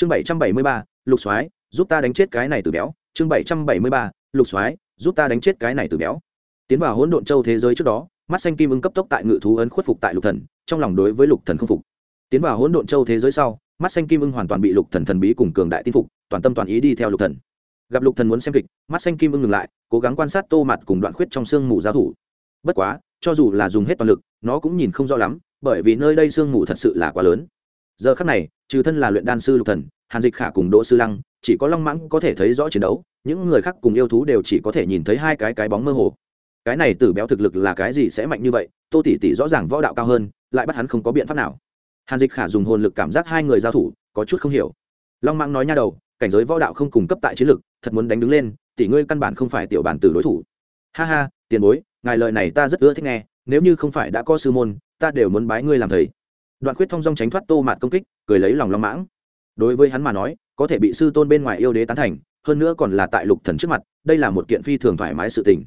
chương bảy trăm bảy mươi ba, lục soái, giúp ta đánh chết cái này từ béo. Chương bảy trăm bảy mươi ba, lục soái, giúp ta đánh chết cái này từ béo. Tiến vào hỗn độn châu thế giới trước đó, mắt xanh kim ưng cấp tốc tại ngự thú ấn khuất phục tại lục thần, trong lòng đối với lục thần không phục. Tiến vào hỗn độn châu thế giới sau, mắt xanh kim ưng hoàn toàn bị lục thần thần bí cùng cường đại tin phục, toàn tâm toàn ý đi theo lục thần. Gặp lục thần muốn xem kịch, mắt xanh kim ưng ngừng lại, cố gắng quan sát tô mặt cùng đoạn khuyết trong xương mù giao thủ. Bất quá, cho dù là dùng hết toàn lực, nó cũng nhìn không rõ lắm, bởi vì nơi đây xương mù thật sự là quá lớn giờ khắc này, trừ thân là luyện đan sư lục thần, hàn dịch khả cùng đỗ sư lăng, chỉ có long mãng có thể thấy rõ chiến đấu, những người khác cùng yêu thú đều chỉ có thể nhìn thấy hai cái cái bóng mơ hồ. Cái này tử béo thực lực là cái gì sẽ mạnh như vậy, tô tỷ tỷ rõ ràng võ đạo cao hơn, lại bắt hắn không có biện pháp nào. Hàn dịch khả dùng hồn lực cảm giác hai người giao thủ, có chút không hiểu. Long mãng nói nha đầu, cảnh giới võ đạo không cung cấp tại chiến lực, thật muốn đánh đứng lên, tỷ ngươi căn bản không phải tiểu bản tử đối thủ. Ha ha, tiền bối, ngài lời này ta rất ưa thích nghe, nếu như không phải đã có sư môn, ta đều muốn bái ngươi làm thầy đoạn khuyết thông dong tránh thoát tô mạt công kích, cười lấy lòng long mãng. Đối với hắn mà nói, có thể bị sư tôn bên ngoài yêu đế tán thành, hơn nữa còn là tại lục thần trước mặt, đây là một kiện phi thường thoải mái sự tình.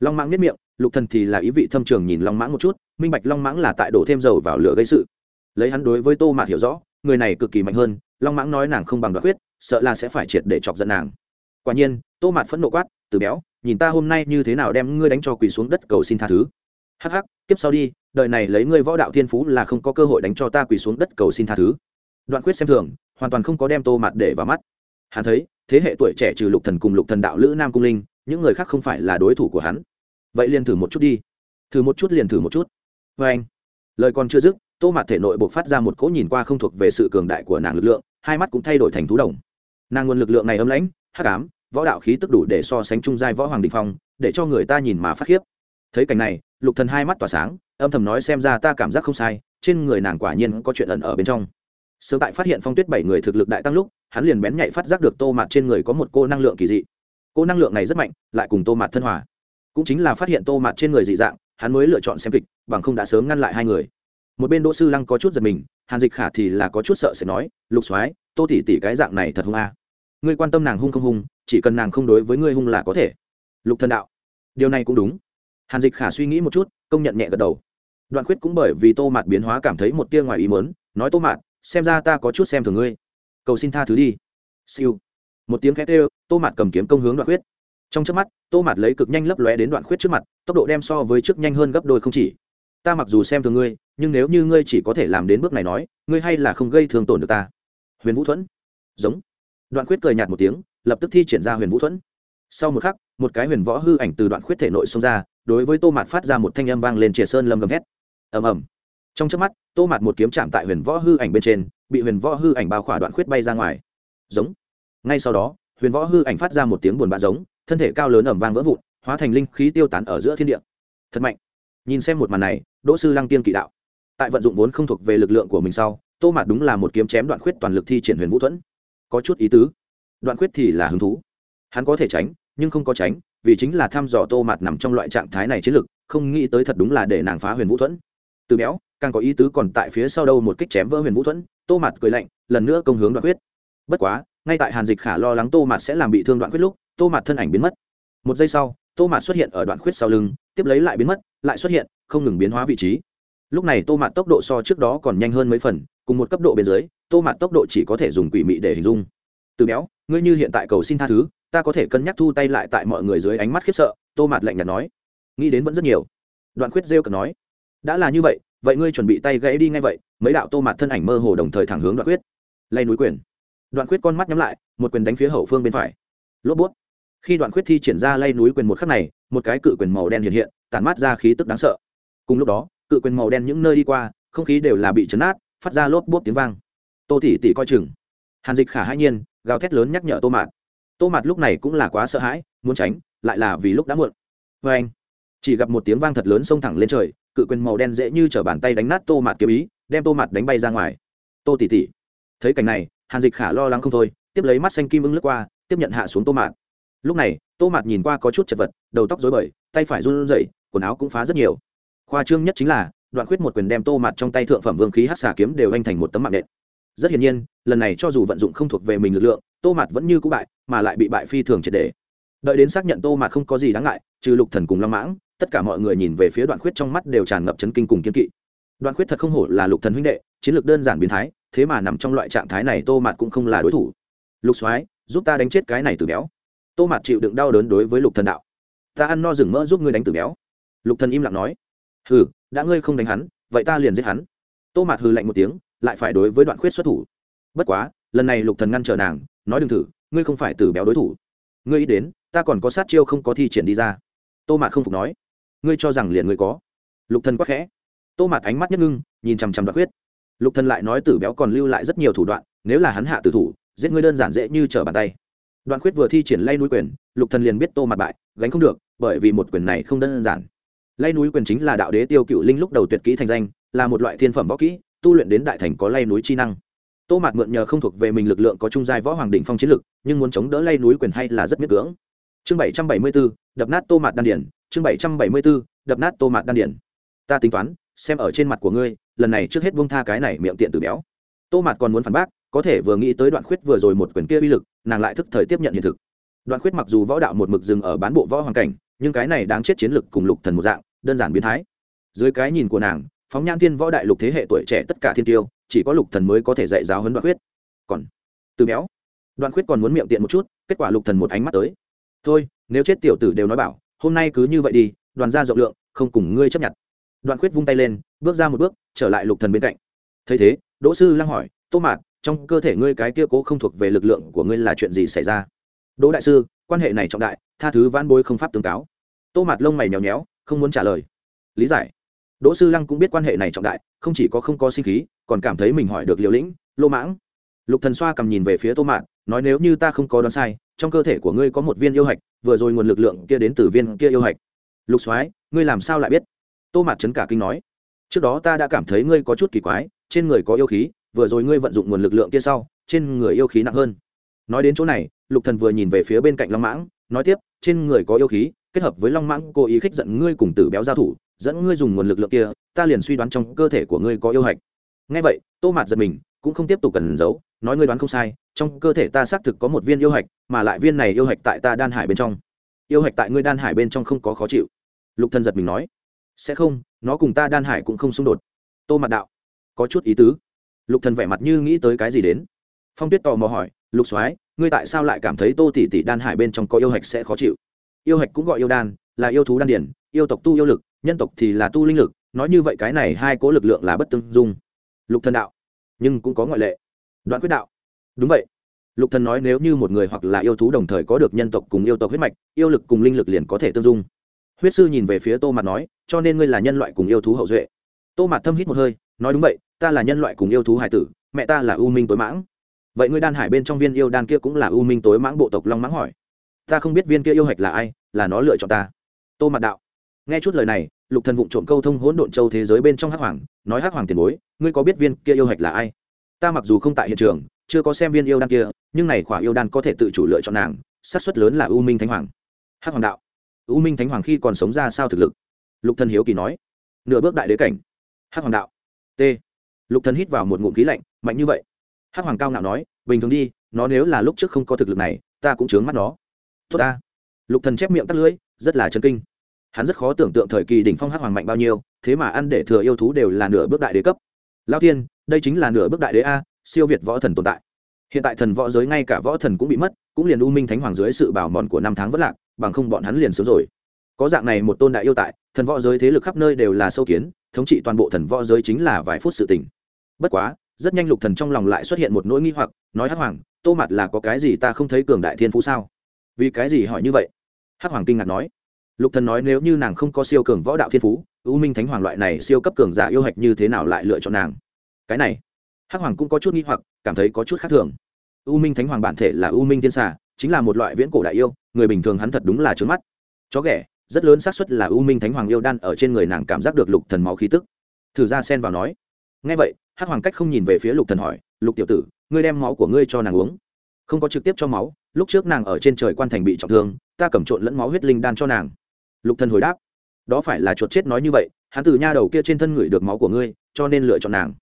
Long mãng nhất miệng, lục thần thì là ý vị thâm trường nhìn long mãng một chút, minh bạch long mãng là tại đổ thêm dầu vào lửa gây sự. Lấy hắn đối với tô mạt hiểu rõ, người này cực kỳ mạnh hơn, long mãng nói nàng không bằng đoạn khuyết, sợ là sẽ phải triệt để chọc giận nàng. Quả nhiên, tô mạt phẫn nộ quát, từ béo, nhìn ta hôm nay như thế nào đem ngươi đánh cho quỳ xuống đất cầu xin tha thứ. Hắc hắc tiếp sau đi đời này lấy ngươi võ đạo thiên phú là không có cơ hội đánh cho ta quỳ xuống đất cầu xin tha thứ. Đoạn quyết xem thường, hoàn toàn không có đem tô mặt để vào mắt. Hắn thấy, thế hệ tuổi trẻ trừ lục thần cùng lục thần đạo lữ nam cung linh, những người khác không phải là đối thủ của hắn. Vậy liền thử một chút đi. Thử một chút liền thử một chút. Vê anh, lời còn chưa dứt, tô mặt thể nội buộc phát ra một cỗ nhìn qua không thuộc về sự cường đại của nàng lực lượng, hai mắt cũng thay đổi thành thú đồng. Nàng nguồn lực lượng này âm lãnh, hắc ám, võ đạo khí tức đủ để so sánh trung giai võ hoàng đình phong, để cho người ta nhìn mà phát khiếp thấy cảnh này, lục thần hai mắt tỏa sáng, âm thầm nói xem ra ta cảm giác không sai, trên người nàng quả nhiên có chuyện ẩn ở bên trong. Sớm tại phát hiện phong tuyết bảy người thực lực đại tăng lúc, hắn liền bén nhạy phát giác được tô mạt trên người có một cô năng lượng kỳ dị. Cô năng lượng này rất mạnh, lại cùng tô mạt thân hòa. Cũng chính là phát hiện tô mạt trên người dị dạng, hắn mới lựa chọn xem kịch, bằng không đã sớm ngăn lại hai người. Một bên đỗ sư lăng có chút giật mình, hàn dịch khả thì là có chút sợ sẽ nói, lục soái, tô tỷ tỷ cái dạng này thật hung a. Ngươi quan tâm nàng hung không hung, chỉ cần nàng không đối với ngươi hung là có thể. Lục thần đạo, điều này cũng đúng hàn dịch khả suy nghĩ một chút, công nhận nhẹ gật đầu. Đoạn khuyết cũng bởi vì tô mạt biến hóa cảm thấy một tia ngoài ý mớn nói tô mạt, xem ra ta có chút xem thường ngươi. Cầu xin tha thứ đi. Siêu. Một tiếng khét ê tô mạt cầm kiếm công hướng đoạn khuyết. Trong trước mắt, tô mạt lấy cực nhanh lấp lóe đến đoạn khuyết trước mặt, tốc độ đem so với trước nhanh hơn gấp đôi không chỉ. Ta mặc dù xem thường ngươi, nhưng nếu như ngươi chỉ có thể làm đến bước này nói, ngươi hay là không gây thương tổn được ta. Huyền vũ thuẫn. Giống. Đoạn khuyết cười nhạt một tiếng, lập tức thi triển ra huyền vũ thuẫn sau một khắc, một cái huyền võ hư ảnh từ đoạn khuyết thể nội xông ra, đối với tô mạt phát ra một thanh âm vang lên triệt sơn lâm gầm hét ầm ầm. Trong trước mắt, tô mạt một kiếm chạm tại huyền võ hư ảnh bên trên, bị huyền võ hư ảnh bao khỏa đoạn khuyết bay ra ngoài. Giống. Ngay sau đó, huyền võ hư ảnh phát ra một tiếng buồn bã giống, thân thể cao lớn ầm vang vỡ vụn, hóa thành linh khí tiêu tán ở giữa thiên địa. Thật mạnh. Nhìn xem một màn này, đỗ sư lăng tiên kỵ đạo. Tại vận dụng vốn không thuộc về lực lượng của mình sau, tô mạt đúng là một kiếm chém đoạn khuyết toàn lực thi triển huyền vũ thuẫn. Có chút ý tứ. Đoạn khuyết thì là hứng thú hắn có thể tránh, nhưng không có tránh, vì chính là thăm dò tô mạt nằm trong loại trạng thái này chiến lực, không nghĩ tới thật đúng là để nàng phá huyền vũ thuẫn. Từ béo, càng có ý tứ còn tại phía sau đâu một kích chém vỡ huyền vũ thuẫn, tô mạt cười lạnh, lần nữa công hướng đoạn quyết. bất quá, ngay tại hàn dịch khả lo lắng tô mạt sẽ làm bị thương đoạn quyết lúc, tô mạt thân ảnh biến mất. Một giây sau, tô mạt xuất hiện ở đoạn khuyết sau lưng, tiếp lấy lại biến mất, lại xuất hiện, không ngừng biến hóa vị trí. Lúc này tô mạt tốc độ so trước đó còn nhanh hơn mấy phần, cùng một cấp độ bên dưới, tô mạt tốc độ chỉ có thể dùng quỷ mị để hình dung. Từ béo, ngươi như hiện tại cầu xin tha thứ ta có thể cân nhắc thu tay lại tại mọi người dưới ánh mắt khiếp sợ, tô mạt lạnh nhạt nói. Nghĩ đến vẫn rất nhiều. Đoạn khuyết rêu cần nói. Đã là như vậy vậy ngươi chuẩn bị tay gãy đi ngay vậy, mấy đạo tô mạt thân ảnh mơ hồ đồng thời thẳng hướng đoạn khuyết. Lay núi quyền. Đoạn khuyết con mắt nhắm lại, một quyền đánh phía hậu phương bên phải. Lốp bút. Khi đoạn khuyết thi triển ra lay núi quyền một khắc này, một cái cự quyền màu đen hiện hiện, tản mát ra khí tức đáng sợ. Cùng lúc đó, cự quyền màu đen những nơi đi qua, không khí đều là bị chấn át, phát ra lốp bút tiếng vang. Tô tỉ tỉ coi chừng. Hàn dịch khả hai nhiên, gào thét lớn nhắc nhở tô mạt tô mạt lúc này cũng là quá sợ hãi, muốn tránh, lại là vì lúc đã muộn. Vê anh, chỉ gặp một tiếng vang thật lớn xông thẳng lên trời, cự quyền màu đen dễ như t bàn tay đánh nát tô mạt kiếm ý, đem tô mạt đánh bay ra ngoài. Tô tỉ tỉ thấy cảnh này, hàn dịch khả lo lắng không thôi, tiếp lấy mắt xanh kim ưng lướt qua, tiếp nhận hạ xuống tô mạt. Lúc này, tô mạt nhìn qua có chút chật vật, đầu tóc dối bời, tay phải run rẩy, quần áo cũng phá rất nhiều. Khoa trương nhất chính là, đoạn khuyết một quyền đem tô mạt trong tay thượng phẩm vương khí hát xà kiếm đều anh thành một tấm mạng nện rất hiển nhiên, lần này cho dù vận dụng không thuộc về mình lực lượng, tô mạt vẫn như cũ bại, mà lại bị bại phi thường triệt đề đợi đến xác nhận tô mạt không có gì đáng ngại, trừ lục thần cùng long mãng, tất cả mọi người nhìn về phía đoạn khuyết trong mắt đều tràn ngập chấn kinh cùng kiên kỵ. Đoạn khuyết thật không hổ là lục thần huynh đệ, chiến lược đơn giản biến thái, thế mà nằm trong loại trạng thái này tô mạt cũng không là đối thủ. Lục soái, giúp ta đánh chết cái này từ béo. Tô mạt chịu đựng đau đớn đối với lục thần đạo. Ta ăn no rừng mỡ giúp ngươi đánh từ béo. Lục thần im lặng nói. Hừ, đã ngươi không đánh hắn, vậy ta liền giết hắn. Tô mạt hừ lạnh một tiếng lại phải đối với đoạn khuyết xuất thủ. Bất quá, lần này lục thần ngăn trở nàng, nói đừng thử, ngươi không phải từ béo đối thủ. Ngươi ý đến, ta còn có sát chiêu không có thi triển đi ra. Tô mạt không phục nói. Ngươi cho rằng liền ngươi có. Lục thần quắc khẽ. Tô mạt ánh mắt nhất ngưng, nhìn chằm chằm đoạn khuyết. Lục thần lại nói tử béo còn lưu lại rất nhiều thủ đoạn, nếu là hắn hạ tử thủ, giết ngươi đơn giản dễ như trở bàn tay. Đoạn khuyết vừa thi triển lay núi quyền, lục thần liền biết tô mạt bại, gánh không được, bởi vì một quyền này không đơn giản. Lay núi quyền chính là đạo đế tiêu cựu linh lúc đầu tuyệt kỹ thành danh, là một loại thiên phẩm võ kỹ tu luyện đến đại thành có lay núi chi năng. Tô mạt mượn nhờ không thuộc về mình lực lượng có trung giai võ hoàng đỉnh phong chiến lực nhưng muốn chống đỡ lay núi quyền hay là rất miết cưỡng. Chương bảy trăm bảy mươi 774, đập nát tô mạt đan điển chương bảy trăm bảy mươi 774, đập nát tô mạt đan điển ta tính toán xem ở trên mặt của ngươi lần này trước hết buông tha cái này miệng tiện từ béo. Tô mạt còn muốn phản bác có thể vừa nghĩ tới đoạn khuyết vừa rồi một quyền kia uy lực nàng lại thức thời tiếp nhận hiện thực. Đoạn khuyết mặc dù võ đạo một mực dừng ở bán bộ võ hoàng cảnh nhưng cái này đáng chết chiến lực cùng lục thần một dạng đơn giản biến thái. Dưới cái nhìn của nàng phóng nhan thiên võ đại lục thế hệ tuổi trẻ tất cả thiên tiêu, chỉ có lục thần mới có thể dạy giáo huấn đoạn khuyết. Còn, từ béo, đoạn khuyết còn muốn miệng tiện một chút, kết quả lục thần một ánh mắt tới. Thôi, nếu chết tiểu tử đều nói bảo, hôm nay cứ như vậy đi, đoàn gia rộng lượng, không cùng ngươi chấp nhận. Đoạn khuyết vung tay lên, bước ra một bước, trở lại lục thần bên cạnh. Thấy thế, đỗ sư lăng hỏi, tô mạt, trong cơ thể ngươi cái kia cố không thuộc về lực lượng của ngươi là chuyện gì xảy ra? Đỗ đại sư, quan hệ này trọng đại, tha thứ vãn bối không pháp tương cáo. Tô mạt lông mày nhéo nhéo không muốn trả lời. Lý giải đỗ sư lăng cũng biết quan hệ này trọng đại không chỉ có không có sinh khí còn cảm thấy mình hỏi được liều lĩnh lô mãng. Lục thần xoa cầm nhìn về phía tô Mạn, nói nếu như ta không có đoán sai trong cơ thể của ngươi có một viên yêu hạch vừa rồi nguồn lực lượng kia đến từ viên kia yêu hạch. Lục soái ngươi làm sao lại biết? Tô mạt chấn cả kinh nói. Trước đó ta đã cảm thấy ngươi có chút kỳ quái trên người có yêu khí vừa rồi ngươi vận dụng nguồn lực lượng kia sau trên người yêu khí nặng hơn. Nói đến chỗ này lục thần vừa nhìn về phía bên cạnh long mãng nói tiếp trên người có yêu khí kết hợp với long mãng cố ý khích giận ngươi cùng tử béo giao thủ dẫn ngươi dùng nguồn lực lượng kia, ta liền suy đoán trong cơ thể của ngươi có yêu hạch. Nghe vậy, tô mạt giật mình, cũng không tiếp tục cần giấu, nói ngươi đoán không sai, trong cơ thể ta xác thực có một viên yêu hạch, mà lại viên này yêu hạch tại ta đan hải bên trong. Yêu hạch tại ngươi đan hải bên trong không có khó chịu. Lục thần giật mình nói, sẽ không, nó cùng ta đan hải cũng không xung đột. Tô mạt đạo, có chút ý tứ. Lục thần vẻ mặt như nghĩ tới cái gì đến. Phong tuyết tò mò hỏi, lục soái, ngươi tại sao lại cảm thấy tô tỷ tỷ đan hải bên trong có yêu hạch sẽ khó chịu? Yêu hạch cũng gọi yêu đan, là yêu thú đan điển yêu tộc tu yêu lực, nhân tộc thì là tu linh lực, nói như vậy cái này hai cố lực lượng là bất tương dung. Lục thần đạo, nhưng cũng có ngoại lệ. Đoạn quyết đạo, đúng vậy. Lục thần nói nếu như một người hoặc là yêu thú đồng thời có được nhân tộc cùng yêu tộc huyết mạch, yêu lực cùng linh lực liền có thể tương dung. Huyết sư nhìn về phía tô mặt nói, cho nên ngươi là nhân loại cùng yêu thú hậu duệ. Tô mặt thâm hít một hơi, nói đúng vậy, ta là nhân loại cùng yêu thú hải tử, mẹ ta là u minh tối mãng. Vậy ngươi đan hải bên trong viên yêu đan kia cũng là u minh tối mãng bộ tộc long mãng hỏi. Ta không biết viên kia yêu hạch là ai, là nó lựa chọn ta. Tô mặt đạo nghe chút lời này, lục thần vụng trộm câu thông hỗn độn châu thế giới bên trong hắc hoàng, nói hắc hoàng tiền bối, ngươi có biết viên kia yêu hạch là ai? Ta mặc dù không tại hiện trường, chưa có xem viên yêu đan kia, nhưng này khỏa yêu đan có thể tự chủ lựa chọn nàng, xác suất lớn là u minh thánh hoàng. Hắc hoàng đạo, u minh thánh hoàng khi còn sống ra sao thực lực? Lục thần hiếu kỳ nói. Nửa bước đại đế cảnh. Hắc hoàng đạo, t. Lục thần hít vào một ngụm khí lạnh, mạnh như vậy. Hắc hoàng cao ngạo nói, bình thường đi, nó nếu là lúc trước không có thực lực này, ta cũng chướng mắt nó. Tốt ta. Lục thần chép miệng tắt lưỡi, rất là chấn kinh hắn rất khó tưởng tượng thời kỳ đỉnh phong hắc hoàng mạnh bao nhiêu, thế mà ăn để thừa yêu thú đều là nửa bước đại đế cấp. Lao thiên, đây chính là nửa bước đại đế a, siêu việt võ thần tồn tại. Hiện tại thần võ giới ngay cả võ thần cũng bị mất, cũng liền u minh thánh hoàng dưới sự bảo mòn của năm tháng vất lạc, bằng không bọn hắn liền sớm rồi. Có dạng này một tôn đại yêu tại, thần võ giới thế lực khắp nơi đều là sâu kiến, thống trị toàn bộ thần võ giới chính là vài phút sự tình. Bất quá, rất nhanh lục thần trong lòng lại xuất hiện một nỗi nghi hoặc, nói hắc hoàng, tô mặt là có cái gì ta không thấy cường đại thiên phú sao? Vì cái gì hỏi như vậy? Hắc hoàng kinh ngạc nói lục thần nói nếu như nàng không có siêu cường võ đạo thiên phú, u minh thánh hoàng loại này siêu cấp cường giả yêu hạch như thế nào lại lựa chọn nàng? Cái này, hắc hoàng cũng có chút nghi hoặc, cảm thấy có chút khác thường. U minh thánh hoàng bản thể là u minh thiên xà, chính là một loại viễn cổ đại yêu, người bình thường hắn thật đúng là trướng mắt. Chó ghẻ, rất lớn xác suất là u minh thánh hoàng yêu đan ở trên người nàng cảm giác được lục thần máu khí tức. Thử ra xen vào nói, nghe vậy, hắc hoàng cách không nhìn về phía lục thần hỏi, lục tiểu tử, ngươi đem máu của ngươi cho nàng uống. Không có trực tiếp cho máu, lúc trước nàng ở trên trời quan thành bị trọng thương, ta cầm trộn lẫn máu huyết linh đan cho nàng lục thần hồi đáp. Đó phải là chuột chết nói như vậy, hắn từ nha đầu kia trên thân ngửi được máu của ngươi, cho nên lựa chọn nàng.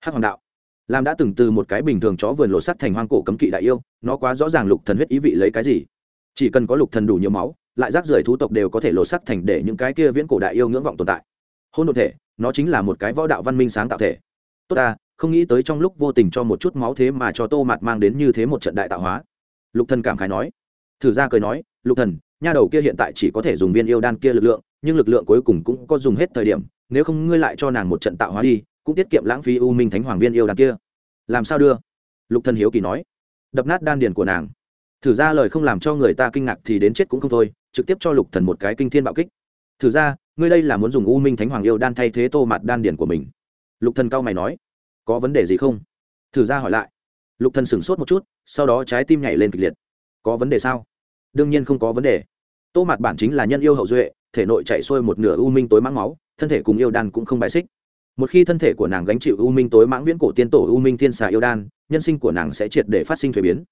Hắc hoàng đạo. Làm đã từng từ một cái bình thường chó vườn lộ sắt thành hoang cổ cấm kỵ đại yêu, nó quá rõ ràng lục thần huyết ý vị lấy cái gì. Chỉ cần có lục thần đủ nhiều máu, lại rác rưởi thú tộc đều có thể lộ sắt thành để những cái kia viễn cổ đại yêu ngưỡng vọng tồn tại. Hôn đột thể, nó chính là một cái võ đạo văn minh sáng tạo thể. Tốt ta, không nghĩ tới trong lúc vô tình cho một chút máu thế mà cho tô mạt mang đến như thế một trận đại tạo hóa. Lục thần cảm khái nói. Thử ra cười nói, lục thần nha đầu kia hiện tại chỉ có thể dùng viên yêu đan kia lực lượng, nhưng lực lượng cuối cùng cũng có dùng hết thời điểm, nếu không ngươi lại cho nàng một trận tạo hóa đi, cũng tiết kiệm lãng phí u minh thánh hoàng viên yêu đan kia. Làm sao đưa? Lục thần hiếu kỳ nói. Đập nát đan điền của nàng. Thử ra lời không làm cho người ta kinh ngạc thì đến chết cũng không thôi, trực tiếp cho lục thần một cái kinh thiên bạo kích. Thử ra, ngươi đây là muốn dùng u minh thánh hoàng yêu đan thay thế tô mặt đan điền của mình. Lục thần cao mày nói. Có vấn đề gì không? Thử ra hỏi lại. Lục thần sửng sốt một chút, sau đó trái tim nhảy lên kịch liệt. Có vấn đề sao? Đương nhiên không có vấn đề tô mặt bản chính là nhân yêu hậu duệ, thể nội chạy xuôi một nửa u minh tối mãng máu, thân thể cùng yêu đan cũng không bài xích. Một khi thân thể của nàng gánh chịu u minh tối mãng viễn cổ tiên tổ u minh thiên xà yêu đan, nhân sinh của nàng sẽ triệt để phát sinh thuế biến.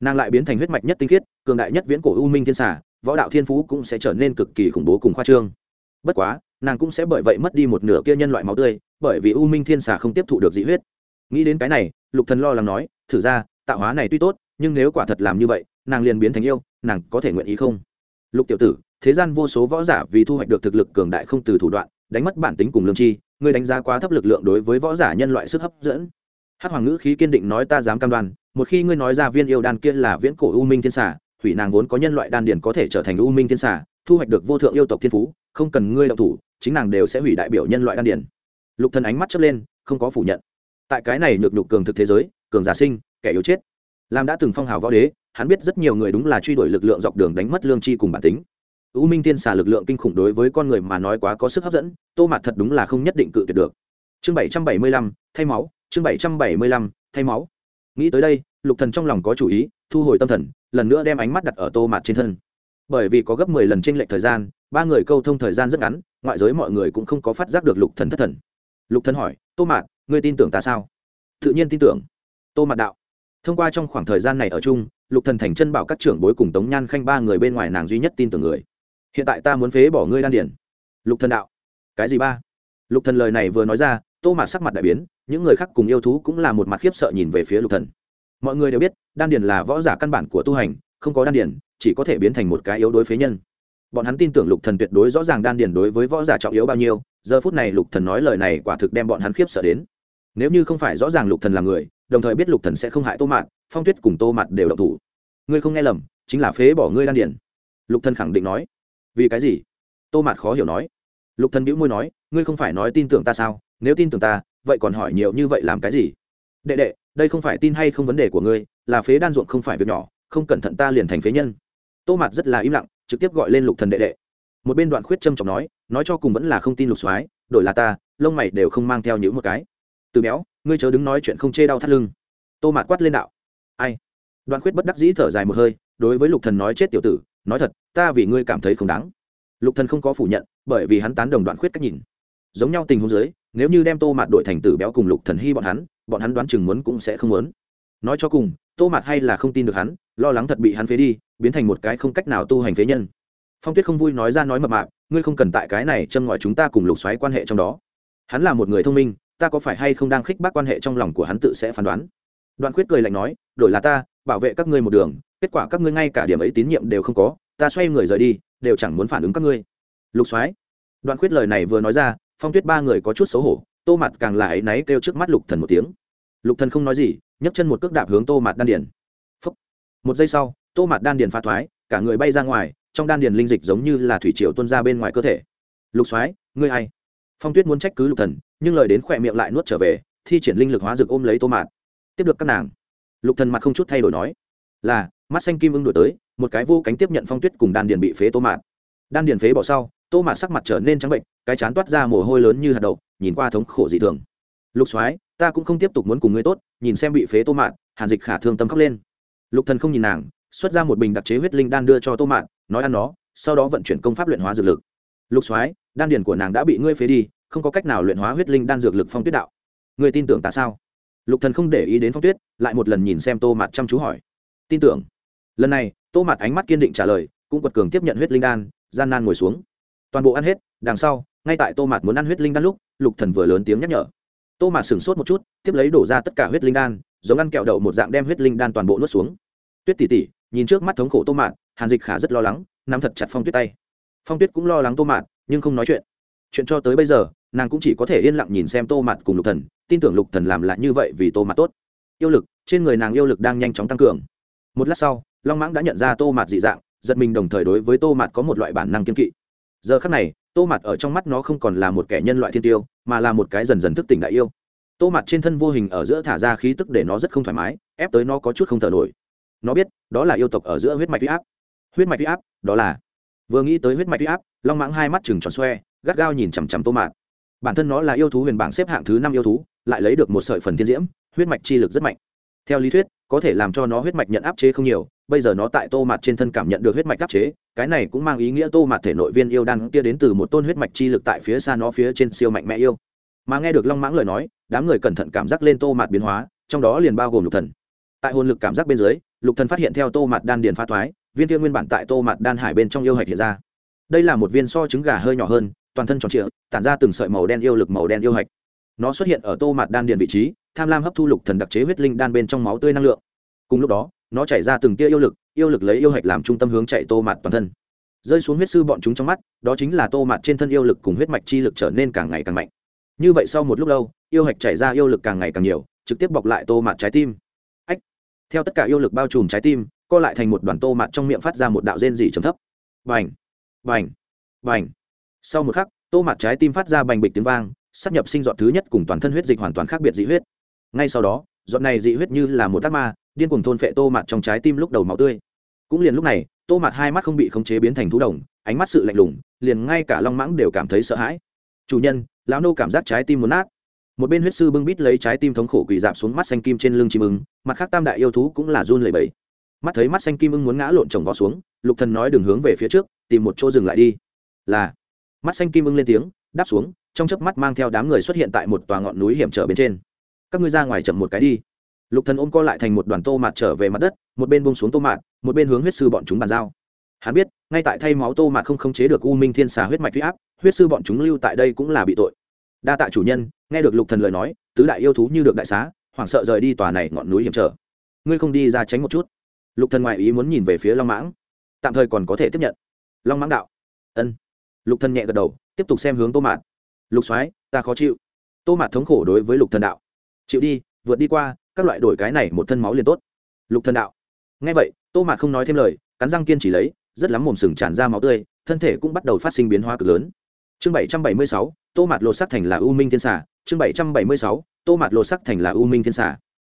Nàng lại biến thành huyết mạch nhất tinh khiết, cường đại nhất viễn cổ u minh thiên xà, võ đạo thiên phú cũng sẽ trở nên cực kỳ khủng bố cùng khoa trương. Bất quá, nàng cũng sẽ bởi vậy mất đi một nửa kia nhân loại máu tươi, bởi vì u minh thiên xà không tiếp thụ được dị huyết. Nghĩ đến cái này, lục thần lo lắng nói, thử ra, tạo hóa này tuy tốt, nhưng nếu quả thật làm như vậy, nàng liền biến thành yêu, nàng có thể nguyện ý không? Lục tiểu tử, thế gian vô số võ giả vì thu hoạch được thực lực cường đại không từ thủ đoạn, đánh mất bản tính cùng lương chi ngươi đánh giá quá thấp lực lượng đối với võ giả nhân loại sức hấp dẫn. Hắc hoàng ngữ khí kiên định nói ta dám cam đoan, một khi ngươi nói ra viên yêu đan kia là viễn cổ u minh thiên xà, hủy nàng vốn có nhân loại đan điển có thể trở thành u minh thiên xà, thu hoạch được vô thượng yêu tộc thiên phú, không cần ngươi động thủ, chính nàng đều sẽ hủy đại biểu nhân loại đan điển lục thần ánh mắt chớp lên, không có phủ nhận. Tại cái này nhược nhục cường thực thế giới, cường giả sinh, kẻ yếu chết. Làm đã từng phong hào võ đế hắn biết rất nhiều người đúng là truy đuổi lực lượng dọc đường đánh mất lương chi cùng bản tính. U minh thiên xà lực lượng kinh khủng đối với con người mà nói quá có sức hấp dẫn, tô mạt thật đúng là không nhất định cự tuyệt được. Chương bảy trăm bảy mươi lăm, thay máu, chương bảy trăm bảy mươi lăm, thay máu. Nghĩ tới đây, lục thần trong lòng có chủ ý, thu hồi tâm thần, lần nữa đem ánh mắt đặt ở tô mạt trên thân. Bởi vì có gấp mười lần trên lệch thời gian, ba người câu thông thời gian rất ngắn, ngoại giới mọi người cũng không có phát giác được lục thần thất thần. Lục thần hỏi, tô mạt, ngươi tin tưởng ta sao? Tự nhiên tin tưởng. Tô mạt đạo. Thông qua trong khoảng thời gian này ở chung lục thần thành chân bảo các trưởng bối cùng tống nhan khanh ba người bên ngoài nàng duy nhất tin tưởng người. Hiện tại ta muốn phế bỏ ngươi đan điển lục thần đạo. Cái gì ba? Lục thần lời này vừa nói ra, tô mạt sắc mặt đại biến, những người khác cùng yêu thú cũng là một mặt khiếp sợ nhìn về phía lục thần. Mọi người đều biết, đan điển là võ giả căn bản của tu hành, không có đan điển chỉ có thể biến thành một cái yếu đối phế nhân. Bọn hắn tin tưởng lục thần tuyệt đối rõ ràng đan điển đối với võ giả trọng yếu bao nhiêu, giờ phút này lục thần nói lời này quả thực đem bọn hắn khiếp sợ đến. Nếu như không phải rõ ràng lục thần là người, đồng thời biết lục thần sẽ không hại tô mạt phong tuyết cùng tô mạt đều động thủ. Ngươi không nghe lầm, chính là phế bỏ ngươi đan điển lục thần khẳng định nói. Vì cái gì? Tô mạt khó hiểu nói. Lục thần bĩu môi nói, ngươi không phải nói tin tưởng ta sao? Nếu tin tưởng ta, vậy còn hỏi nhiều như vậy làm cái gì? Đệ đệ, đây không phải tin hay không vấn đề của ngươi, là phế đan ruộng không phải việc nhỏ, không cẩn thận ta liền thành phế nhân. Tô mạt rất là im lặng, trực tiếp gọi lên lục thần đệ đệ. Một bên đoạn khuyết trâm trọng nói nói cho cùng vẫn là không tin lục soái, đổi là ta, lông mày đều không mang theo những một cái. Từ béo, ngươi chớ đứng nói chuyện không chê đau thắt lưng. Tô mạt quát lên đạo ai? Đoạn khuyết bất đắc dĩ thở dài một hơi, đối với lục thần nói chết tiểu tử, nói thật, ta vì ngươi cảm thấy không đáng. Lục thần không có phủ nhận, bởi vì hắn tán đồng đoạn khuyết cách nhìn. Giống nhau tình huống dưới, nếu như đem tô mạt đổi thành tử béo cùng lục thần hy bọn hắn bọn hắn đoán chừng muốn cũng sẽ không muốn. Nói cho cùng, tô mạt hay là không tin được hắn, lo lắng thật bị hắn phế đi, biến thành một cái không cách nào tu hành phế nhân. Phong tuyết không vui nói ra nói mập mạp, ngươi không cần tại cái này châm ngòi chúng ta cùng lục xoáy quan hệ trong đó. Hắn là một người thông minh, ta có phải hay không đang khích bác quan hệ trong lòng của hắn tự sẽ phán đoán đoạn khuyết cười lạnh nói, đổi là ta, bảo vệ các ngươi một đường, kết quả các ngươi ngay cả điểm ấy tín nhiệm đều không có, ta xoay người rời đi, đều chẳng muốn phản ứng các ngươi. Lục soái, đoạn khuyết lời này vừa nói ra, phong tuyết ba người có chút xấu hổ, tô mặt càng là áy náy kêu trước mắt lục thần một tiếng. Lục thần không nói gì, nhấc chân một cước đạp hướng tô mặt đan điền. Phúc. một giây sau, tô mặt đan điền phá thoái, cả người bay ra ngoài, trong đan điền linh dịch giống như là thủy triều tuôn ra bên ngoài cơ thể. Lục soái, ngươi ai? Phong tuyết muốn trách cứ lục thần, nhưng lời đến khỏe miệng lại nuốt trở về, thi triển linh lực hóa rực ôm lấy tô mạt tiếp được các nàng. Lục thần mặt không chút thay đổi nói, là, mắt xanh kim ưng đổi tới, một cái vô cánh tiếp nhận phong tuyết cùng đan điền bị phế tô mạt. Đan điền phế bỏ sau, tô mạt sắc mặt trở nên trắng bệnh, cái chán toát ra mồ hôi lớn như hạt đậu, nhìn qua thống khổ dị thường. Lục soái, ta cũng không tiếp tục muốn cùng ngươi tốt, nhìn xem bị phế tô mạt, hàn dịch khả thương tâm khóc lên. Lục thần không nhìn nàng, xuất ra một bình đặc chế huyết linh đan đưa cho tô mạt, nói ăn nó, sau đó vận chuyển công pháp luyện hóa dược lực. Lục soái, đan điền của nàng đã bị ngươi phế đi, không có cách nào luyện hóa huyết linh đan dược lực phong tuyết đạo. Ngươi tin tưởng ta sao? Lục thần không để ý đến phong tuyết, lại một lần nhìn xem tô mạt chăm chú hỏi. Tin tưởng. Lần này, tô mạt ánh mắt kiên định trả lời, cũng quật cường tiếp nhận huyết linh đan, gian nan ngồi xuống. Toàn bộ ăn hết, đằng sau, ngay tại tô mạt muốn ăn huyết linh đan lúc, lục thần vừa lớn tiếng nhắc nhở. Tô mạt sửng sốt một chút, tiếp lấy đổ ra tất cả huyết linh đan, giống ăn kẹo đậu một dạng đem huyết linh đan toàn bộ nuốt xuống. Tuyết tỉ tỉ, nhìn trước mắt thống khổ tô mạt, hàn dịch khả rất lo lắng, nắm thật chặt phong tuyết tay. Phong tuyết cũng lo lắng tô mạt, nhưng không nói chuyện. Chuyện cho tới bây giờ, nàng cũng chỉ có thể yên lặng nhìn xem tô mạt cùng lục thần tin tưởng lục thần làm lại như vậy vì tô mạt tốt. Yêu lực, trên người nàng yêu lực đang nhanh chóng tăng cường. Một lát sau, long mãng đã nhận ra tô mạt dị dạng, giật mình đồng thời đối với tô mạt có một loại bản năng kiên kỵ. Giờ khắc này, tô mạt ở trong mắt nó không còn là một kẻ nhân loại thiên tiêu, mà là một cái dần dần thức tỉnh đại yêu. Tô mạt trên thân vô hình ở giữa thả ra khí tức để nó rất không thoải mái, ép tới nó có chút không thở nổi. Nó biết, đó là yêu tộc ở giữa huyết mạch huy áp. Huyết mạch huy áp, đó là. Vừa nghĩ tới huyết mạch huy áp, long mãng hai mắt chừng tròn xoe, gắt gao nhìn chằm chằm tô mạt bản thân nó là yêu thú huyền bảng xếp hạng thứ năm yêu thú, lại lấy được một sợi phần thiên diễm, huyết mạch chi lực rất mạnh. Theo lý thuyết, có thể làm cho nó huyết mạch nhận áp chế không nhiều, bây giờ nó tại tô mặt trên thân cảm nhận được huyết mạch áp chế, cái này cũng mang ý nghĩa tô mặt thể nội viên yêu đan kia đến từ một tôn huyết mạch chi lực tại phía xa nó phía trên siêu mạnh mẽ yêu. Mà nghe được long mãng lời nói, đám người cẩn thận cảm giác lên tô mặt biến hóa, trong đó liền bao gồm lục thần. Tại hồn lực cảm giác bên dưới, lục thần phát hiện theo tô mặt đan điền phá thoái, viên kia nguyên bản tại tô mặt đan hải bên trong yêu hạch hiện ra. Đây là một viên so trứng gà hơi nhỏ hơn toàn thân tròn trịa, tản ra từng sợi màu đen yêu lực màu đen yêu hạch. Nó xuất hiện ở tô mạt đan điền vị trí, tham lam hấp thu lục thần đặc chế huyết linh đan bên trong máu tươi năng lượng. Cùng lúc đó, nó chảy ra từng tia yêu lực yêu lực lấy yêu hạch làm trung tâm hướng chạy tô mạt toàn thân. Rơi xuống huyết sư bọn chúng trong mắt, đó chính là tô mạt trên thân yêu lực cùng huyết mạch chi lực trở nên càng ngày càng mạnh. Như vậy sau một lúc lâu, yêu hạch chảy ra yêu lực càng ngày càng nhiều, trực tiếp bọc lại tô mạt trái tim. Ách! Theo tất cả yêu lực bao trùm trái tim, co lại thành một đoàn tô mạt trong miệng phát ra một đạo rên rỉ trầm thấp. Vành vành vành sau một khắc, tô mặt trái tim phát ra bành bịch tiếng vang, sắp nhập sinh dọn thứ nhất cùng toàn thân huyết dịch hoàn toàn khác biệt dị huyết. Ngay sau đó dọn này dị huyết như là một tác ma, điên cuồng thôn phệ tô mặt trong trái tim lúc đầu máu tươi. Cũng liền lúc này, tô mặt hai mắt không bị khống chế biến thành thú đồng, ánh mắt sự lạnh lùng, liền ngay cả long mãng đều cảm thấy sợ hãi. Chủ nhân, lão nô cảm giác trái tim muốn nát. Một bên huyết sư bưng bít lấy trái tim thống khổ quỳ dạp xuống mắt xanh kim trên lưng chim ưng, mặt khác tam đại yêu thú cũng là run lẩy bẩy. Mắt thấy mắt xanh kim ưng muốn ngã lộn chồng vó xuống, lục thần nói đừng hướng về phía trước, tìm một chỗ dừng lại đi. Là mắt xanh kim ưng lên tiếng, đáp xuống, trong chớp mắt mang theo đám người xuất hiện tại một tòa ngọn núi hiểm trở bên trên. Các ngươi ra ngoài chậm một cái đi. Lục thần ôm co lại thành một đoàn tô mạt trở về mặt đất, một bên buông xuống tô mạt, một bên hướng huyết sư bọn chúng bàn giao. Hắn biết, ngay tại thay máu tô mạt không khống chế được u minh thiên xà huyết mạch huyết áp, huyết sư bọn chúng lưu tại đây cũng là bị tội. Đa tạ chủ nhân, nghe được lục thần lời nói, tứ đại yêu thú như được đại xá, hoảng sợ rời đi tòa này ngọn núi hiểm trở. Ngươi không đi ra tránh một chút. Lục thần ngoại ý muốn nhìn về phía long mãng. Tạm thời còn có thể tiếp nhận. Long mãng đạo. Ân lục thần nhẹ gật đầu, tiếp tục xem hướng tô mạt. Lục soái, ta khó chịu. Tô mạt thống khổ đối với lục thần đạo. Chịu đi, vượt đi qua, các loại đổi cái này một thân máu liền tốt. Lục thần đạo. Nghe vậy, tô mạt không nói thêm lời, cắn răng kiên trì lấy, rất lắm mồm sừng tràn ra máu tươi, thân thể cũng bắt đầu phát sinh biến hóa cực lớn. Chương bảy trăm bảy mươi sáu, tô mạt lột sắc thành là u minh thiên xà. Chương bảy trăm bảy mươi sáu, tô mạt lột sắc thành là u minh thiên xà.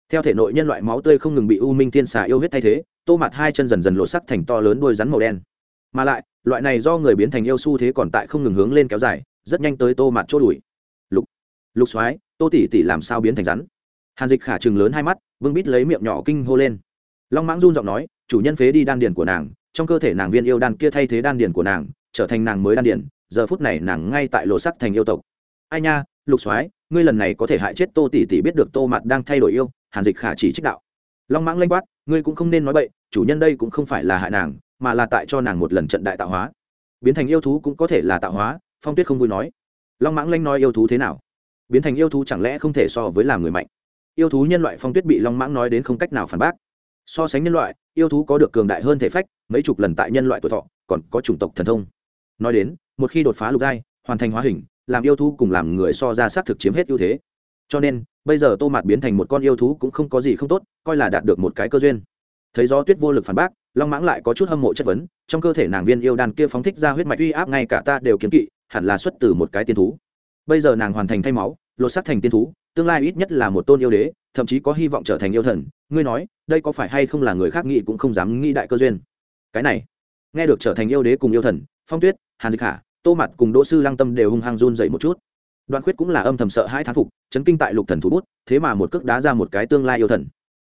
Theo thể nội nhân loại máu tươi không ngừng bị u minh thiên xà yêu huyết thay thế, tô mạt hai chân dần dần lột sắc thành to lớn đuôi rắn màu đen. Mà lại loại này do người biến thành yêu xu thế còn tại không ngừng hướng lên kéo dài, rất nhanh tới tô mặt chỗ đùi. Lục lục xoái tô tỷ tỷ làm sao biến thành rắn? Hàn dịch khả chừng lớn hai mắt, vương bít lấy miệng nhỏ kinh hô lên. Long mãng run giọng nói, chủ nhân phế đi đan điền của nàng, trong cơ thể nàng viên yêu đan kia thay thế đan điền của nàng, trở thành nàng mới đan điền, giờ phút này nàng ngay tại lộ sắc thành yêu tộc. Ai nha, lục soái, ngươi lần này có thể hại chết tô tỷ tỷ biết được tô mặt đang thay đổi yêu, hàn dịch khả chỉ trích đạo. Long mãng lanh quát, ngươi cũng không nên nói bậy, chủ nhân đây cũng không phải là hại nàng mà là tại cho nàng một lần trận đại tạo hóa. Biến thành yêu thú cũng có thể là tạo hóa, phong tuyết không vui nói. Long mãng lanh nói yêu thú thế nào? Biến thành yêu thú chẳng lẽ không thể so với làm người mạnh? Yêu thú nhân loại phong tuyết bị long mãng nói đến không cách nào phản bác. So sánh nhân loại, yêu thú có được cường đại hơn thể phách, mấy chục lần tại nhân loại tuổi thọ, còn có chủng tộc thần thông. Nói đến, một khi đột phá lục giai, hoàn thành hóa hình, làm yêu thú cùng làm người so ra xác thực chiếm hết ưu thế. Cho nên, bây giờ tô mạt biến thành một con yêu thú cũng không có gì không tốt, coi là đạt được một cái cơ duyên. Thấy do tuyết vô lực phản bác long mãng lại có chút hâm mộ chất vấn, trong cơ thể nàng viên yêu đàn kia phóng thích ra huyết mạch uy áp ngay cả ta đều kiếm kỵ, hẳn là xuất từ một cái tiên thú. Bây giờ nàng hoàn thành thay máu, lột xác thành tiên thú, tương lai ít nhất là một tôn yêu đế, thậm chí có hy vọng trở thành yêu thần. Ngươi nói, đây có phải hay không là người khác nghĩ cũng không dám nghĩ đại cơ duyên? Cái này, nghe được trở thành yêu đế cùng yêu thần, phong tuyết, hàn dịch hạ, tô mặt cùng đỗ sư lăng tâm đều hung hăng run dậy một chút. Đoạn khuyết cũng là âm thầm sợ hai thán phục, chấn kinh tại lục thần thủ bút, thế mà một cước đá ra một cái tương lai yêu thần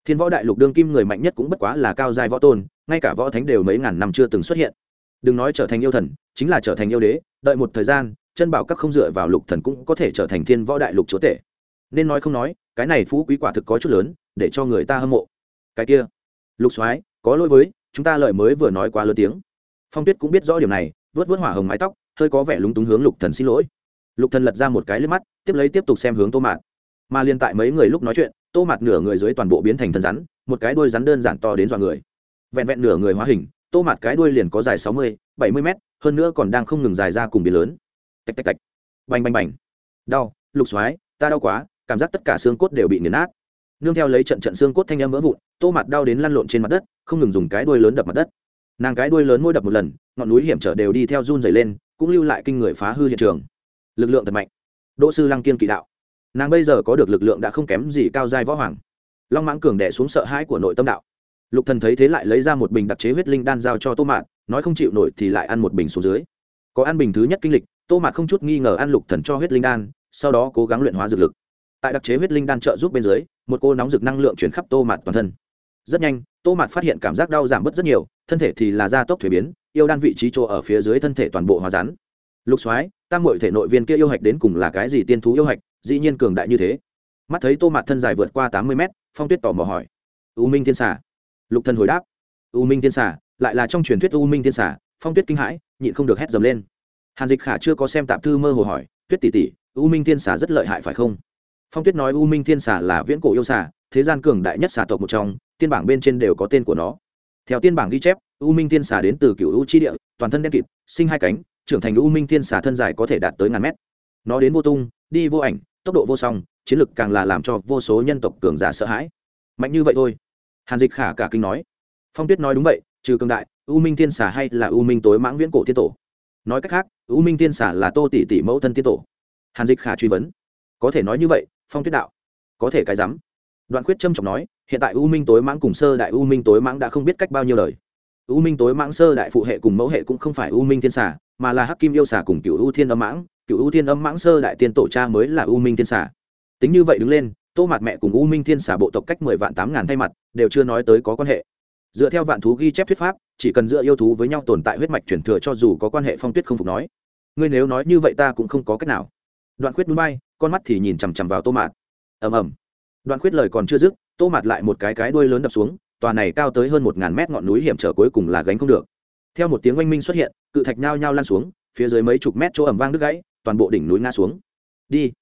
thiên võ đại lục đương kim người mạnh nhất cũng bất quá là cao giai võ tôn, ngay cả võ thánh đều mấy ngàn năm chưa từng xuất hiện. Đừng nói trở thành yêu thần, chính là trở thành yêu đế, đợi một thời gian, chân bảo các không dựa vào lục thần cũng có thể trở thành thiên võ đại lục chúa tể. Nên nói không nói, cái này phú quý quả thực có chút lớn, để cho người ta hâm mộ. Cái kia, lục soái, có lỗi với, chúng ta lời mới vừa nói quá lớn tiếng. Phong tuyết cũng biết rõ điểm này vớt vớt hỏa hồng mái tóc, hơi có vẻ lúng túng hướng lục thần xin lỗi. Lục thần lật ra một cái lên mắt, tiếp lấy tiếp tục xem hướng tô mạn. Mà liên tại mấy người lúc nói chuyện tô mặt nửa người dưới toàn bộ biến thành thân rắn, một cái đuôi rắn đơn giản to đến dọa người. Vẹn vẹn nửa người hóa hình, tô mặt cái đuôi liền có dài sáu mươi, bảy mươi mét, hơn nữa còn đang không ngừng dài ra cùng biến lớn. Tạch tạch tạch. Bành bành bành. Đau, lục xoái, ta đau quá, cảm giác tất cả xương cốt đều bị nghiền nát. Nương theo lấy trận trận xương cốt thanh âm vỡ vụn, tô mặt đau đến lăn lộn trên mặt đất, không ngừng dùng cái đuôi lớn đập mặt đất. Nàng cái đuôi lớn môi đập một lần, ngọn núi hiểm trở đều đi theo run dày lên, cũng lưu lại kinh người phá hư hiện trường. Lực lượng thật mạnh. Đỗ sư lăng kiên kỳ đạo nàng bây giờ có được lực lượng đã không kém gì cao giai võ hoàng. Long mãng cường đẻ xuống sợ hãi của nội tâm đạo. Lục thần thấy thế lại lấy ra một bình đặc chế huyết linh đan giao cho tô mạt, nói không chịu nổi thì lại ăn một bình xuống dưới. Có ăn bình thứ nhất kinh lịch, tô mạt không chút nghi ngờ ăn lục thần cho huyết linh đan, sau đó cố gắng luyện hóa dược lực. Tại đặc chế huyết linh đan trợ giúp bên dưới, một cô nóng dược năng lượng chuyển khắp tô mạt toàn thân. Rất nhanh, tô mạt phát hiện cảm giác đau giảm bớt rất nhiều, thân thể thì là gia tốc thuế biến, yêu đan vị trí chỗ ở phía dưới thân thể toàn bộ hóa rắn. Lục soái, tam mội thể nội viên kia yêu hạch đến cùng là cái gì tiên thú yêu hạch? Dĩ nhiên cường đại như thế. Mắt thấy tô mạt thân dài vượt qua tám mươi mét, phong tuyết tò mò hỏi. U minh thiên xà? Lục thần hồi đáp. U minh thiên xà, lại là trong truyền thuyết u minh thiên xà. Phong tuyết kinh hãi, nhịn không được hét dầm lên. Hàn dịch khả chưa có xem tạp thư mơ hồ hỏi, tuyết tỷ tỷ, u minh thiên xà rất lợi hại phải không? Phong tuyết nói, u minh thiên xà là viễn cổ yêu xà, thế gian cường đại nhất xà tộc một trong, tiên bảng bên trên đều có tên của nó. Theo tiên bảng ghi chép, u minh thiên xà đến từ cựu u chi địa, toàn thân đen kịt, sinh hai cánh, trưởng thành u minh thiên xà thân dài có thể đạt tới ngàn mét. Nó đến vô tung, đi vô ảnh tốc độ vô song, chiến lực càng là làm cho vô số nhân tộc cường giả sợ hãi. Mạnh như vậy thôi. Hàn dịch khả cả kinh nói. Phong tuyết nói đúng vậy, trừ cường đại, u minh thiên xà hay là u minh tối mãng viễn cổ tiên tổ? Nói cách khác, u minh thiên xà là tô tỷ tỷ mẫu thân tiên tổ. Hàn dịch khả truy vấn. Có thể nói như vậy, phong tuyết đạo. Có thể cái rắm. Đoạn khuyết trâm trọng nói, hiện tại u minh tối mãng cùng sơ đại u minh tối mãng đã không biết cách bao nhiêu lời. U minh tối mãng sơ đại phụ hệ cùng mẫu hệ cũng không phải u minh thiên xà, mà là hắc kim yêu xà cùng cựu u thiên âm mãng cựu u thiên âm mãng sơ đại tiên tổ cha mới là u minh thiên xà. Tính như vậy đứng lên, tô Mạt mẹ cùng u minh thiên xà bộ tộc cách mười vạn tám ngàn thay mặt, đều chưa nói tới có quan hệ. Dựa theo vạn thú ghi chép thuyết pháp, chỉ cần dựa yêu thú với nhau tồn tại huyết mạch chuyển thừa cho dù có quan hệ phong tuyết không phục nói. Ngươi nếu nói như vậy ta cũng không có cách nào. Đoạn khuyết núi bay, con mắt thì nhìn chằm chằm vào tô mạt. Ầm ầm. Đoạn khuyết lời còn chưa dứt, tô mạt lại một cái cái đuôi lớn đập xuống, tòa này cao tới hơn một ngàn mét ngọn núi hiểm trở cuối cùng là gánh không được. Theo một tiếng oanh minh xuất hiện, cự thạch nhao nhao lan xuống, phía dưới mấy chục mét chỗ ẩm vang đứt gãy toàn bộ đỉnh núi ngã xuống. Đi.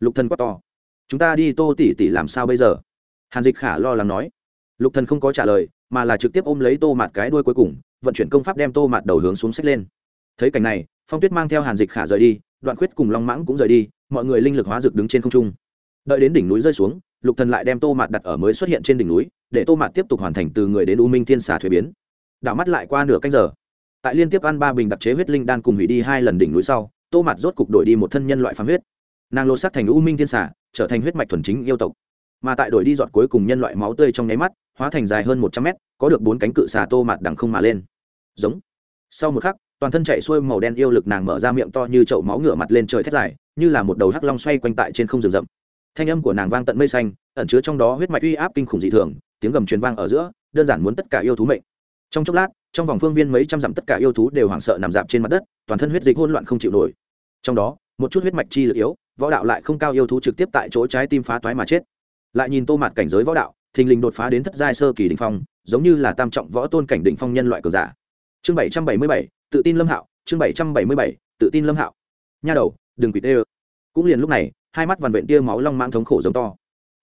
Lục thần quát to. Chúng ta đi tô tỷ tỷ làm sao bây giờ? Hàn dịch khả lo lắng nói. Lục thần không có trả lời, mà là trực tiếp ôm lấy tô mạt cái đuôi cuối cùng, vận chuyển công pháp đem tô mạt đầu hướng xuống xách lên. Thấy cảnh này, phong tuyết mang theo hàn dịch khả rời đi, đoạn khuyết cùng long mãng cũng rời đi, mọi người linh lực hóa rực đứng trên không trung. Đợi đến đỉnh núi rơi xuống, lục thần lại đem tô mạt đặt ở mới xuất hiện trên đỉnh núi, để tô mạt tiếp tục hoàn thành từ người đến u minh thiên xà thuế biến. Đảo mắt lại qua nửa canh giờ. Tại liên tiếp ăn ba bình đặc chế huyết linh đan cùng hủy đi hai lần đỉnh núi sau tô mạt rốt cục đổi đi một thân nhân loại phàm huyết. Nàng lột xác thành u minh thiên xà, trở thành huyết mạch thuần chính yêu tộc. Mà tại đổi đi giọt cuối cùng nhân loại máu tươi trong nháy mắt, hóa thành dài hơn một trăm mét, có được bốn cánh cự xà tô mạt đằng không mà lên. Giống. Sau một khắc, toàn thân chạy xuôi màu đen yêu lực nàng mở ra miệng to như chậu máu ngửa mặt lên trời thét dài, như là một đầu hắc long xoay quanh tại trên không rừng rậm. Thanh âm của nàng vang tận mây xanh, ẩn chứa trong đó huyết mạch uy áp kinh khủng dị thường, tiếng gầm truyền vang ở giữa, đơn giản muốn tất cả yêu thú mệnh. Trong chốc lát, trong vòng phương viên mấy trăm dặm tất cả yêu thú đều hoảng sợ nằm dạp trên mặt đất, toàn thân huyết dịch hỗn loạn không chịu nổi trong đó, một chút huyết mạch chi lực yếu, võ đạo lại không cao yêu thú trực tiếp tại chỗ trái tim phá toái mà chết. Lại nhìn tô mạt cảnh giới võ đạo, thình lình đột phá đến thất giai sơ kỳ đỉnh phong, giống như là tam trọng võ tôn cảnh đỉnh phong nhân loại cờ giả. Chương bảy trăm bảy mươi bảy, tự tin lâm hạo, chương bảy trăm bảy mươi bảy, tự tin lâm hạo. Nha đầu, đừng quỵt đê cũng liền lúc này, hai mắt vằn vện tia máu long mang thống khổ giống to.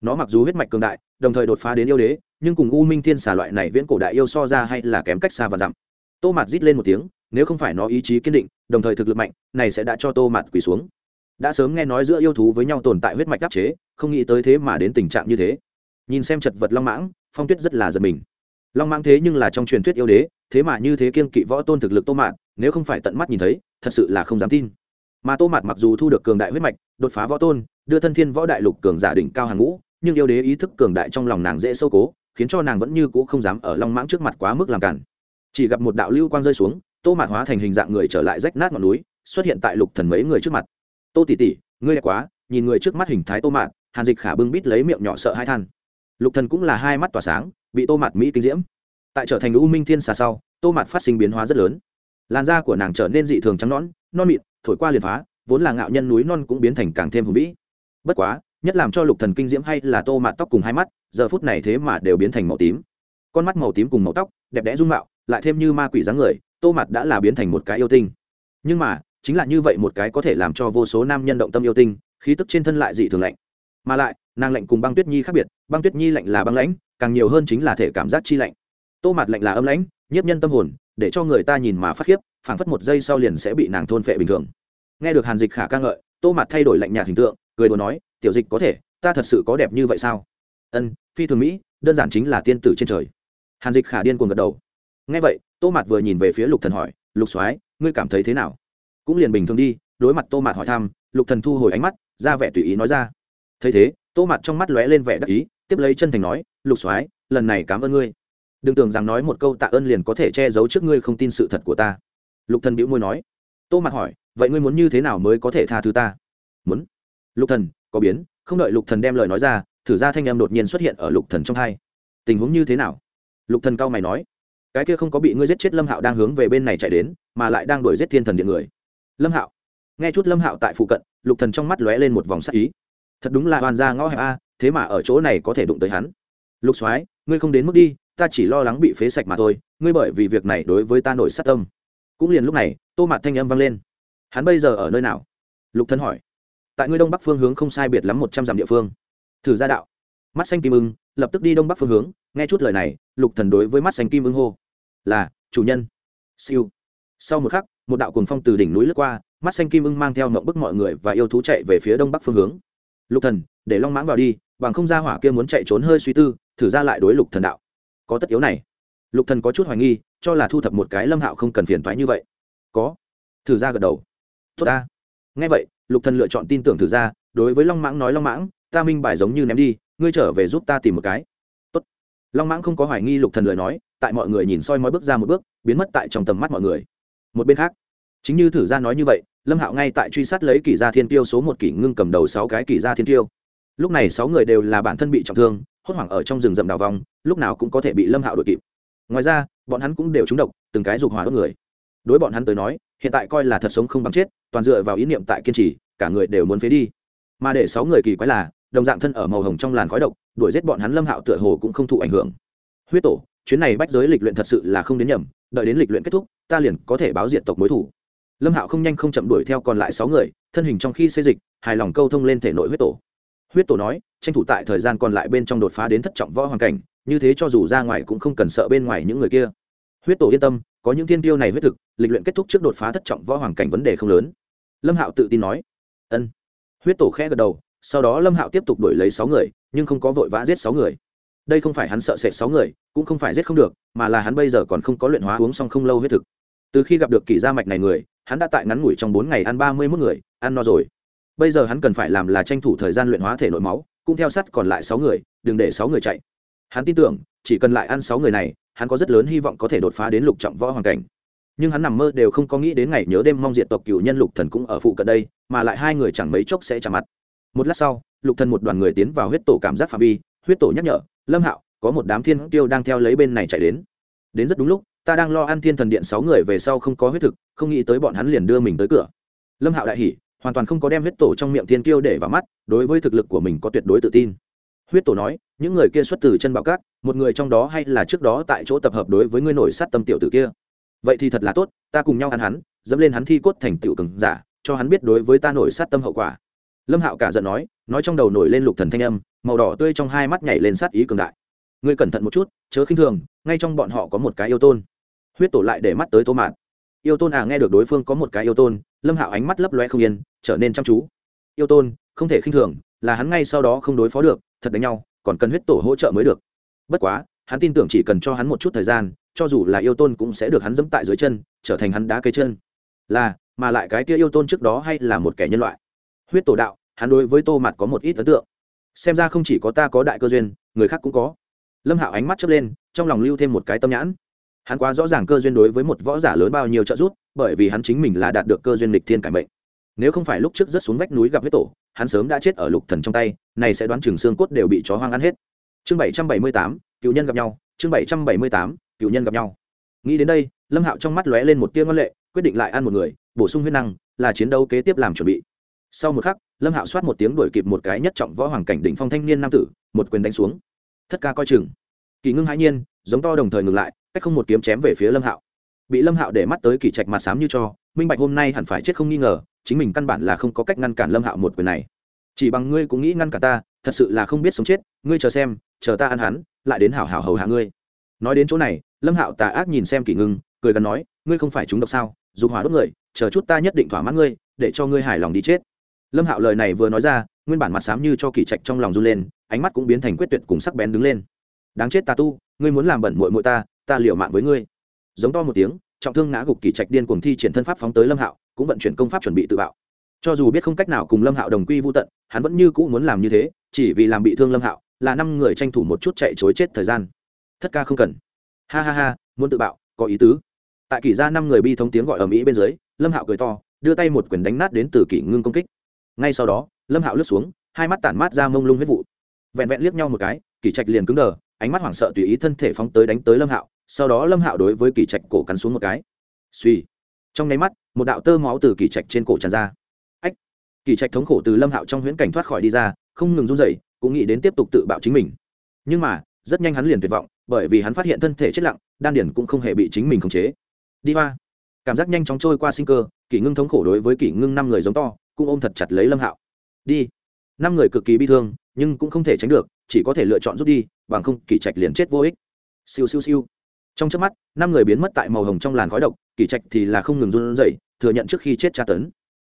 Nó mặc dù huyết mạch cường đại, đồng thời đột phá đến yêu đế, nhưng cùng u minh thiên xà loại này viễn cổ đại yêu so ra hay là kém cách xa và dặm. Tô mạt rít lên một tiếng nếu không phải nó ý chí kiên định, đồng thời thực lực mạnh, này sẽ đã cho tô mạt quỳ xuống. Đã sớm nghe nói giữa yêu thú với nhau tồn tại huyết mạch đắc chế, không nghĩ tới thế mà đến tình trạng như thế. Nhìn xem chật vật long mãng, phong tuyết rất là giật mình. Long mãng thế nhưng là trong truyền thuyết yêu đế, thế mà như thế kiên kỵ võ tôn thực lực tô mạt, nếu không phải tận mắt nhìn thấy, thật sự là không dám tin. Mà tô mạt mặc dù thu được cường đại huyết mạch, đột phá võ tôn, đưa thân thiên võ đại lục cường giả đỉnh cao hàng ngũ, nhưng yêu đế ý thức cường đại trong lòng nàng dễ sâu cố, khiến cho nàng vẫn như cũ không dám ở long mãng trước mặt quá mức làm cản. Chỉ gặp một đạo lưu quang rơi xuống tô mạt hóa thành hình dạng người trở lại rách nát ngọn núi, xuất hiện tại lục thần mấy người trước mặt. Tô tỷ tỷ, ngươi đẹp quá, nhìn người trước mắt hình thái tô mạt hàn dịch khả bưng bít lấy miệng nhỏ sợ hai than. Lục thần cũng là hai mắt tỏa sáng, bị tô mạt mỹ kinh diễm. Tại trở thành u minh thiên xà sau, tô mạt phát sinh biến hóa rất lớn. Làn da của nàng trở nên dị thường trắng nõn, non mịn, thổi qua liền phá, vốn là ngạo nhân núi non cũng biến thành càng thêm hùng vĩ. Bất quá, nhất làm cho lục thần kinh diễm hay là tô mạt tóc cùng hai mắt, giờ phút này thế mà đều biến thành màu tím. Con mắt màu tím cùng màu tóc, đẹp đẽ dung mạo, lại thêm như ma quỷ dáng người tô mạt đã là biến thành một cái yêu tinh. Nhưng mà, chính là như vậy một cái có thể làm cho vô số nam nhân động tâm yêu tinh, khí tức trên thân lại dị thường lạnh. Mà lại, nàng lạnh cùng băng tuyết nhi khác biệt, băng tuyết nhi lạnh là băng lãnh, càng nhiều hơn chính là thể cảm giác chi lạnh. Tô mạt lạnh là âm lãnh, nhiếp nhân tâm hồn, để cho người ta nhìn mà phát khiếp, phảng phất một giây sau liền sẽ bị nàng thôn phệ bình thường. Nghe được hàn dịch khả ca ngợi, tô mạt thay đổi lạnh nhạt hình tượng, cười đùa nói, tiểu dịch có thể, ta thật sự có đẹp như vậy sao? Ân, phi thường mỹ, đơn giản chính là tiên tử trên trời. Hàn dịch khả điên cuồng gật đầu. Nghe vậy tô mạt vừa nhìn về phía lục thần hỏi, lục soái, ngươi cảm thấy thế nào? Cũng liền bình thường đi, đối mặt tô mạt hỏi thăm, lục thần thu hồi ánh mắt, ra vẻ tùy ý nói ra. Thấy thế, tô mạt trong mắt lóe lên vẻ đắc ý, tiếp lấy chân thành nói, lục soái, lần này cảm ơn ngươi. Đừng tưởng rằng nói một câu tạ ơn liền có thể che giấu trước ngươi không tin sự thật của ta. Lục thần bĩu môi nói. Tô mạt hỏi, vậy ngươi muốn như thế nào mới có thể tha thứ ta? Muốn. Lục thần, có biến, không đợi lục thần đem lời nói ra, thử ra thanh em đột nhiên xuất hiện ở lục thần trong hai. Tình huống như thế nào? Lục thần cao mày nói cái kia không có bị ngươi giết chết lâm hạo đang hướng về bên này chạy đến, mà lại đang đuổi giết thiên thần điện người. Lâm hạo. Nghe chút lâm hạo tại phụ cận, lục thần trong mắt lóe lên một vòng sắc ý. Thật đúng là hoàn ra ngõ hẹp a, thế mà ở chỗ này có thể đụng tới hắn. Lục soái, ngươi không đến mức đi, ta chỉ lo lắng bị phế sạch mà thôi, ngươi bởi vì việc này đối với ta nổi sát tâm. Cũng liền lúc này, tô mạt thanh âm vang lên. Hắn bây giờ ở nơi nào? Lục Thần hỏi. Tại ngươi đông bắc phương hướng không sai biệt lắm một trăm dặm địa phương. Thử ra đạo. Mắt xanh kim ưng, lập tức đi đông bắc phương hướng. Nghe chút lời này, lục thần đối với mắt xanh kim ưng hô là, chủ nhân. Siêu. Sau một khắc, một đạo cuồng phong từ đỉnh núi lướt qua, mắt xanh kim ưng mang theo mộng bức mọi người và yêu thú chạy về phía đông bắc phương hướng. Lục thần, để long mãng vào đi, bằng không ra hỏa kia muốn chạy trốn hơi suy tư, thử ra lại đối lục thần đạo. Có tất yếu này. Lục thần có chút hoài nghi, cho là thu thập một cái lâm hạo không cần phiền toái như vậy. Có. Thử ra gật đầu. Tốt ta. Nghe vậy, lục thần lựa chọn tin tưởng thử ra, đối với long mãng nói long mãng, ta minh bài giống như ném đi, ngươi trở về giúp ta tìm một cái. Tốt. Long mãng không có hoài nghi lục thần lời nói tại mọi người nhìn soi mói bước ra một bước, biến mất tại trong tầm mắt mọi người. Một bên khác, chính như thử ra nói như vậy, lâm hạo ngay tại truy sát lấy kỷ gia thiên tiêu số một kỷ ngưng cầm đầu sáu cái kỷ gia thiên tiêu. Lúc này sáu người đều là bản thân bị trọng thương, hốt hoảng ở trong rừng rậm đào vòng lúc nào cũng có thể bị lâm hạo đội kịp. Ngoài ra, bọn hắn cũng đều trúng độc, từng cái dục hỏa đốt người. Đối bọn hắn tới nói, hiện tại coi là thật sống không bằng chết, toàn dựa vào ý niệm tại kiên trì, cả người đều muốn phế đi. Mà để sáu người kỳ quái là, đồng dạng thân ở màu hồng trong làn khói độc, đuổi giết bọn hắn lâm hạo tựa hồ cũng không thụ ảnh hưởng. Huyết tổ chuyến này bách giới lịch luyện thật sự là không đến nhầm, đợi đến lịch luyện kết thúc, ta liền có thể báo diện tộc mối thủ. Lâm hạo không nhanh không chậm đuổi theo còn lại sáu người, thân hình trong khi xây dịch, hài lòng câu thông lên thể nội huyết tổ. Huyết tổ nói, tranh thủ tại thời gian còn lại bên trong đột phá đến thất trọng võ hoàn cảnh, như thế cho dù ra ngoài cũng không cần sợ bên ngoài những người kia. Huyết tổ yên tâm, có những thiên tiêu này huyết thực, lịch luyện kết thúc trước đột phá thất trọng võ hoàn cảnh vấn đề không lớn. Lâm hạo tự tin nói, ân. Huyết tổ khẽ gật đầu, sau đó lâm hạo tiếp tục đuổi lấy sáu người, nhưng không có vội vã giết sáu người đây không phải hắn sợ sệt sáu người, cũng không phải giết không được, mà là hắn bây giờ còn không có luyện hóa uống xong không lâu huyết thực. Từ khi gặp được kỳ gia mạch này người, hắn đã tại ngắn ngủi trong bốn ngày ăn ba mươi mốt người, ăn no rồi. Bây giờ hắn cần phải làm là tranh thủ thời gian luyện hóa thể nội máu, cũng theo sắt còn lại sáu người, đừng để sáu người chạy. Hắn tin tưởng, chỉ cần lại ăn sáu người này, hắn có rất lớn hy vọng có thể đột phá đến lục trọng võ hoàng cảnh. Nhưng hắn nằm mơ đều không có nghĩ đến ngày nhớ đêm mong diện tộc cựu nhân lục thần cũng ở phụ cận đây, mà lại hai người chẳng mấy chốc sẽ chạm mặt. Một lát sau, lục thần một đoàn người tiến vào huyết tổ cảm giác phạm vi, huyết tổ nhắc nhở lâm hạo, có một đám thiên tiêu đang theo lấy bên này chạy đến. Đến rất đúng lúc, ta đang lo ăn thiên thần điện sáu người về sau không có huyết thực, không nghĩ tới bọn hắn liền đưa mình tới cửa. Lâm hạo đại hỉ, hoàn toàn không có đem huyết tổ trong miệng thiên kiêu để vào mắt, đối với thực lực của mình có tuyệt đối tự tin. Huyết tổ nói, những người kia xuất từ chân bảo cát một người trong đó hay là trước đó tại chỗ tập hợp đối với ngươi nổi sát tâm tiểu tử kia. Vậy thì thật là tốt, ta cùng nhau ăn hắn, dẫm lên hắn thi cốt thành tiểu cường giả, cho hắn biết đối với ta nổi sát tâm hậu quả lâm hạo cả giận nói nói trong đầu nổi lên lục thần thanh âm, màu đỏ tươi trong hai mắt nhảy lên sát ý cường đại. Ngươi cẩn thận một chút, chớ khinh thường, ngay trong bọn họ có một cái yêu tôn. Huyết tổ lại để mắt tới tô mạn yêu tôn à nghe được đối phương có một cái yêu tôn, lâm hạo ánh mắt lấp loe không yên, trở nên chăm chú. Yêu tôn, không thể khinh thường, là hắn ngay sau đó không đối phó được, thật đánh nhau, còn cần huyết tổ hỗ trợ mới được. Bất quá, hắn tin tưởng chỉ cần cho hắn một chút thời gian, cho dù là yêu tôn cũng sẽ được hắn dẫm tại dưới chân, trở thành hắn đá cây chân. Là, mà lại cái kia yêu tôn trước đó hay là một kẻ nhân loại? Huyết tổ đạo hắn đối với tô mặt có một ít ấn tượng. Xem ra không chỉ có ta có đại cơ duyên, người khác cũng có. Lâm hạo ánh mắt chớp lên, trong lòng lưu thêm một cái tâm nhãn. Hắn quá rõ ràng cơ duyên đối với một võ giả lớn bao nhiêu trợ giúp, bởi vì hắn chính mình là đạt được cơ duyên lịch thiên cải mệnh. Nếu không phải lúc trước rất xuống vách núi gặp huyết tổ, hắn sớm đã chết ở lục thần trong tay, này sẽ đoán chừng xương cốt đều bị chó hoang ăn hết. Chương bảy trăm bảy mươi tám, cựu nhân gặp nhau, chương bảy trăm bảy mươi tám, cựu nhân gặp nhau. Nghĩ đến đây, lâm hạo trong mắt lóe lên một tia ngân lệ, quyết định lại ăn một người, bổ sung huyết năng, là chiến đấu kế tiếp làm chuẩn bị sau một khắc, lâm hạo soát một tiếng đuổi kịp một cái nhất trọng võ hoàng cảnh đỉnh phong thanh niên nam tử, một quyền đánh xuống. Thất ca coi chừng. Kỳ ngưng hãi nhiên, giống to đồng thời ngừng lại, cách không một kiếm chém về phía lâm hạo. Bị lâm hạo để mắt tới kỳ trạch mặt xám như cho, minh bạch hôm nay hẳn phải chết không nghi ngờ, chính mình căn bản là không có cách ngăn cản lâm hạo một quyền này. Chỉ bằng ngươi cũng nghĩ ngăn cả ta, thật sự là không biết sống chết, ngươi chờ xem, chờ ta ăn hắn, lại đến hảo hảo hầu hạ ngươi. Nói đến chỗ này, lâm hạo tà ác nhìn xem kỷ ngưng, cười gần nói, ngươi không phải chúng độc sao dù hỏa đốt người, chờ chút ta nhất định thỏa mãn ngươi, để cho ngươi hài lòng đi chết lâm hạo lời này vừa nói ra, nguyên bản mặt xám như cho kỳ trạch trong lòng run lên, ánh mắt cũng biến thành quyết tuyệt cùng sắc bén đứng lên. Đáng chết ta tu, ngươi muốn làm bẩn mội mội ta ta liều mạng với ngươi. Giống to một tiếng, trọng thương ngã gục kỳ trạch điên cuồng thi triển thân pháp phóng tới lâm hạo, cũng vận chuyển công pháp chuẩn bị tự bạo. Cho dù biết không cách nào cùng lâm hạo đồng quy vô tận, hắn vẫn như cũ muốn làm như thế, chỉ vì làm bị thương lâm hạo, là năm người tranh thủ một chút chạy chối chết thời gian. Thất ca không cần. Ha ha ha, muốn tự bạo, có ý tứ. Tại kỷ ra năm người bi thống tiếng gọi ở mỹ bên dưới, lâm hạo cười to, đưa tay một quyền đánh nát đến từ kỷ ngưng công kích ngay sau đó, lâm hạo lướt xuống, hai mắt tản mát ra mông lung huyết vụ. Vẹn vẹn liếc nhau một cái kỷ trạch liền cứng đờ, ánh mắt hoảng sợ tùy ý thân thể phóng tới đánh tới lâm hạo, sau đó lâm hạo đối với kỷ trạch cổ cắn xuống một cái. Suy trong nháy mắt, một đạo tơ máu từ kỷ trạch trên cổ tràn ra. Ách. Kỷ trạch thống khổ từ lâm hạo trong huyễn cảnh thoát khỏi đi ra, không ngừng run rẩy, cũng nghĩ đến tiếp tục tự bạo chính mình. Nhưng mà, rất nhanh hắn liền tuyệt vọng, bởi vì hắn phát hiện thân thể chết lặng, đan điển cũng không hề bị chính mình khống chế. Đi hoa cảm giác nhanh chóng trôi qua sinh cơ kỷ ngưng thống khổ đối với kỷ ngưng năm người giống to cũng ôm thật chặt lấy lâm hạo. Đi. Năm người cực kỳ bi thương, nhưng cũng không thể tránh được, chỉ có thể lựa chọn rút đi, bằng không, kỳ trạch liền chết vô ích. Siêu siêu siêu. Trong trước mắt, năm người biến mất tại màu hồng trong làn khói độc, Kỳ trạch thì là không ngừng run rẩy, thừa nhận trước khi chết tra tấn.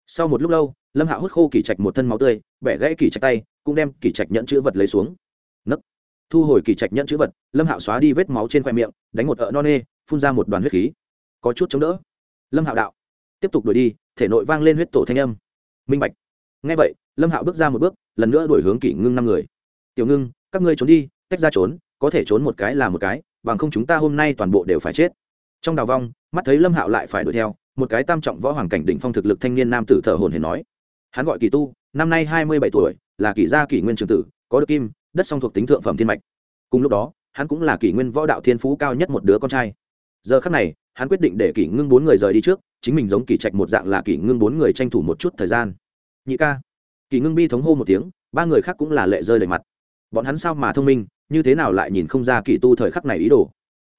Sau một lúc lâu, lâm hạo hút khô kỳ trạch một thân máu tươi, bẻ gãy kỳ trạch tay, cũng đem kỳ trạch nhận chữ vật lấy xuống. Nấc. Thu hồi kỳ trạch nhận chữ vật, lâm hạo xóa đi vết máu trên khoe miệng, đánh một ợ non nê, phun ra một đoàn huyết khí. Có chút chống đỡ. Lâm hạo đạo. Tiếp tục đuổi đi, thể nội vang lên huyết tổ thanh âm minh bạch. Ngay vậy, lâm hạo bước ra một bước, lần nữa đuổi hướng kỷ ngưng năm người. Tiểu ngưng, các ngươi trốn đi, tách ra trốn, có thể trốn một cái là một cái, bằng không chúng ta hôm nay toàn bộ đều phải chết. Trong đào vong, mắt thấy lâm hạo lại phải đuổi theo, một cái tam trọng võ hoàng cảnh đỉnh phong thực lực thanh niên nam tử thở hồn hển nói, hắn gọi kỳ tu, năm nay hai mươi bảy tuổi, là kỷ gia kỷ nguyên trường tử, có được kim, đất song thuộc tính thượng phẩm thiên mạch. Cùng lúc đó, hắn cũng là kỷ nguyên võ đạo thiên phú cao nhất một đứa con trai. Giờ khắc này, hắn quyết định để kỷ ngưng bốn người rời đi trước chính mình giống kỳ trạch một dạng là kỳ ngưng bốn người tranh thủ một chút thời gian. Nhị ca. Kỳ ngưng bi thống hô một tiếng, ba người khác cũng là lệ rơi đầy mặt. Bọn hắn sao mà thông minh, như thế nào lại nhìn không ra kỳ tu thời khắc này ý đồ?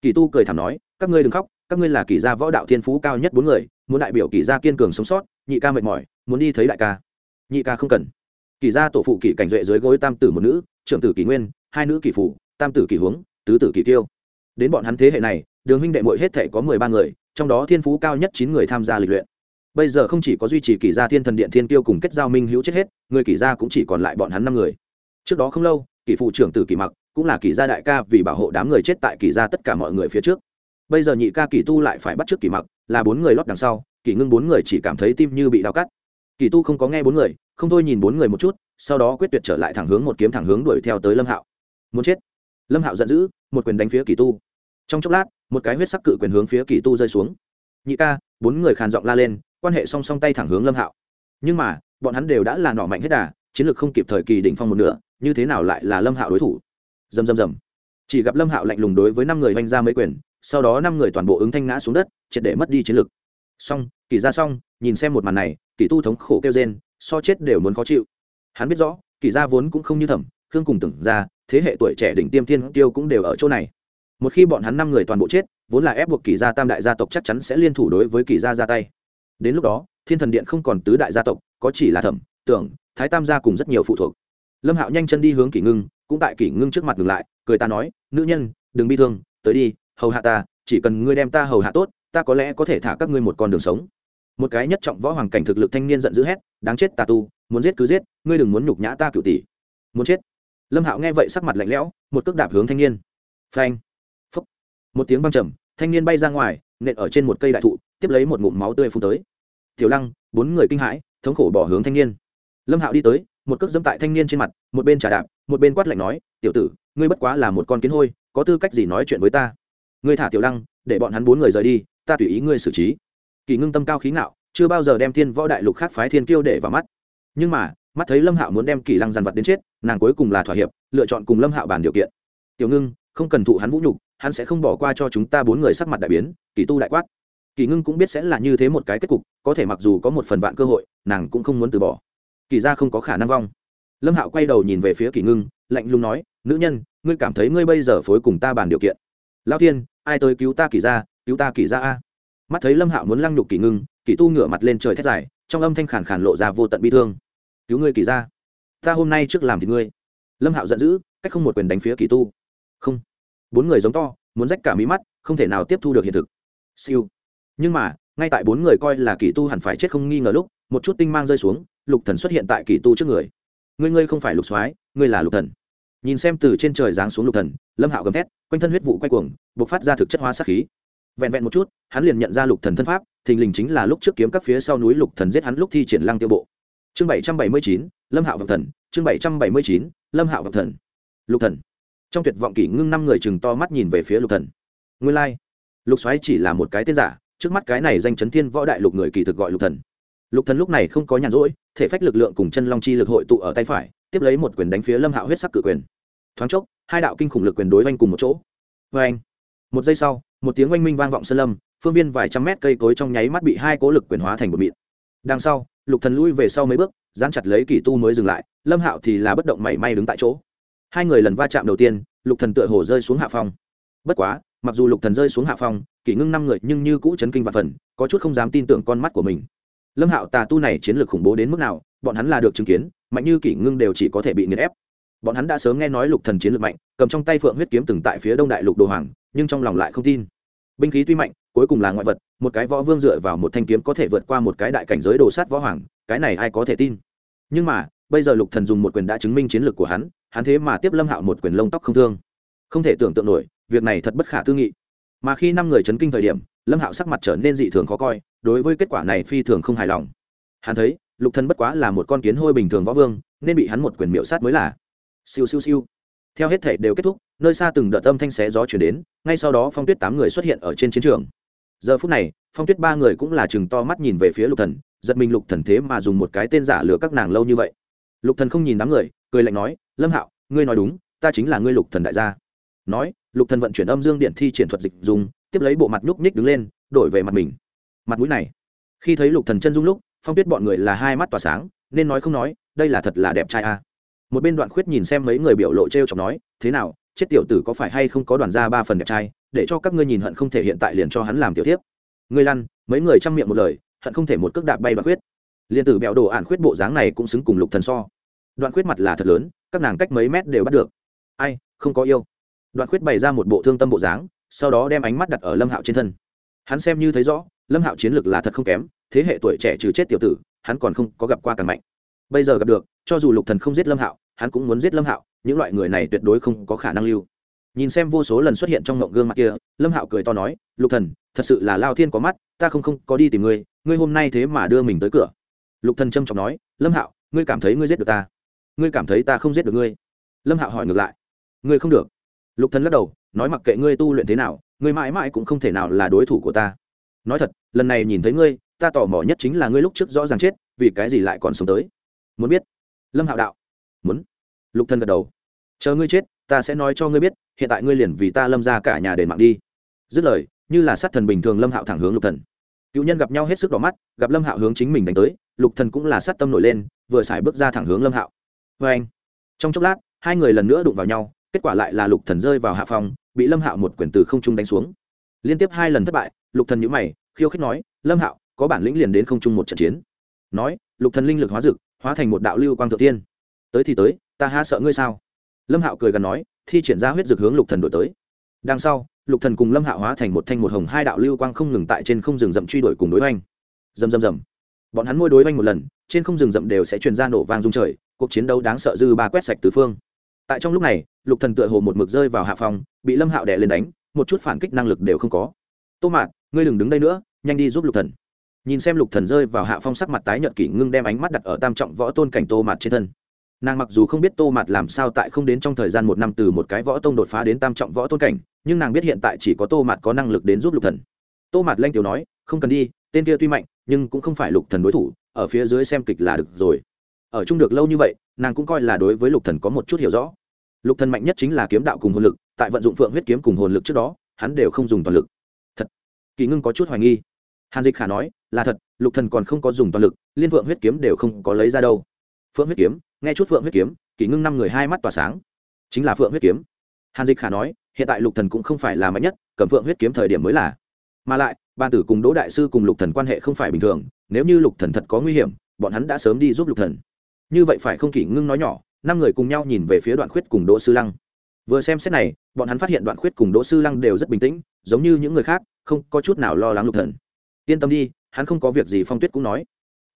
Kỳ tu cười thảm nói, các ngươi đừng khóc, các ngươi là kỳ gia võ đạo thiên phú cao nhất bốn người, muốn đại biểu kỳ gia kiên cường sống sót, nhị ca mệt mỏi, muốn đi thấy đại ca. Nhị ca không cần. Kỳ gia tổ phụ kỳ cảnh duệ dưới gối tam tử một nữ, trưởng tử kỳ nguyên, hai nữ kỳ phụ, tam tử kỳ huống, tứ tử kỳ tiêu đến bọn hắn thế hệ này, đường huynh đệ mội hết thể có mười ba người trong đó thiên phú cao nhất chín người tham gia lịch luyện. Bây giờ không chỉ có duy trì kỷ gia thiên thần điện thiên tiêu cùng kết giao minh hữu chết hết, người kỷ gia cũng chỉ còn lại bọn hắn năm người. Trước đó không lâu, kỷ phụ trưởng tử kỷ mặc cũng là kỷ gia đại ca vì bảo hộ đám người chết tại kỷ gia tất cả mọi người phía trước. Bây giờ nhị ca kỷ tu lại phải bắt trước kỷ mặc, là bốn người lót đằng sau, kỷ ngưng bốn người chỉ cảm thấy tim như bị đau cắt. Kỷ tu không có nghe bốn người, không thôi nhìn bốn người một chút, sau đó quyết tuyệt trở lại thẳng hướng một kiếm thẳng hướng đuổi theo tới lâm hạo. Muốn chết. Lâm hạo giận dữ, một quyền đánh phía kỷ tu. Trong chốc lát một cái huyết sắc cự quyền hướng phía kỳ tu rơi xuống. Nhị ca, bốn người khàn giọng la lên, quan hệ song song tay thẳng hướng lâm hạo. Nhưng mà, bọn hắn đều đã là nọ mạnh hết đà, chiến lược không kịp thời kỳ đỉnh phong một nửa, như thế nào lại là lâm hạo đối thủ? Dầm dầm dầm chỉ gặp lâm hạo lạnh lùng đối với năm người oanh ra mấy quyền, sau đó năm người toàn bộ ứng thanh ngã xuống đất, triệt để mất đi chiến lược. Xong, kỳ ra xong, nhìn xem một màn này, kỳ tu thống khổ kêu rên, so chết đều muốn khó chịu. Hắn biết rõ, kỳ gia vốn cũng không như thẩm, khương cùng tưởng ra, thế hệ tuổi trẻ đỉnh tiêm thiên tiêu cũng đều ở chỗ này một khi bọn hắn năm người toàn bộ chết, vốn là ép buộc kỳ gia tam đại gia tộc chắc chắn sẽ liên thủ đối với kỳ gia ra tay. Đến lúc đó, thiên thần điện không còn tứ đại gia tộc, có chỉ là thẩm, tưởng, thái tam gia cùng rất nhiều phụ thuộc. Lâm hạo nhanh chân đi hướng kỷ ngưng, cũng tại kỷ ngưng trước mặt ngừng lại, cười ta nói, nữ nhân, đừng bi thương, tới đi, hầu hạ ta, chỉ cần ngươi đem ta hầu hạ tốt, ta có lẽ có thể thả các ngươi một con đường sống. Một cái nhất trọng võ hoàng cảnh thực lực thanh niên giận dữ hét, đáng chết ta tu, muốn giết cứ giết, ngươi đừng muốn nhục nhã ta cựu tỷ. Muốn chết. Lâm hạo nghe vậy sắc mặt lạnh lẽo, một cước đạp hướng thanh niên. Phanh một tiếng văng trầm, thanh niên bay ra ngoài, nện ở trên một cây đại thụ, tiếp lấy một ngụm máu tươi phun tới. Tiểu lăng, bốn người kinh hãi, thống khổ bỏ hướng thanh niên. Lâm hạo đi tới, một cước dẫm tại thanh niên trên mặt, một bên trả đạp, một bên quát lạnh nói, tiểu tử, ngươi bất quá là một con kiến hôi, có tư cách gì nói chuyện với ta? Ngươi thả tiểu lăng, để bọn hắn bốn người rời đi, ta tùy ý ngươi xử trí. Kỳ ngưng tâm cao khí ngạo, chưa bao giờ đem thiên võ đại lục khác phái thiên kiêu để vào mắt. Nhưng mà, mắt thấy lâm hạo muốn đem kỳ lăng dàn vật đến chết, nàng cuối cùng là thỏa hiệp, lựa chọn cùng lâm hạo bàn điều kiện. Tiểu ngưng, không cần thụ hắn vũ nhục hắn sẽ không bỏ qua cho chúng ta bốn người sắc mặt đại biến, kỳ tu đại quát. Kỳ ngưng cũng biết sẽ là như thế một cái kết cục, có thể mặc dù có một phần vạn cơ hội, nàng cũng không muốn từ bỏ. Kỳ ra không có khả năng vong. Lâm hạo quay đầu nhìn về phía kỳ ngưng, lạnh lùng nói, nữ nhân, ngươi cảm thấy ngươi bây giờ phối cùng ta bàn điều kiện. Lao thiên, ai tới cứu ta kỳ ra cứu ta kỳ ra a? Mắt thấy lâm hạo muốn lăng nhục kỳ ngưng, kỳ tu ngửa mặt lên trời thét dài, trong âm thanh khàn khàn lộ ra vô tận bi thương. Cứu ngươi kỳ ra ta hôm nay trước làm thì ngươi. Lâm hạo giận dữ, cách không một quyền đánh phía kỳ tu. Không bốn người giống to, muốn rách cả mí mắt, không thể nào tiếp thu được hiện thực. Siêu. Nhưng mà, ngay tại bốn người coi là kỳ tu hẳn phải chết không nghi ngờ lúc, một chút tinh mang rơi xuống, lục thần xuất hiện tại kỳ tu trước người. Ngươi ngươi không phải lục soái, ngươi là lục thần. Nhìn xem từ trên trời giáng xuống lục thần, lâm hạo gầm thét, quanh thân huyết vụ quay cuồng, bộc phát ra thực chất hóa sát khí. Vẹn vẹn một chút, hắn liền nhận ra lục thần thân pháp, thình lình chính là lúc trước kiếm các phía sau núi lục thần giết hắn lúc thi triển lăng tiêu bộ. Chương bảy trăm bảy mươi chín, lâm hạo vọng thần, chương bảy trăm bảy mươi chín, lâm hạo vọng thần. Lục thần trong tuyệt vọng kỷ ngưng năm người chừng to mắt nhìn về phía lục thần. Nguyên lai like. lục xoáy chỉ là một cái tên giả, trước mắt cái này danh chấn thiên võ đại lục người kỳ thực gọi lục thần. Lục thần lúc này không có nhàn rỗi, thể phách lực lượng cùng chân long chi lực hội tụ ở tay phải, tiếp lấy một quyền đánh phía lâm hạo huyết sắc cự quyền. Thoáng chốc, hai đạo kinh khủng lực quyền đối oanh cùng một chỗ. Vê anh một giây sau, một tiếng oanh minh vang vọng sơn lâm, phương viên vài trăm mét cây cối trong nháy mắt bị hai cố lực quyền hóa thành một mịn. Đằng sau, lục thần lui về sau mấy bước, dán chặt lấy kỳ tu mới dừng lại, lâm hạo thì là bất động mảy may đứng tại chỗ hai người lần va chạm đầu tiên, lục thần tựa hồ rơi xuống hạ phong. Bất quá, mặc dù lục thần rơi xuống hạ phong, kỷ ngưng năm người nhưng như cũ chấn kinh và phần, có chút không dám tin tưởng con mắt của mình. Lâm hạo tà tu này chiến lược khủng bố đến mức nào, bọn hắn là được chứng kiến, mạnh như kỷ ngưng đều chỉ có thể bị nghiền ép. Bọn hắn đã sớm nghe nói lục thần chiến lược mạnh, cầm trong tay phượng huyết kiếm từng tại phía đông đại lục đồ hoàng, nhưng trong lòng lại không tin. Binh khí tuy mạnh, cuối cùng là ngoại vật, một cái võ vương dựa vào một thanh kiếm có thể vượt qua một cái đại cảnh giới đồ sát võ hoàng, cái này ai có thể tin? Nhưng mà, bây giờ lục thần dùng một quyền đã chứng minh chiến lược của hắn hắn thế mà tiếp lâm hạo một quyền lông tóc không thương. Không thể tưởng tượng nổi, việc này thật bất khả tư nghị. Mà khi năm người chấn kinh thời điểm, lâm hạo sắc mặt trở nên dị thường khó coi, đối với kết quả này phi thường không hài lòng. Hắn thấy, lục thần bất quá là một con kiến hôi bình thường võ vương, nên bị hắn một quyền miệu sát mới là. Siêu siêu siêu. Theo hết thể đều kết thúc, nơi xa từng đợt âm thanh xé gió chuyển đến, ngay sau đó phong tuyết tám người xuất hiện ở trên chiến trường. Giờ phút này, phong tuyết ba người cũng là chừng to mắt nhìn về phía lục thần, giật mình lục thần thế mà dùng một cái tên giả lừa các nàng lâu như vậy. Lục thần không nhìn đám người, cười lạnh nói lâm hạo, ngươi nói đúng, ta chính là ngươi lục thần đại gia. Nói, lục thần vận chuyển âm dương điện thi triển thuật dịch dùng, tiếp lấy bộ mặt nhúc nhích đứng lên, đổi về mặt mình. Mặt mũi này, khi thấy lục thần chân dung lúc, phong tuyết bọn người là hai mắt tỏa sáng, nên nói không nói, đây là thật là đẹp trai a. À. một bên đoạn khuyết nhìn xem mấy người biểu lộ t r e o chọc nói, thế nào, chết tiểu tử có phải hay không có đoàn ra ba phần đẹp trai, để cho các ngươi nhìn hận không thể hiện tại liền cho hắn làm tiểu tiếp ngươi lăn, mấy người chăm miệng một lời, hận không thể một cước đạp bay đoạn khuyết. Liền tử bẹo đồ ạn khuyết bộ dáng này cũng xứng cùng lục thần so đoạn khuyết mặt là thật lớn, các nàng cách mấy mét đều bắt được. Ai, không có yêu. Đoạn khuyết bày ra một bộ thương tâm bộ dáng, sau đó đem ánh mắt đặt ở lâm hạo trên thân. Hắn xem như thấy rõ, lâm hạo chiến lược là thật không kém, thế hệ tuổi trẻ trừ chết tiểu tử, hắn còn không có gặp qua càng mạnh. Bây giờ gặp được, cho dù lục thần không giết lâm hạo, hắn cũng muốn giết lâm hạo, những loại người này tuyệt đối không có khả năng lưu. Nhìn xem vô số lần xuất hiện trong ngộng gương mặt kia, lâm hạo cười to nói, lục thần, thật sự là lao thiên có mắt, ta không không có đi tìm ngươi ngươi hôm nay thế mà đưa mình tới cửa. Lục thần trâm trọng nói, lâm hạo, ngươi cảm thấy ngươi giết được ta? Ngươi cảm thấy ta không giết được ngươi? Lâm hạo hỏi ngược lại. Ngươi không được. Lục thần lắc đầu, nói mặc kệ ngươi tu luyện thế nào, ngươi mãi mãi cũng không thể nào là đối thủ của ta. Nói thật, lần này nhìn thấy ngươi, ta tò mò nhất chính là ngươi lúc trước rõ ràng chết, vì cái gì lại còn sống tới? Muốn biết? Lâm hạo đạo. Muốn. Lục Thần gật đầu. Chờ ngươi chết, ta sẽ nói cho ngươi biết, hiện tại ngươi liền vì ta lâm ra cả nhà đền mạng đi. Dứt lời, như là sát thần bình thường lâm hạo thẳng hướng lục thần. Cựu nhân gặp nhau hết sức đỏ mắt, gặp lâm hạo hướng chính mình đánh tới, lục thần cũng là sát tâm nổi lên, vừa xài bước ra thẳng hướng lâm hạo vê anh. Trong chốc lát, hai người lần nữa đụng vào nhau, kết quả lại là lục thần rơi vào hạ phòng, bị lâm hạo một quyển từ không trung đánh xuống. Liên tiếp hai lần thất bại, lục thần nhíu mày, khiêu khích nói, lâm hạo, có bản lĩnh liền đến không trung một trận chiến. Nói, lục thần linh lực hóa dực, hóa thành một đạo lưu quang thượng tiên. Tới thì tới, ta ha sợ ngươi sao? Lâm hạo cười gần nói, thi triển ra huyết dực hướng lục thần đổi tới. Đằng sau, lục thần cùng lâm hạo hóa thành một thanh một hồng hai đạo lưu quang không ngừng tại trên không rừng rậm truy đuổi cùng đối oanh rầm rầm rầm. Bọn hắn môi đối oanh một lần, trên không rừng rậm đều sẽ truyền ra nổ vang rung trời cuộc chiến đấu đáng sợ dư ba quét sạch tứ phương. Tại trong lúc này, lục thần tựa hồ một mực rơi vào hạ phòng, bị lâm hạo đè lên đánh, một chút phản kích năng lực đều không có. Tô mạt ngươi đừng đứng đây nữa, nhanh đi giúp lục thần. Nhìn xem lục thần rơi vào hạ phong sắc mặt tái nhợt kỷ ngưng đem ánh mắt đặt ở tam trọng võ tôn cảnh tô mạt trên thân. Nàng mặc dù không biết tô mạt làm sao tại không đến trong thời gian một năm từ một cái võ tông đột phá đến tam trọng võ tôn cảnh, nhưng nàng biết hiện tại chỉ có tô mạt có năng lực đến giúp lục thần. Tô mạt lanh tiểu nói, không cần đi, tên kia tuy mạnh, nhưng cũng không phải lục thần đối thủ, ở phía dưới xem kịch là được rồi ở chung được lâu như vậy, nàng cũng coi là đối với lục thần có một chút hiểu rõ. Lục thần mạnh nhất chính là kiếm đạo cùng hồn lực, tại vận dụng phượng huyết kiếm cùng hồn lực trước đó, hắn đều không dùng toàn lực. Thật, kỳ ngưng có chút hoài nghi. Hàn dịch khả nói, là thật, lục thần còn không có dùng toàn lực, liên phượng huyết kiếm đều không có lấy ra đâu. Phượng huyết kiếm, nghe chút phượng huyết kiếm, kỳ ngưng năm người hai mắt tỏa sáng. Chính là phượng huyết kiếm. Hàn dịch khả nói, hiện tại lục thần cũng không phải là mạnh nhất, cầm phượng huyết kiếm thời điểm mới là. Mà lại ban tử cùng đỗ đại sư cùng lục thần quan hệ không phải bình thường, nếu như lục thần thật có nguy hiểm, bọn hắn đã sớm đi giúp lục thần như vậy phải không kỷ ngưng nói nhỏ, năm người cùng nhau nhìn về phía đoạn khuyết cùng đỗ sư lăng. Vừa xem xét này, bọn hắn phát hiện đoạn khuyết cùng đỗ sư lăng đều rất bình tĩnh, giống như những người khác, không có chút nào lo lắng lục thần. Yên tâm đi, hắn không có việc gì phong tuyết cũng nói.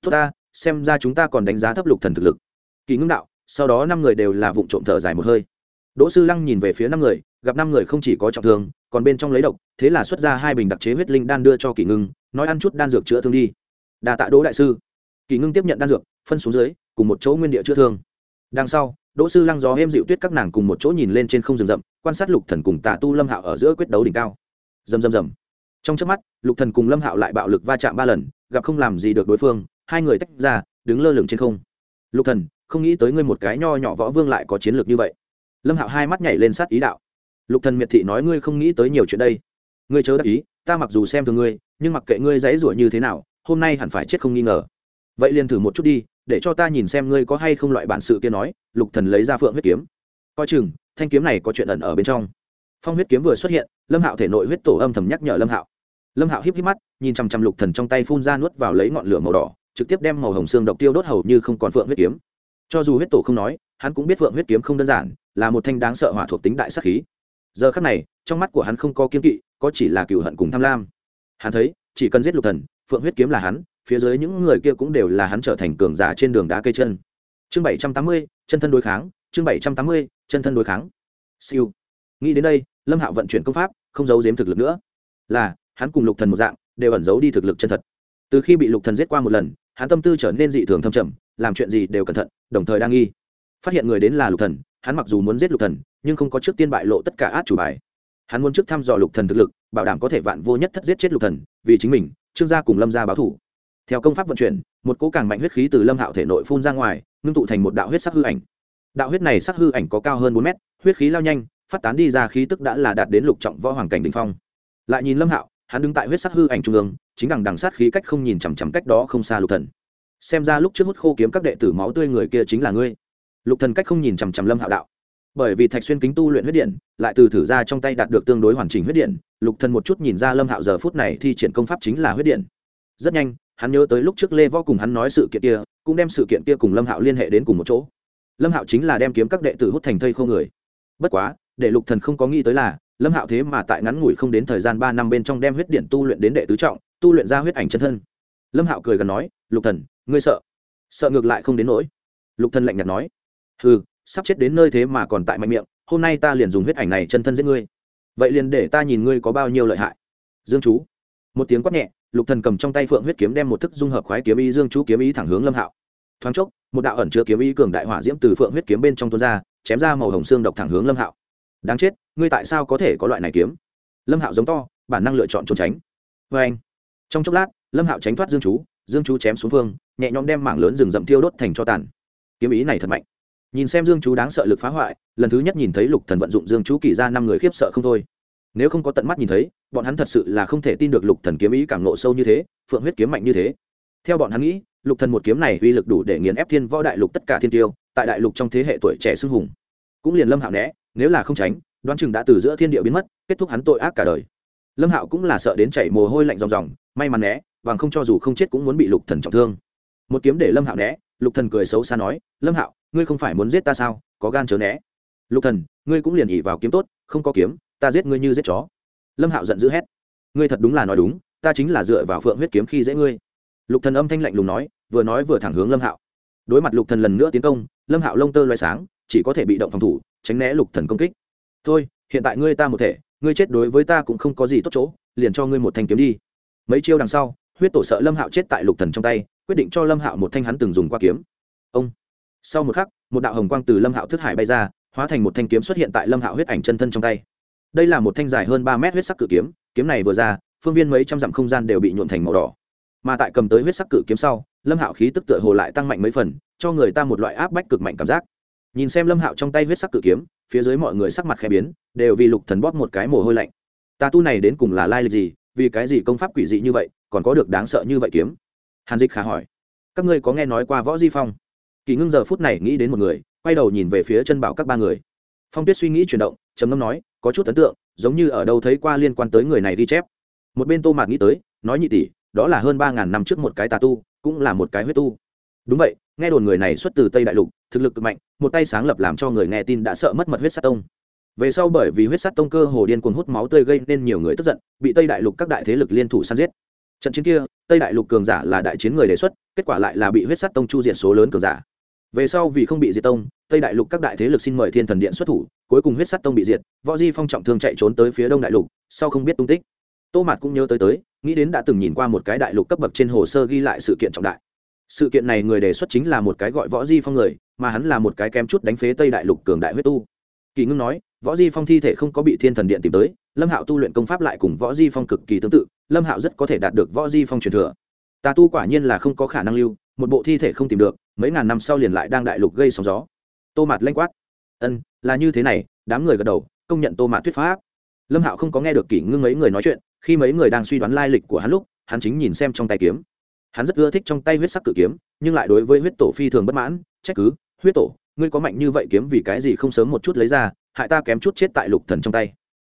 Tốt ta, xem ra chúng ta còn đánh giá thấp lục thần thực lực. Kỳ ngưng đạo, sau đó năm người đều là vụ trộm thở dài một hơi. Đỗ sư lăng nhìn về phía năm người, gặp năm người không chỉ có trọng thương, còn bên trong lấy độc, thế là xuất ra hai bình đặc chế huyết linh đan đưa cho kỳ ngưng, nói ăn chút đan dược chữa thương đi. Đà tạ đỗ đại sư. Kỳ ngưng tiếp nhận đan dược, phân xuống dưới cùng một chỗ nguyên địa chữa thương. Đằng sau, đỗ sư lăng gió êm dịu tuyết các nàng cùng một chỗ nhìn lên trên không rừng rậm, quan sát lục thần cùng tà tu lâm hạo ở giữa quyết đấu đỉnh cao. Rầm rầm rầm. Trong chớp mắt, lục thần cùng lâm hạo lại bạo lực va chạm ba lần, gặp không làm gì được đối phương, hai người tách ra, đứng lơ lửng trên không. Lục thần, không nghĩ tới ngươi một cái nho nhỏ võ vương lại có chiến lược như vậy. Lâm hạo hai mắt nhảy lên sát ý đạo. Lục thần miệt thị nói ngươi không nghĩ tới nhiều chuyện đây. Ngươi chớ đắc ý, ta mặc dù xem thường ngươi, nhưng mặc kệ ngươi dãy rủa như thế nào, hôm nay hẳn phải chết không nghi ngờ. Vậy liền thử một chút đi để cho ta nhìn xem ngươi có hay không loại bản sự kia nói, lục thần lấy ra phượng huyết kiếm. Coi chừng, thanh kiếm này có chuyện ẩn ở bên trong. Phong huyết kiếm vừa xuất hiện, lâm hạo thể nội huyết tổ âm thầm nhắc nhở lâm hạo. Lâm hạo híp híp mắt, nhìn chằm chằm lục thần trong tay phun ra nuốt vào lấy ngọn lửa màu đỏ, trực tiếp đem màu hồng xương độc tiêu đốt hầu như không còn phượng huyết kiếm. Cho dù huyết tổ không nói, hắn cũng biết phượng huyết kiếm không đơn giản, là một thanh đáng sợ hỏa thuộc tính đại sắc khí. Giờ khắc này, trong mắt của hắn không có kiên kỵ, có chỉ là cựu hận cùng tham lam. Hắn thấy, chỉ cần giết lục thần, phượng huyết kiếm là hắn phía dưới những người kia cũng đều là hắn trở thành cường giả trên đường đá cây chân. Chương bảy trăm tám mươi, chân thân đối kháng, chương bảy trăm tám mươi, chân thân đối kháng. Siêu. Nghĩ đến đây, lâm hạo vận chuyển công pháp, không giấu giếm thực lực nữa. Là, hắn cùng lục thần một dạng, đều ẩn giấu đi thực lực chân thật. Từ khi bị lục thần giết qua một lần, hắn tâm tư trở nên dị thường thâm trầm, làm chuyện gì đều cẩn thận, đồng thời đang nghi. Phát hiện người đến là lục thần, hắn mặc dù muốn giết lục thần, nhưng không có trước tiên bại lộ tất cả át chủ bài. Hắn muốn trước thăm dò lục thần thực lực, bảo đảm có thể vạn vô nhất thất giết chết lục thần, vì chính mình, trương gia cùng lâm gia báo thủ theo công pháp vận chuyển, một cỗ càng mạnh huyết khí từ lâm hạo thể nội phun ra ngoài, ngưng tụ thành một đạo huyết sắc hư ảnh. Đạo huyết này sắc hư ảnh có cao hơn bốn mét, huyết khí lao nhanh, phát tán đi ra khí tức đã là đạt đến lục trọng võ hoàng cảnh đỉnh phong. Lại nhìn lâm hạo, hắn đứng tại huyết sắc hư ảnh trung ương, chính đằng đằng sát khí cách không nhìn chằm chằm cách đó không xa lục thần. Xem ra lúc trước hút khô kiếm các đệ tử máu tươi người kia chính là ngươi. Lục thần cách không nhìn chằm chằm lâm hạo đạo. Bởi vì thạch xuyên kính tu luyện huyết điện, lại từ thử ra trong tay đạt được tương đối hoàn chỉnh huyết điện, lục thần một chút nhìn ra lâm hạo giờ phút này thi triển công pháp chính là huyết điện. Rất nhanh hắn nhớ tới lúc trước lê võ cùng hắn nói sự kiện kia, cũng đem sự kiện kia cùng lâm hạo liên hệ đến cùng một chỗ. Lâm hạo chính là đem kiếm các đệ tử hút thành thây không người. Bất quá, để lục thần không có nghĩ tới là, lâm hạo thế mà tại ngắn ngủi không đến thời gian ba năm bên trong đem huyết điện tu luyện đến đệ tứ trọng, tu luyện ra huyết ảnh chân thân. Lâm hạo cười gần nói, lục thần, ngươi sợ? Sợ ngược lại không đến nỗi. Lục thần lạnh nhạt nói, hừ, sắp chết đến nơi thế mà còn tại mạnh miệng, hôm nay ta liền dùng huyết ảnh này chân thân giết ngươi. Vậy liền để ta nhìn ngươi có bao nhiêu lợi hại. Dương chú. Một tiếng quát nhẹ lục thần cầm trong tay phượng huyết kiếm đem một thức dung hợp khoái kiếm ý dương chú kiếm ý thẳng hướng lâm hạo thoáng chốc một đạo ẩn chứa kiếm ý cường đại hỏa diễm từ phượng huyết kiếm bên trong tuôn ra chém ra màu hồng xương độc thẳng hướng lâm hạo đáng chết ngươi tại sao có thể có loại này kiếm lâm hạo giống to bản năng lựa chọn trốn tránh vê anh trong chốc lát lâm hạo tránh thoát dương chú dương chú chém xuống phương nhẹ nhõm đem mảng lớn rừng rậm thiêu đốt thành cho tàn kiếm ý này thật mạnh nhìn xem dương chú đáng sợ lực phá hoại lần thứ nhất nhìn thấy lục thần vận dụng dương chú kỳ ra năm người khiếp sợ không thôi nếu không có tận mắt nhìn thấy bọn hắn thật sự là không thể tin được lục thần kiếm ý cảm nộ sâu như thế, phượng huyết kiếm mạnh như thế. Theo bọn hắn nghĩ, lục thần một kiếm này uy lực đủ để nghiền ép thiên võ đại lục tất cả thiên tiêu, tại đại lục trong thế hệ tuổi trẻ sưng hùng. Cũng liền lâm hạo né, nếu là không tránh, đoán chừng đã từ giữa thiên địa biến mất, kết thúc hắn tội ác cả đời. Lâm hạo cũng là sợ đến chảy mồ hôi lạnh ròng ròng, may mắn né, bằng không cho dù không chết cũng muốn bị lục thần trọng thương. Một kiếm để lâm hạo né, lục thần cười xấu xa nói, lâm hạo, ngươi không phải muốn giết ta sao? Có gan chớ né. Lục thần, ngươi cũng liền ỉ vào kiếm tốt, không có kiếm, ta giết ngươi như giết chó lâm hạo giận dữ hét. Ngươi thật đúng là nói đúng, ta chính là dựa vào phượng huyết kiếm khi dễ ngươi. Lục thần âm thanh lạnh lùng nói, vừa nói vừa thẳng hướng lâm hạo. Đối mặt lục thần lần nữa tiến công, lâm hạo lông tơ loay sáng, chỉ có thể bị động phòng thủ, tránh né lục thần công kích. Thôi, hiện tại ngươi ta một thể, ngươi chết đối với ta cũng không có gì tốt chỗ, liền cho ngươi một thanh kiếm đi. Mấy chiêu đằng sau, huyết tổ sợ lâm hạo chết tại lục thần trong tay, quyết định cho lâm hạo một thanh hắn từng dùng qua kiếm. Ông. Sau một khắc, một đạo hồng quang từ lâm hạo thức hải bay ra, hóa thành một thanh kiếm xuất hiện tại lâm hạo huyết ảnh chân thân trong tay đây là một thanh dài hơn ba mét huyết sắc cự kiếm kiếm này vừa ra, phương viên mấy trăm dặm không gian đều bị nhuộn thành màu đỏ. Mà tại cầm tới huyết sắc cự kiếm sau, lâm hạo khí tức tựa hồ lại tăng mạnh mấy phần, cho người ta một loại áp bách cực mạnh cảm giác. Nhìn xem lâm hạo trong tay huyết sắc cự kiếm, phía dưới mọi người sắc mặt khẽ biến, đều vì lục thần bóp một cái mồ hôi lạnh. Tà tu này đến cùng là lai lịch gì, vì cái gì công pháp quỷ dị như vậy, còn có được đáng sợ như vậy kiếm? Hàn dịch khả hỏi. Các ngươi có nghe nói qua võ di phong? Kỳ ngưng giờ phút này nghĩ đến một người, quay đầu nhìn về phía chân bảo các ba người. Phong tuyết suy nghĩ chuyển động trầm ngâm nói, có chút ấn tượng, giống như ở đâu thấy qua liên quan tới người này ghi chép. Một bên tô mạc nghĩ tới, nói nhị tỷ, đó là hơn ba ngàn năm trước một cái tà tu, cũng là một cái huyết tu. Đúng vậy, nghe đồn người này xuất từ tây đại lục, thực lực cực mạnh, một tay sáng lập làm cho người nghe tin đã sợ mất mật huyết sát tông. Về sau bởi vì huyết sát tông cơ hồ điên cuồng hút máu tươi gây nên nhiều người tức giận, bị tây đại lục các đại thế lực liên thủ săn giết. Trận chiến kia, tây đại lục cường giả là đại chiến người đề xuất, kết quả lại là bị huyết sắt tông chu diện số lớn cường giả về sau vì không bị diệt tông, tây đại lục các đại thế lực xin mời thiên thần điện xuất thủ, cuối cùng huyết sắt tông bị diệt, võ di phong trọng thương chạy trốn tới phía đông đại lục, sau không biết tung tích. Tô mạt cũng nhớ tới tới, nghĩ đến đã từng nhìn qua một cái đại lục cấp bậc trên hồ sơ ghi lại sự kiện trọng đại. Sự kiện này người đề xuất chính là một cái gọi võ di phong người, mà hắn là một cái kém chút đánh phế tây đại lục cường đại huyết tu. Kỳ ngưng nói, võ di phong thi thể không có bị thiên thần điện tìm tới, lâm hạo tu luyện công pháp lại cùng võ di phong cực kỳ tương tự, lâm hạo rất có thể đạt được võ di phong truyền thừa. Tà tu quả nhiên là không có khả năng lưu, một bộ thi thể không tìm được mấy ngàn năm sau liền lại đang đại lục gây sóng gió. Tô mạt lanh quát. Ân, là như thế này. Đám người gật đầu, công nhận tô mạt thuyết pháp. Lâm hạo không có nghe được kỷ ngưng mấy người nói chuyện, khi mấy người đang suy đoán lai lịch của hắn lúc, hắn chính nhìn xem trong tay kiếm. Hắn rất ưa thích trong tay huyết sắc cự kiếm, nhưng lại đối với huyết tổ phi thường bất mãn, trách cứ, huyết tổ, ngươi có mạnh như vậy kiếm vì cái gì không sớm một chút lấy ra, hại ta kém chút chết tại lục thần trong tay.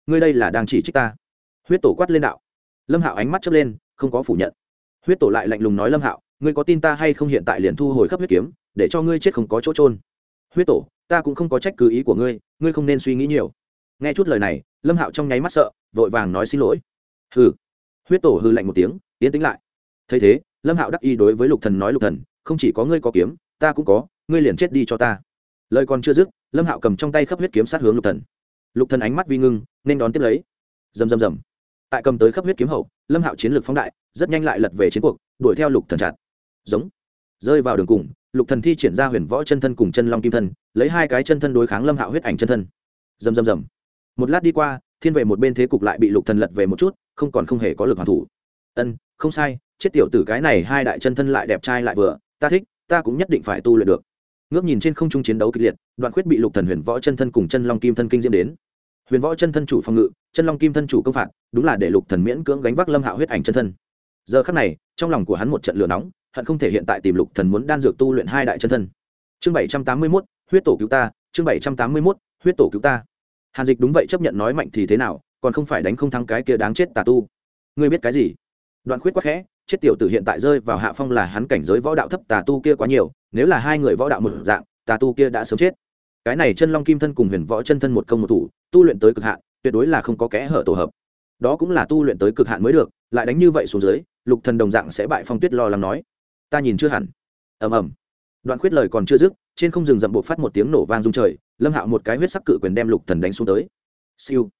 Ngươi đây là đang chỉ trích ta. Huyết tổ quát lên đạo. Lâm hạo ánh mắt chớp lên, không có phủ nhận. Huyết tổ lại lạnh lùng nói lâm hạo ngươi có tin ta hay không hiện tại liền thu hồi khắp huyết kiếm, để cho ngươi chết không có chỗ trôn huyết tổ, ta cũng không có trách cứ ý của ngươi ngươi không nên suy nghĩ nhiều. Nghe chút lời này, lâm hạo trong nháy mắt sợ, vội vàng nói xin lỗi. Hừ. Huyết tổ hư lạnh một tiếng tiến tính lại. Thấy thế, lâm hạo đắc y đối với lục thần nói, lục thần, không chỉ có ngươi có kiếm, ta cũng có, ngươi liền chết đi cho ta. Lời còn chưa dứt, lâm hạo cầm trong tay khắp huyết kiếm sát hướng lục thần. Lục thần ánh mắt vi ngưng, nên đón tiếp lấy. Rầm rầm rầm. Tại cầm tới khắp huyết kiếm hậu, lâm hạo chiến lược phóng đại, rất nhanh lại lật về chiến cuộc, đuổi theo lục thần chặt giống, rơi vào đường cùng, lục thần thi triển ra huyền võ chân thân cùng chân long kim thân, lấy hai cái chân thân đối kháng lâm hạo huyết ảnh chân thân. Rầm rầm rầm. Một lát đi qua, thiên về một bên thế cục lại bị lục thần lật về một chút, không còn không hề có lực hoàn thủ. Ân, không sai, chết tiểu tử cái này hai đại chân thân lại đẹp trai lại vừa, ta thích, ta cũng nhất định phải tu luyện được. Ngước nhìn trên không trung chiến đấu kịch liệt, đoạn khuyết bị lục thần huyền võ chân thân cùng chân long kim thân kinh diễm đến. Huyền võ chân thân chủ phòng ngự, chân long kim thân chủ công phạt, đúng là để lục thần miễn cưỡng gánh vác lâm hạo huyết ảnh chân thân. Giờ khắc này, trong lòng của hắn một trận lửa nóng hận không thể hiện tại tìm lục thần muốn đan dược tu luyện hai đại chân thân. Chương bảy trăm tám mươi 781, huyết tổ cứu ta chương bảy trăm tám mươi 781, huyết tổ cứu ta. Hàn dịch đúng vậy chấp nhận nói mạnh thì thế nào còn không phải đánh không thắng cái kia đáng chết tà tu. Ngươi biết cái gì? Đoạn khuyết quá khẽ chết tiểu tử hiện tại rơi vào hạ phong là hắn cảnh giới võ đạo thấp tà tu kia quá nhiều nếu là hai người võ đạo một dạng tà tu kia đã sớm chết. Cái này chân long kim thân cùng huyền võ chân thân một công một thủ tu luyện tới cực hạn tuyệt đối là không có kẽ hở tổ hợp. Đó cũng là tu luyện tới cực hạn mới được lại đánh như vậy xuống dưới lục thần đồng dạng sẽ bại phong tuyết lo lắng nói ta nhìn chưa hẳn. Ầm ầm. Đoạn khuyết lời còn chưa dứt, trên không rừng rậm buộc phát một tiếng nổ vang rung trời, lâm hạo một cái huyết sắc cự quyền đem lục thần đánh xuống tới. Siêu.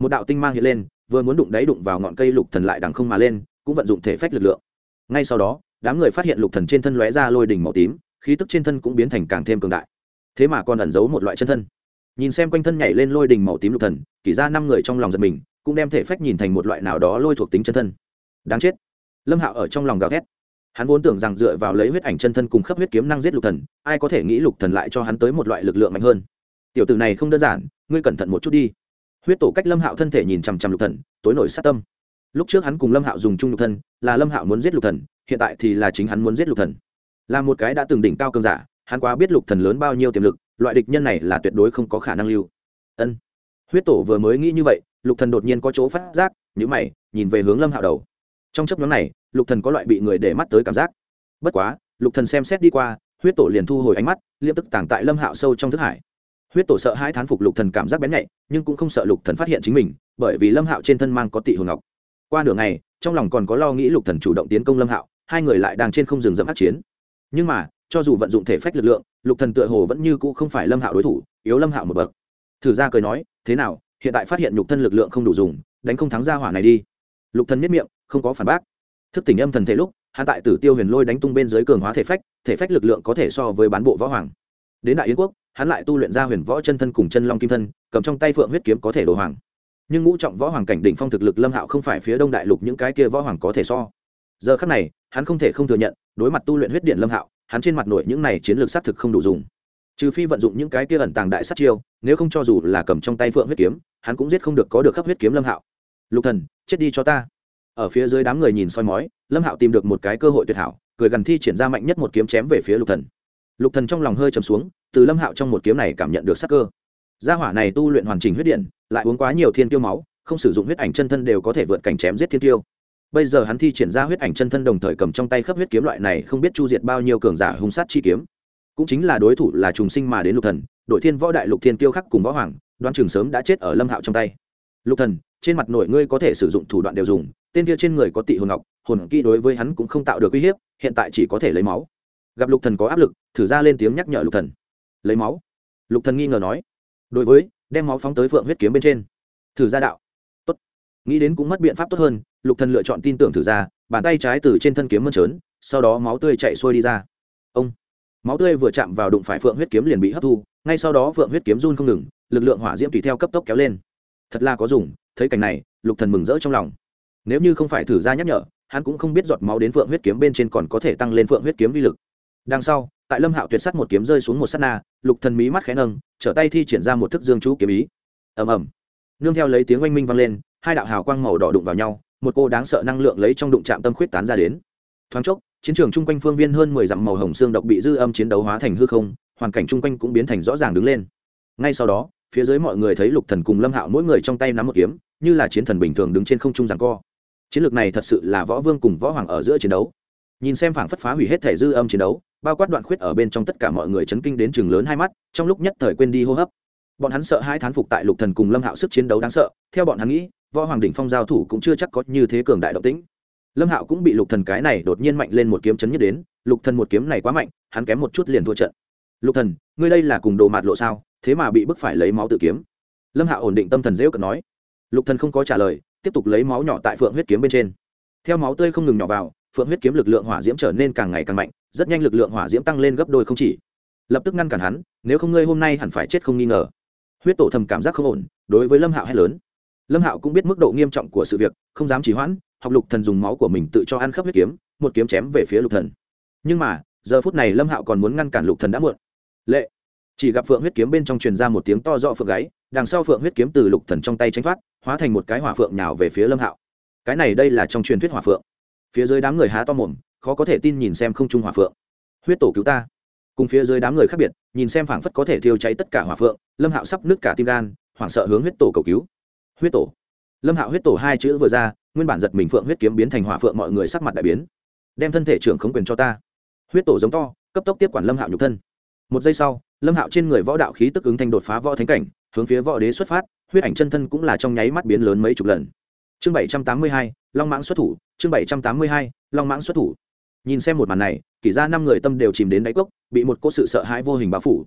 Một đạo tinh mang hiện lên, vừa muốn đụng đáy đụng vào ngọn cây lục thần lại đằng không mà lên, cũng vận dụng thể phách lực lượng. Ngay sau đó, đám người phát hiện lục thần trên thân lóe ra lôi đỉnh màu tím, khí tức trên thân cũng biến thành càng thêm cường đại. Thế mà còn ẩn giấu một loại chân thân. Nhìn xem quanh thân nhảy lên lôi đỉnh màu tím lục thần, kỷ ra năm người trong lòng giật mình, cũng đem thể phách nhìn thành một loại nào đó lôi thuộc tính chân thân. Đáng chết. Lâm hạo ở trong lòng gào thét hắn vốn tưởng rằng dựa vào lấy huyết ảnh chân thân cùng khắp huyết kiếm năng giết lục thần ai có thể nghĩ lục thần lại cho hắn tới một loại lực lượng mạnh hơn. Tiểu tử này không đơn giản ngươi cẩn thận một chút đi. Huyết tổ cách lâm hạo thân thể nhìn chằm chằm lục thần tối nổi sát tâm. Lúc trước hắn cùng lâm hạo dùng chung lục thần, là lâm hạo muốn giết lục thần hiện tại thì là chính hắn muốn giết lục thần. Là một cái đã từng đỉnh cao cường giả hắn quá biết lục thần lớn bao nhiêu tiềm lực loại địch nhân này là tuyệt đối không có khả năng lưu. Ân. Huyết tổ vừa mới nghĩ như vậy lục thần đột nhiên có chỗ phát giác nhíu mày nhìn về hướng lâm hạo đầu. Trong chấp nhóm này lục thần có loại bị người để mắt tới cảm giác. Bất quá, lục thần xem xét đi qua, huyết tổ liền thu hồi ánh mắt liêm tức tàng tại lâm hạo sâu trong thức hải. Huyết tổ sợ hai thán phục lục thần cảm giác bén nhạy, nhưng cũng không sợ lục thần phát hiện chính mình, bởi vì lâm hạo trên thân mang có tị hồn ngọc. Qua nửa ngày, trong lòng còn có lo nghĩ lục thần chủ động tiến công lâm hạo, hai người lại đang trên không rừng dẫm át chiến. Nhưng mà, cho dù vận dụng thể phách lực lượng, lục thần tựa hồ vẫn như cũ không phải lâm hạo đối thủ, yếu lâm hạo một bậc. Thử ra cười nói, thế nào, hiện tại phát hiện nhục thân lực lượng không đủ dùng, đánh không thắng ra hỏa này đi. Lục thần miết miệng, không có phản bác thức tỉnh âm thần thể lúc, hắn tại tử tiêu huyền lôi đánh tung bên dưới cường hóa thể phách thể phách lực lượng có thể so với bán bộ võ hoàng. Đến đại yến quốc, hắn lại tu luyện ra huyền võ chân thân cùng chân long kim thân, cầm trong tay phượng huyết kiếm có thể đồ hoàng. Nhưng ngũ trọng võ hoàng cảnh đỉnh phong thực lực lâm hạo không phải phía đông đại lục những cái kia võ hoàng có thể so. Giờ khắc này, hắn không thể không thừa nhận, đối mặt tu luyện huyết điện lâm hạo, hắn trên mặt nổi những này chiến lược xác thực không đủ dùng. Trừ phi vận dụng những cái kia ẩn tàng đại sát chiêu, nếu không cho dù là cầm trong tay phượng huyết kiếm, hắn cũng giết không được có được khắp huyết kiếm lâm hạo. Lục thần, chết đi cho ta ở phía dưới đám người nhìn soi mói, lâm hạo tìm được một cái cơ hội tuyệt hảo, cười gần thi triển ra mạnh nhất một kiếm chém về phía lục thần. Lục thần trong lòng hơi trầm xuống, từ lâm hạo trong một kiếm này cảm nhận được sắc cơ. Gia hỏa này tu luyện hoàn chỉnh huyết điện, lại uống quá nhiều thiên tiêu máu, không sử dụng huyết ảnh chân thân đều có thể vượt cảnh chém giết thiên tiêu. Bây giờ hắn thi triển ra huyết ảnh chân thân đồng thời cầm trong tay khớp huyết kiếm loại này không biết chu diệt bao nhiêu cường giả hung sát chi kiếm. Cũng chính là đối thủ là trùng sinh mà đến lục thần, đội thiên võ đại lục thiên tiêu khắc cùng võ hoàng đoan trường sớm đã chết ở lâm hạo trong tay. Lục thần, trên mặt nội ngươi có thể sử dụng thủ đoạn đều dùng tên kia trên người có tị hồn ngọc, hồn kỹ đối với hắn cũng không tạo được uy hiếp, hiện tại chỉ có thể lấy máu. Gặp lục thần có áp lực, thử ra lên tiếng nhắc nhở lục thần. Lấy máu? Lục thần nghi ngờ nói. Đối với, đem máu phóng tới phượng huyết kiếm bên trên. Thử ra đạo. Tốt. Nghĩ đến cũng mất biện pháp tốt hơn, lục thần lựa chọn tin tưởng thử ra, bàn tay trái từ trên thân kiếm mơn trớn, sau đó máu tươi chạy xuôi đi ra. Ông. Máu tươi vừa chạm vào đụng phải phượng huyết kiếm liền bị hấp thu, ngay sau đó phượng huyết kiếm run không ngừng, lực lượng hỏa diễm tùy theo cấp tốc kéo lên. Thật là có dùng, thấy cảnh này, lục thần mừng rỡ trong lòng nếu như không phải thử ra nhắc nhở, hắn cũng không biết giọt máu đến phượng huyết kiếm bên trên còn có thể tăng lên phượng huyết kiếm vi lực. Đằng sau, tại lâm hạo tuyệt sắt một kiếm rơi xuống một s á t na, lục thần mí mắt khẽ nâng, trở tay thi triển ra một thức dương chú kiếm ý. Ầm ầm. Nương theo lấy tiếng oanh minh vang lên, hai đạo hào quang màu đỏ đụng vào nhau, một cô đáng sợ năng lượng lấy trong đụng chạm tâm khuyết tán ra đến. Thoáng chốc, chiến trường chung quanh phương viên hơn mười dặm màu hồng xương độc bị dư âm chiến đấu hóa thành hư không, hoàn cảnh chung quanh cũng biến thành rõ ràng đứng lên. Ngay sau đó, phía dưới mọi người thấy lục thần cùng lâm hạo mỗi người trong tay nắm một kiếm, như là chiến thần bình thường đứng trên không trung giằng co chiến lược này thật sự là võ vương cùng võ hoàng ở giữa chiến đấu. Nhìn xem phảng phất phá hủy hết thể dư âm chiến đấu, bao quát đoạn khuyết ở bên trong tất cả mọi người chấn kinh đến chừng lớn hai mắt, trong lúc nhất thời quên đi hô hấp. Bọn hắn sợ hai thán phục tại lục thần cùng lâm hạo sức chiến đấu đáng sợ, theo bọn hắn nghĩ, võ hoàng đỉnh phong giao thủ cũng chưa chắc có như thế cường đại động tĩnh. Lâm hạo cũng bị lục thần cái này đột nhiên mạnh lên một kiếm chấn nhất đến, lục thần một kiếm này quá mạnh, hắn kém một chút liền thua trận. Lục thần, ngươi đây là cùng đồ mạt lộ sao, thế mà bị bức phải lấy máu tự kiếm. Lâm hạo ổn định tâm thần dễ cận nói. Lục thần không có trả lời tiếp tục lấy máu nhỏ tại phượng huyết kiếm bên trên. Theo máu tươi không ngừng nhỏ vào, phượng huyết kiếm lực lượng hỏa diễm trở nên càng ngày càng mạnh, rất nhanh lực lượng hỏa diễm tăng lên gấp đôi không chỉ. Lập tức ngăn cản hắn, nếu không ngươi hôm nay hẳn phải chết không nghi ngờ. Huyết tổ thầm cảm giác không ổn, đối với lâm hạo hay lớn. Lâm hạo cũng biết mức độ nghiêm trọng của sự việc, không dám trì hoãn, học lục thần dùng máu của mình tự cho ăn khắp huyết kiếm, một kiếm chém về phía lục thần. Nhưng mà, giờ phút này lâm hạo còn muốn ngăn cản lục thần đã muộn. Lệ! Chỉ gặp phượng huyết kiếm bên trong truyền ra một tiếng to rõ phượng gáy, đằng sau phượng huyết kiếm từ lục thần trong tay tránh thoát hóa thành một cái hỏa phượng nhào về phía lâm hạo cái này đây là trong truyền thuyết hỏa phượng phía dưới đám người há to mồm khó có thể tin nhìn xem không trung hỏa phượng huyết tổ cứu ta cùng phía dưới đám người khác biệt nhìn xem phảng phất có thể thiêu cháy tất cả hỏa phượng lâm hạo sắp nứt cả tim gan hoảng sợ hướng huyết tổ cầu cứu huyết tổ lâm hạo huyết tổ hai chữ vừa ra nguyên bản giật mình phượng huyết kiếm biến thành hỏa phượng mọi người sắc mặt đại biến đem thân thể trưởng khống quyền cho ta huyết tổ giống to cấp tốc tiếp quản lâm hạo nhục thân một giây sau lâm hạo trên người võ đạo khí tức ứng thành đột phá võ thánh cảnh hướng phía võ đế xuất phát huyết ảnh chân thân cũng là trong nháy mắt biến lớn mấy chục lần. Chương bảy trăm tám mươi hai, long mãng xuất thủ, chương bảy trăm tám mươi hai, long mãng xuất thủ. Nhìn xem một màn này, kỷ ra năm người tâm đều chìm đến đáy cốc, bị một cô sự sợ hãi vô hình bao phủ.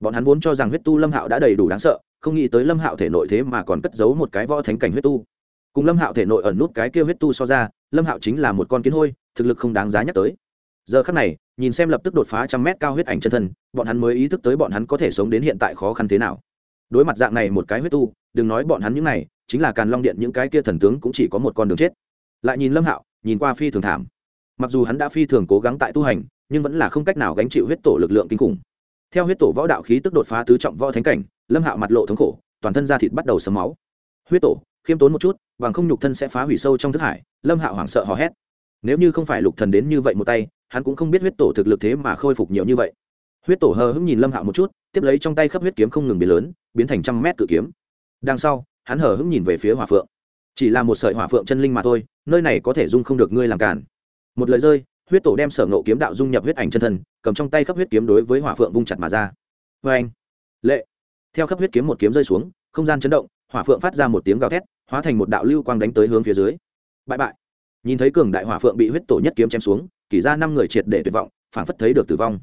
Bọn hắn vốn cho rằng huyết tu lâm hạo đã đầy đủ đáng sợ, không nghĩ tới lâm hạo thể nội thế mà còn cất giấu một cái võ thánh cảnh huyết tu. Cùng lâm hạo thể nội ẩn nút cái kia huyết tu so ra, lâm hạo chính là một con kiến hôi, thực lực không đáng giá nhắc tới. Giờ khắc này, nhìn xem lập tức đột phá trăm mét cao huyết ảnh chân thân, bọn hắn mới ý thức tới bọn hắn có thể sống đến hiện tại khó khăn thế nào đối mặt dạng này một cái huyết tu, đừng nói bọn hắn những này, chính là càn long điện những cái kia thần tướng cũng chỉ có một con đường chết. Lại nhìn lâm hạo, nhìn qua phi thường thảm. Mặc dù hắn đã phi thường cố gắng tại tu hành, nhưng vẫn là không cách nào gánh chịu huyết tổ lực lượng kinh khủng. Theo huyết tổ võ đạo khí tức đột phá tứ trọng võ thánh cảnh, lâm hạo mặt lộ thống khổ, toàn thân da thịt bắt đầu sấm máu. Huyết tổ, khiêm tốn một chút, bằng không nhục thân sẽ phá hủy sâu trong thức hải, lâm hạo hoảng sợ hò hét. Nếu như không phải lục thần đến như vậy một tay, hắn cũng không biết huyết tổ thực lực thế mà khôi phục nhiều như vậy. Huyết tổ hờ hững nhìn lâm hạo một chút, tiếp lấy trong tay khắp huyết kiếm không ngừng biến lớn biến thành trăm mét cự kiếm. Đằng sau, hắn hờ hững nhìn về phía hỏa phượng. Chỉ là một sợi hỏa phượng chân linh mà thôi, nơi này có thể dung không được ngươi làm cản. Một lời rơi, huyết tổ đem sở ngộ kiếm đạo dung nhập huyết ảnh chân thân, cầm trong tay khắp huyết kiếm đối với hỏa phượng vung chặt mà ra. Vê anh, lệ. Theo khắp huyết kiếm một kiếm rơi xuống, không gian chấn động, hỏa phượng phát ra một tiếng gào thét, hóa thành một đạo lưu quang đánh tới hướng phía dưới. Bại bại. Nhìn thấy cường đại hỏa phượng bị huyết tổ nhất kiếm chém xuống kỷ ra năm người triệt để tuyệt vọng phản phất thấy được tử vong.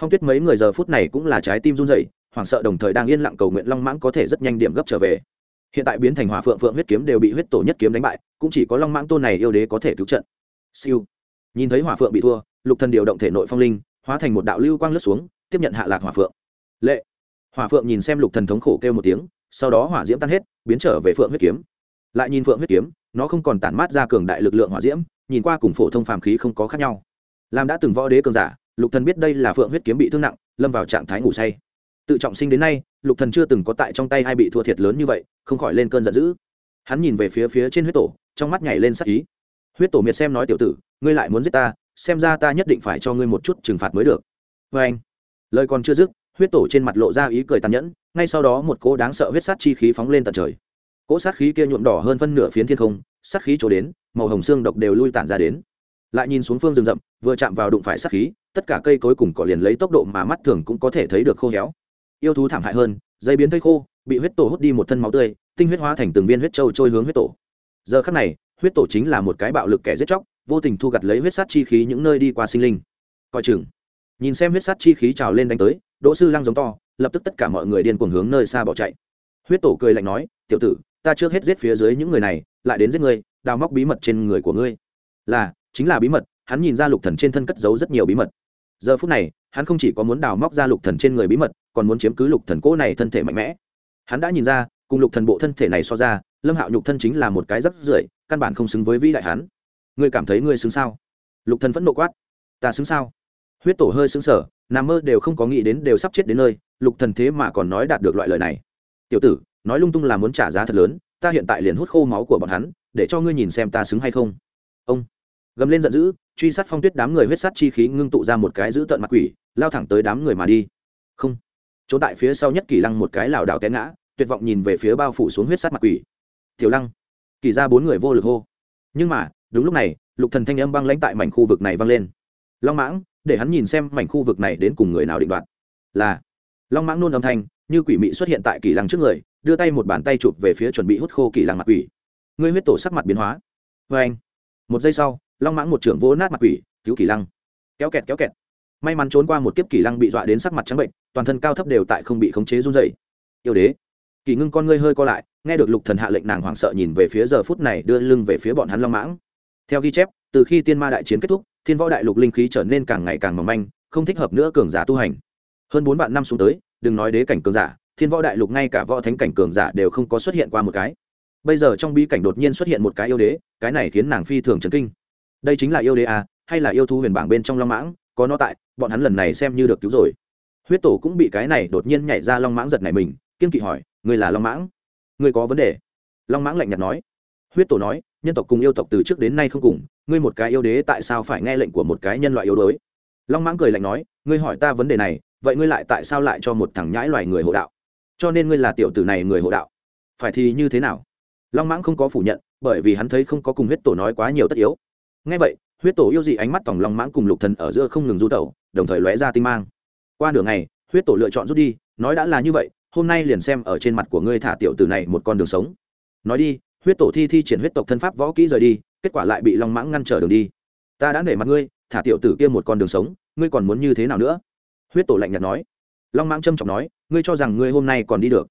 Phong tuyết mấy người giờ phút này cũng là trái tim run dậy hoảng sợ đồng thời đang yên lặng cầu nguyện long mãng có thể rất nhanh điểm gấp trở về. Hiện tại biến thành hỏa phượng phượng huyết kiếm đều bị huyết tổ nhất kiếm đánh bại, cũng chỉ có long mãng tôn này yêu đế có thể cứu trận. Siêu. Nhìn thấy hỏa phượng bị thua, lục thần điều động thể nội phong linh, hóa thành một đạo lưu quang lướt xuống, tiếp nhận hạ lạc hỏa phượng. Lệ. Hỏa phượng nhìn xem lục thần thống khổ kêu một tiếng, sau đó hỏa diễm tan hết, biến trở về phượng huyết kiếm. Lại nhìn phượng huyết kiếm, nó không còn tản mát ra cường đại lực lượng hỏa diễm, nhìn qua cùng phổ thông phàm khí không có khác nhau. Làm đã từng võ đế cường giả, lục thần biết đây là phượng huyết kiếm bị thương nặng, lâm vào trạng thái ngủ say tự trọng sinh đến nay, lục thần chưa từng có tại trong tay ai bị thua thiệt lớn như vậy, không khỏi lên cơn giận dữ. Hắn nhìn về phía phía trên huyết tổ, trong mắt nhảy lên sắc ý. Huyết tổ miệt xem nói tiểu tử, ngươi lại muốn giết ta, xem ra ta nhất định phải cho ngươi một chút trừng phạt mới được. Vê anh lời còn chưa dứt, huyết tổ trên mặt lộ ra ý cười tàn nhẫn, ngay sau đó một cỗ đáng sợ huyết sát chi khí phóng lên tận trời. Cỗ sát khí kia nhuộm đỏ hơn phân nửa phiến thiên không, sát khí trổ đến, màu hồng xương độc đều lui tản ra đến. Lại nhìn xuống phương rừng rậm, vừa chạm vào đụng phải sát khí, tất cả cây cối cùng cỏ liền lấy tốc độ mà mắt thường cũng có thể thấy được khô héo yêu thú thảm hại hơn, dây biến thây khô, bị huyết tổ hút đi một thân máu tươi, tinh huyết hóa thành từng viên huyết trâu trôi hướng huyết tổ. Giờ khắc này, huyết tổ chính là một cái bạo lực kẻ giết chóc, vô tình thu gặt lấy huyết sát chi khí những nơi đi qua sinh linh. Coi chừng. Nhìn xem huyết sát chi khí trào lên đánh tới, đỗ sư lăng giống to, lập tức tất cả mọi người điên cuồng hướng nơi xa bỏ chạy. Huyết tổ cười lạnh nói, tiểu tử, ta trước hết giết phía dưới những người này, lại đến giết ngươi, đào móc bí mật trên người của ngươi. Là, chính là bí mật, hắn nhìn ra lục thần trên thân cất giấu rất nhiều bí mật. Giờ phút này, hắn không chỉ có muốn đào móc ra lục thần trên người bí mật còn muốn chiếm cứ lục thần cỗ này thân thể mạnh mẽ. Hắn đã nhìn ra, cùng lục thần bộ thân thể này so ra, lâm hạo nhục thân chính là một cái rất rưởi, căn bản không xứng với vĩ đại hắn. Ngươi cảm thấy ngươi xứng sao? Lục thần vẫn nộ quát. Ta xứng sao? Huyết tổ hơi xứng sở nằm mơ đều không có nghĩ đến đều sắp chết đến nơi, lục thần thế mà còn nói đạt được loại lời này. Tiểu tử, nói lung tung là muốn trả giá thật lớn, ta hiện tại liền hút khô máu của bọn hắn, để cho ngươi nhìn xem ta xứng hay không. Ông. Gầm lên giận dữ, truy sát phong tuyết đám người huyết sát chi khí ngưng tụ ra một cái giữ tận mặt quỷ, lao thẳng tới đám người mà đi. Không trốn tại phía sau nhất kỳ lăng một cái lảo đảo té ngã, tuyệt vọng nhìn về phía bao phủ xuống huyết sát mặt quỷ. Tiểu lăng. Kỳ ra bốn người vô lực hô. Nhưng mà, đúng lúc này, lục thần thanh âm băng lãnh tại mảnh khu vực này vang lên. Long mãng, để hắn nhìn xem mảnh khu vực này đến cùng người nào định đoạt. Là, long mãng nôn âm thanh, như quỷ mị xuất hiện tại kỳ lăng trước người, đưa tay một bàn tay chụp về phía chuẩn bị hút khô kỳ lăng mặt quỷ. Ngươi huyết tổ sắc mặt biến hóa. Vê anh một giây sau, long mãng một trưởng vỗ nát mặt quỷ, cứu kỳ lăng. Kéo kẹt kéo kẹt may mắn trốn qua một kiếp kỳ lăng bị dọa đến sắc mặt trắng bệnh, toàn thân cao thấp đều tại không bị khống chế run dày yêu đế, kỳ ngưng con ngươi hơi co lại, nghe được lục thần hạ lệnh nàng hoảng sợ nhìn về phía giờ phút này đưa lưng về phía bọn hắn long mãng. Theo ghi chép, từ khi tiên ma đại chiến kết thúc, thiên võ đại lục linh khí trở nên càng ngày càng mỏng manh, không thích hợp nữa cường giả tu hành. Hơn bốn vạn năm xuống tới, đừng nói đế cảnh cường giả, thiên võ đại lục ngay cả võ thánh cảnh cường giả đều không có xuất hiện qua một cái. Bây giờ trong bi cảnh đột nhiên xuất hiện một cái yêu đế, cái này khiến nàng phi thường chấn kinh. Đây chính là yêu đế à hay là yêu thú huyền bảng bên trong long mãng? Có nó tại, bọn hắn lần này xem như được cứu rồi. Huyết tổ cũng bị cái này đột nhiên nhảy ra long mãng giật này mình, kiên kỵ hỏi người là long mãng? Người có vấn đề? Long mãng lạnh nhạt nói. Huyết tổ nói, nhân tộc cùng yêu tộc từ trước đến nay không cùng, ngươi một cái yêu đế tại sao phải nghe lệnh của một cái nhân loại yếu đuối? Long mãng cười lạnh nói, ngươi hỏi ta vấn đề này, vậy ngươi lại tại sao lại cho một thằng nhãi loài người hộ đạo? Cho nên ngươi là tiểu tử này người hộ đạo. Phải thì như thế nào? Long mãng không có phủ nhận, bởi vì hắn thấy không có cùng huyết tổ nói quá nhiều tất yếu. Ngay vậy huyết tổ yêu dị ánh mắt tòng long mãng cùng lục thần ở giữa không ngừng du tẩu, đồng thời lóe ra tinh mang. Qua nửa ngày, huyết tổ lựa chọn rút đi, nói đã là như vậy, hôm nay liền xem ở trên mặt của ngươi thả tiểu tử này một con đường sống. Nói đi, huyết tổ thi thi triển huyết tộc thân pháp võ kỹ rời đi, kết quả lại bị long mãng ngăn trở đường đi. Ta đã nể mặt ngươi, thả tiểu tử kia một con đường sống, ngươi còn muốn như thế nào nữa? Huyết tổ lạnh nhạt nói. Long mãng trâm trọng nói, ngươi cho rằng ngươi hôm nay còn đi được.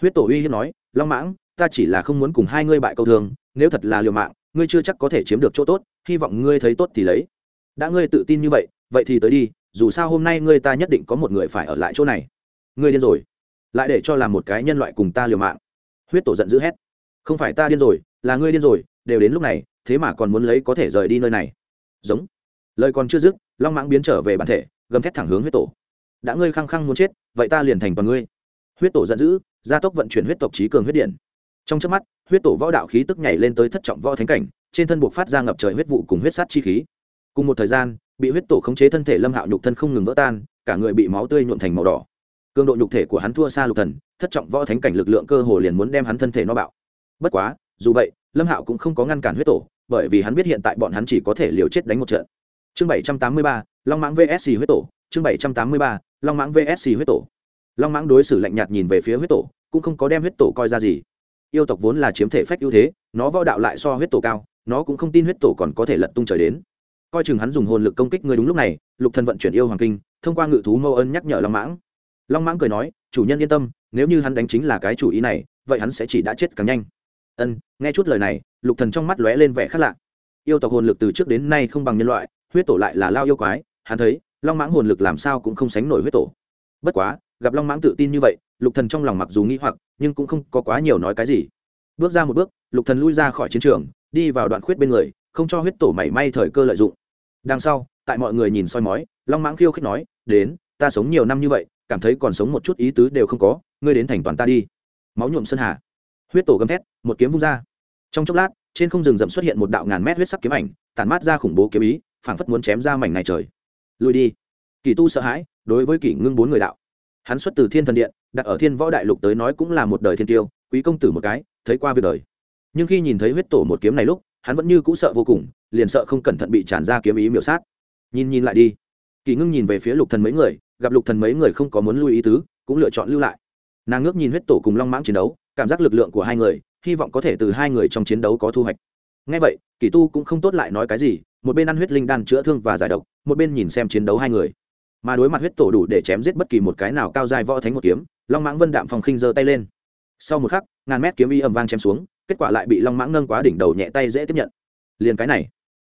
Huyết tổ uy hiếp nói, long mãng, ta chỉ là không muốn cùng hai ngươi bại câu thường, nếu thật là liều mạng, ngươi chưa chắc có thể chiếm được chỗ tốt hy vọng ngươi thấy tốt thì lấy. Đã ngươi tự tin như vậy vậy thì tới đi, dù sao hôm nay ngươi ta nhất định có một người phải ở lại chỗ này. Ngươi điên rồi. Lại để cho làm một cái nhân loại cùng ta liều mạng. Huyết tổ giận dữ hét. Không phải ta điên rồi, là ngươi điên rồi, đều đến lúc này, thế mà còn muốn lấy có thể rời đi nơi này. Giống. Lời còn chưa dứt, long mãng biến trở về bản thể, gầm thét thẳng hướng huyết tổ. Đã ngươi khăng khăng muốn chết, vậy ta liền thành toàn ngươi. Huyết tổ giận dữ, gia tốc vận chuyển huyết tộc trí cường huyết điện. Trong trước mắt, huyết tổ võ đạo khí tức nhảy lên tới thất trọng võ thánh cảnh trên thân buộc phát ra ngập trời huyết vụ cùng huyết sát chi khí. Cùng một thời gian, bị huyết tổ khống chế thân thể lâm hạo nhục thân không ngừng vỡ tan, cả người bị máu tươi nhuộn thành màu đỏ. Cường độ nhục thể của hắn thua xa lục thần, thất trọng võ thánh cảnh lực lượng cơ hồ liền muốn đem hắn thân thể nó bạo. Bất quá, dù vậy, lâm hạo cũng không có ngăn cản huyết tổ, bởi vì hắn biết hiện tại bọn hắn chỉ có thể liều chết đánh một trận. Chương bảy trăm tám mươi ba, long mãng vsc huyết tổ, chương bảy trăm tám mươi ba, long mãng vsc huyết tổ. Long mãng đối xử lạnh nhạt nhìn về phía huyết tổ, cũng không có đem huyết tổ coi ra gì. Yêu tộc vốn là chiếm thể phách ưu thế, nó võ đạo lại so huyết tổ cao nó cũng không tin huyết tổ còn có thể lật tung trời đến. Coi chừng hắn dùng hồn lực công kích người đúng lúc này, lục thần vận chuyển yêu hoàng kinh, thông qua ngự thú mâu ân nhắc nhở long mãng. Long mãng cười nói, chủ nhân yên tâm, nếu như hắn đánh chính là cái chủ ý này, vậy hắn sẽ chỉ đã chết càng nhanh. Ân, nghe chút lời này, lục thần trong mắt lóe lên vẻ khác lạ. Yêu tộc hồn lực từ trước đến nay không bằng nhân loại, huyết tổ lại là lao yêu quái, hắn thấy, long mãng hồn lực làm sao cũng không sánh nổi huyết tổ. Bất quá, gặp long mãng tự tin như vậy, lục thần trong lòng mặc dù nghĩ hoặc, nhưng cũng không có quá nhiều nói cái gì. Bước ra một bước, lục thần lui ra khỏi chiến trường đi vào đoạn khuyết bên người, không cho huyết tổ mảy may thời cơ lợi dụng. Đằng sau, tại mọi người nhìn soi mói, long mãng khiêu khích nói, đến, ta sống nhiều năm như vậy, cảm thấy còn sống một chút ý tứ đều không có, ngươi đến thành toàn ta đi. Máu nhuộm sơn hà. Huyết tổ gầm thét, một kiếm vung ra. Trong chốc lát, trên không rừng rậm xuất hiện một đạo ngàn mét huyết sắc kiếm ảnh, tản mát ra khủng bố kiếm ý, phảng phất muốn chém ra mảnh này trời. Lùi đi. Kỳ tu sợ hãi, đối với kỷ ngưng bốn người đạo. Hắn xuất từ thiên thần điện, đặt ở thiên võ đại lục tới nói cũng là một đời thiên tiêu, quý công tử một cái, thấy qua việc đời nhưng khi nhìn thấy huyết tổ một kiếm này lúc, hắn vẫn như cũ sợ vô cùng, liền sợ không cẩn thận bị tràn ra kiếm ý miểu sát. Nhìn nhìn lại đi. Kỳ ngưng nhìn về phía lục thần mấy người, gặp lục thần mấy người không có muốn lui ý tứ, cũng lựa chọn lưu lại. Nàng ngước nhìn huyết tổ cùng long mãng chiến đấu, cảm giác lực lượng của hai người, hy vọng có thể từ hai người trong chiến đấu có thu hoạch. Ngay vậy, kỳ tu cũng không tốt lại nói cái gì, một bên ăn huyết linh đan chữa thương và giải độc, một bên nhìn xem chiến đấu hai người. Mà đối mặt huyết tổ đủ để chém giết bất kỳ một cái nào cao dài võ thánh một kiếm, long mãng vân đạm phòng khinh giơ tay lên. Sau một khắc, ngàn mét kiếm y ầm vang chém xuống kết quả lại bị long mãng nâng quá đỉnh đầu nhẹ tay dễ tiếp nhận liền cái này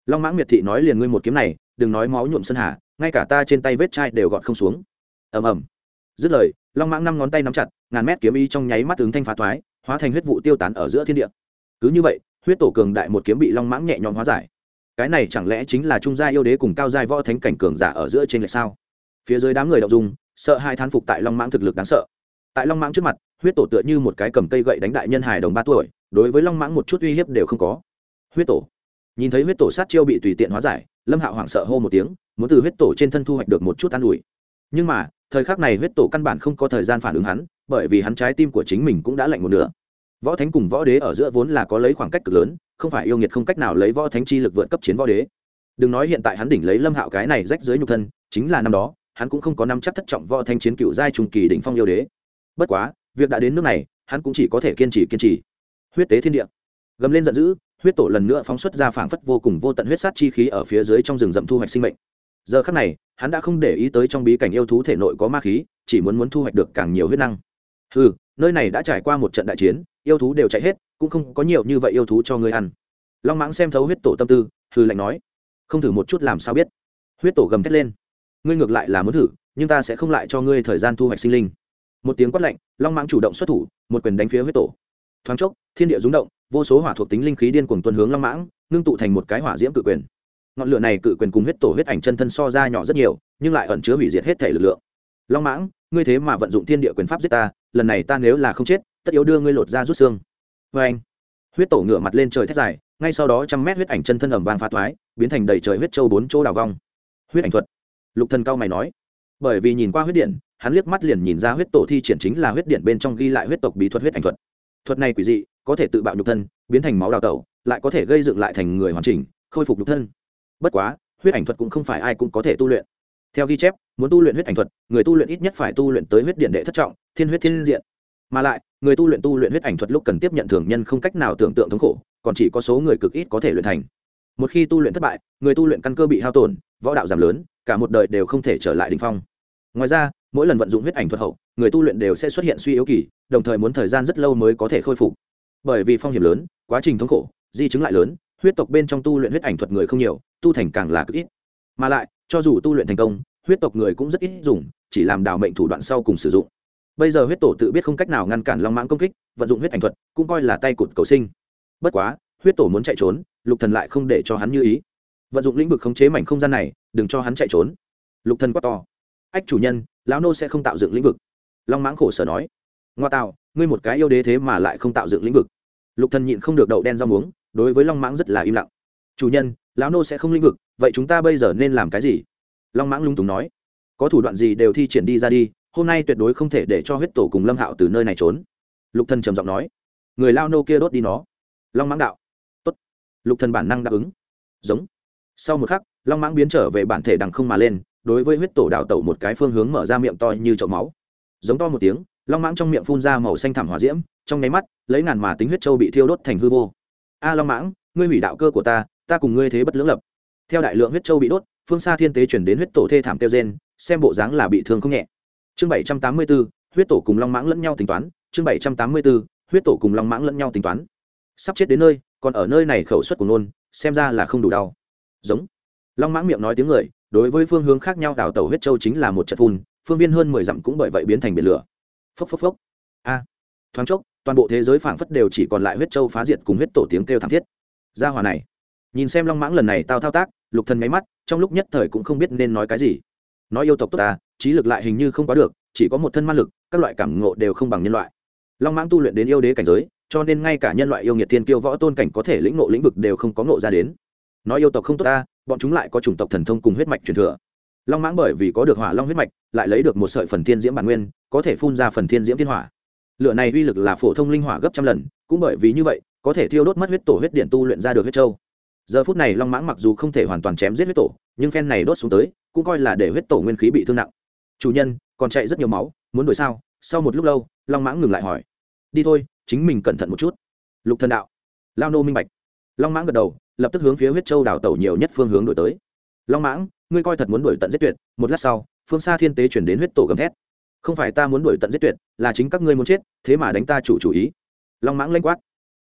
long mãng miệt thị nói liền ngươi một kiếm này đừng nói máu nhuộm sân hà ngay cả ta trên tay vết chai đều gọt không xuống ầm ầm dứt lời long mãng năm ngón tay nắm chặt ngàn mét kiếm y trong nháy mắt tướng thanh phá thoái hóa thành huyết vụ tiêu tán ở giữa thiên địa cứ như vậy huyết tổ cường đại một kiếm bị long mãng nhẹ nhõm hóa giải cái này chẳng lẽ chính là trung gia yêu đế cùng cao giai võ thánh cảnh cường giả ở giữa trên lệch sao phía dưới đám người đậu dung sợ hai thán phục tại long mãng thực lực đáng sợ tại long mãng trước mặt huyết tổ tựa như một cái cầm cây gậy đánh đại nhân hài đồng ba tuổi đối với long mãng một chút uy hiếp đều không có huyết tổ nhìn thấy huyết tổ sát chiêu bị tùy tiện hóa giải lâm hạo hoảng sợ hô một tiếng muốn từ huyết tổ trên thân thu hoạch được một chút an ủi nhưng mà thời khắc này huyết tổ căn bản không có thời gian phản ứng hắn bởi vì hắn trái tim của chính mình cũng đã lạnh một nửa võ thánh cùng võ đế ở giữa vốn là có lấy khoảng cách cực lớn không phải yêu nghiệt không cách nào lấy võ thánh chi lực vượt cấp chiến võ đế đừng nói hiện tại hắn đỉnh lấy lâm hạo cái này rách dưới nhục thân chính là năm đó hắn cũng không có năm chắc thất trọng võ thanh chiến cựu giai trùng kỳ đỉnh phong yêu đế bất quá việc đã đến nước này hắn cũng chỉ có thể kiên trì kiên trì huyết tế thiên địa. Gầm lên giận dữ, huyết tổ lần nữa phóng xuất ra phảng phất vô cùng vô tận huyết sát chi khí ở phía dưới trong rừng rậm thu hoạch sinh mệnh. Giờ khắc này, hắn đã không để ý tới trong bí cảnh yêu thú thể nội có ma khí, chỉ muốn muốn thu hoạch được càng nhiều huyết năng. Ừ nơi này đã trải qua một trận đại chiến, yêu thú đều chạy hết, cũng không có nhiều như vậy yêu thú cho ngươi ăn. Long mãng xem thấu huyết tổ tâm tư hư lạnh nói, không thử một chút làm sao biết? Huyết tổ gầm thét lên, ngươi ngược lại là muốn thử, nhưng ta sẽ không lại cho ngươi thời gian thu hoạch sinh linh. Một tiếng quát lạnh, long mãng chủ động xuất thủ, một quyền đánh phía huyết tổ thoáng chốc, thiên địa rúng động, vô số hỏa thuộc tính linh khí điên cuồng tuân hướng long mãng, ngưng tụ thành một cái hỏa diễm cự quyền. Ngọn lửa này cự quyền cùng huyết tổ huyết ảnh chân thân so ra nhỏ rất nhiều, nhưng lại ẩn chứa hủy diệt hết thể lực lượng. Long mãng, ngươi thế mà vận dụng thiên địa quyền pháp giết ta, lần này ta nếu là không chết, tất yếu đưa ngươi lột ra rút xương. Vê anh, huyết tổ ngửa mặt lên trời thét dài, ngay sau đó trăm mét huyết ảnh chân thân ẩm vàng phá thoái, biến thành đầy trời huyết châu bốn chỗ đào vong. Huyết ảnh thuật. Lục thần cao mày nói, bởi vì nhìn qua huyết điện, hắn liếc mắt liền nhìn ra huyết tổ thi triển chính là huyết điện bên trong ghi lại huyết tộc bí thuật huyết ảnh thuật thuật này quỷ dị, có thể tự bạo nhục thân, biến thành máu đào tẩu, lại có thể gây dựng lại thành người hoàn chỉnh, khôi phục nhục thân. Bất quá, huyết ảnh thuật cũng không phải ai cũng có thể tu luyện. Theo ghi chép, muốn tu luyện huyết ảnh thuật, người tu luyện ít nhất phải tu luyện tới huyết điện đệ thất trọng, thiên huyết thiên diện. Mà lại, người tu luyện tu luyện huyết ảnh thuật lúc cần tiếp nhận thường nhân không cách nào tưởng tượng thống khổ, còn chỉ có số người cực ít có thể luyện thành. Một khi tu luyện thất bại, người tu luyện căn cơ bị hao tổn, võ đạo giảm lớn, cả một đời đều không thể trở lại đ ỉ n h phong. Ngoài ra, mỗi lần vận dụng huyết ảnh thuật hậu, người tu luyện đều sẽ xuất hiện suy yếu kỳ đồng thời muốn thời gian rất lâu mới có thể khôi phục. Bởi vì phong hiểm lớn, quá trình thống khổ, di chứng lại lớn, huyết tộc bên trong tu luyện huyết ảnh thuật người không nhiều, tu thành càng là cực ít. Mà lại, cho dù tu luyện thành công, huyết tộc người cũng rất ít dùng, chỉ làm đào mệnh thủ đoạn sau cùng sử dụng. Bây giờ huyết tổ tự biết không cách nào ngăn cản long mãng công kích, vận dụng huyết ảnh thuật cũng coi là tay cụt cầu sinh. Bất quá, huyết tổ muốn chạy trốn, lục thần lại không để cho hắn như ý. Vận dụng lĩnh vực khống chế mảnh không gian này, đừng cho hắn chạy trốn. Lục thần quát to. Ách chủ nhân, lão nô sẽ không tạo dựng lĩnh vực. Long mãng khổ sở nói ngoa tạo, ngươi một cái yêu đế thế mà lại không tạo dựng lĩnh vực. Lục thần nhịn không được đậu đen rau muống, đối với long mãng rất là im lặng. Chủ nhân, lão nô sẽ không lĩnh vực, vậy chúng ta bây giờ nên làm cái gì? Long mãng lung túng nói. Có thủ đoạn gì đều thi triển đi ra đi, hôm nay tuyệt đối không thể để cho huyết tổ cùng lâm hạo từ nơi này trốn. Lục thần trầm giọng nói. Người lao nô kia đốt đi nó. Long mãng đạo. Tốt. lục thần bản năng đáp ứng. Giống. Sau một khắc, long mãng biến trở về bản thể đằng không mà lên, đối với huyết tổ đào tẩu một cái phương hướng mở ra miệng to như chậu máu. Giống to một tiếng long mãng trong miệng phun ra màu xanh thảm hỏa diễm, trong nháy mắt, lấy ngàn mà tính huyết châu bị thiêu đốt thành hư vô. A long mãng, ngươi hủy đạo cơ của ta ta cùng ngươi thế bất lưỡng lập. Theo đại lượng huyết châu bị đốt, phương xa thiên tế chuyển đến huyết tổ thê thảm tiêu gen, xem bộ dáng là bị thương không nhẹ. Chương bảy trăm tám mươi bốn huyết tổ cùng long mãng lẫn nhau tính toán, chương bảy trăm tám mươi bốn huyết tổ cùng long mãng lẫn nhau tính toán. Sắp chết đến nơi, còn ở nơi này khẩu suất của nôn xem ra là không đủ đau. Giống. Long mãng miệng nói tiếng người, đối với phương hướng khác nhau đảo tàu huyết châu chính là một trận phun, phương viên hơn mười dặm cũng bởi vậy biến thành biển lửa phốc phốc phốc. A. Thoáng chốc, toàn bộ thế giới phảng phất đều chỉ còn lại huyết châu phá diệt cùng huyết tổ tiếng kêu thảm thiết. Gia hòa này. Nhìn xem long mãng lần này tao thao tác, lục thần máy mắt, trong lúc nhất thời cũng không biết nên nói cái gì. Nói yêu tộc tốt ta, trí lực lại hình như không quá được, chỉ có một thân ma lực, các loại cảm ngộ đều không bằng nhân loại. Long mãng tu luyện đến yêu đế cảnh giới, cho nên ngay cả nhân loại yêu nghiệt tiên kiêu võ tôn cảnh có thể lĩnh ngộ lĩnh vực đều không có ngộ ra đến. Nói yêu tộc không tốt ta, bọn chúng lại có chủng tộc thần thông cùng huyết mạch truyền thừa long mãng bởi vì có được hỏa long huyết mạch, lại lấy được một sợi phần thiên diễm bản nguyên, có thể phun ra phần thiên diễm thiên hỏa. Lửa này uy lực là phổ thông linh hỏa gấp trăm lần, cũng bởi vì như vậy, có thể thiêu đốt mất huyết tổ huyết điện tu luyện ra được huyết châu. Giờ phút này long mãng mặc dù không thể hoàn toàn chém giết huyết tổ, nhưng phen này đốt xuống tới, cũng coi là để huyết tổ nguyên khí bị thương nặng. Chủ nhân, còn chạy rất nhiều máu, muốn đuổi sao? Sau một lúc lâu, long mãng ngừng lại hỏi. Đi thôi, chính mình cẩn thận một chút. Lục thần đạo. Lao nô minh bạch. Long mãng gật đầu, lập tức hướng phía huyết châu đào tẩu nhiều nhất phương hướng đổi tới. Long mãng ngươi coi thật muốn đuổi tận giết tuyệt, một lát sau, phương xa thiên tế chuyển đến huyết tổ gầm thét. Không phải ta muốn đuổi tận giết tuyệt, là chính các ngươi muốn chết, thế mà đánh ta chủ chủ ý. Long mãng lanh quát,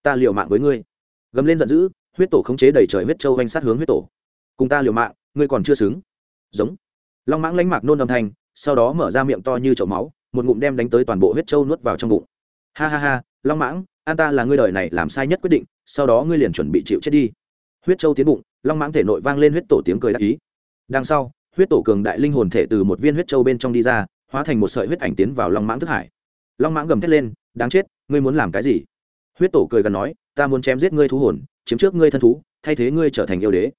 ta liều mạng với ngươi. Gầm lên giận dữ, huyết tổ khống chế đầy trời huyết châu oanh sát hướng huyết tổ. Cùng ta liều mạng, ngươi còn chưa xứng. Giống. Long mãng lanh mạc nôn âm thanh, sau đó mở ra miệng to như chậu máu, một ngụm đem đánh tới toàn bộ huyết châu nuốt vào trong bụng. Ha ha ha, long mãng, an ta là ngươi đời này làm sai nhất quyết định, sau đó ngươi liền chuẩn bị chịu chết đi. Huyết châu tiến bụng, long mãng thể nội vang lên huyết tổ tiếng cười đắc ý đằng sau, huyết tổ cường đại linh hồn thể từ một viên huyết châu bên trong đi ra, hóa thành một sợi huyết ảnh tiến vào long mãng thức hải. Long mãng gầm thét lên, đáng chết, ngươi muốn làm cái gì? Huyết tổ cười gần nói, ta muốn chém giết ngươi thú hồn, chiếm trước ngươi thân thú, thay thế ngươi trở thành yêu đế.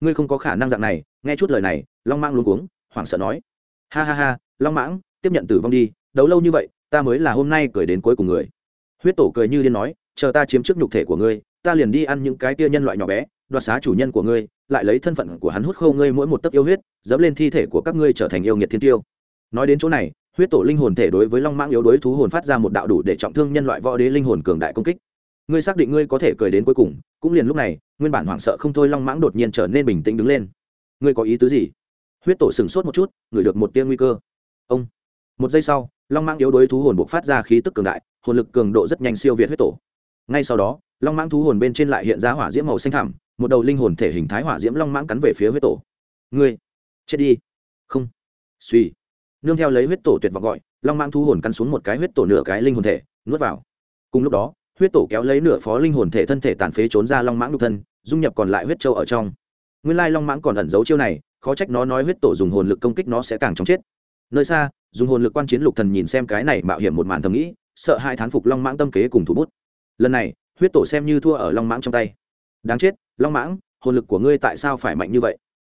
Ngươi không có khả năng dạng này, nghe chút lời này, long mãng luôn cuống, hoảng sợ nói, ha ha ha, long mãng, tiếp nhận tử vong đi, đấu lâu như vậy, ta mới là hôm nay cười đến cuối cùng người. Huyết tổ cười như điên nói, chờ ta chiếm trước nhục thể của ngươi, ta liền đi ăn những cái tia nhân loại nhỏ bé đoạt xá chủ nhân của ngươi, lại lấy thân phận của hắn hút khâu ngươi mỗi một tấc yêu huyết, dẫm lên thi thể của các ngươi trở thành yêu nghiệt thiên tiêu. Nói đến chỗ này, huyết tổ linh hồn thể đối với long mãng yếu đối thú hồn phát ra một đạo đủ để trọng thương nhân loại võ đế linh hồn cường đại công kích. Ngươi xác định ngươi có thể cười đến cuối cùng, cũng liền lúc này, nguyên bản hoảng sợ không thôi long mãng đột nhiên trở nên bình tĩnh đứng lên. Ngươi có ý tứ gì? Huyết tổ sừng sốt một chút, ngửi được một tia nguy cơ. Ông. Một giây sau, long mãng yếu đối thú hồn buộc phát ra khí tức cường đại, hồn lực cường độ rất nhanh siêu việt huyết tổ. Ngay sau đó, long mãng thú hồn bên trên lại hiện ra hỏa diễm màu xanh thẳm một đầu linh hồn thể hình thái hỏa diễm long mãng cắn về phía huyết tổ. Ngươi, chết đi. Không. Suy. Nương theo lấy huyết tổ tuyệt vọng gọi, long mãng thu hồn cắn xuống một cái huyết tổ nửa cái linh hồn thể, nuốt vào. Cùng lúc đó, huyết tổ kéo lấy nửa phó linh hồn thể thân thể tàn phế trốn ra long mãng đục thân, dung nhập còn lại huyết châu ở trong. Nguyên lai long mãng còn ẩn giấu chiêu này, khó trách nó nói huyết tổ dùng hồn lực công kích nó sẽ càng chóng chết. Nơi xa, dùng hồn lực quan chiến lục thần nhìn xem cái này mạo hiểm một màn thầm nghĩ, sợ hai thán phục long mãng tâm kế cùng thủ bút. Lần này, huyết tổ xem như thua ở long mãng trong tay đáng chết, long mãng, hồn lực của ngươi tại sao phải mạnh như vậy?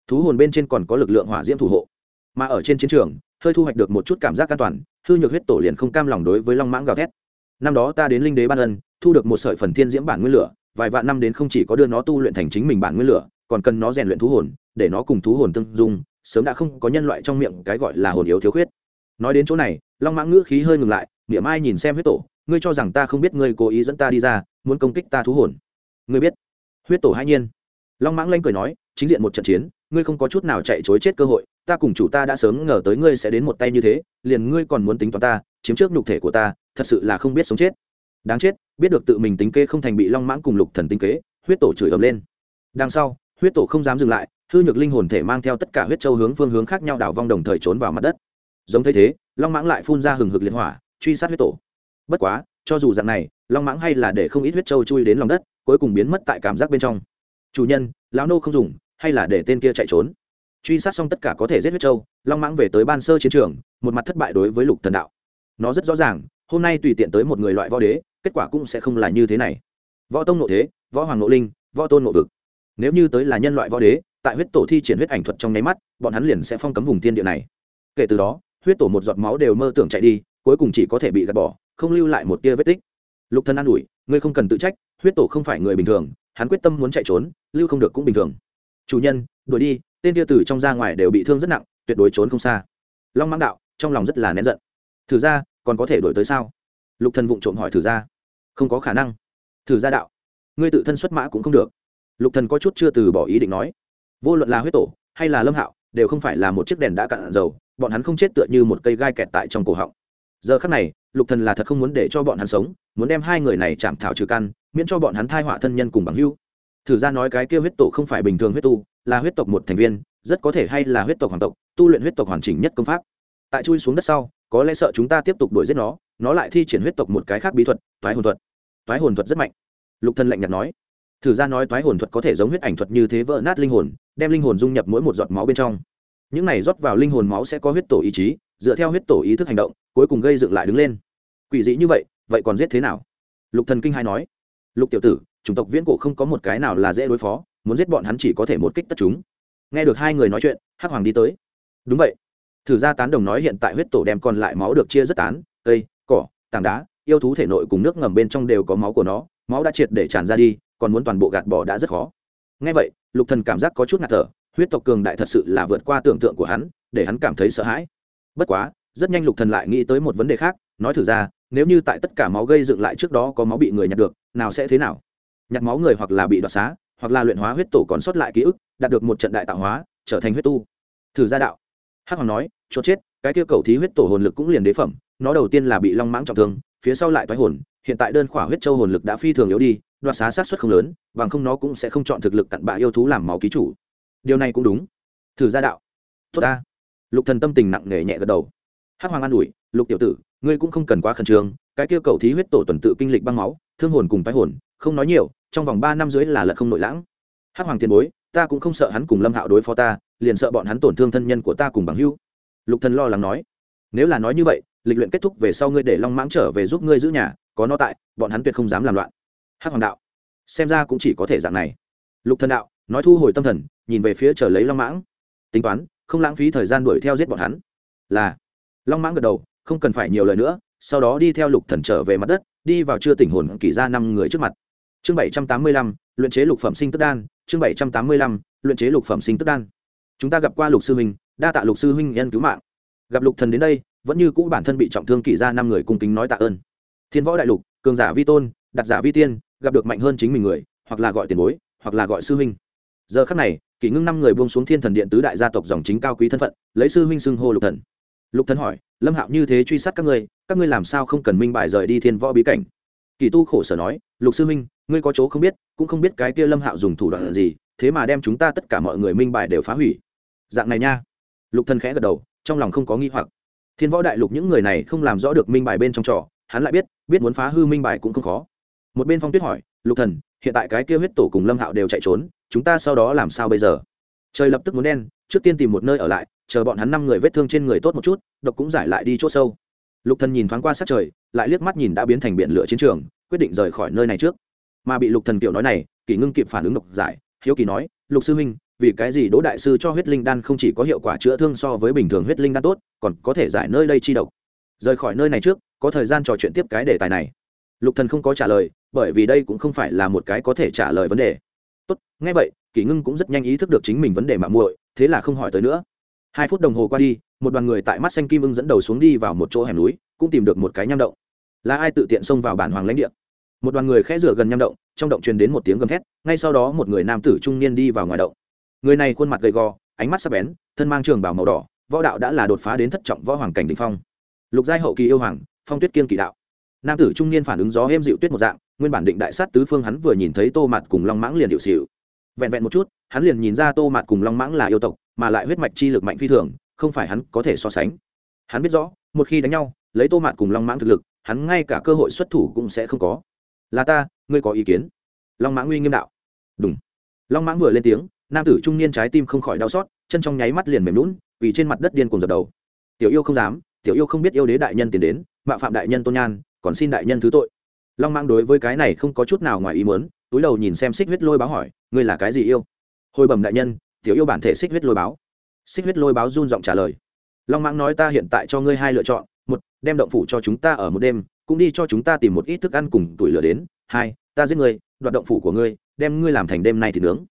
Thú hồn bên trên còn có lực lượng hỏa diễm thủ hộ. Mà ở trên chiến trường, hơi thu hoạch được một chút cảm giác an toàn, hư nhược huyết tổ liền không cam lòng đối với long mãng gào thét. Năm đó ta đến linh đế ban ân, thu được một sợi phần thiên diễm bản nguyên lửa, vài vạn năm đến không chỉ có đưa nó tu luyện thành chính mình bản nguyên lửa, còn cần nó rèn luyện thú hồn, để nó cùng thú hồn tương dung, sớm đã không có nhân loại trong miệng cái gọi là hồn yếu thiếu khuyết. Nói đến chỗ này, long mãng ngữ khí hơi ngừng lại, niệm ai nhìn xem huyết tổ, ngươi cho rằng ta không biết ngươi cố ý dẫn ta đi ra, muốn công kích ta thú hồn. Ngươi biết huyết tổ hai nhiên. Long mãng lanh cười nói, chính diện một trận chiến, ngươi không có chút nào chạy chối chết cơ hội, ta cùng chủ ta đã sớm ngờ tới ngươi sẽ đến một tay như thế, liền ngươi còn muốn tính toán ta, chiếm trước nhục thể của ta, thật sự là không biết sống chết. Đáng chết, biết được tự mình tính kế không thành bị long mãng cùng lục thần tính kế, huyết tổ chửi ầm lên. Đằng sau, huyết tổ không dám dừng lại, hư nhược linh hồn thể mang theo tất cả huyết châu hướng phương hướng khác nhau đảo vong đồng thời trốn vào mặt đất. Giống thấy thế, long mãng lại phun ra hừng hực liệt hỏa, truy sát huyết tổ. Bất quá, cho dù dạng này, long mãng hay là để không ít huyết châu chui đến lòng đất cuối cùng biến mất tại cảm giác bên trong. Chủ nhân, lão nô không dùng, hay là để tên kia chạy trốn? Truy sát xong tất cả có thể giết huyết châu long mãng về tới ban sơ chiến trường, một mặt thất bại đối với lục thần đạo. Nó rất rõ ràng, hôm nay tùy tiện tới một người loại võ đế, kết quả cũng sẽ không là như thế này. Võ tông nội thế, võ hoàng nội linh, võ tôn nội vực. Nếu như tới là nhân loại võ đế, tại huyết tổ thi triển huyết ảnh thuật trong nháy mắt, bọn hắn liền sẽ phong cấm vùng thiên địa này. Kể từ đó, huyết tổ một giọt máu đều mơ tưởng chạy đi, cuối cùng chỉ có thể bị gạt bỏ, không lưu lại một tia vết tích. Lục thân an ủi, ngươi không cần tự trách huyết tổ không phải người bình thường, hắn quyết tâm muốn chạy trốn, lưu không được cũng bình thường. Chủ nhân, đuổi đi, tên tia tử trong ra ngoài đều bị thương rất nặng, tuyệt đối trốn không xa. Long mãng đạo, trong lòng rất là nén giận. Thử ra, còn có thể đổi tới sao? Lục thần vụng trộm hỏi thử ra. Không có khả năng. Thử ra đạo, ngươi tự thân xuất mã cũng không được. Lục thần có chút chưa từ bỏ ý định nói. Vô luận là huyết tổ, hay là lâm hạo, đều không phải là một chiếc đèn đã cạn dầu, bọn hắn không chết tựa như một cây gai kẹt tại trong cổ họng. Giờ khắc này, lục thần là thật không muốn để cho bọn hắn sống, muốn đem hai người này chạm thảo trừ căn miễn cho bọn hắn thai họa thân nhân cùng bằng hữu. Thử ra nói cái kia huyết tổ không phải bình thường huyết tu, là huyết tộc một thành viên, rất có thể hay là huyết tộc hoàng tộc, tu luyện huyết tộc hoàn chỉnh nhất công pháp. Tại chui xuống đất sau, có lẽ sợ chúng ta tiếp tục đuổi giết nó nó lại thi triển huyết tộc một cái khác bí thuật, toái hồn thuật. Toái hồn thuật rất mạnh. Lục thân lạnh nhạt nói. Thử ra nói toái hồn thuật có thể giống huyết ảnh thuật như thế vỡ nát linh hồn, đem linh hồn dung nhập mỗi một giọt máu bên trong. Những này rót vào linh hồn máu sẽ có huyết tổ ý chí, dựa theo huyết tổ ý thức hành động, cuối cùng gây dựng lại đứng lên. Quỷ dị như vậy vậy còn giết thế nào? Lục thần kinh hai nói lục tiểu tử, chủng tộc viễn cổ không có một cái nào là dễ đối phó, muốn giết bọn hắn chỉ có thể một kích tất chúng. Nghe được hai người nói chuyện, hắc hoàng đi tới. Đúng vậy. Thử ra tán đồng nói hiện tại huyết tổ đem còn lại máu được chia rất tán, cây, cỏ, tảng đá, yêu thú thể nội cùng nước ngầm bên trong đều có máu của nó, máu đã triệt để tràn ra đi, còn muốn toàn bộ gạt bỏ đã rất khó. Ngay vậy, lục thần cảm giác có chút ngạt thở, huyết tộc cường đại thật sự là vượt qua tưởng tượng của hắn, để hắn cảm thấy sợ hãi. Bất quá, rất nhanh lục thần lại nghĩ tới một vấn đề khác, nói thử ra nếu như tại tất cả máu gây dựng lại trước đó có máu bị người nhặt được, nào sẽ thế nào? Nhặt máu người hoặc là bị đoạt xá, hoặc là luyện hóa huyết tổ còn sót lại ký ức, đạt được một trận đại tạo hóa, trở thành huyết tu. Thử gia đạo. Hắc hoàng nói chốt chết, cái kia cầu thí huyết tổ hồn lực cũng liền đế phẩm, nó đầu tiên là bị long mãng trọng thương, phía sau lại toái hồn, hiện tại đơn khỏa huyết châu hồn lực đã phi thường yếu đi, đoạt xá sát xuất không lớn, bằng không nó cũng sẽ không chọn thực lực cặn bạ yêu thú làm máu ký chủ. Điều này cũng đúng. Thử gia đạo. Tốt ta. Lục thần tâm tình nặng nề nhẹ gật đầu. Hắc hoàng an ủi, lục tiểu tử ngươi cũng không cần quá khẩn trương, cái kia cầu thí huyết tổ tuần tự kinh lịch băng máu, thương hồn cùng tái hồn, không nói nhiều, trong vòng ba năm dưới là lật không nội lãng. Hắc hoàng tiền bối, ta cũng không sợ hắn cùng lâm hạo đối phó ta, liền sợ bọn hắn tổn thương thân nhân của ta cùng bằng hữu. Lục thần lo lắng nói. Nếu là nói như vậy, lịch luyện kết thúc về sau ngươi để long mãng trở về giúp ngươi giữ nhà, có nó tại, bọn hắn tuyệt không dám làm loạn. Hắc hoàng đạo. Xem ra cũng chỉ có thể dạng này. Lục thần đạo, nói thu hồi tâm thần, nhìn về phía chờ lấy long mãng. Tính toán, không lãng phí thời gian đuổi theo giết bọn hắn. Là. Long mãng gật đầu không cần phải nhiều lời nữa, sau đó đi theo lục thần trở về mặt đất, đi vào chưa tỉnh hồn kỳ ra năm người trước mặt. Chương bảy trăm tám mươi lăm, luyện chế lục phẩm sinh tức đan, chương bảy trăm tám mươi lăm, luyện chế lục phẩm sinh tức đan. Chúng ta gặp qua lục sư huynh, đa tạ lục sư huynh nhân cứu mạng. Gặp lục thần đến đây, vẫn như cũ bản thân bị trọng thương kỳ ra năm người cung kính nói tạ ơn. Thiên võ đại lục, cường giả vi tôn đặt giả vi tiên, gặp được mạnh hơn chính mình người, hoặc là gọi tiền bối, hoặc là gọi sư huynh. Giờ khắc này, kỷ ngưng năm người buông xuống thiên thần điện tứ đại gia tộc dòng chính cao quý thân phận, lấy sư huynh xưng hô lục thần lục thần hỏi, lâm hạo như thế truy sát các ngươi các ngươi làm sao không cần minh bài rời đi thiên võ bí cảnh? Kỳ tu khổ sở nói, lục sư huynh, ngươi có chỗ không biết, cũng không biết cái kia lâm hạo dùng thủ đoạn gì, thế mà đem chúng ta tất cả mọi người minh bài đều phá hủy. Dạng này nha. Lục thần khẽ gật đầu, trong lòng không có nghi hoặc. Thiên võ đại lục những người này không làm rõ được minh bài bên trong trò, hắn lại biết biết muốn phá hư minh bài cũng không khó. Một bên phong tuyết hỏi, lục thần, hiện tại cái kia huyết tổ cùng lâm hạo đều chạy trốn, chúng ta sau đó làm sao bây giờ? Trời lập tức muốn đen, trước tiên tìm một nơi ở lại chờ bọn hắn năm người vết thương trên người tốt một chút, độc cũng giải lại đi chỗ sâu. Lục thần nhìn thoáng qua sát trời, lại liếc mắt nhìn đã biến thành biển lửa chiến trường, quyết định rời khỏi nơi này trước. Mà bị lục thần kiểu nói này, kỷ ngưng kịp phản ứng độc giải, hiếu kỳ nói, lục sư huynh, vì cái gì đỗ đại sư cho huyết linh đan không chỉ có hiệu quả chữa thương so với bình thường huyết linh đan tốt, còn có thể giải nơi đây chi độc? Rời khỏi nơi này trước, có thời gian trò chuyện tiếp cái đề tài này. Lục thần không có trả lời, bởi vì đây cũng không phải là một cái có thể trả lời vấn đề. Tốt, nghe vậy, kỷ ngưng cũng rất nhanh ý thức được chính mình vấn đề mà muội, thế là không hỏi tới nữa hai phút đồng hồ qua đi, một đoàn người tại mắt xanh kim ưng dẫn đầu xuống đi vào một chỗ hẻm núi, cũng tìm được một cái nham động. Là ai tự tiện xông vào bản hoàng lãnh địa? Một đoàn người khẽ rửa gần nham động, trong động truyền đến một tiếng gầm thét, ngay sau đó một người nam tử trung niên đi vào ngoài động. Người này khuôn mặt gầy gò, ánh mắt sắc bén, thân mang trường bảo màu đỏ, võ đạo đã là đột phá đến thất trọng võ hoàng cảnh đ phong. Lục giai hậu kỳ yêu hoàng, phong tuyết kiên kỳ đạo. Nam tử trung niên phản ứng gió êm dịu tuyết một dạng, nguyên bản định đại sát tứ phương hắn vừa nhìn thấy tô mặt cùng long mãng liền điệu xịu vẹn vẹn một chút, hắn liền nhìn ra tô mặt cùng long mãng là yêu tộc mà lại huyết mạch chi lực mạnh phi thường, không phải hắn có thể so sánh. Hắn biết rõ, một khi đánh nhau, lấy tô mạt cùng long mãng thực lực, hắn ngay cả cơ hội xuất thủ cũng sẽ không có. Là ta, ngươi có ý kiến? Long mãng uy nghiêm đạo. Đúng. Long mãng vừa lên tiếng, nam tử trung niên trái tim không khỏi đau xót, chân trong nháy mắt liền mềm lún vì trên mặt đất điên cùng dập đầu. Tiểu yêu không dám, tiểu yêu không biết yêu đế đại nhân tiến đến mạo phạm đại nhân tôn nhan, còn xin đại nhân thứ tội. Long mãng đối với cái này không có chút nào ngoài ý muốn, túi đầu nhìn xem xích huyết lôi báo hỏi, ngươi là cái gì yêu? Hồi bẩm đại nhân tiểu yêu bản thể xích huyết lôi báo. Xích huyết lôi báo run giọng trả lời. Long mãng nói ta hiện tại cho ngươi hai lựa chọn, một, đem động phủ cho chúng ta ở một đêm, cũng đi cho chúng ta tìm một ít thức ăn cùng tuổi lửa đến, hai, ta giết ngươi, đoạt động phủ của ngươi, đem ngươi làm thành đêm nay thì nướng.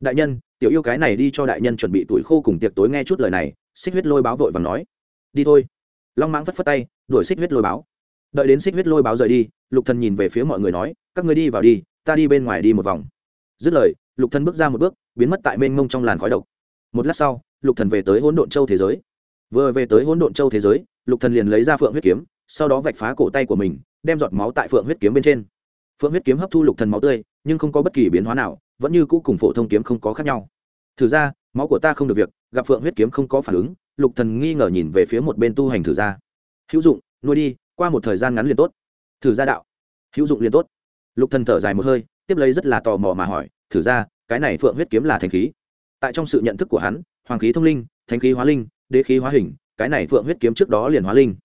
Đại nhân, tiểu yêu cái này đi cho đại nhân chuẩn bị tuổi khô cùng tiệc tối nghe chút lời này, xích huyết lôi báo vội và nói. Đi thôi. Long mãng phất phất tay, đuổi xích huyết lôi báo. Đợi đến xích huyết lôi báo rời đi, lục thần nhìn về phía mọi người nói, các ngươi đi vào đi, ta đi bên ngoài đi một vòng. Dứt lời lục thần bước ra một bước, biến mất tại mênh mông trong làn khói độc. Một lát sau, lục thần về tới hỗn độn châu thế giới. Vừa về tới hỗn độn châu thế giới, lục thần liền lấy ra phượng huyết kiếm, sau đó vạch phá cổ tay của mình, đem giọt máu tại phượng huyết kiếm bên trên. Phượng huyết kiếm hấp thu lục thần máu tươi, nhưng không có bất kỳ biến hóa nào, vẫn như cũ cùng phổ thông kiếm không có khác nhau. Thử ra, máu của ta không được việc, gặp phượng huyết kiếm không có phản ứng, lục thần nghi ngờ nhìn về phía một bên tu hành thử ra. Hữu dụng, nuôi đi, qua một thời gian ngắn liền tốt. Thử ra đạo. Hữu dụng liền tốt. Lục thần thở dài một hơi, tiếp lấy rất là tò mò mà hỏi thử ra, cái này phượng huyết kiếm là thanh khí. Tại trong sự nhận thức của hắn, hoàng khí thông linh thanh khí hóa linh, đế khí hóa hình, cái này phượng huyết kiếm trước đó liền hóa linh,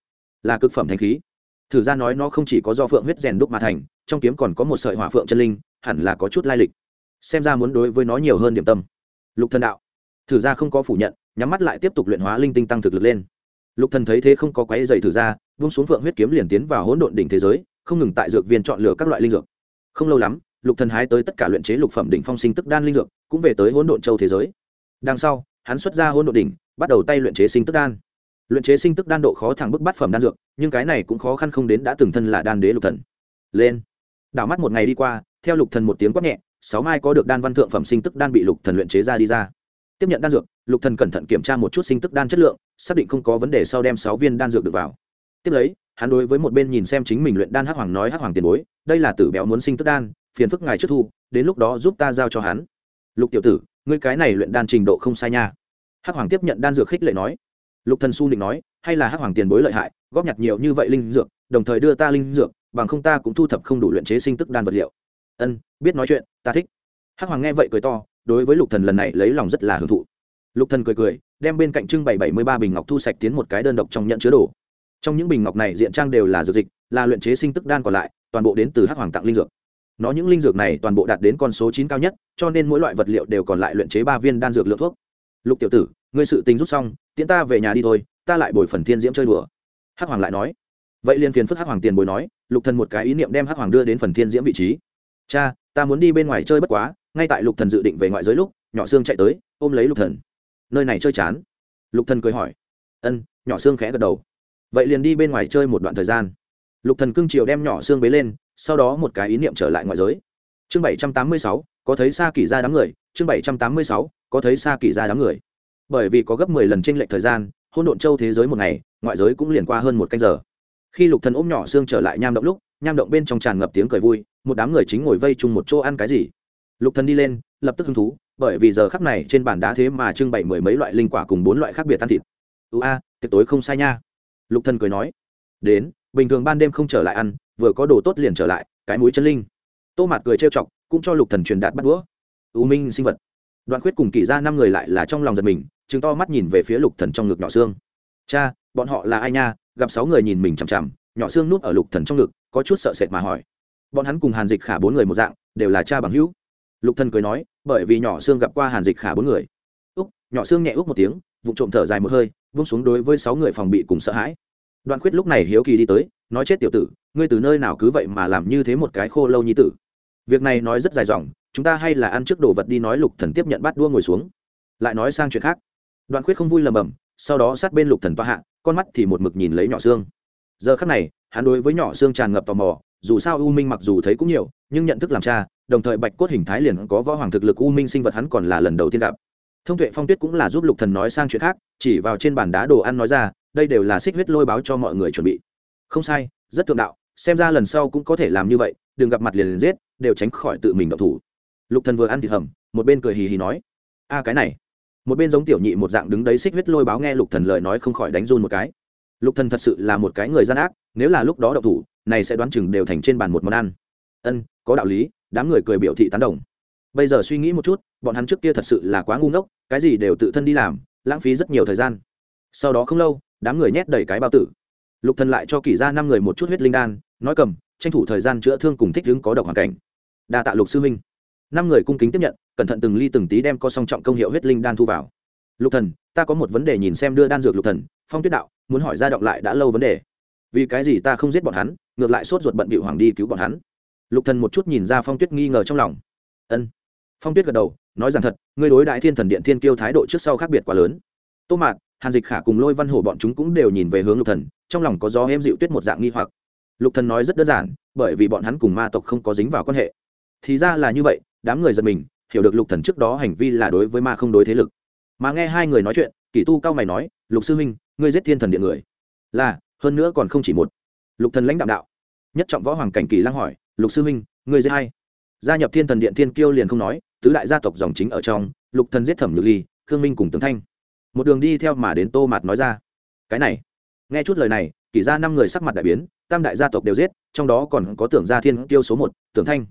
là cực phẩm thanh khí. Thử ra nói nó không chỉ có do phượng huyết rèn đúc mà thành, trong kiếm còn có một sợi hỏa phượng chân linh, hẳn là có chút lai lịch. Xem ra muốn đối với nó nhiều hơn điểm tâm. Lục thần đạo. Thử ra không có phủ nhận, nhắm mắt lại tiếp tục luyện hóa linh tinh tăng thực lực lên. Lục thần thấy thế không có quái dày thử ra, vung xuống phượng huyết kiếm liền tiến vào hỗn độn đỉnh thế giới, không ngừng tại dược viên chọn lựa các loại linh dược. Không lâu lắm lục thần hái tới tất cả luyện chế lục phẩm đỉnh phong sinh tức đan linh dược, cũng về tới hỗn độn châu thế giới. Đằng sau, hắn xuất ra hỗn độn đỉnh, bắt đầu tay luyện chế sinh tức đan. Luyện chế sinh tức đan độ khó thẳng bức bát phẩm đan dược, nhưng cái này cũng khó khăn không đến đã từng thân là đan đế lục thần. Lên. Đảo mắt một ngày đi qua, theo lục thần một tiếng quát nhẹ, sáu mai có được đan văn thượng phẩm sinh tức đan bị lục thần luyện chế ra đi ra. Tiếp nhận đan dược, lục thần cẩn thận kiểm tra một chút sinh tức đan chất lượng, xác định không có vấn đề sau đem sáu viên đan dược được vào. Tiếp lấy, hắn đối với một bên nhìn xem chính mình luyện đan hắc hoàng nói hắc hoàng tiền bối, đây là tử béo muốn sinh tức đan phiền phức ngài trước thu, đến lúc đó giúp ta giao cho hắn. Lục tiểu tử, ngươi cái này luyện đan trình độ không sai nha. Hắc hoàng tiếp nhận đan dược khích lệ nói. Lục thần su định nói, hay là hắc hoàng tiền bối lợi hại, góp nhặt nhiều như vậy linh dược, đồng thời đưa ta linh dược, bằng không ta cũng thu thập không đủ luyện chế sinh tức đan vật liệu. Ân, biết nói chuyện, ta thích. Hắc hoàng nghe vậy cười to, đối với lục thần lần này lấy lòng rất là hưởng thụ. Lục thần cười cười, đem bên cạnh trưng bày bảy mươi ba bình ngọc thu sạch tiến một cái đơn độc trong nhận chứa đồ. Trong những bình ngọc này diện trang đều là dược dịch, là luyện chế sinh tức đan còn lại, toàn bộ đến từ hắc hoàng tặng linh dược nó những linh dược này toàn bộ đạt đến con số chín cao nhất, cho nên mỗi loại vật liệu đều còn lại luyện chế ba viên đan dược lượng thuốc. Lục tiểu tử, ngươi sự tình rút xong, tiễn ta về nhà đi thôi, ta lại bồi phần thiên diễm chơi đùa. Hắc hoàng lại nói. Vậy liền phiền phức hắc hoàng tiền bồi nói, lục thần một cái ý niệm đem hắc hoàng đưa đến phần thiên diễm vị trí. Cha, ta muốn đi bên ngoài chơi bất quá, ngay tại lục thần dự định về ngoại giới lúc, nhỏ xương chạy tới, ôm lấy lục thần. Nơi này chơi chán. Lục thần cười hỏi. Ân. Nhỏ xương khẽ gật đầu. Vậy liền đi bên ngoài chơi một đoạn thời gian. Lục thần cương triều đem nhỏ xương bế lên sau đó một cái ý niệm trở lại ngoại giới. Chương bảy trăm tám mươi sáu, có thấy xa kỳ ra đám người. Chương bảy trăm tám mươi sáu, có thấy xa kỳ ra đám người. Bởi vì có gấp mười lần tranh lệch thời gian hôn độn châu thế giới một ngày, ngoại giới cũng liền qua hơn một canh giờ. Khi lục thần ôm nhỏ xương trở lại nham động lúc, nham động bên trong tràn ngập tiếng cười vui, một đám người chính ngồi vây chung một chỗ ăn cái gì. Lục thần đi lên, lập tức hứng thú, bởi vì giờ khắc này trên bàn đá thế mà trưng bày mười mấy loại linh quả cùng bốn loại khác biệt ăn thịt. Ưu a, tiệc tối không sai nha. Lục thần cười nói. Đến, bình thường ban đêm không trở lại ăn vừa có đồ tốt liền trở lại, cái mũi chân linh. Tô mạt cười trêu chọc, cũng cho lục thần truyền đạt bắt đũa. U minh sinh vật. Đoạn khuyết cùng kỳ ra năm người lại là trong lòng giật mình chứng to mắt nhìn về phía lục thần trong ngực nhỏ xương. Cha, bọn họ là ai nha? Gặp sáu người nhìn mình chằm chằm, nhỏ xương núp ở lục thần trong ngực, có chút sợ sệt mà hỏi. Bọn hắn cùng hàn dịch khả bốn người một dạng, đều là cha bằng hữu. Lục thần cười nói, bởi vì nhỏ xương gặp qua hàn dịch khả bốn người. Úc, nhỏ xương nhẹ úc một tiếng vụ trộm thở dài một hơi, vung xuống đối với sáu người phòng bị cùng sợ hãi. Đoạn khuyết lúc này hiếu kỳ đi tới, nói chết tiểu tử ngươi từ nơi nào cứ vậy mà làm như thế một cái khô lâu như tử? Việc này nói rất dài dòng, chúng ta hay là ăn trước đồ vật đi nói lục thần tiếp nhận bát đua ngồi xuống. Lại nói sang chuyện khác. Đoạn khuyết không vui lầm bầm, sau đó sát bên lục thần toa hạ, con mắt thì một mực nhìn lấy nhỏ xương. Giờ khắc này, hắn đối với nhỏ xương tràn ngập tò mò, dù sao u minh mặc dù thấy cũng nhiều, nhưng nhận thức làm cha, đồng thời bạch cốt hình thái liền có võ hoàng thực lực u minh sinh vật hắn còn là lần đầu tiên gặp. Thông tuệ phong tuyết cũng là giúp lục thần nói sang chuyện khác, chỉ vào trên bàn đá đồ ăn nói ra, đây đều là xích huyết lôi báo cho mọi người chuẩn bị. Không sai, rất thượng đạo xem ra lần sau cũng có thể làm như vậy, đừng gặp mặt liền liền giết, đều tránh khỏi tự mình động thủ. Lục thần vừa ăn thịt hầm, một bên cười hì hì nói, a, cái này. Một bên giống tiểu nhị một dạng đứng đấy xích huyết lôi báo nghe lục thần lời nói không khỏi đánh run một cái. Lục thần thật sự là một cái người gian ác, nếu là lúc đó động thủ, này sẽ đoán chừng đều thành trên bàn một món ăn. Ân, có đạo lý, đám người cười biểu thị tán đồng. Bây giờ suy nghĩ một chút, bọn hắn trước kia thật sự là quá ngu ngốc, cái gì đều tự thân đi làm, lãng phí rất nhiều thời gian. Sau đó không lâu, đám người nhét đầy cái bao tử lục thần lại cho kỷ ra năm người một chút huyết linh đan, nói cầm, tranh thủ thời gian chữa thương cùng thích ứng có độc hoàn cảnh. Đa tạ lục sư minh năm người cung kính tiếp nhận, cẩn thận từng ly từng tí đem có song trọng công hiệu huyết linh đan thu vào. Lục thần, ta có một vấn đề nhìn xem đưa đan dược lục thần, phong tuyết đạo, muốn hỏi ra động lại đã lâu vấn đề. Vì cái gì ta không giết bọn hắn, ngược lại sốt ruột bận bịu hoàng đi cứu bọn hắn. Lục thần một chút nhìn ra phong tuyết nghi ngờ trong lòng. Ân. Phong tuyết gật đầu, nói rằng thật, ngươi đối đại thiên thần điện thiên kiêu thái độ trước sau khác biệt quá lớn. Tô mạc hàn dịch khả cùng lôi văn hổ bọn chúng cũng đều nhìn về hướng lục thần trong lòng có gió em dịu tuyết một dạng nghi hoặc. Lục thần nói rất đơn giản, bởi vì bọn hắn cùng ma tộc không có dính vào quan hệ. Thì ra là như vậy, đám người giật mình, hiểu được lục thần trước đó hành vi là đối với ma không đối thế lực. Mà nghe hai người nói chuyện, kỷ tu cao mày nói, lục sư huynh, ngươi giết thiên thần điện người. Là, hơn nữa còn không chỉ một. Lục thần lãnh đạo đạo. Nhất trọng võ hoàng cảnh kỳ lăng hỏi, lục sư huynh, ngươi giết hay gia nhập thiên thần điện thiên kiêu liền không nói, tứ đại gia tộc dòng chính ở trong, lục thần giết thẩm nhược ly, khương minh cùng tướng thanh. Một đường đi theo mà đến tô mạt nói ra, cái này nghe chút lời này, kỷ ra năm người sắc mặt đại biến, tam đại gia tộc đều giết, trong đó còn có tưởng gia thiên kiêu số một, tưởng thanh.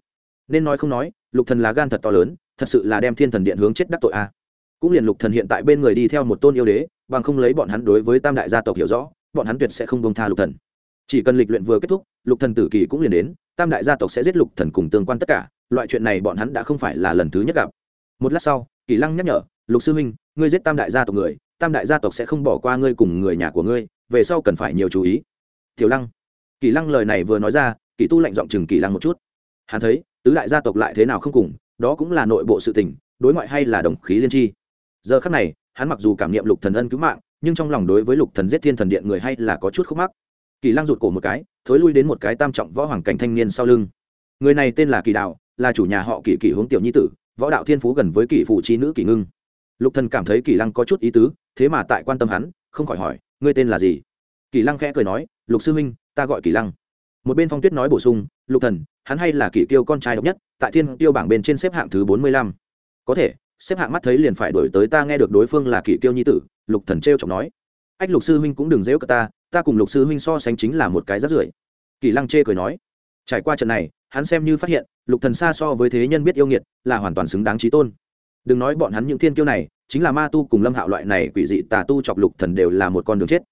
Nên nói không nói, lục thần là gan thật to lớn, thật sự là đem thiên thần điện hướng chết đắc tội a. Cũng liền lục thần hiện tại bên người đi theo một tôn yêu đế, bằng không lấy bọn hắn đối với tam đại gia tộc hiểu rõ, bọn hắn tuyệt sẽ không bông tha lục thần. Chỉ cần lịch luyện vừa kết thúc, lục thần tử kỳ cũng liền đến, tam đại gia tộc sẽ giết lục thần cùng tương quan tất cả, loại chuyện này bọn hắn đã không phải là lần thứ nhất gặp. Một lát sau kỳ lăng nhắc nhở, lục sư huynh, ngươi giết tam đại gia tộc người, tam đại gia tộc sẽ không bỏ qua ngươi cùng người nhà của ngươi về sau cần phải nhiều chú ý. Tiểu lăng. Kỳ lăng lời này vừa nói ra, kỳ tu lạnh giọng chừng kỳ lăng một chút. Hắn thấy, tứ đại gia tộc lại thế nào không cùng, đó cũng là nội bộ sự tình, đối ngoại hay là đồng khí liên tri. Giờ khắc này, hắn mặc dù cảm nghiệm lục thần ân cứu mạng, nhưng trong lòng đối với lục thần giết thiên thần điện người hay là có chút khúc mắc. Kỳ lăng rụt cổ một cái, thối lui đến một cái tam trọng võ hoàng cảnh thanh niên sau lưng. Người này tên là kỳ đạo, là chủ nhà họ kỷ kỷ hướng tiểu nhi tử, võ đạo thiên phú gần với kỷ phụ trí nữ kỷ ngưng. Lục thần cảm thấy kỷ lăng có chút ý tứ, thế mà tại quan tâm hắn, không khỏi hỏi ngươi tên là gì? Kỷ lăng khẽ cười nói, lục sư huynh, ta gọi kỷ lăng. Một bên phong tuyết nói bổ sung, lục thần, hắn hay là kỷ tiêu con trai độc nhất, tại thiên tiêu bảng bên trên xếp hạng thứ bốn mươi lăm. Có thể, xếp hạng mắt thấy liền phải đổi tới ta nghe được đối phương là kỷ tiêu nhi tử. Lục thần trêu chọc nói. Ách, lục sư huynh cũng đừng dễu cả ta ta cùng lục sư huynh so sánh chính là một cái rất rưởi. Kỷ lăng chê cười nói. Trải qua trận này, hắn xem như phát hiện, lục thần xa so với thế nhân biết yêu nghiệt, là hoàn toàn xứng đáng trí tôn đừng nói bọn hắn những thiên kiêu này, chính là ma tu cùng lâm hạo loại này quỷ dị tà tu chọc lục thần đều là một con đường chết.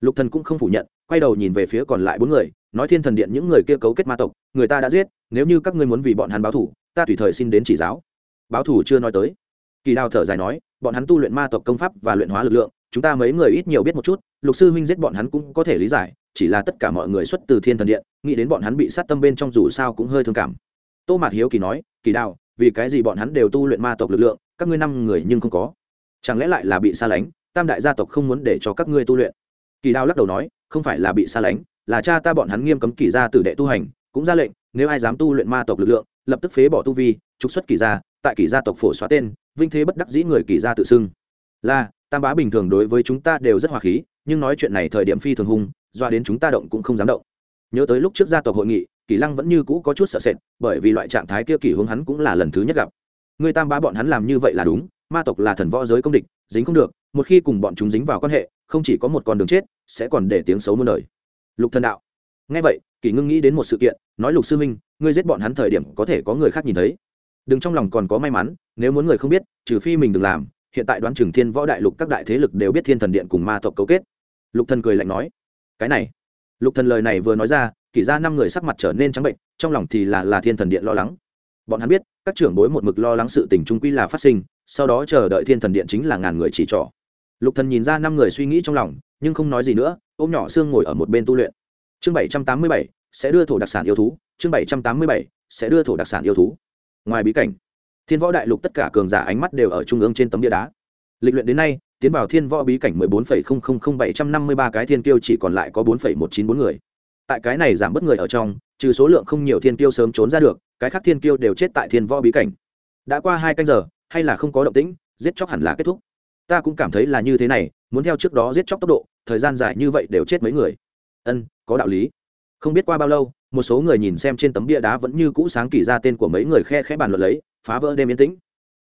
Lục thần cũng không phủ nhận, quay đầu nhìn về phía còn lại bốn người, nói thiên thần điện những người kia cấu kết ma tộc, người ta đã giết, nếu như các ngươi muốn vì bọn hắn báo thủ ta tùy thời xin đến chỉ giáo. Báo thủ chưa nói tới. Kỳ đào thở dài nói, bọn hắn tu luyện ma tộc công pháp và luyện hóa lực lượng, chúng ta mấy người ít nhiều biết một chút, lục sư huynh giết bọn hắn cũng có thể lý giải, chỉ là tất cả mọi người xuất từ thiên thần điện, nghĩ đến bọn hắn bị sát tâm bên trong dù sao cũng hơi thương cảm. Tô mạt hiếu kỳ nói, kỳ đào vì cái gì bọn hắn đều tu luyện ma tộc lực lượng, các ngươi năm người nhưng không có. Chẳng lẽ lại là bị xa lánh, tam đại gia tộc không muốn để cho các ngươi tu luyện? Kỳ đao lắc đầu nói, không phải là bị xa lánh, là cha ta bọn hắn nghiêm cấm kỳ gia tử đệ tu hành, cũng ra lệnh, nếu ai dám tu luyện ma tộc lực lượng, lập tức phế bỏ tu vi, trục xuất kỳ gia, tại kỳ gia tộc phổ xóa tên, vinh thế bất đắc dĩ người kỳ gia tự xưng. Là, tam bá bình thường đối với chúng ta đều rất hòa khí, nhưng nói chuyện này thời điểm phi thường hung, doa đến chúng ta động cũng không dám động. Nhớ tới lúc trước gia tộc hội nghị kỳ lăng vẫn như cũ có chút sợ sệt, bởi vì loại trạng thái kia kỳ hướng hắn cũng là lần thứ nhất gặp. Người tam Ba bọn hắn làm như vậy là đúng, ma tộc là thần võ giới công địch, dính không được, một khi cùng bọn chúng dính vào quan hệ, không chỉ có một con đường chết, sẽ còn để tiếng xấu muôn đời. Lục thần đạo. Nghe vậy, kỳ ngưng nghĩ đến một sự kiện, nói lục sư minh, ngươi giết bọn hắn thời điểm có thể có người khác nhìn thấy. Đừng trong lòng còn có may mắn, nếu muốn người không biết, trừ phi mình đừng làm, hiện tại đoán Trường thiên võ đại lục các đại thế lực đều biết thiên thần điện cùng ma tộc cấu kết. Lục thần cười lạnh nói, cái này. Lục thần lời này vừa nói ra kỷ ra năm người sắc mặt trở nên trắng bệnh, trong lòng thì là là thiên thần điện lo lắng. Bọn hắn biết, các trưởng bối một mực lo lắng sự tình trung quy là phát sinh, sau đó chờ đợi thiên thần điện chính là ngàn người chỉ trỏ. Lục thần nhìn ra năm người suy nghĩ trong lòng, nhưng không nói gì nữa, ôm nhỏ xương ngồi ở một bên tu luyện. Chương bảy trăm tám mươi bảy, sẽ đưa thổ đặc sản yêu thú. Chương bảy trăm tám mươi bảy, sẽ đưa thổ đặc sản yêu thú. Ngoài bí cảnh, thiên võ đại lục tất cả cường giả ánh mắt đều ở trung ương trên tấm địa đá. Lịch luyện đến nay, tiến vào thiên võ bí cảnh mười bốn phẩy không không không bảy trăm năm mươi ba cái thiên kiêu chỉ còn lại có bốn phẩy một chín bốn người tại cái này giảm bớt người ở trong, trừ số lượng không nhiều thiên kiêu sớm trốn ra được, cái khác thiên kiêu đều chết tại thiên võ bí cảnh. Đã qua hai canh giờ, hay là không có động tĩnh, giết chóc hẳn là kết thúc. Ta cũng cảm thấy là như thế này, muốn theo trước đó giết chóc tốc độ, thời gian dài như vậy đều chết mấy người. Ân, có đạo lý. Không biết qua bao lâu, một số người nhìn xem trên tấm bia đá vẫn như cũ sáng kỳ ra tên của mấy người khe khẽ bàn luận lấy, phá vỡ đêm yên tĩnh.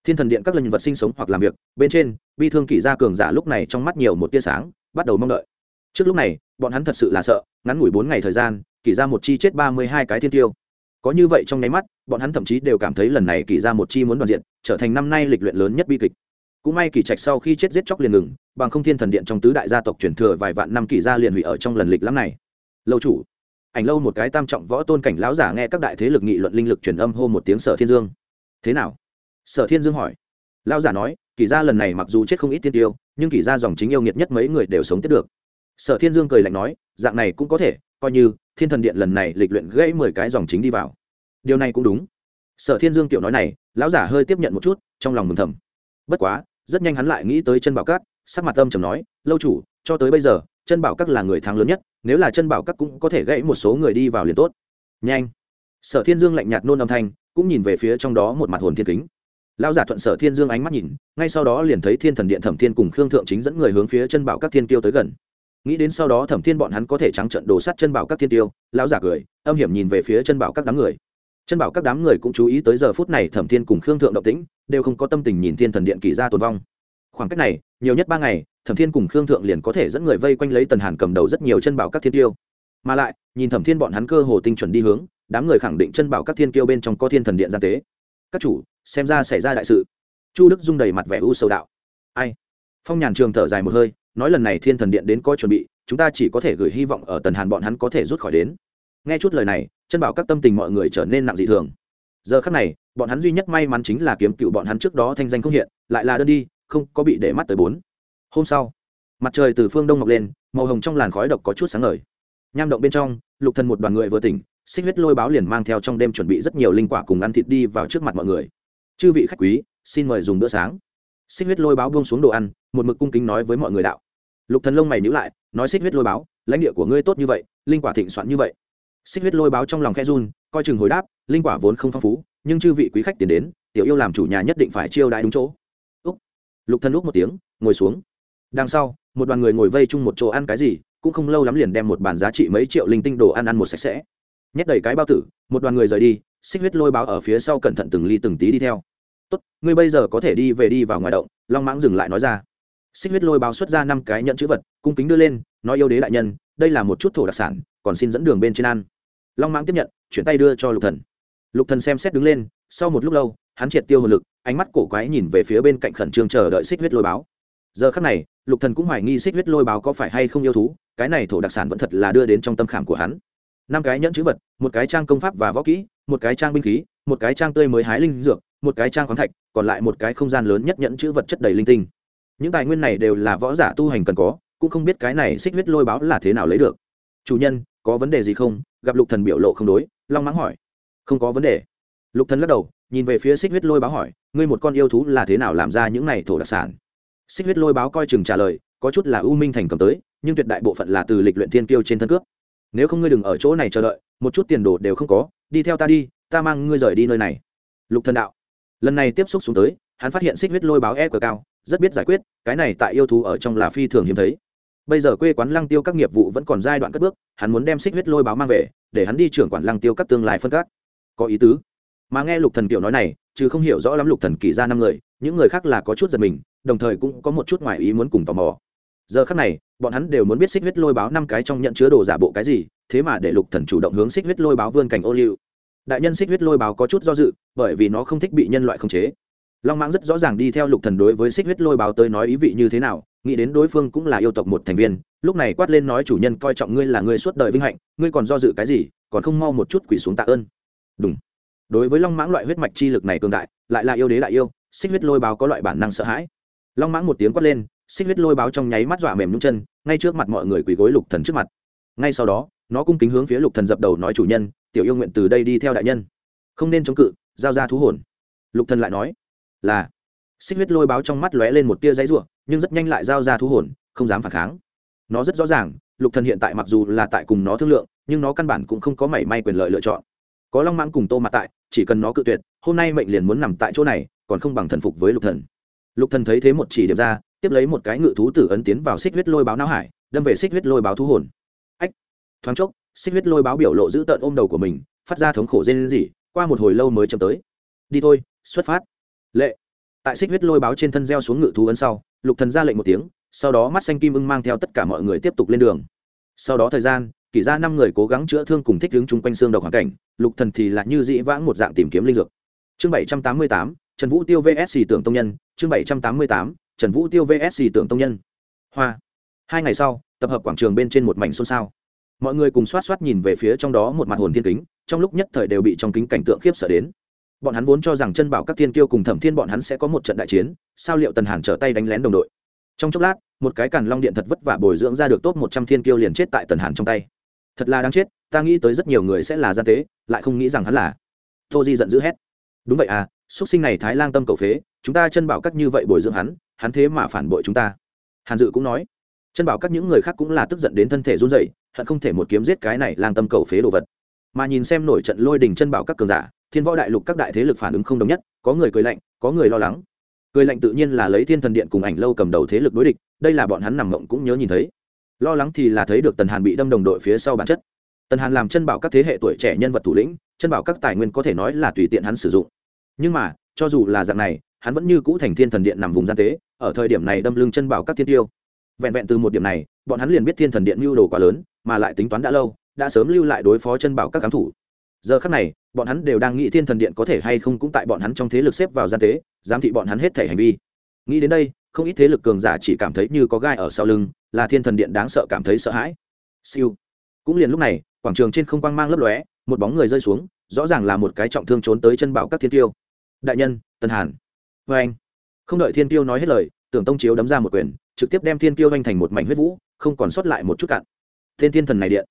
Thiên thần điện các lần vật sinh sống hoặc làm việc, bên trên, bi thương kỳ gia cường giả lúc này trong mắt nhiều một tia sáng, bắt đầu mong đợi. Trước lúc này, bọn hắn thật sự là sợ ngắn ngủi bốn ngày thời gian kỳ ra một chi chết ba mươi hai cái thiên tiêu. Có như vậy trong nháy mắt, bọn hắn thậm chí đều cảm thấy lần này kỳ ra một chi muốn đoàn diện, trở thành năm nay lịch luyện lớn nhất bi kịch. Cũng may kỳ trạch sau khi chết giết chóc liền ngừng, bằng không thiên thần điện trong tứ đại gia tộc truyền thừa vài vạn năm kỳ gia liền hủy ở trong lần lịch lắm này. Lâu chủ, ảnh lâu một cái tam trọng võ tôn cảnh lão giả nghe các đại thế lực nghị luận linh lực truyền âm hô một tiếng sở thiên dương. Thế nào? Sở thiên dương hỏi. Lão giả nói kỳ gia lần này mặc dù chết không ít tiên tiêu, nhưng kỳ gia dòng chính yêu nghiệt nhất mấy người đều sống tiếp được sở thiên dương cười lạnh nói, dạng này cũng có thể, coi như thiên thần điện lần này lịch luyện gãy mười cái dòng chính đi vào. Điều này cũng đúng. Sở thiên dương tiểu nói này, lão giả hơi tiếp nhận một chút, trong lòng mừng thầm. Bất quá, rất nhanh hắn lại nghĩ tới chân bảo cát sắc mặt âm trầm nói, lâu chủ, cho tới bây giờ, chân bảo các là người thắng lớn nhất, nếu là chân bảo các cũng có thể gãy một số người đi vào liền tốt. Nhanh. Sở thiên dương lạnh nhạt nôn âm thanh, cũng nhìn về phía trong đó một mặt hồn thiên kính. Lão giả thuận sở thiên dương ánh mắt nhìn, ngay sau đó liền thấy thiên thần điện thẩm thiên cùng khương thượng chính dẫn người hướng phía chân bảo các thiên tiêu tới gần nghĩ đến sau đó thẩm thiên bọn hắn có thể trắng trận đổ sắt chân bảo các thiên tiêu, lão giả cười, âm hiểm nhìn về phía chân bảo các đám người. Chân bảo các đám người cũng chú ý tới giờ phút này thẩm thiên cùng khương thượng động tĩnh, đều không có tâm tình nhìn thiên thần điện kỳ ra tồn vong. Khoảng cách này, nhiều nhất ba ngày, thẩm thiên cùng khương thượng liền có thể dẫn người vây quanh lấy tần hàn cầm đầu rất nhiều chân bảo các thiên tiêu. Mà lại, nhìn thẩm thiên bọn hắn cơ hồ tinh chuẩn đi hướng, đám người khẳng định chân bảo các thiên tiêu bên trong có thiên thần điện gian tế. Các chủ, xem ra xảy ra đại sự. Chu đức dung đầy mặt vẻ u sầu đạo. Ai? Phong nhàn trường thở dài một hơi nói lần này thiên thần điện đến có chuẩn bị, chúng ta chỉ có thể gửi hy vọng ở tần hàn bọn hắn có thể rút khỏi đến. Nghe chút lời này, chân bảo các tâm tình mọi người trở nên nặng dị thường. Giờ khắc này, bọn hắn duy nhất may mắn chính là kiếm cựu bọn hắn trước đó thanh danh không hiện, lại là đơn đi, không có bị để mắt tới bốn. Hôm sau, mặt trời từ phương đông mọc lên, màu hồng trong làn khói độc có chút sáng ngời. Nham động bên trong, lục thần một đoàn người vừa tỉnh, xích huyết lôi báo liền mang theo trong đêm chuẩn bị rất nhiều linh quả cùng ăn thịt đi vào trước mặt mọi người. Chư vị khách quý, xin mời dùng bữa sáng. Xích huyết lôi báo buông xuống đồ ăn, một mực cung kính nói với mọi người đạo lục thần lông mày nhíu lại, nói xích huyết lôi báo, lãnh địa của ngươi tốt như vậy, linh quả thịnh soạn như vậy. Xích huyết lôi báo trong lòng khe run, coi chừng hồi đáp, linh quả vốn không phong phú, nhưng chư vị quý khách tiến đến, tiểu yêu làm chủ nhà nhất định phải chiêu đãi đúng chỗ. Úc. Lục thần úc một tiếng, ngồi xuống. Đằng sau, một đoàn người ngồi vây chung một chỗ ăn cái gì, cũng không lâu lắm liền đem một bàn giá trị mấy triệu linh tinh đồ ăn ăn một sạch sẽ. Nhét đầy cái bao tử, một đoàn người rời đi, xích huyết lôi báo ở phía sau cẩn thận từng ly từng tí đi theo. Tốt, ngươi bây giờ có thể đi về đi vào ngoài động, long mãng dừng lại nói ra xích huyết lôi báo xuất ra năm cái nhận chữ vật, cung kính đưa lên, nói yêu đế đại nhân, đây là một chút thổ đặc sản, còn xin dẫn đường bên trên ăn. Long mãng tiếp nhận, chuyển tay đưa cho lục thần. Lục thần xem xét đứng lên, sau một lúc lâu, hắn triệt tiêu hồn lực, ánh mắt cổ quái nhìn về phía bên cạnh khẩn trương chờ đợi xích huyết lôi báo. Giờ khắc này, lục thần cũng hoài nghi xích huyết lôi báo có phải hay không yêu thú, cái này thổ đặc sản vẫn thật là đưa đến trong tâm khảm của hắn. Năm cái nhẫn chữ vật, một cái trang công pháp và võ kỹ, một cái trang binh khí, một cái trang tươi mới hái linh dược, một cái trang khoáng thạch, còn lại một cái không gian lớn nhất nhẫn chữ vật chất đầy linh tinh những tài nguyên này đều là võ giả tu hành cần có, cũng không biết cái này xích huyết lôi báo là thế nào lấy được. Chủ nhân, có vấn đề gì không? Gặp lục thần biểu lộ không đối, long mắng hỏi. Không có vấn đề. Lục thần lắc đầu, nhìn về phía xích huyết lôi báo hỏi, ngươi một con yêu thú là thế nào làm ra những này thổ đặc sản? Xích huyết lôi báo coi chừng trả lời, có chút là u minh thành cầm tới, nhưng tuyệt đại bộ phận là từ lịch luyện thiên kiêu trên thân cướp. Nếu không ngươi đừng ở chỗ này chờ đợi, một chút tiền đồ đều không có, đi theo ta đi, ta mang ngươi rời đi nơi này. Lục thần đạo. Lần này tiếp xúc xuống tới, hắn phát hiện xích huyết lôi báo e cờ cao rất biết giải quyết, cái này tại yêu thú ở trong là phi thường hiếm thấy. Bây giờ quê quán lăng tiêu các nghiệp vụ vẫn còn giai đoạn cất bước, hắn muốn đem xích huyết lôi báo mang về, để hắn đi trưởng quản lăng tiêu các tương lai phân các. Có ý tứ. Mà nghe lục thần kiểu nói này, chứ không hiểu rõ lắm lục thần kỳ ra năm người, những người khác là có chút giật mình, đồng thời cũng có một chút ngoài ý muốn cùng tò mò. Giờ khắc này, bọn hắn đều muốn biết xích huyết lôi báo năm cái trong nhận chứa đồ giả bộ cái gì, thế mà để lục thần chủ động hướng xích huyết lôi báo vươn cảnh ô liu. Đại nhân xích huyết lôi báo có chút do dự, bởi vì nó không thích bị nhân loại khống chế long mãng rất rõ ràng đi theo lục thần đối với xích huyết lôi báo tới nói ý vị như thế nào, nghĩ đến đối phương cũng là yêu tộc một thành viên, lúc này quát lên nói chủ nhân coi trọng ngươi là ngươi suốt đời vinh hạnh, ngươi còn do dự cái gì, còn không mau một chút quỷ xuống tạ ơn. Đúng đối với long mãng loại huyết mạch chi lực này cường đại, lại là yêu đế đại yêu, xích huyết lôi báo có loại bản năng sợ hãi. Long mãng một tiếng quát lên, xích huyết lôi báo trong nháy mắt dọa mềm nhung chân, ngay trước mặt mọi người quỳ gối lục thần trước mặt. Ngay sau đó, nó cung kính hướng phía lục thần dập đầu nói chủ nhân, tiểu yêu nguyện từ đây đi theo đại nhân. Không nên chống cự, giao ra thú hồn. Lục thần lại nói là xích huyết lôi báo trong mắt lóe lên một tia giấy ruộng nhưng rất nhanh lại giao ra thú hồn, không dám phản kháng. Nó rất rõ ràng, lục thần hiện tại mặc dù là tại cùng nó thương lượng, nhưng nó căn bản cũng không có mảy may quyền lợi lựa chọn. Có long mãng cùng tô mặt tại, chỉ cần nó cự tuyệt, hôm nay mệnh liền muốn nằm tại chỗ này, còn không bằng thần phục với lục thần. Lục thần thấy thế một chỉ điểm ra, tiếp lấy một cái ngự thú tử ấn tiến vào xích huyết lôi báo não hải, đâm về xích huyết lôi báo thú hồn. Ách! Thoáng chốc, xích huyết lôi báo biểu lộ giữ tợn ôm đầu của mình, phát ra thống khổ rên rỉ, qua một hồi lâu mới chậm tới. Đi thôi, xuất phát lệ. Tại xích huyết lôi báo trên thân gieo xuống ngự thú ấn sau, lục thần ra lệnh một tiếng, sau đó mắt xanh kim ưng mang theo tất cả mọi người tiếp tục lên đường. Sau đó thời gian, kỷ ra năm người cố gắng chữa thương cùng thích đứng chung quanh xương độc hoàn cảnh, lục thần thì là như dĩ vãng một dạng tìm kiếm linh dược. Chương bảy trăm tám mươi tám, trần vũ tiêu vs. Tưởng tông nhân. Chương bảy trăm tám mươi tám, trần vũ tiêu vs. Tưởng tông nhân. Hoa. Hai ngày sau, tập hợp quảng trường bên trên một mảnh xôn xao. Mọi người cùng xoát xoát nhìn về phía trong đó một mặt hồn thiên kính, trong lúc nhất thời đều bị trong kính cảnh tượng khiếp sợ đến bọn hắn vốn cho rằng chân bảo các thiên kiêu cùng thẩm thiên bọn hắn sẽ có một trận đại chiến, sao liệu tần hàn trở tay đánh lén đồng đội? Trong chốc lát, một cái càn long điện thật vất vả bồi dưỡng ra được top một trăm thiên kiêu liền chết tại tần hàn trong tay. Thật là đáng chết, ta nghĩ tới rất nhiều người sẽ là gian tế, lại không nghĩ rằng hắn là. Tô di giận dữ hét. Đúng vậy à xuất sinh này thái lang tâm cầu phế, chúng ta chân bảo các như vậy bồi dưỡng hắn hắn thế mà phản bội chúng ta. Hàn dự cũng nói. Chân bảo các những người khác cũng là tức giận đến thân thể run rẩy, hận không thể một kiếm giết cái này lang tâm cầu phế đồ vật. Mà nhìn xem nổi trận lôi đình chân bảo các cường giả thiên võ đại lục các đại thế lực phản ứng không đồng nhất, có người cười lạnh, có người lo lắng. Cười lạnh tự nhiên là lấy thiên thần điện cùng ảnh lâu cầm đầu thế lực đối địch, đây là bọn hắn nằm mộng cũng nhớ nhìn thấy. Lo lắng thì là thấy được tần hàn bị đâm đồng đội phía sau bản chất. Tần hàn làm chân bảo các thế hệ tuổi trẻ nhân vật thủ lĩnh, chân bảo các tài nguyên có thể nói là tùy tiện hắn sử dụng. Nhưng mà, cho dù là dạng này, hắn vẫn như cũ thành thiên thần điện nằm vùng gian tế, ở thời điểm này đâm lưng chân bảo các thiên tiêu. Vẹn vẹn từ một điểm này, bọn hắn liền biết thiên thần điện mưu đồ quá lớn, mà lại tính toán đã lâu, đã sớm lưu lại đối phó chân bảo các cám thủ giờ khắc này, bọn hắn đều đang nghĩ thiên thần điện có thể hay không cũng tại bọn hắn trong thế lực xếp vào gian tế, giám thị bọn hắn hết thể hành vi. Nghĩ đến đây, không ít thế lực cường giả chỉ cảm thấy như có gai ở sau lưng, là thiên thần điện đáng sợ cảm thấy sợ hãi. Siêu. Cũng liền lúc này, quảng trường trên không quang mang lấp lóe, một bóng người rơi xuống, rõ ràng là một cái trọng thương trốn tới chân bảo các thiên tiêu. Đại nhân tần hàn. Vê anh. Không đợi thiên tiêu nói hết lời, tưởng tông chiếu đấm ra một quyền, trực tiếp đem thiên tiêu anh thành một mảnh huyết vũ, không còn sót lại một chút cạn. Thiên thiên thần này điện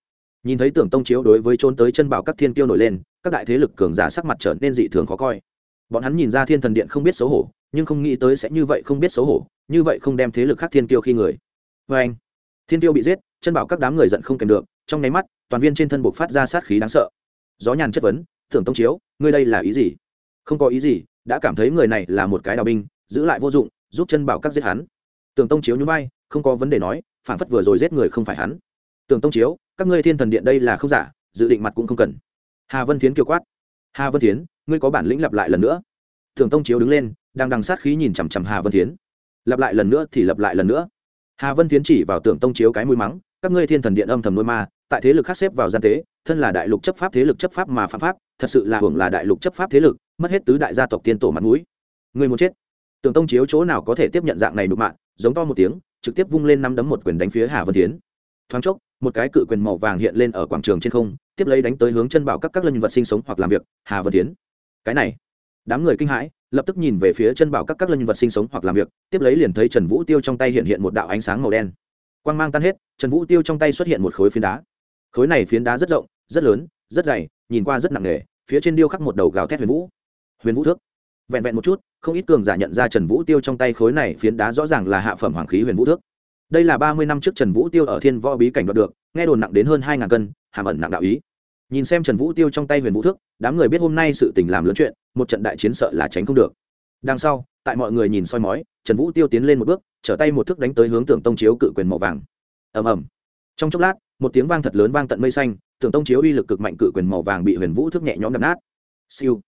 nhìn thấy tưởng tông chiếu đối với trốn tới chân bảo các thiên tiêu nổi lên, các đại thế lực cường giả sắc mặt trở nên dị thường khó coi. Bọn hắn nhìn ra thiên thần điện không biết xấu hổ, nhưng không nghĩ tới sẽ như vậy không biết xấu hổ, như vậy không đem thế lực khác thiên tiêu khi người. Vê anh, thiên tiêu bị giết, chân bảo các đám người giận không kèm được, trong nháy mắt, toàn viên trên thân buộc phát ra sát khí đáng sợ. Gió nhàn chất vấn, tưởng tông chiếu, ngươi đây là ý gì? Không có ý gì, đã cảm thấy người này là một cái đào binh, giữ lại vô dụng, giúp chân bảo các giết hắn. Tưởng tông chiếu nhún vai, không có vấn đề nói, phản phất vừa rồi giết người không phải hắn. Tưởng tông chiếu các ngươi thiên thần điện đây là không giả, dự định mặt cũng không cần. Hà vân thiến kêu quát. Hà vân thiến, ngươi có bản lĩnh lặp lại lần nữa. Tưởng tông chiếu đứng lên, đang đằng sát khí nhìn chằm chằm hà vân thiến. Lặp lại lần nữa thì lặp lại lần nữa. Hà vân thiến chỉ vào tưởng tông chiếu cái mũi mắng, các ngươi thiên thần điện âm thầm nuôi ma, tại thế lực khác xếp vào gian tế, thân là đại lục chấp pháp thế lực chấp pháp mà phạm pháp, thật sự là hưởng là đại lục chấp pháp thế lực, mất hết tứ đại gia tộc tiên tổ mặt mũi. Người muốn chết. Tưởng tông chiếu chỗ nào có thể tiếp nhận dạng này nụ mạng, giống to một tiếng, trực tiếp vung lên năm đấm một quyền đánh phía hà vân tiến thoáng chốc một cái cự quyền màu vàng hiện lên ở quảng trường trên không, tiếp lấy đánh tới hướng chân bảo các các lân vật sinh sống hoặc làm việc, hà vân tiến cái này, đám người kinh hãi, lập tức nhìn về phía chân bảo các các lân vật sinh sống hoặc làm việc, tiếp lấy liền thấy trần vũ tiêu trong tay hiện hiện một đạo ánh sáng màu đen. Quang mang tan hết, trần vũ tiêu trong tay xuất hiện một khối phiến đá. Khối này phiến đá rất rộng, rất lớn, rất dày, nhìn qua rất nặng nề, phía trên điêu khắc một đầu gào thét huyền vũ. Huyền vũ thước. Vẹn vẹn một chút, không ít cường giả nhận ra trần vũ tiêu trong tay khối này phiến đá rõ ràng là hạ phẩm hoàng khí huyền vũ thước đây là ba mươi năm trước trần vũ tiêu ở thiên võ bí cảnh đoạt được, nghe đồn nặng đến hơn hai ngàn cân, hàm ẩn nặng đạo ý. Nhìn xem trần vũ tiêu trong tay huyền vũ thước, đám người biết hôm nay sự tình làm lớn chuyện, một trận đại chiến sợ là tránh không được. Đằng sau, tại mọi người nhìn soi mói, trần vũ tiêu tiến lên một bước, trở tay một thước đánh tới hướng tưởng tông chiếu cự quyền màu vàng. Ầm ầm. Trong chốc lát, một tiếng vang thật lớn vang tận mây xanh, tưởng tông chiếu uy lực cực mạnh cự quyền màu vàng bị huyền vũ Thước nhẹ nhõm đập nát. Siêu.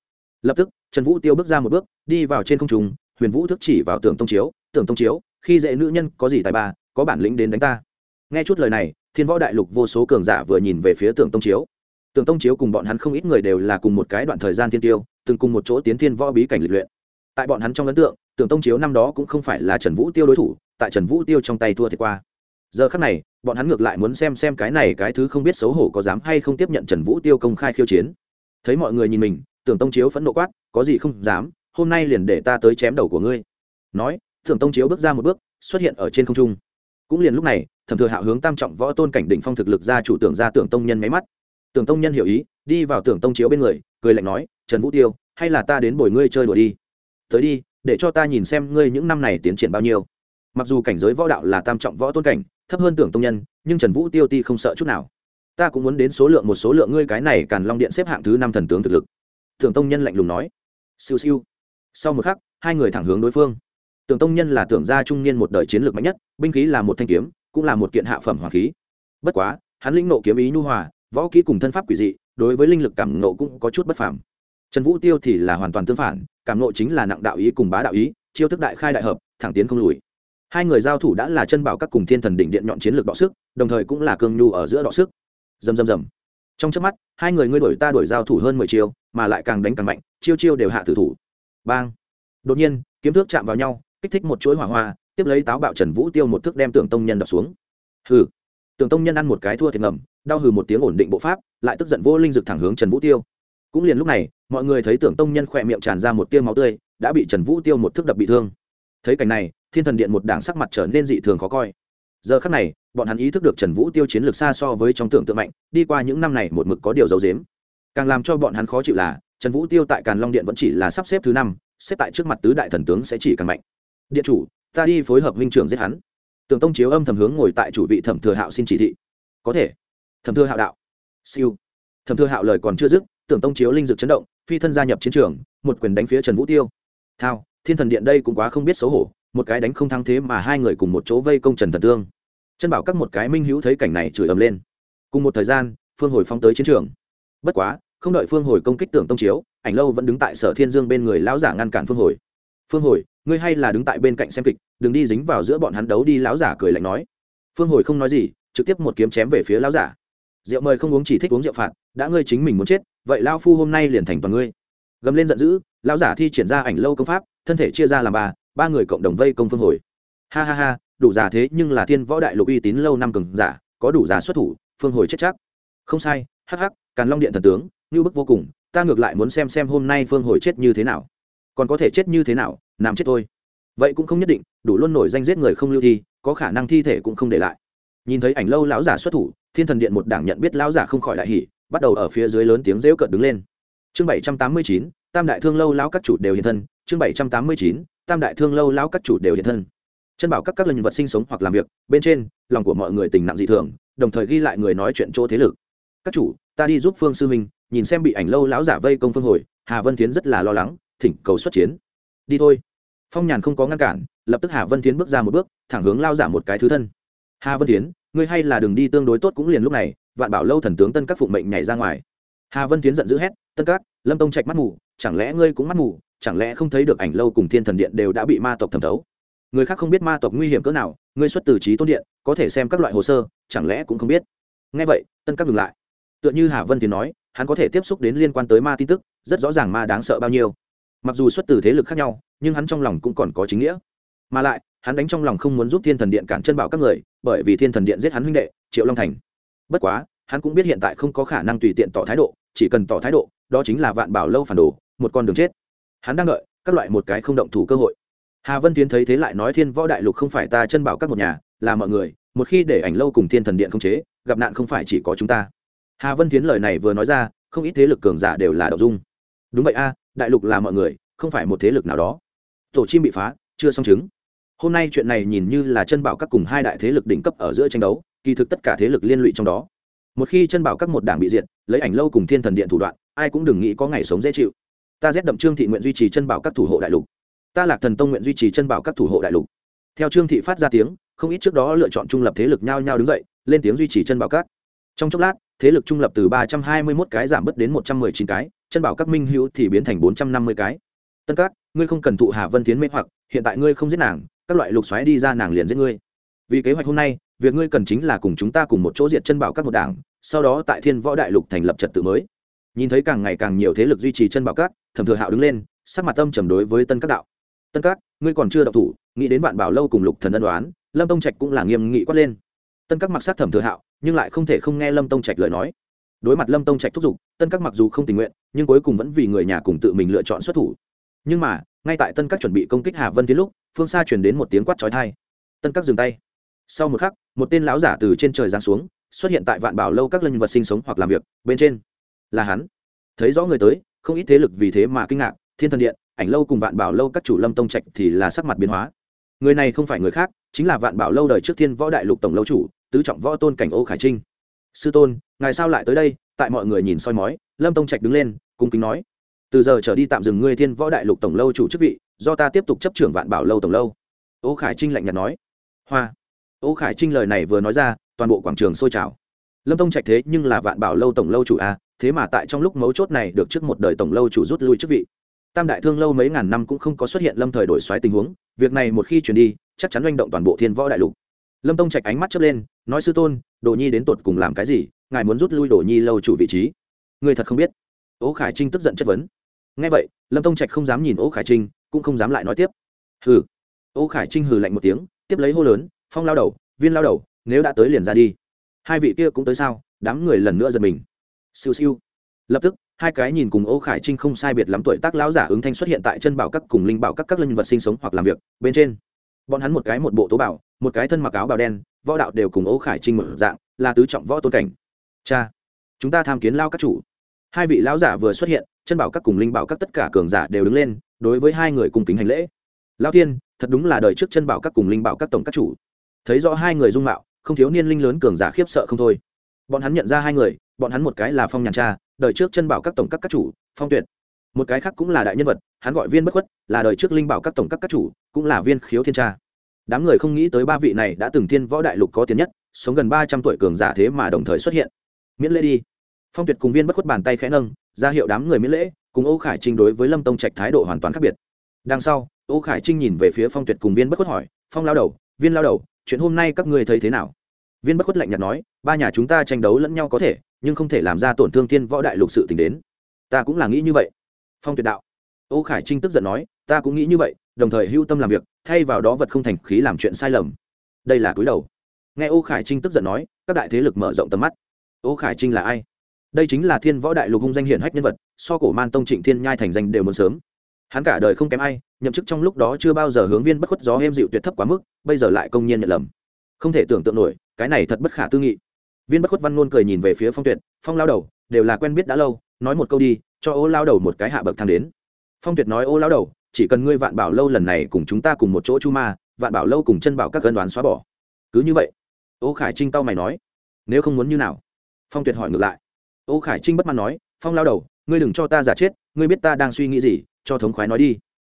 Lập tức, trần vũ tiêu bước ra một bước, đi vào trên không trung, huyền vũ Thước chỉ vào tưởng tông chiếu, tưởng tông chiếu, khi dễ nữ nhân có gì tài ba có bản lĩnh đến đánh ta. Nghe chút lời này, thiên võ đại lục vô số cường giả vừa nhìn về phía tưởng tông chiếu. Tưởng tông chiếu cùng bọn hắn không ít người đều là cùng một cái đoạn thời gian thiên tiêu, từng cùng một chỗ tiến thiên võ bí cảnh lịch luyện. Tại bọn hắn trong ấn tượng, tưởng tông chiếu năm đó cũng không phải là trần vũ tiêu đối thủ, tại trần vũ tiêu trong tay thua thiệt qua. Giờ khắc này, bọn hắn ngược lại muốn xem xem cái này cái thứ không biết xấu hổ có dám hay không tiếp nhận trần vũ tiêu công khai khiêu chiến. Thấy mọi người nhìn mình, tưởng tông chiếu phẫn nộ quát, có gì không dám, hôm nay liền để ta tới chém đầu của ngươi. Nói, tưởng tông chiếu bước ra một bước, xuất hiện ở trên không trung cũng liền lúc này, thẩm thừa hạo hướng tam trọng võ tôn cảnh đỉnh phong thực lực ra chủ tưởng ra tưởng tông nhân máy mắt. Tưởng tông nhân hiểu ý, đi vào tưởng tông chiếu bên người, cười lạnh nói, trần vũ tiêu, hay là ta đến bồi ngươi chơi đùa đi? Tới đi, để cho ta nhìn xem ngươi những năm này tiến triển bao nhiêu. Mặc dù cảnh giới võ đạo là tam trọng võ tôn cảnh, thấp hơn tưởng tông nhân, nhưng trần vũ tiêu ti không sợ chút nào. Ta cũng muốn đến số lượng một số lượng ngươi cái này càn long điện xếp hạng thứ năm thần tướng thực lực. Tưởng tông nhân lạnh lùng nói. Siêu siêu. Sau một khắc, hai người thẳng hướng đối phương tưởng tông nhân là tưởng gia trung niên một đời chiến lược mạnh nhất, binh khí là một thanh kiếm, cũng là một kiện hạ phẩm hỏa khí. Bất quá, hắn lĩnh nộ kiếm ý nhu hòa, võ kỹ cùng thân pháp quỷ dị, đối với linh lực cảm nộ cũng có chút bất phàm. Trần vũ tiêu thì là hoàn toàn tương phản, cảm nộ chính là nặng đạo ý cùng bá đạo ý, chiêu thức đại khai đại hợp, thẳng tiến không lùi. Hai người giao thủ đã là chân bảo các cùng thiên thần đỉnh điện nhọn chiến lược đọ sức, đồng thời cũng là cương nhu ở giữa đọ sức. Dầm dầm dầm trong trước mắt, hai người ngươi đổi ta đổi giao thủ hơn mười chiêu, mà lại càng đánh càng mạnh, chiêu chiêu đều hạ tử thủ. Bang. Đột nhiên, kiếm thước chạm vào nhau kích thích một chuỗi hỏa hoa, tiếp lấy táo bạo trần vũ tiêu một thước đem tưởng tông nhân đập xuống. Hừ. Tưởng tông nhân ăn một cái thua thiệt ngầm, đau hừ một tiếng ổn định bộ pháp, lại tức giận vô linh dực thẳng hướng trần vũ tiêu. Cũng liền lúc này, mọi người thấy tưởng tông nhân khỏe miệng tràn ra một tiêu máu tươi, đã bị trần vũ tiêu một thước đập bị thương. Thấy cảnh này, thiên thần điện một đảng sắc mặt trở nên dị thường khó coi. Giờ khắc này, bọn hắn ý thức được trần vũ tiêu chiến lược xa so với trong tưởng tượng mạnh, đi qua những năm này một mực có điều giấu dếm càng làm cho bọn hắn khó chịu là, trần vũ tiêu tại càn long điện vẫn chỉ là sắp xếp thứ năm, xếp tại trước mặt tứ đại thần tướng sẽ chỉ càng mạnh điện chủ, ta đi phối hợp huynh trưởng giết hắn. Tưởng tông chiếu âm thầm hướng ngồi tại chủ vị thẩm thừa hạo xin chỉ thị. Có thể. Thẩm thừa hạo đạo. Siêu. Thẩm thừa hạo lời còn chưa dứt, tưởng tông chiếu linh dực chấn động, phi thân gia nhập chiến trường, một quyền đánh phía trần vũ tiêu. Thao, thiên thần điện đây cũng quá không biết xấu hổ, một cái đánh không thắng thế mà hai người cùng một chỗ vây công trần thần tương. Chân bảo các một cái minh hữu thấy cảnh này chửi ầm lên. Cùng một thời gian, phương hồi phóng tới chiến trường. Bất quá, không đợi phương hồi công kích tưởng tông chiếu, ảnh lâu vẫn đứng tại sở thiên dương bên người lão giả ngăn cản phương hồi. Phương hồi ngươi hay là đứng tại bên cạnh xem kịch, đừng đi dính vào giữa bọn hắn đấu đi, lão giả cười lạnh nói. Phương hồi không nói gì, trực tiếp một kiếm chém về phía lão giả. Rượu mời không uống chỉ thích uống rượu phạt, đã ngươi chính mình muốn chết, vậy lao phu hôm nay liền thành toàn ngươi. Gầm lên giận dữ, lão giả thi triển ra ảnh lâu công pháp, thân thể chia ra làm ba ba người cộng đồng vây công phương hồi. Ha ha ha, đủ giả thế nhưng là thiên võ đại lục uy tín lâu năm cường giả, có đủ giả xuất thủ, phương hồi chết chắc. Không sai, hắc hắc, càn long điện thần tướng, như bức vô cùng, ta ngược lại muốn xem xem hôm nay phương hồi chết như thế nào. Còn có thể chết như thế nào nằm chết thôi. Vậy cũng không nhất định, đủ luôn nổi danh giết người không lưu thi, có khả năng thi thể cũng không để lại. Nhìn thấy ảnh lâu lão giả xuất thủ, thiên thần điện một đảng nhận biết lão giả không khỏi đại hỉ, bắt đầu ở phía dưới lớn tiếng rêu cợt đứng lên. Chương bảy trăm tám mươi chín, tam đại thương lâu lão các chủ đều hiện thân. Chương bảy trăm tám mươi chín, tam đại thương lâu lão các chủ đều hiện thân. Chân bảo các các lần vật sinh sống hoặc làm việc, bên trên, lòng của mọi người tình nặng dị thường, đồng thời ghi lại người nói chuyện chỗ thế lực. Các chủ, ta đi giúp phương sư minh, nhìn xem bị ảnh lâu lão giả vây công phương hồi, hà vân tiến rất là lo lắng, thỉnh cầu xuất chiến. Đi thôi phong nhàn không có ngăn cản, lập tức hà vân tiến bước ra một bước, thẳng hướng lao giả một cái thứ thân. Hà vân tiến ngươi hay là đường đi, tương đối tốt cũng liền lúc này, vạn bảo lâu thần tướng tân các phụng mệnh nhảy ra ngoài. Hà vân tiến giận dữ hét, tân các, lâm tông trạch mắt mù, chẳng lẽ ngươi cũng mắt mù, chẳng lẽ không thấy được ảnh lâu cùng thiên thần điện đều đã bị ma tộc thẩm thấu? Người khác không biết ma tộc nguy hiểm cỡ nào, ngươi xuất từ trí tôn điện, có thể xem các loại hồ sơ, chẳng lẽ cũng không biết? Ngay vậy, tân các ngừng lại. Tựa như hà vân tiến nói, hắn có thể tiếp xúc đến liên quan tới ma tin tức, rất rõ ràng ma đáng sợ bao nhiêu. Mặc dù xuất từ thế lực khác nhau nhưng hắn trong lòng cũng còn có chính nghĩa. Mà lại, hắn đánh trong lòng không muốn giúp thiên thần điện cản chân bảo các người, bởi vì thiên thần điện giết hắn huynh đệ, triệu long thành. Bất quá, hắn cũng biết hiện tại không có khả năng tùy tiện tỏ thái độ, chỉ cần tỏ thái độ, đó chính là vạn bảo lâu phản đồ, một con đường chết. Hắn đang đợi các loại một cái không động thủ cơ hội. Hà vân tiến thấy thế lại nói thiên võ đại lục không phải ta chân bảo các một nhà, là mọi người, một khi để ảnh lâu cùng thiên thần điện không chế, gặp nạn không phải chỉ có chúng ta. Hà vân tiến lời này vừa nói ra, không ít thế lực cường giả đều là đậu dung. Đúng vậy a, đại lục là mọi người, không phải một thế lực nào đó tổ chim bị phá, chưa xong chứng. Hôm nay chuyện này nhìn như là chân bảo các cùng hai đại thế lực đỉnh cấp ở giữa tranh đấu, kỳ thực tất cả thế lực liên lụy trong đó. Một khi chân bảo các một đảng bị diệt, lấy ảnh lâu cùng thiên thần điện thủ đoạn, ai cũng đừng nghĩ có ngày sống dễ chịu. Ta rét đậm trương thị nguyện duy trì chân bảo các thủ hộ đại lục. Ta lạc thần tông nguyện duy trì chân bảo các thủ hộ đại lục. Theo trương thị phát ra tiếng, không ít trước đó lựa chọn trung lập thế lực nhau nhau đứng dậy, lên tiếng duy trì chân bảo các. Trong chốc lát, thế lực trung lập từ ba trăm hai mươi 321 cái giảm bớt đến một trăm chín cái, chân bảo các minh hữu thì biến thành bốn trăm năm mươi cái. Tân các ngươi không cần thụ hà vân tiến mê hoặc, hiện tại ngươi không giết nàng, các loại lục xoáy đi ra nàng liền giết ngươi. Vì kế hoạch hôm nay, việc ngươi cần chính là cùng chúng ta cùng một chỗ diệt chân bảo các một đảng, sau đó tại thiên võ đại lục thành lập trật tự mới. Nhìn thấy càng ngày càng nhiều thế lực duy trì chân bảo các, thẩm thừa hạo đứng lên, sắc mặt tâm trầm đối với tân các đạo. Tân các, ngươi còn chưa đọc thủ, nghĩ đến bạn bảo lâu cùng lục thần ân đoán lâm tông trạch cũng là nghiêm nghị quát lên. Tân các mặc sát thẩm thừa hạo, nhưng lại không thể không nghe lâm tông trạch lời nói. Đối mặt lâm tông trạch thúc giục, tân các mặc dù không tình nguyện, nhưng cuối cùng vẫn vì người nhà cùng tự mình lựa chọn xuất thủ nhưng mà, ngay tại tân các chuẩn bị công kích hà vân tiến lúc, phương xa chuyển đến một tiếng quát trói thai tân các dừng tay. Sau một khắc, một tên lão giả từ trên trời giáng xuống, xuất hiện tại vạn bảo lâu các linh vật sinh sống hoặc làm việc, bên trên. Là hắn. Thấy rõ người tới, không ít thế lực vì thế mà kinh ngạc, thiên thần điện, ảnh lâu cùng vạn bảo lâu các chủ lâm tông trạch thì là sắc mặt biến hóa. Người này không phải người khác, chính là vạn bảo lâu đời trước thiên võ đại lục tổng lâu chủ, tứ trọng võ tôn cảnh ô khải trinh. Sư tôn, ngài sao lại tới đây? Tại mọi người nhìn soi mói, lâm tông trạch đứng lên, cung kính nói từ giờ trở đi tạm dừng ngươi thiên võ đại lục tổng lâu chủ chức vị, do ta tiếp tục chấp trưởng vạn bảo lâu tổng lâu. Ô khải trinh lạnh nhạt nói. Hoa. Ô khải trinh lời này vừa nói ra, toàn bộ quảng trường sôi trào. Lâm tông trạch thế nhưng là vạn bảo lâu tổng lâu chủ a thế mà tại trong lúc mấu chốt này được trước một đời tổng lâu chủ rút lui chức vị. Tam đại thương lâu mấy ngàn năm cũng không có xuất hiện lâm thời đổi xoáy tình huống, việc này một khi chuyển đi, chắc chắn manh động toàn bộ thiên võ đại lục. Lâm tông trạch ánh mắt chớp lên, nói sư tôn, đồ nhi đến tột cùng làm cái gì, ngài muốn rút lui đồ nhi lâu chủ vị trí? Người thật không biết. Ô khải trinh tức giận chất vấn ngay vậy, lâm tông trạch không dám nhìn ô khải trinh, cũng không dám lại nói tiếp. Hừ. Ô khải trinh hừ lạnh một tiếng, tiếp lấy hô lớn, phong lao đầu, viên lao đầu, nếu đã tới liền ra đi. Hai vị kia cũng tới sao? Đám người lần nữa giật mình. Siêu siêu. Lập tức, hai cái nhìn cùng ô khải trinh không sai biệt lắm tuổi tác lão giả ứng thanh xuất hiện tại chân bảo các cùng linh bảo các các linh vật sinh sống hoặc làm việc, bên trên. Bọn hắn một cái một bộ tố bảo, một cái thân mặc áo bào đen, võ đạo đều cùng ô khải trinh một dạng, là tứ trọng võ tôn cảnh. Cha, chúng ta tham kiến lao các chủ. Hai vị lão giả vừa xuất hiện chân bảo các cùng linh bảo các tất cả cường giả đều đứng lên, đối với hai người cùng kính hành lễ. Lao thiên, thật đúng là đời trước chân bảo các cùng linh bảo các tổng các chủ. Thấy rõ hai người dung mạo, không thiếu niên linh lớn cường giả khiếp sợ không thôi. Bọn hắn nhận ra hai người, bọn hắn một cái là phong nhàn cha, đời trước chân bảo các tổng các các chủ, phong tuyệt. Một cái khác cũng là đại nhân vật, hắn gọi viên bất khuất, là đời trước linh bảo các tổng các các chủ, cũng là viên khiếu thiên cha. Đám người không nghĩ tới ba vị này đã từng thiên võ đại lục có tiền nhất, sống gần ba trăm tuổi cường giả thế mà đồng thời xuất hiện. Miễn lễ đi phong tuyệt cùng viên bất khuất bàn tay khẽ nâng, ra hiệu đám người miễn lễ, cùng ô khải trinh đối với lâm tông trạch thái độ hoàn toàn khác biệt. Đằng sau, ô khải trinh nhìn về phía phong tuyệt cùng viên bất khuất hỏi, phong lao đầu, viên lao đầu, chuyện hôm nay các ngươi thấy thế nào? Viên bất khuất lạnh nhạt nói, ba nhà chúng ta tranh đấu lẫn nhau có thể, nhưng không thể làm ra tổn thương thiên võ đại lục sự t đến. Ta cũng là nghĩ như vậy. Phong tuyệt đạo. Ô khải trinh tức giận nói, ta cũng nghĩ như vậy, đồng thời hưu tâm làm việc, thay vào đó vật không thành khí làm chuyện sai lầm. Đây là cúi đầu. Nghe ô khải trinh tức giận nói, các đại thế lực mở rộng tầm mắt. Ô khải trinh là ai? Đây chính là thiên võ đại lục hung danh hiển hách nhân vật, so cổ man tông trịnh thiên nhai thành danh đều muốn sớm. Hắn cả đời không kém ai, nhậm chức trong lúc đó chưa bao giờ hướng viên bất khuất gió êm dịu tuyệt thấp quá mức, bây giờ lại công nhiên nhận lầm. Không thể tưởng tượng nổi, cái này thật bất khả tư nghị. Viên bất khuất văn ngôn cười nhìn về phía phong tuyệt, phong lao đầu, đều là quen biết đã lâu, nói một câu đi, cho ô lao đầu một cái hạ bậc thang đến. Phong tuyệt nói ô lao đầu, chỉ cần ngươi vạn bảo lâu lần này cùng chúng ta cùng một chỗ chu ma, vạn bảo lâu cùng chân bảo các cân đoán xóa bỏ. Cứ như vậy, ô khải trinh tao mày nói, nếu không muốn như nào? Phong tuyệt hỏi ngược lại ô khải trinh bất mãn nói, phong lao đầu, ngươi đừng cho ta giả chết, ngươi biết ta đang suy nghĩ gì, cho thống khoái nói đi.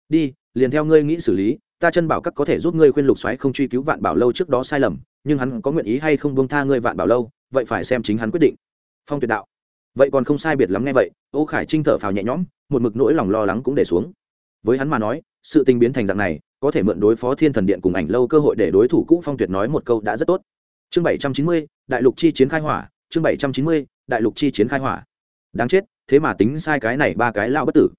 Đi, liền theo ngươi nghĩ xử lý, ta chân bảo các có thể giúp ngươi khuyên lục xoáy không truy cứu vạn bảo lâu trước đó sai lầm, nhưng hắn có nguyện ý hay không buông tha ngươi vạn bảo lâu, vậy phải xem chính hắn quyết định. Phong tuyệt đạo. Vậy còn không sai biệt lắm nghe vậy. Ô khải trinh thở phào nhẹ nhõm, một mực nỗi lòng lo lắng cũng để xuống. Với hắn mà nói, sự tình biến thành dạng này, có thể mượn đối phó thiên thần điện cùng ảnh lâu cơ hội để đối thủ cũ phong tuyệt nói một câu đã rất tốt. Chương bảy trăm chín mươi, đại lục chi chiến khai hỏa chương bảy trăm chín mươi, đại lục chi chiến khai hỏa. Đáng chết, thế mà tính sai cái này ba cái lao bất tử.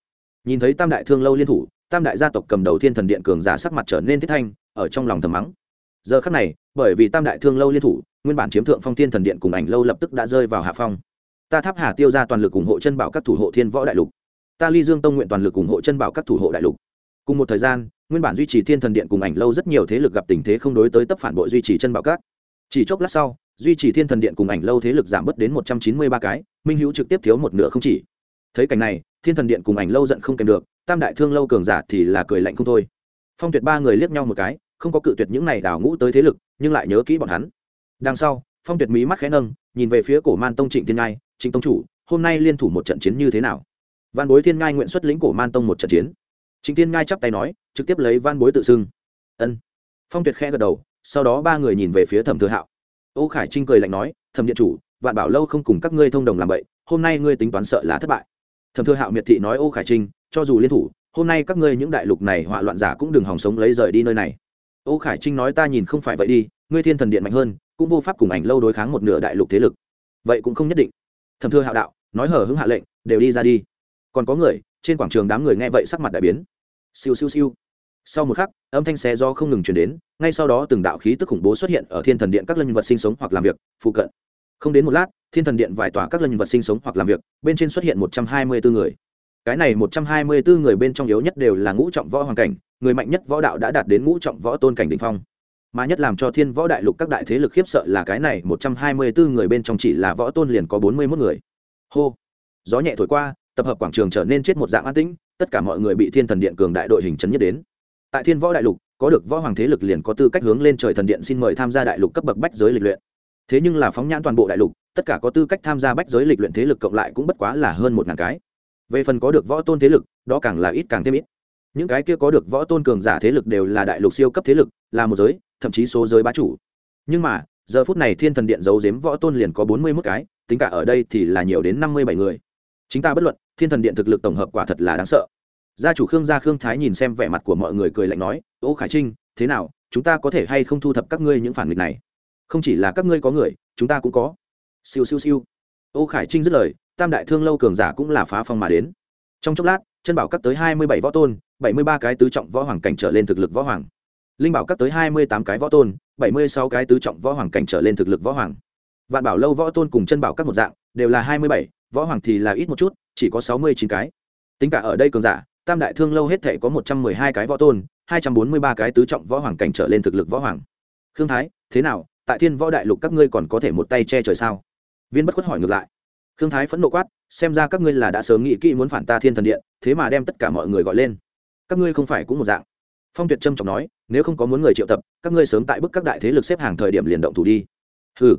Nhìn thấy tam đại thương lâu liên thủ, tam đại gia tộc cầm đầu thiên thần điện cường giả sắc mặt trở nên thiết thanh, ở trong lòng thầm mắng. Giờ khắc này, bởi vì tam đại thương lâu liên thủ, nguyên bản chiếm thượng phong thiên thần điện cùng ảnh lâu lập tức đã rơi vào hạ phong. Ta tháp hà tiêu ra toàn lực ủng hộ chân bảo các thủ hộ thiên võ đại lục. Ta ly dương tông nguyện toàn lực ủng hộ chân bảo các thủ hộ đại lục. Cùng một thời gian, nguyên bản duy trì thiên thần điện cùng ảnh lâu rất nhiều thế lực gặp tình thế không đối tới tấp phản bội duy trì chân bảo các. Chỉ chốc lát sau duy trì thiên thần điện cùng ảnh lâu thế lực giảm bớt đến một trăm chín mươi ba cái, minh hữu trực tiếp thiếu một nửa không chỉ. Thấy cảnh này, thiên thần điện cùng ảnh lâu giận không kèm được, tam đại thương lâu cường giả thì là cười lạnh không thôi. Phong tuyệt ba người liếc nhau một cái, không có cự tuyệt những này đào ngũ tới thế lực, nhưng lại nhớ kỹ bọn hắn. Đằng sau, phong tuyệt mí mắt khẽ nâng, nhìn về phía cổ man tông trịnh thiên ngai, trịnh tông chủ, hôm nay liên thủ một trận chiến như thế nào? Văn bối thiên ngai nguyện xuất lĩnh cổ man tông một trận chiến. Trịnh thiên ngai chắp tay nói, trực tiếp lấy văn bối tự xưng. Ân. Phong tuyệt khẽ gật đầu, sau đó ba người nhìn về phía thẩm thừa hạo ô khải trinh cười lạnh nói, thẩm điện chủ, vạn bảo lâu không cùng các ngươi thông đồng làm vậy hôm nay ngươi tính toán sợ là thất bại. Thẩm thừa hạo miệt thị nói, ô khải trinh, cho dù liên thủ, hôm nay các ngươi những đại lục này họa loạn giả cũng đừng hòng sống lấy rời đi nơi này. Ô khải trinh nói, ta nhìn không phải vậy đi, ngươi thiên thần điện mạnh hơn, cũng vô pháp cùng ảnh lâu đối kháng một nửa đại lục thế lực. Vậy cũng không nhất định. Thẩm thừa hạo đạo, nói hở hứng hạ lệnh, đều đi ra đi. Còn có người, trên quảng trường đám người nghe vậy sắc mặt đại biến. Siêu siêu siêu sau một khắc, âm thanh xe do không ngừng chuyển đến, ngay sau đó từng đạo khí tức khủng bố xuất hiện ở thiên thần điện các lân vật sinh sống hoặc làm việc, phụ cận. Không đến một lát, thiên thần điện vài tòa các lân vật sinh sống hoặc làm việc, bên trên xuất hiện một trăm hai mươi bốn người. Cái này một trăm hai mươi bốn người bên trong yếu nhất đều là ngũ trọng võ hoàng cảnh, người mạnh nhất võ đạo đã đạt đến ngũ trọng võ tôn cảnh đ ỉ n h phong. Mà nhất làm cho thiên võ đại lục các đại thế lực khiếp sợ là cái này một trăm hai mươi bốn người bên trong chỉ là võ tôn liền có bốn mươi mốt người. Hô! Gió nhẹ thổi qua, tập hợp quảng trường trở nên chết một dạng an tĩnh, tất cả mọi người bị thiên thần điện cường đại đội hình chấn nhất đến tại thiên võ đại lục, có được võ hoàng thế lực liền có tư cách hướng lên trời thần điện xin mời tham gia đại lục cấp bậc bách giới lịch luyện. Thế nhưng là phóng nhãn toàn bộ đại lục, tất cả có tư cách tham gia bách giới lịch luyện thế lực cộng lại cũng bất quá là hơn một ngàn cái. Về phần có được võ tôn thế lực, đó càng là ít càng thêm ít. Những cái kia có được võ tôn cường giả thế lực đều là đại lục siêu cấp thế lực, là một giới, thậm chí số giới bá chủ. Nhưng mà, giờ phút này thiên thần điện giấu giếm võ tôn liền có bốn mươi mốt cái, tính cả ở đây thì là nhiều đến năm mươi bảy người. Chính ta bất luận, thiên thần điện thực lực tổng hợp quả thật là đáng sợ gia chủ khương gia khương thái nhìn xem vẻ mặt của mọi người cười lạnh nói, ô khải trinh, thế nào, chúng ta có thể hay không thu thập các ngươi những phản nghịch này? Không chỉ là các ngươi có người, chúng ta cũng có. Siêu siêu siêu. Ô khải trinh dứt lời, tam đại thương lâu cường giả cũng là phá phong mà đến. Trong chốc lát, chân bảo cắt tới hai mươi bảy võ tôn, bảy mươi ba cái tứ trọng võ hoàng cảnh trở lên thực lực võ hoàng. Linh bảo cắt tới hai mươi tám cái võ tôn, bảy mươi sáu cái tứ trọng võ hoàng cảnh trở lên thực lực võ hoàng. Vạn bảo lâu võ tôn cùng chân bảo các một dạng, đều là hai mươi bảy, võ hoàng thì là ít một chút, chỉ có sáu mươi chín cái. Tính cả ở đây cường giả tam đại thương lâu hết thể có một trăm mười hai cái võ tôn, hai trăm bốn mươi ba cái tứ trọng võ hoàng cảnh trở lên thực lực võ hoàng. Khương thái, thế nào? Tại thiên võ đại lục các ngươi còn có thể một tay che trời sao? Viên bất khuất hỏi ngược lại. Khương thái phẫn nộ quát, xem ra các ngươi là đã sớm nghĩ kỹ muốn phản ta thiên thần điện, thế mà đem tất cả mọi người gọi lên. Các ngươi không phải cũng một dạng. Phong tuyệt trâm trọng nói, nếu không có muốn người triệu tập, các ngươi sớm tại bức các đại thế lực xếp hàng thời điểm liền động thủ đi. Hừ.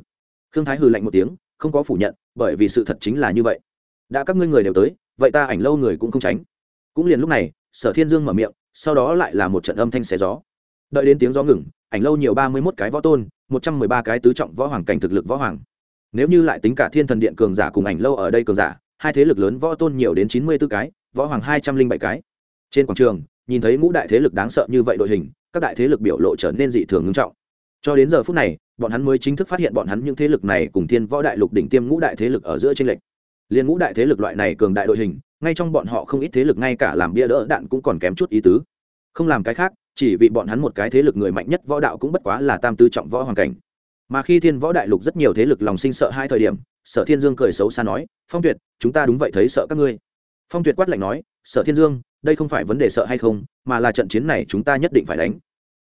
Khương thái hừ lạnh một tiếng, không có phủ nhận, bởi vì sự thật chính là như vậy. Đã các ngươi người đều tới, vậy ta ảnh lâu người cũng không tránh cũng liền lúc này, sở thiên dương mở miệng, sau đó lại là một trận âm thanh xé gió. Đợi đến tiếng gió ngừng, ảnh lâu nhiều ba mươi mốt cái võ tôn, một trăm mười ba cái tứ trọng võ hoàng cảnh thực lực võ hoàng. Nếu như lại tính cả thiên thần điện cường giả cùng ảnh lâu ở đây cường giả, hai thế lực lớn võ tôn nhiều đến chín mươi b ố cái, võ hoàng hai trăm linh bảy cái. Trên quảng trường, nhìn thấy ngũ đại thế lực đáng sợ như vậy đội hình, các đại thế lực biểu lộ trở nên dị thường ngưng trọng. Cho đến giờ phút này, bọn hắn mới chính thức phát hiện bọn hắn những thế lực này cùng thiên võ đại lục đỉnh tiêm ngũ đại thế lực ở giữa t r ê n lệch. Liên ngũ đại thế lực loại này cường đại đội hình ngay trong bọn họ không ít thế lực ngay cả làm bia đỡ đạn cũng còn kém chút ý tứ. Không làm cái khác, chỉ vì bọn hắn một cái thế lực người mạnh nhất võ đạo cũng bất quá là tam tư trọng võ hoàn cảnh. Mà khi thiên võ đại lục rất nhiều thế lực lòng sinh sợ hai thời điểm, sở thiên dương cười xấu xa nói, phong tuyệt, chúng ta đúng vậy thấy sợ các ngươi. Phong tuyệt quát lạnh nói, sở thiên dương, đây không phải vấn đề sợ hay không, mà là trận chiến này chúng ta nhất định phải đánh.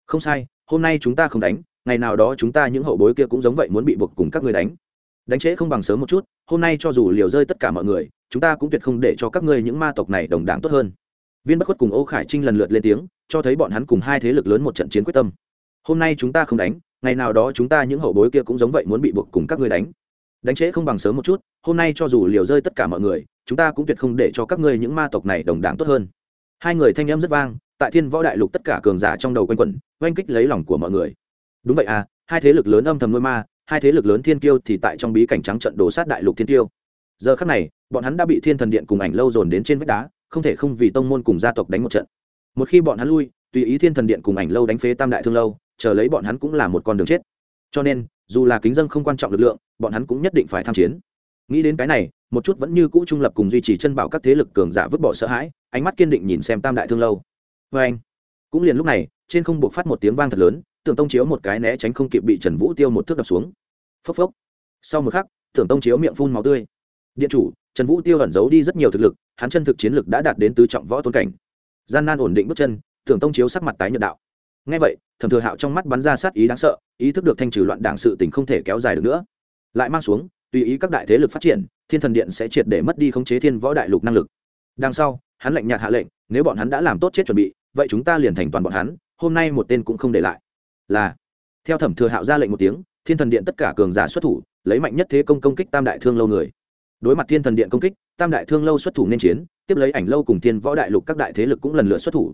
Không sai, hôm nay chúng ta không đánh, ngày nào đó chúng ta những hậu bối kia cũng giống vậy muốn bị buộc cùng các ngươi đánh. Đánh trễ không bằng sớm một chút, hôm nay cho dù liều rơi tất cả mọi người chúng ta cũng tuyệt không để cho các ngươi những ma tộc này đồng đảng tốt hơn. Viên bất khuất cùng ô khải trinh lần lượt lên tiếng, cho thấy bọn hắn cùng hai thế lực lớn một trận chiến quyết tâm. Hôm nay chúng ta không đánh, ngày nào đó chúng ta những hậu bối kia cũng giống vậy muốn bị buộc cùng các ngươi đánh. Đánh trễ không bằng sớm một chút, hôm nay cho dù liều rơi tất cả mọi người, chúng ta cũng tuyệt không để cho các ngươi những ma tộc này đồng đảng tốt hơn. Hai người thanh âm rất vang, tại thiên võ đại lục tất cả cường giả trong đầu quanh quẩn, oanh kích lấy lòng của mọi người. Đúng vậy à hai thế lực lớn âm thầm nuôi ma, hai thế lực lớn thiên kiêu thì tại trong bí cảnh trắng trận đổ sát đại lục thiên kiêu giờ khắc này, bọn hắn đã bị thiên thần điện cùng ảnh lâu dồn đến trên vách đá, không thể không vì tông môn cùng gia tộc đánh một trận. Một khi bọn hắn lui, tùy ý thiên thần điện cùng ảnh lâu đánh phế tam đại thương lâu, chờ lấy bọn hắn cũng là một con đường chết. Cho nên, dù là kính dân không quan trọng lực lượng, bọn hắn cũng nhất định phải tham chiến. Nghĩ đến cái này, một chút vẫn như cũ trung lập cùng duy trì chân bảo các thế lực cường giả vứt bỏ sợ hãi, ánh mắt kiên định nhìn xem tam đại thương lâu. Vê anh, cũng liền lúc này, trên không buộc phát một tiếng vang thật lớn, tưởng tông chiếu một cái né tránh không kịp bị trần vũ tiêu một thước đập xuống. Phốc phốc. Sau một khắc, tưởng tông chiếu miệng phun màu tươi điện chủ, trần vũ tiêu ẩn giấu đi rất nhiều thực lực, hắn chân thực chiến lực đã đạt đến tứ trọng võ tôn cảnh. Gian nan ổn định bước chân tưởng tông chiếu sắc mặt tái nhợt đạo. Ngay vậy, thẩm thừa hạo trong mắt bắn ra sát ý đáng sợ, ý thức được thanh trừ loạn đảng sự tình không thể kéo dài được nữa. Lại mang xuống, tùy ý các đại thế lực phát triển, thiên thần điện sẽ triệt để mất đi khống chế thiên võ đại lục năng lực. Đằng sau, hắn lệnh nhạt hạ lệnh, nếu bọn hắn đã làm tốt chết chuẩn bị, vậy chúng ta liền thành toàn bọn hắn, hôm nay một tên cũng không để lại. Là, theo thẩm thừa hạo ra lệnh một tiếng, thiên thần điện tất cả cường giả xuất thủ, lấy mạnh nhất thế công công kích tam đại thương lâu người đối mặt thiên thần điện công kích, tam đại thương lâu xuất thủ nên chiến, tiếp lấy ảnh lâu cùng thiên võ đại lục các đại thế lực cũng lần lượt xuất thủ.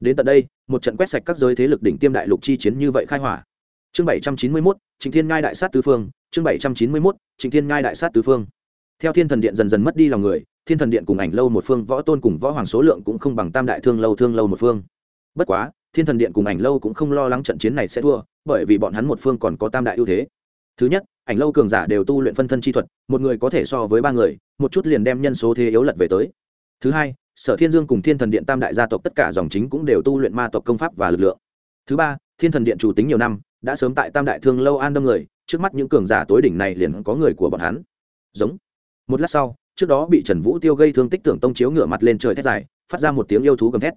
Đến tận đây, một trận quét sạch các giới thế lực đỉnh tiêm đại lục chi chiến như vậy khai hỏa. Chương bảy trăm chín mươi mốt, trịnh thiên ngai đại sát tứ phương, chương bảy trăm chín mươi mốt, trịnh thiên ngai đại sát tứ phương. Theo thiên thần điện dần dần mất đi lòng người, thiên thần điện cùng ảnh lâu một phương, võ tôn cùng võ hoàng số lượng cũng không bằng tam đại thương lâu thương lâu một phương. Bất quá, thiên thần điện cùng ảnh lâu cũng không lo lắng trận chiến này sẽ thua, bởi vì bọn hắn một phương còn có tam đại ưu thế. Thứ nhất ảnh lâu cường giả đều tu luyện phân thân chi thuật, một người có thể so với ba người, một chút liền đem nhân số thế yếu lật về tới. Thứ hai, sở thiên dương cùng thiên thần điện tam đại gia tộc tất cả dòng chính cũng đều tu luyện ma tộc công pháp và lực lượng. Thứ ba, thiên thần điện chủ tính nhiều năm, đã sớm tại tam đại thương lâu an đông người, trước mắt những cường giả tối đỉnh này liền có người của bọn hắn. Giống. Một lát sau, trước đó bị trần vũ tiêu gây thương tích tưởng tông chiếu ngửa mặt lên trời thét dài, phát ra một tiếng yêu thú gầm thét.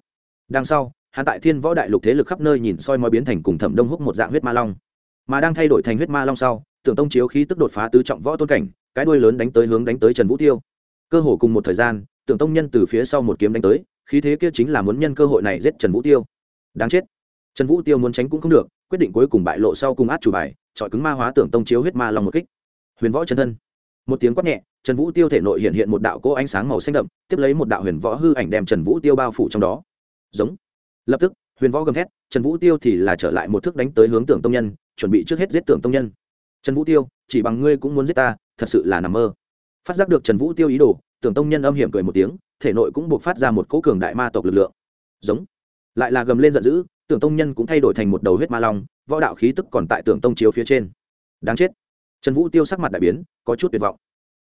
Đằng sau, hắn tại thiên võ đại lục thế lực khắp nơi nhìn soi mọi biến thành cùng thẩm đông húc một dạng huyết ma long. Mà đang thay đổi thành huyết ma long sau tưởng tông chiếu khí tức đột phá tứ trọng võ tôn cảnh, cái đuôi lớn đánh tới hướng đánh tới trần vũ tiêu. Cơ hồ cùng một thời gian, tưởng tông nhân từ phía sau một kiếm đánh tới, khí thế kia chính là muốn nhân cơ hội này giết trần vũ tiêu. Đáng chết. Trần vũ tiêu muốn tránh cũng không được, quyết định cuối cùng bại lộ sau cùng át chủ bài trọi cứng ma hóa tưởng tông chiếu huyết ma long một kích. Huyền võ chân thân. Một tiếng quát nhẹ, trần vũ tiêu thể nội hiện hiện một đạo cỗ ánh sáng màu xanh đậm, tiếp lấy một đạo huyền võ hư ảnh đem trần vũ tiêu bao phủ trong đó. Giống. Lập tức, huyền võ gầm thét, trần vũ tiêu thì là trở lại một thức đánh tới hướng tưởng tông nhân, chuẩn bị trước hết giết tưởng tông nhân trần vũ tiêu, chỉ bằng ngươi cũng muốn giết ta, thật sự là nằm mơ. Phát giác được trần vũ tiêu ý đồ, tưởng tông nhân âm hiểm cười một tiếng, thể nội cũng buộc phát ra một cỗ cường đại ma tộc lực lượng. Giống. Lại là gầm lên giận dữ, tưởng tông nhân cũng thay đổi thành một đầu huyết ma long, võ đạo khí tức còn tại tưởng tông chiếu phía trên. Đáng chết. Trần vũ tiêu sắc mặt đại biến, có chút tuyệt vọng.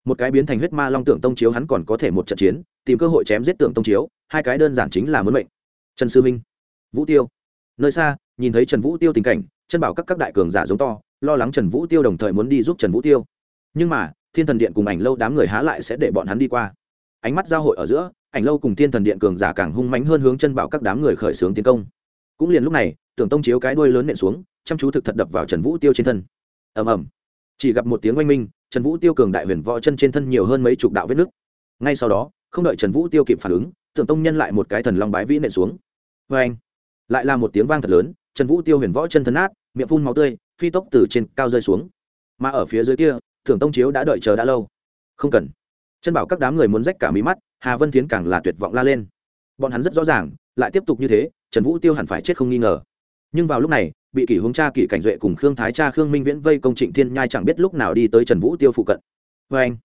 Một cái biến thành huyết ma long tưởng tông chiếu hắn còn có thể một trận chiến, tìm cơ hội chém giết tưởng tông chiếu, hai cái đơn giản chính là muốn mệnh. Trần sư minh. Vũ tiêu. Nơi xa, nhìn thấy trần vũ tiêu tình cảnh, chân bảo các các đại cường giả giống to lo lắng trần vũ tiêu đồng thời muốn đi giúp trần vũ tiêu. Nhưng mà, thiên thần điện cùng ảnh lâu đám người há lại sẽ để bọn hắn đi qua. Ánh mắt giao hội ở giữa, ảnh lâu cùng thiên thần điện cường giả càng hung mãnh hơn hướng chân bảo các đám người khởi xướng tiến công. Cũng liền lúc này, tưởng tông chiếu cái đuôi lớn nện xuống, chăm chú thực thật đập vào trần vũ tiêu trên thân. Ầm ầm. Chỉ gặp một tiếng oanh minh, trần vũ tiêu cường đại huyền võ chân trên thân nhiều hơn mấy chục đạo vết nứt. Ngay sau đó, không đợi trần vũ tiêu kịp phản ứng, tưởng tông nhân lại một cái thần long bái vĩ nện xuống. Vê anh lại là một tiếng vang thật lớn, trần vũ tiêu huyền võ chân thân át miệng phun máu tươi phi tốc từ trên cao rơi xuống. Mà ở phía dưới kia, thưởng tông chiếu đã đợi chờ đã lâu. Không cần. Chân bảo các đám người muốn rách cả mí mắt, hà vân Thiến càng là tuyệt vọng la lên. Bọn hắn rất rõ ràng, lại tiếp tục như thế, trần vũ tiêu hẳn phải chết không nghi ngờ. Nhưng vào lúc này, bị kỷ hướng cha, kỷ cảnh duệ cùng khương thái cha, khương minh viễn vây công trịnh thiên nhai chẳng biết lúc nào đi tới trần vũ tiêu phụ cận. Vê anh,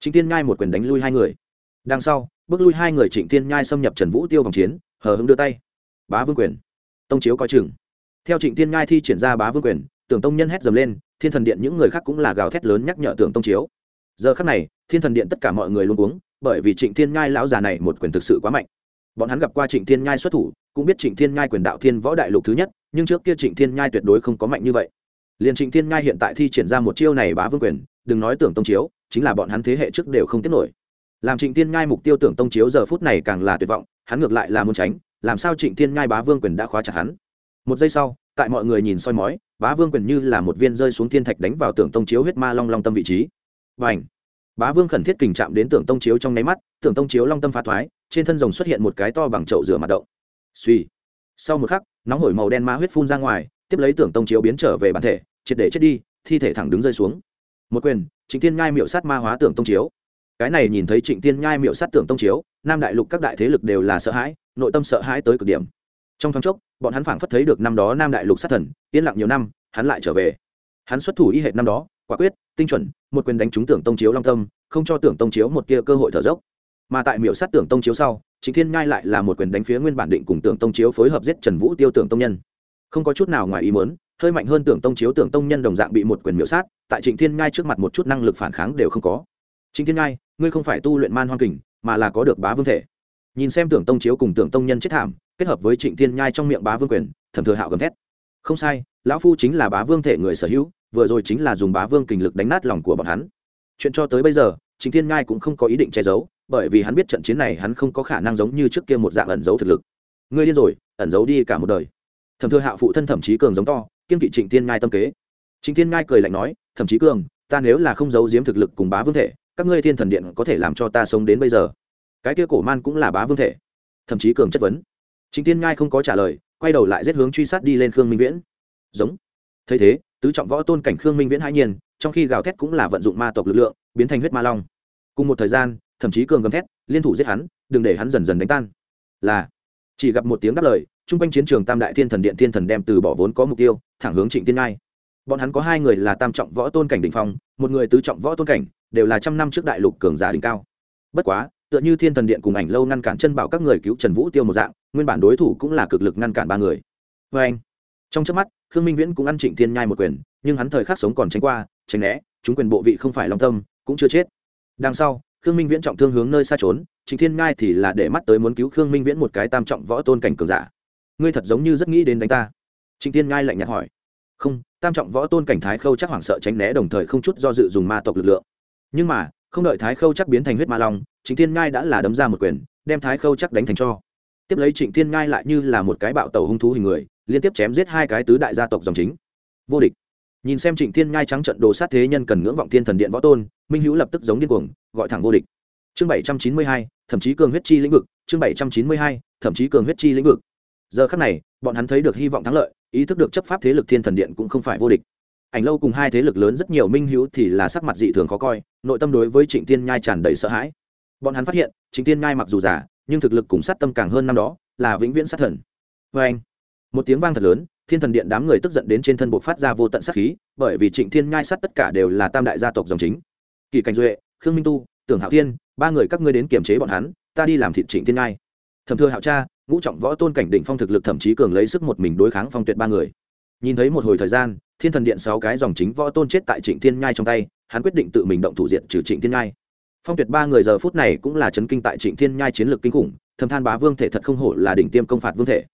trịnh thiên nhai một quyền đánh lui hai người. Đằng sau, bước lui hai người trịnh thiên nhai xâm nhập trần vũ tiêu vòng chiến, hờ hững đưa tay. Bá vương quyền. Tông chiếu coi chừng. Theo trịnh thiên nhai thi triển ra bá vương quyền tưởng tông nhân hét dầm lên, thiên thần điện những người khác cũng là gào thét lớn nhắc nhở tưởng tông chiếu. Giờ khắc này, thiên thần điện tất cả mọi người luôn uống bởi vì trịnh thiên nhai lão già này một quyền thực sự quá mạnh. Bọn hắn gặp qua trịnh thiên nhai xuất thủ, cũng biết trịnh thiên nhai quyền đạo thiên võ đại lục thứ nhất, nhưng trước kia trịnh thiên nhai tuyệt đối không có mạnh như vậy. Liền trịnh thiên nhai hiện tại thi triển ra một chiêu này bá vương quyền, đừng nói tưởng tông chiếu, chính là bọn hắn thế hệ trước đều không tiếp nổi. Làm trịnh thiên nhai mục tiêu tưởng tông chiếu giờ phút này càng là tuyệt vọng, hắn ngược lại là muốn tránh, làm sao trịnh thiên nhai bá vương quyền đã khóa chặt hắn. Một giây sau tại mọi người nhìn soi mói, bá vương quyền như là một viên rơi xuống thiên thạch đánh vào tưởng tông chiếu huyết ma long long tâm vị trí. Và ảnh bá vương khẩn thiết kình chạm đến tưởng tông chiếu trong nháy mắt, tưởng tông chiếu long tâm phá thoái, trên thân rồng xuất hiện một cái to bằng chậu rửa mặt động. Suy sau một khắc, nóng hổi màu đen ma huyết phun ra ngoài, tiếp lấy tưởng tông chiếu biến trở về bản thể, triệt để chết đi, thi thể thẳng đứng rơi xuống. Một quyền, trịnh tiên nhai miệu sát ma hóa tưởng tông chiếu. Cái này nhìn thấy trịnh tiên nhai miệu sát tưởng tông chiếu, nam đại lục các đại thế lực đều là sợ hãi, nội tâm sợ hãi tới cực điểm. Trong thoáng chốc bọn hắn phảng phất thấy được năm đó nam đại lục sát thần, yên lặng nhiều năm, hắn lại trở về. Hắn xuất thủ y hệt năm đó, quả quyết, tinh chuẩn, một quyền đánh trúng tưởng tông chiếu long tâm, không cho tưởng tông chiếu một kia cơ hội thở dốc. Mà tại miểu sát tưởng tông chiếu sau chính thiên ngai lại là một quyền đánh phía nguyên bản định cùng tưởng tông chiếu phối hợp giết trần vũ tiêu tưởng tông nhân. Không có chút nào ngoài ý muốn, hơi mạnh hơn tưởng tông chiếu tưởng tông nhân đồng dạng bị một quyền miểu sát, tại trịnh thiên ngai trước mặt một chút năng lực phản kháng đều không có. Trịnh thiên ngai ngươi không phải tu luyện man hoang kình, mà là có được bá vương thể nhìn xem tưởng tông chiếu cùng tưởng tông nhân chết thảm, kết hợp với trịnh thiên nhai trong miệng bá vương quyền thẩm thừa hạo gầm thét. Không sai, lão phu chính là bá vương thể người sở hữu, vừa rồi chính là dùng bá vương kình lực đánh nát lòng của bọn hắn. Chuyện cho tới bây giờ, trịnh thiên nhai cũng không có ý định che giấu, bởi vì hắn biết trận chiến này hắn không có khả năng giống như trước kia một dạng ẩn giấu thực lực. Ngươi điên rồi, ẩn giấu đi cả một đời. Thẩm thừa hạo phụ thân thậm chí cường giống to, kiên kỵ trịnh thiên nhai tâm kế. Trịnh thiên nhai cười lạnh nói, thậm chí cường, ta nếu là không giấu giếm thực lực cùng bá vương thể, các ngươi thiên thần điện có thể làm cho ta sống đến bây giờ cái kia cổ man cũng là bá vương thể. Thậm chí cường chất vấn. Chính thiên ngai không có trả lời, quay đầu lại giết hướng truy sát đi lên khương minh viễn. Giống. Thấy thế, tứ trọng võ tôn cảnh khương minh viễn hai nhiên, trong khi gào thét cũng là vận dụng ma tộc lực lượng, biến thành huyết ma long. Cùng một thời gian, thậm chí cường gầm thét, liên thủ giết hắn, đừng để hắn dần dần đánh tan. Là, chỉ gặp một tiếng đáp lời, chung quanh chiến trường tam đại thiên thần điện thiên thần đem từ bỏ vốn có mục tiêu, thẳng hướng trịnh tiên ngai. Bọn hắn có hai người là tam trọng võ tôn cảnh đình phong, một người tứ trọng võ tôn cảnh, đều là trăm năm trước đại lục cường giả đỉnh cao. Bất quá tựa như thiên thần điện cùng ảnh lâu ngăn cản chân bảo các người cứu trần vũ tiêu một dạng, nguyên bản đối thủ cũng là cực lực ngăn cản ba người. Vê anh, trong trước mắt, khương minh viễn cũng ăn trịnh thiên nhai một quyền, nhưng hắn thời khắc sống còn tránh qua, tránh né, chúng quyền bộ vị không phải long tâm, cũng chưa chết. Đằng sau, khương minh viễn trọng thương hướng nơi xa trốn, trịnh thiên nhai thì là để mắt tới muốn cứu khương minh viễn một cái tam trọng võ tôn cảnh cường giả. Ngươi thật giống như rất nghĩ đến đánh ta. Trịnh thiên nhai lạnh nhạt hỏi. Không, tam trọng võ tôn cảnh thái khâu chắc hoảng sợ tránh né, đồng thời không chút do dự dùng ma tộc lực lượng. Nhưng mà, không đợi thái khâu chắc biến thành huyết ma long trịnh thiên nhai đã là đấm ra một quyền, đem thái khâu chắc đánh thành cho. Tiếp lấy trịnh thiên nhai lại như là một cái bạo tàu hung thú hình người, liên tiếp chém giết hai cái tứ đại gia tộc dòng chính. Vô địch. Nhìn xem trịnh thiên nhai trắng trận đồ sát thế nhân cần ngưỡng vọng thiên thần điện võ tôn, minh hữu lập tức giống điên cuồng, gọi thẳng vô địch. Chương bảy trăm chín mươi hai, thậm chí cường huyết chi lĩnh vực, chương bảy trăm chín mươi hai, thậm chí cường huyết chi lĩnh vực. Giờ khắc này, bọn hắn thấy được hy vọng thắng lợi, ý thức được chấp pháp thế lực thiên thần điện cũng không phải vô địch. Ảnh lâu cùng hai thế lực lớn rất nhiều minh hữu thì là sắc mặt dị thường khó coi, nội tâm đối với trịnh Thiên nhai tràn đầy sợ hãi bọn hắn phát hiện trịnh tiên nhai mặc dù giả nhưng thực lực cùng sát tâm càng hơn năm đó, là vĩnh viễn sát thần. Vê anh, một tiếng vang thật lớn, thiên thần điện đám người tức giận đến trên thân bộ phát ra vô tận sát khí, bởi vì trịnh thiên nhai sát tất cả đều là tam đại gia tộc dòng chính. Kỳ cảnh duệ, khương minh tu, tưởng hạo thiên, ba người các ngươi đến kiềm chế bọn hắn, ta đi làm thịt trịnh thiên nhai thẩm thưa hạo cha, ngũ trọng võ tôn cảnh đỉnh phong thực lực thậm chí cường lấy sức một mình đối kháng phong tuyệt ba người. Nhìn thấy một hồi thời gian, thiên thần điện sáu cái dòng chính võ tôn chết tại trịnh thiên nhai trong tay, hắn quyết định tự mình động thủ diện trừ trịnh thiên nhai phong tuyệt ba người giờ phút này cũng là chấn kinh tại trịnh thiên nhai chiến lược kinh khủng thầm than bá vương thể thật không hổ là đỉnh tiêm công phạt vương thể.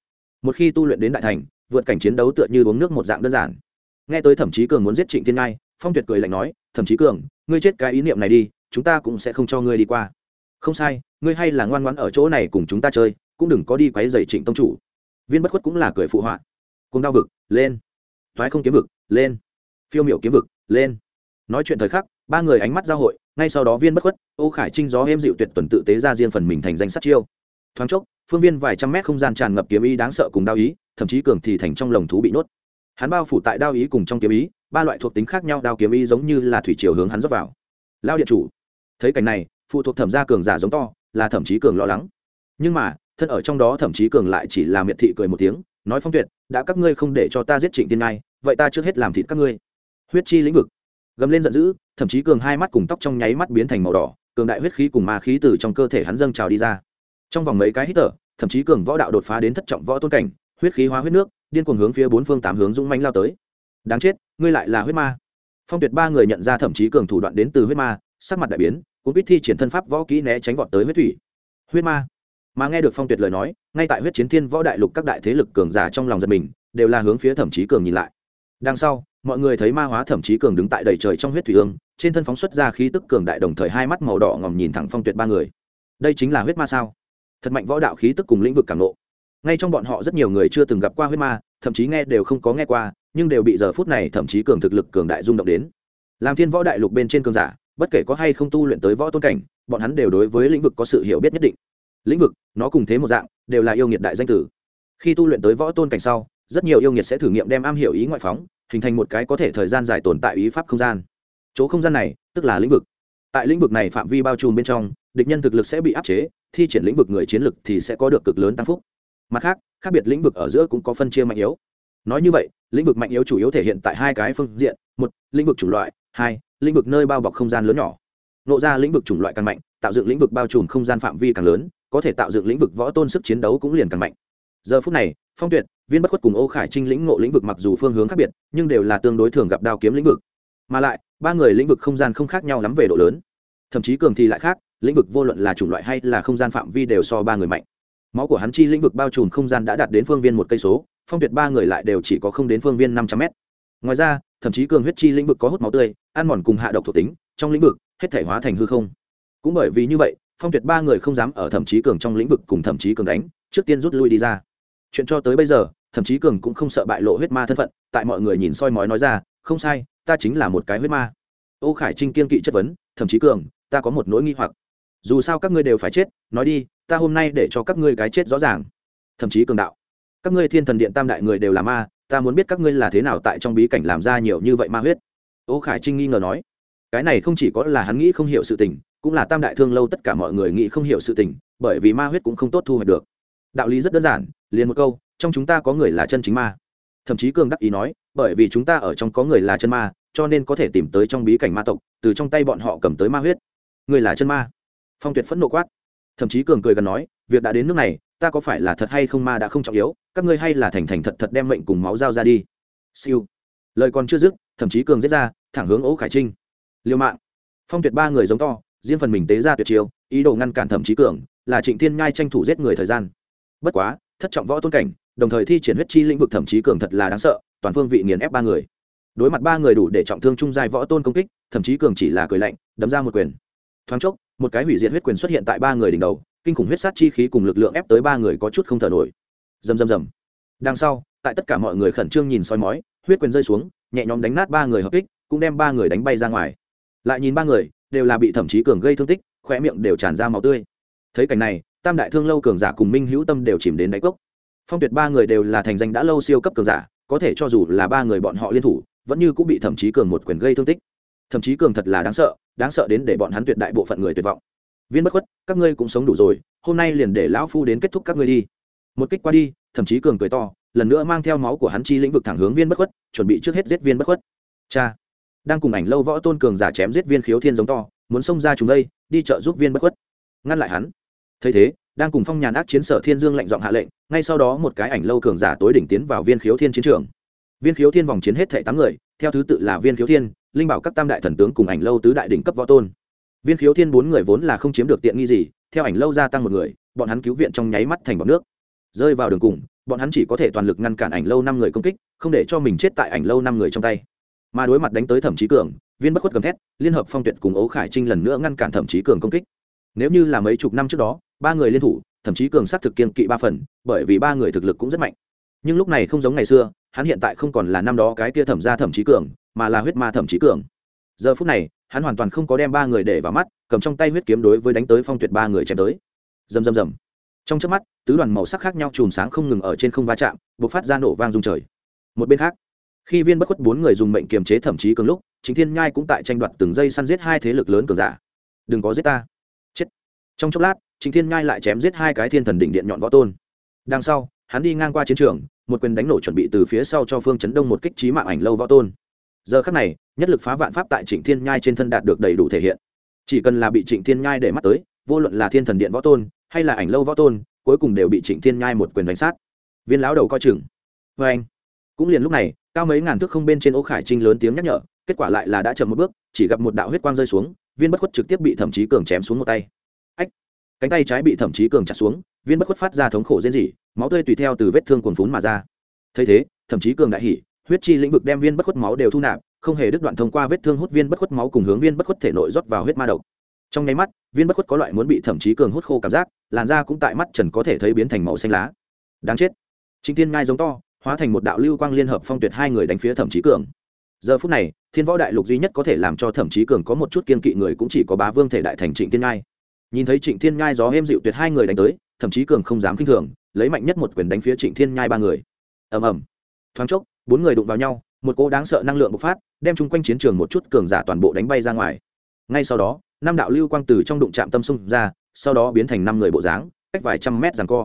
Một khi tu luyện đến đại thành vượt cảnh chiến đấu tựa như uống nước một dạng đơn giản. Nghe tới Thẩm chí cường muốn giết trịnh thiên Nhai, phong tuyệt cười lạnh nói Thẩm chí cường ngươi chết cái ý niệm này đi chúng ta cũng sẽ không cho ngươi đi qua. Không sai ngươi hay là ngoan ngoãn ở chỗ này cùng chúng ta chơi cũng đừng có đi quấy dày trịnh tông chủ. Viên bất khuất cũng là cười phụ họa. Cùng đao vực lên. Thoái không kiếm vực lên. Phiêu miểu kiếm vực lên. Nói chuyện thời khắc ba người ánh mắt giao hội ngay sau đó viên bất khuất, ô khải trinh gió êm dịu tuyệt tuần tự tế ra riêng phần mình thành danh sát chiêu. Thoáng chốc, phương viên vài trăm mét không gian tràn ngập kiếm ý đáng sợ cùng đao ý, thậm chí cường thì thành trong lồng thú bị nuốt hắn bao phủ tại đao ý cùng trong kiếm ý, ba loại thuộc tính khác nhau đao kiếm ý giống như là thủy chiều hướng hắn dốc vào. Lao điện chủ, thấy cảnh này, phụ thuộc thẩm gia cường giả giống to, là thậm chí cường lo lắng. Nhưng mà, thân ở trong đó thậm chí cường lại chỉ là miệt thị cười một tiếng, nói phong tuyệt, đã các ngươi không để cho ta giết trịnh tiên ngai, vậy ta trước hết làm thịt các ngươi. Huyết chi lĩnh vực gầm lên giận dữ, thậm chí cường hai mắt cùng tóc trong nháy mắt biến thành màu đỏ, cường đại huyết khí cùng ma khí từ trong cơ thể hắn dâng trào đi ra. Trong vòng mấy cái hít thở, thậm chí cường võ đạo đột phá đến thất trọng võ tôn cảnh, huyết khí hóa huyết nước, điên cuồng hướng phía bốn phương tám hướng dũng manh lao tới. Đáng chết, ngươi lại là huyết ma. Phong tuyệt ba người nhận ra thậm chí cường thủ đoạn đến từ huyết ma, sắc mặt đại biến cũng biết thi triển thân pháp võ kỹ né tránh vọt tới huyết thủy. Huyết ma? Mà nghe được phong tuyệt lời nói, ngay tại huyết chiến thiên võ đại lục các đại thế lực cường giả trong lòng giật mình, đều là hướng phía thậm chí cường nhìn lại. Đằng sau mọi người thấy ma hóa thậm chí cường đứng tại đầy trời trong huyết thủy ương, trên thân phóng xuất ra khí tức cường đại đồng thời hai mắt màu đỏ ngòm nhìn thẳng phong tuyệt ba người. Đây chính là huyết ma sao? Thật mạnh võ đạo khí tức cùng lĩnh vực cảm nộ ngay trong bọn họ rất nhiều người chưa từng gặp qua huyết ma, thậm chí nghe đều không có nghe qua, nhưng đều bị giờ phút này thậm chí cường thực lực cường đại rung động đến. Làm thiên võ đại lục bên trên cường giả, bất kể có hay không tu luyện tới võ tôn cảnh, bọn hắn đều đối với lĩnh vực có sự hiểu biết nhất định. Lĩnh vực, nó cùng thế một dạng, đều là yêu nghiệt đại danh tử. Khi tu luyện tới võ tôn cảnh sau, rất nhiều yêu nghiệt sẽ thử nghiệm đem am hiểu ý ngoại phóng hình thành một cái có thể thời gian dài tồn tại ý pháp không gian. Chỗ không gian này, tức là lĩnh vực. Tại lĩnh vực này phạm vi bao trùm bên trong, địch nhân thực lực sẽ bị áp chế, thi triển lĩnh vực người chiến lực thì sẽ có được cực lớn tăng phúc. Mặt khác khác biệt lĩnh vực ở giữa cũng có phân chia mạnh yếu. Nói như vậy, lĩnh vực mạnh yếu chủ yếu thể hiện tại hai cái phương diện, một, lĩnh vực chủng loại, hai, lĩnh vực nơi bao bọc không gian lớn nhỏ. Nộ ra lĩnh vực chủng loại càng mạnh, tạo dựng lĩnh vực bao trùm không gian phạm vi càng lớn, có thể tạo dựng lĩnh vực võ tôn sức chiến đấu cũng liền càng mạnh giờ phút này, phong tuyệt, viên bất khuất cùng ô khải trinh lĩnh ngộ lĩnh vực mặc dù phương hướng khác biệt, nhưng đều là tương đối thường gặp đao kiếm lĩnh vực. Mà lại, ba người lĩnh vực không gian không khác nhau lắm về độ lớn. Thậm chí cường thì lại khác, lĩnh vực vô luận là chủng loại hay là không gian phạm vi đều so ba người mạnh. Máu của hắn chi lĩnh vực bao trùm không gian đã đạt đến phương viên một cây số, phong tuyệt ba người lại đều chỉ có không đến phương viên năm trăm mét. Ngoài ra, thậm chí cường huyết chi lĩnh vực có hút máu tươi, ăn mòn cùng hạ độc thuộc tính, trong lĩnh vực, hết thể hóa thành hư không. Cũng bởi vì như vậy, phong tuyệt ba người không dám ở thậm chí cường trong lĩnh vực cùng thậm chí cường đánh, trước tiên rút lui đi ra chuyện cho tới bây giờ, thậm chí cường cũng không sợ bại lộ huyết ma thân phận, tại mọi người nhìn soi mói nói ra, không sai, ta chính là một cái huyết ma. Ô khải trinh kiên kỵ chất vấn, thậm chí cường, ta có một nỗi nghi hoặc. Dù sao các ngươi đều phải chết, nói đi, ta hôm nay để cho các ngươi cái chết rõ ràng. Thậm chí cường đạo, các ngươi thiên thần điện tam đại người đều là ma, ta muốn biết các ngươi là thế nào tại trong bí cảnh làm ra nhiều như vậy ma huyết. Ô khải trinh nghi ngờ nói, cái này không chỉ có là hắn nghĩ không hiểu sự tình, cũng là tam đại thương lâu tất cả mọi người nghĩ không hiểu sự tình, bởi vì ma huyết cũng không tốt thu hoạch được. Đạo lý rất đơn giản liền một câu, trong chúng ta có người là chân chính ma. Thậm chí cường đắc ý nói, bởi vì chúng ta ở trong có người là chân ma, cho nên có thể tìm tới trong bí cảnh ma tộc, từ trong tay bọn họ cầm tới ma huyết. Người là chân ma. Phong tuyệt phẫn nộ quát. Thậm chí cường cười gần nói, việc đã đến nước này, ta có phải là thật hay không ma đã không trọng yếu, các ngươi hay là thành thành thật thật đem mệnh cùng máu dao ra đi. Siêu. Lời còn chưa dứt, thậm chí cường giết ra, thẳng hướng ố khải trinh. Liêu mạng. Phong tuyệt ba người giống to, riêng phần mình tế ra tuyệt chiêu, ý đồ ngăn cản thậm chí cường, là trịnh thiên nhai tranh thủ giết người thời gian. Bất quá thất trọng võ tôn cảnh, đồng thời thi triển huyết chi lĩnh vực thậm chí cường thật là đáng sợ, toàn phương vị nghiền ép ba người. Đối mặt ba người đủ để trọng thương trung giai võ tôn công kích, thậm chí cường chỉ là cười lạnh, đấm ra một quyền. Thoáng chốc, một cái hủy diệt huyết quyền xuất hiện tại ba người đỉnh đầu, kinh khủng huyết sát chi khí cùng lực lượng ép tới ba người có chút không thở nổi. Rầm rầm rầm. Đằng sau, tại tất cả mọi người khẩn trương nhìn soi mói, huyết quyền rơi xuống, nhẹ nhõm đánh nát ba người hợp kích, cũng đem ba người đánh bay ra ngoài. Lại nhìn ba người, đều là bị thậm chí cường gây thương tích khoe miệng đều tràn ra máu tươi. Thấy cảnh này tam đại thương lâu cường giả cùng minh hữu tâm đều chìm đến đáy cốc. Phong tuyệt ba người đều là thành danh đã lâu siêu cấp cường giả, có thể cho dù là ba người bọn họ liên thủ, vẫn như cũng bị thậm chí cường một quyền gây thương tích. Thậm chí cường thật là đáng sợ đáng sợ đến để bọn hắn tuyệt đại bộ phận người tuyệt vọng. Viên bất khuất, các ngươi cũng sống đủ rồi, hôm nay liền để lão phu đến kết thúc các ngươi đi. Một kích qua đi, thậm chí cường cười to, lần nữa mang theo máu của hắn chi lĩnh vực thẳng hướng viên bất khuất, chuẩn bị trước hết giết viên bất khuất. Cha, đang cùng ảnh lâu võ tôn cường giả chém giết viên khiếu thiên giống to, muốn xông ra chúng đây, đi trợ giúp viên bất khuất. Ngăn lại hắn thấy thế, đang cùng phong nhàn ác chiến sở thiên dương lệnh giọng hạ lệnh, ngay sau đó một cái ảnh lâu cường giả tối đỉnh tiến vào viên khiếu thiên chiến trường. Viên khiếu thiên vòng chiến hết thảy tám người, theo thứ tự là viên khiếu thiên, linh bảo các tam đại thần tướng cùng ảnh lâu tứ đại đỉnh cấp võ tôn. Viên khiếu thiên bốn người vốn là không chiếm được tiện nghi gì, theo ảnh lâu gia tăng một người, bọn hắn cứu viện trong nháy mắt thành bọc nước. Rơi vào đường cùng, bọn hắn chỉ có thể toàn lực ngăn cản ảnh lâu năm người công kích, không để cho mình chết tại ảnh lâu năm người trong tay. Mà đối mặt đánh tới thẩm chí cường, viên bất khuất gầm thét, liên hợp phong tuyệt cùng ấu khải trinh lần nữa ngăn cản thẩm chí cường công kích. Nếu như là mấy chục năm trước đó ba người liên thủ, thậm chí cường sát thực kiên kỵ ba phần, bởi vì ba người thực lực cũng rất mạnh. Nhưng lúc này không giống ngày xưa, hắn hiện tại không còn là năm đó cái kia thẩm ra thẩm chí cường, mà là huyết ma thẩm chí cường. Giờ phút này, hắn hoàn toàn không có đem ba người để vào mắt, cầm trong tay huyết kiếm đối với đánh tới phong tuyệt ba người chém tới. Rầm rầm rầm. Trong chớp mắt, tứ đoàn màu sắc khác nhau chùm sáng không ngừng ở trên không va chạm, bộc phát ra nổ vang rung trời. Một bên khác, khi viên bất khuất bốn người dùng mệnh kiềm chế thậm chí cường lúc, chính thiên nhai cũng tại tranh đoạt từng giây săn giết hai thế lực lớn cường giả. Đừng có giết ta. Chết. Trong chốc lát trịnh thiên nhai lại chém giết hai cái thiên thần đỉnh điện nhọn võ tôn. Đằng sau, hắn đi ngang qua chiến trường, một quyền đánh nổ chuẩn bị từ phía sau cho phương chấn đông một kích trí mạng ảnh lâu võ tôn. Giờ khắc này, nhất lực phá vạn pháp tại trịnh thiên nhai trên thân đạt được đầy đủ thể hiện. Chỉ cần là bị trịnh thiên nhai để mắt tới, vô luận là thiên thần điện võ tôn, hay là ảnh lâu võ tôn, cuối cùng đều bị trịnh thiên nhai một quyền đánh sát. Viên lão đầu coi chừng. Vê anh. Cũng liền lúc này, cao mấy ngàn thước không bên trên ô khải trinh lớn tiếng nhắc nhở, kết quả lại là đã chậm một bước, chỉ gặp một đạo huyết quang rơi xuống, viên bất khuất trực tiếp bị thẩm chí cường chém xuống một tay cánh tay trái bị thẩm chí cường chặt xuống, viên bất khuất phát ra thống khổ rên rỉ, máu tươi tùy theo từ vết thương cuồn phún mà ra. Thấy thế, thẩm chí cường đại hỉ, huyết chi lĩnh vực đem viên bất khuất máu đều thu nạp, không hề đứt đoạn thông qua vết thương hút viên bất khuất máu cùng hướng viên bất khuất thể nội rót vào huyết ma độc. Trong nháy mắt, viên bất khuất có loại muốn bị thẩm chí cường hút khô cảm giác, làn da cũng tại mắt trần có thể thấy biến thành màu xanh lá. Đáng chết. Chính thiên ngai giống to, hóa thành một đạo lưu quang liên hợp phong tuyệt hai người đánh phía thẩm chí cường. Giờ phút này, thiên võ đại lục duy nhất có thể làm cho thẩm chí cường có một chút kiên kỵ người cũng chỉ có bá vương thể đại thành trịnh thiên ngai nhìn thấy trịnh thiên nhai gió êm dịu tuyệt hai người đánh tới, thậm chí cường không dám k i n h thường, lấy mạnh nhất một quyền đánh phía trịnh thiên nhai ba người. Ầm ầm. Thoáng chốc, bốn người đụng vào nhau, một cỗ đáng sợ năng lượng bộc phát, đem chung quanh chiến trường một chút cường giả toàn bộ đánh bay ra ngoài. Ngay sau đó, năm đạo lưu quang từ trong đụng chạm tâm xung ra, sau đó biến thành năm người bộ dáng, cách vài trăm mét rằng co.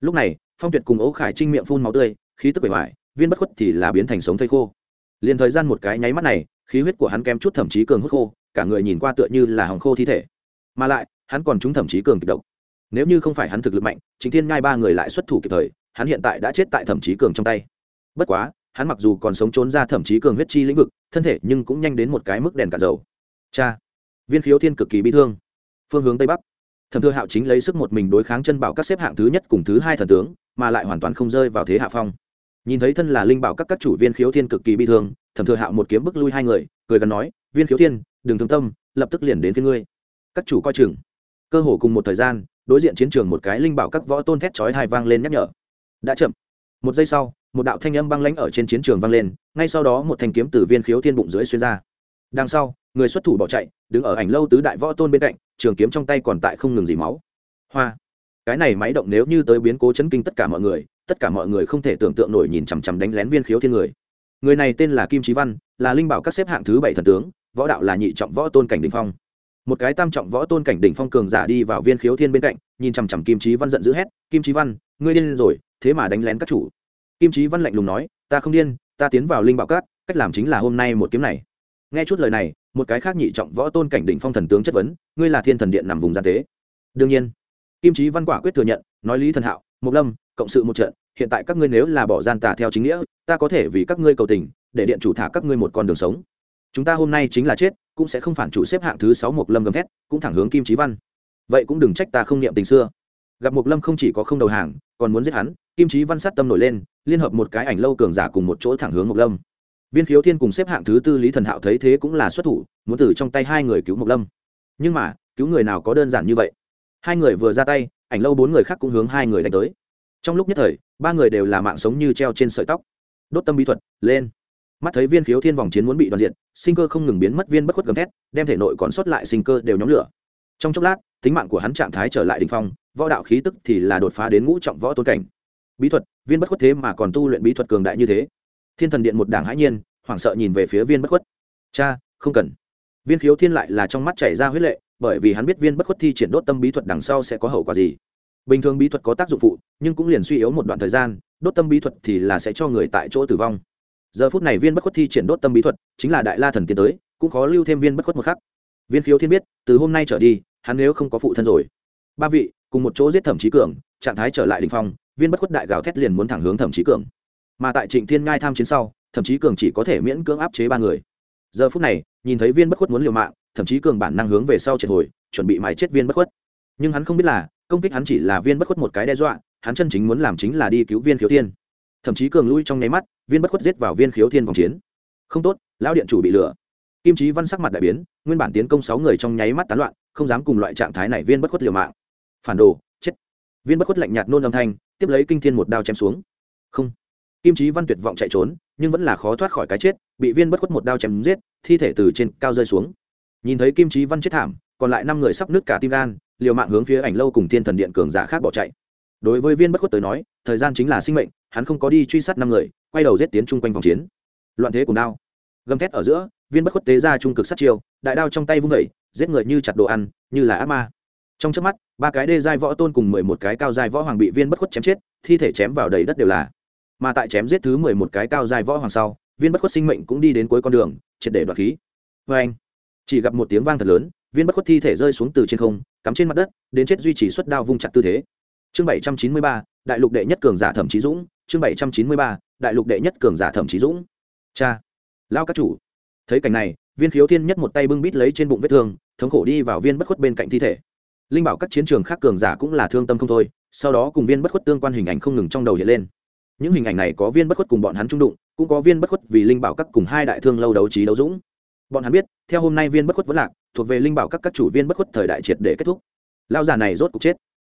Lúc này, phong tuyệt cùng ấu khải trinh miệng phun máu tươi, khí tức bể hoại viên bất khuất thì là biến thành sống thây khô. Liền thời gian một cái nháy mắt này, khí huyết của hắn kém chút thậm chí cường hút khô, cả người nhìn qua tựa như là hòng khô thi thể. Mà lại hắn còn chúng thậm chí cường kịch độc. Nếu như không phải hắn thực lực mạnh chính thiên ngai ba người lại xuất thủ kịp thời, hắn hiện tại đã chết tại thậm chí cường trong tay. Bất quá, hắn mặc dù còn sống trốn ra thậm chí cường huyết chi lĩnh vực, thân thể nhưng cũng nhanh đến một cái mức đèn cạn dầu. Cha! Viên khiếu thiên cực kỳ bi thương. Phương hướng tây bắc. Thẩm thừa hạo chính lấy sức một mình đối kháng chân bảo các xếp hạng thứ nhất cùng thứ hai thần tướng, mà lại hoàn toàn không rơi vào thế hạ phong. Nhìn thấy thân là linh bảo các các chủ viên khiếu thiên cực kỳ bi thương, thẩm thừa hạo một kiếm bức lui hai người, cười gần nói, viên khiếu thiên, đừng thương tâm, lập tức liền đến phía ngươi. Các chủ coi chừng cơ hồ cùng một thời gian, đối diện chiến trường một cái linh bảo các võ tôn thét chói hai vang lên nhắc nhở. Đã chậm. Một giây sau, một đạo thanh âm băng lãnh ở trên chiến trường vang lên, ngay sau đó một thanh kiếm từ viên khiếu thiên bụng dưới xuyên ra. Đằng sau, người xuất thủ bỏ chạy, đứng ở ảnh lâu tứ đại võ tôn bên cạnh, trường kiếm trong tay còn tại không ngừng dỉ máu. Hoa. Cái này máy động nếu như tới biến cố chấn kinh tất cả mọi người, tất cả mọi người không thể tưởng tượng nổi nhìn chằm chằm đánh lén viên khiếu thiên người. Người này tên là kim trí văn, là linh bảo các xếp hạng thứ bảy thần tướng, võ đạo là nhị trọng võ tôn cảnh đình phong một cái tam trọng võ tôn cảnh đỉnh phong cường giả đi vào viên khiếu thiên bên cạnh, nhìn chằm chằm kim trí văn giận dữ hét, kim trí văn, ngươi điên rồi, thế mà đánh lén các chủ. Kim trí văn lạnh lùng nói, ta không điên, ta tiến vào linh bảo cát, cách làm chính là hôm nay một kiếm này. Nghe chút lời này, một cái khác nhị trọng võ tôn cảnh đỉnh phong thần tướng chất vấn, ngươi là thiên thần điện nằm vùng gian tế. Đương nhiên. Kim trí văn quả quyết thừa nhận, nói lý thần hạo, mộc lâm, cộng sự một trận, hiện tại các ngươi nếu là bỏ gian tà theo chính nghĩa, ta có thể vì các ngươi cầu tình, để điện chủ thả các ngươi một con đường sống. Chúng ta hôm nay chính là chết cũng sẽ không phản chủ xếp hạng thứ sáu mục lâm gầm thét, cũng thẳng hướng kim trí văn. Vậy cũng đừng trách ta không niệm tình xưa. Gặp mục lâm không chỉ có không đầu hàng, còn muốn giết hắn, kim trí văn sát tâm nổi lên, liên hợp một cái ảnh lâu cường giả cùng một chỗ thẳng hướng mục lâm. Viên khiếu thiên cùng xếp hạng thứ tư lý thần hạo thấy thế cũng là xuất thủ, muốn từ trong tay hai người cứu mục lâm. Nhưng mà, cứu người nào có đơn giản như vậy? Hai người vừa ra tay, ảnh lâu bốn người khác cũng hướng hai người đánh tới. Trong lúc nhất thời, ba người đều là mạng sống như treo trên sợi tóc. Đốt tâm bí thuật, lên mắt thấy viên khiếu thiên vòng chiến muốn bị đoàn diện sinh cơ không ngừng biến mất viên bất khuất gầm thét, đem thể nội còn sót lại sinh cơ đều nhóm lửa. Trong chốc lát, tính mạng của hắn trạng thái trở lại đ ỉ n h phong, võ đạo khí tức thì là đột phá đến ngũ trọng võ tôn cảnh. Bí thuật, viên bất khuất thế mà còn tu luyện bí thuật cường đại như thế. Thiên thần điện một đảng hãi nhiên, hoảng sợ nhìn về phía viên bất khuất. Cha, không cần. Viên khiếu thiên lại là trong mắt chảy ra huyết lệ, bởi vì hắn biết viên bất khuất thi triển đốt tâm bí thuật đằng sau sẽ có hậu quả gì. Bình thường bí thuật có tác dụng phụ, nhưng cũng liền suy yếu một đoạn thời gian, đốt tâm bí thuật thì là sẽ cho người tại chỗ tử vong giờ phút này viên bất khuất thi triển đốt tâm bí thuật, chính là đại la thần tiến tới, cũng khó lưu thêm viên bất khuất một khắc. Viên khiếu thiên biết, từ hôm nay trở đi, hắn nếu không có phụ thân rồi. Ba vị, cùng một chỗ giết thẩm trí cường, trạng thái trở lại đình phong, viên bất khuất đại gào thét liền muốn thẳng hướng thẩm trí cường. Mà tại trịnh thiên ngai tham chiến sau, thẩm chí cường chỉ có thể miễn cưỡng áp chế ba người. Giờ phút này, nhìn thấy viên bất khuất muốn liều mạng thậm chí cường bản năng hướng về sau triệt hồi, chuẩn bị mài chết viên bất khuất. Nhưng hắn không biết là, công kích hắn chỉ là viên bất khuất một cái đe dọa, hắn chân chính muốn làm chính là đi cứu viên khiếu thiên thậm chí cường lui trong nháy mắt, viên bất khuất giết vào viên khiếu thiên vòng chiến. Không tốt, lão điện chủ bị lừa. Kim trí văn sắc mặt đại biến, nguyên bản tiến công sáu người trong nháy mắt tán loạn, không dám cùng loại trạng thái này viên bất khuất liều mạng. Phản đồ, chết. Viên bất khuất lạnh nhạt nôn âm thanh, tiếp lấy kinh thiên một đao chém xuống. Không. Kim trí văn tuyệt vọng chạy trốn, nhưng vẫn là khó thoát khỏi cái chết, bị viên bất khuất một đao chém giết, thi thể từ trên cao rơi xuống. Nhìn thấy kim trí văn chết thảm, còn lại năm người sắp nứt cả tim gan, liều mạng hướng phía ảnh lâu cùng thiên thần điện cường giả khác bỏ chạy đối với viên bất khuất tới nói, thời gian chính là sinh mệnh, hắn không có đi truy sát năm người, quay đầu giết tiến chung quanh vòng chiến. Loạn thế cùng đao. Gầm thét ở giữa, viên bất khuất tế ra trung cực sát chiêu, đại đao trong tay vung vẩy giết người như chặt đồ ăn, như là ác ma. Trong trước mắt, ba cái đê giai võ tôn cùng mười một cái cao giai võ hoàng bị viên bất khuất chém chết, thi thể chém vào đầy đất đều là. Mà tại chém giết thứ mười một cái cao giai võ hoàng sau, viên bất khuất sinh mệnh cũng đi đến cuối con đường, triệt để đoạt khí. Vê anh chỉ gặp một tiếng vang thật lớn, viên bất khuất thi thể rơi xuống từ trên không, cắm trên mặt đất, đến chết duy trì suất đao vung chặt tư thế chương bảy trăm chín mươi ba, đại lục đệ nhất cường giả thẩm chí dũng. Chương bảy trăm chín mươi ba, đại lục đệ nhất cường giả thẩm chí dũng. Cha lao các chủ. Thấy cảnh này, viên khiếu thiên nhất một tay bưng bít lấy trên bụng vết thương, thống khổ đi vào viên bất khuất bên cạnh thi thể. Linh bảo các chiến trường khác cường giả cũng là thương tâm không thôi, sau đó cùng viên bất khuất tương quan hình ảnh không ngừng trong đầu hiện lên. Những hình ảnh này có viên bất khuất cùng bọn hắn trung đụng, cũng có viên bất khuất vì linh bảo các cùng hai đại thương lâu đấu trí đấu dũng. Bọn hắn biết, theo hôm nay viên bất khuất vẫn lạc, thuộc về linh bảo các các chủ viên bất khuất thời đại triệt để kết thúc. Lao già này rốt cục chết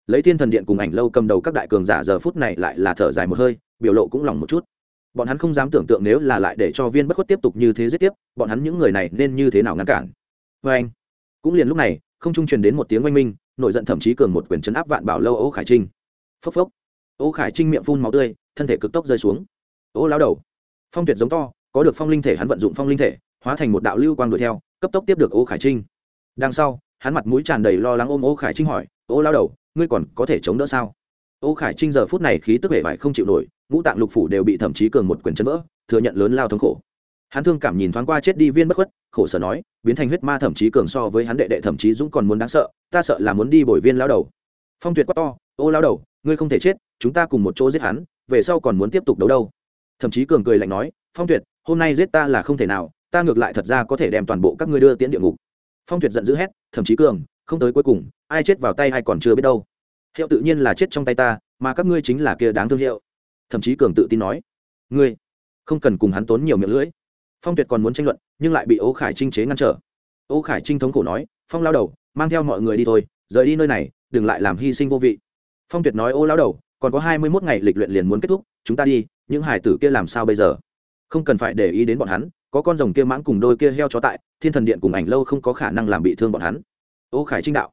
lấy thiên thần điện cùng ảnh lâu cầm đầu các đại cường giả giờ phút này lại là thở dài một hơi, biểu lộ cũng lòng một chút. Bọn hắn không dám tưởng tượng nếu là lại để cho viên bất khuất tiếp tục như thế giết tiếp, bọn hắn những người này nên như thế nào ngăn cản. Vê anh, cũng liền lúc này, không trung truyền đến một tiếng oanh minh nội giận thậm chí cường một quyền chấn áp vạn bảo lâu ô khải trinh. Phốc phốc. Ô khải trinh miệng phun máu tươi, thân thể cực tốc rơi xuống. Ô lao đầu, phong tuyệt giống to, có được phong linh thể hắn vận dụng phong linh thể, hóa thành một đạo lưu quang đuổi theo, cấp tốc tiếp được ô khải trinh. Đằng sau, hắn mặt mũi tràn đầy lo lắng ôm ô khải trinh hỏi, ô lao đầu ngươi còn có thể chống đỡ sao? Ô khải trinh giờ phút này khí tức hệ vải không chịu nổi, ngũ tạng lục phủ đều bị thậm chí cường một quyền chân vỡ, thừa nhận lớn lao thống khổ. Hắn thương cảm nhìn thoáng qua chết đi viên bất khuất, khổ sở nói, biến thành huyết ma thậm chí cường so với hắn đệ đệ thậm chí dũng còn muốn đáng sợ, ta sợ là muốn đi bồi viên lao đầu. Phong tuyệt quá to, ô lao đầu, ngươi không thể chết, chúng ta cùng một chỗ giết hắn, về sau còn muốn tiếp tục đấu đâu? Thậm chí cường cười lạnh nói, phong tuyệt, hôm nay giết ta là không thể nào, ta ngược lại thật ra có thể đem toàn bộ các ngươi đưa tiễn địa ngục. Phong tuyệt giận dữ hét, thậm chí cường không tới cuối cùng, ai chết vào tay hay còn chưa biết đâu. Hiệu tự nhiên là chết trong tay ta, mà các ngươi chính là kia đáng thương hiệu. Thậm chí cường tự tin nói, ngươi không cần cùng hắn tốn nhiều miệng lưỡi. Phong tuyệt còn muốn tranh luận, nhưng lại bị ô khải trinh chế ngăn trở. Ô khải trinh thống khổ nói, phong lao đầu, mang theo mọi người đi thôi, rời đi nơi này, đừng lại làm hy sinh vô vị. Phong tuyệt nói, ô lao đầu, còn có hai mươi mốt ngày lịch luyện liền muốn kết thúc, chúng ta đi, những hải tử kia làm sao bây giờ? Không cần phải để ý đến bọn hắn, có con rồng kia mãng cùng đôi kia heo chó tại, thiên thần điện cùng ảnh lâu không có khả năng làm bị thương bọn hắn ô khải trinh đạo.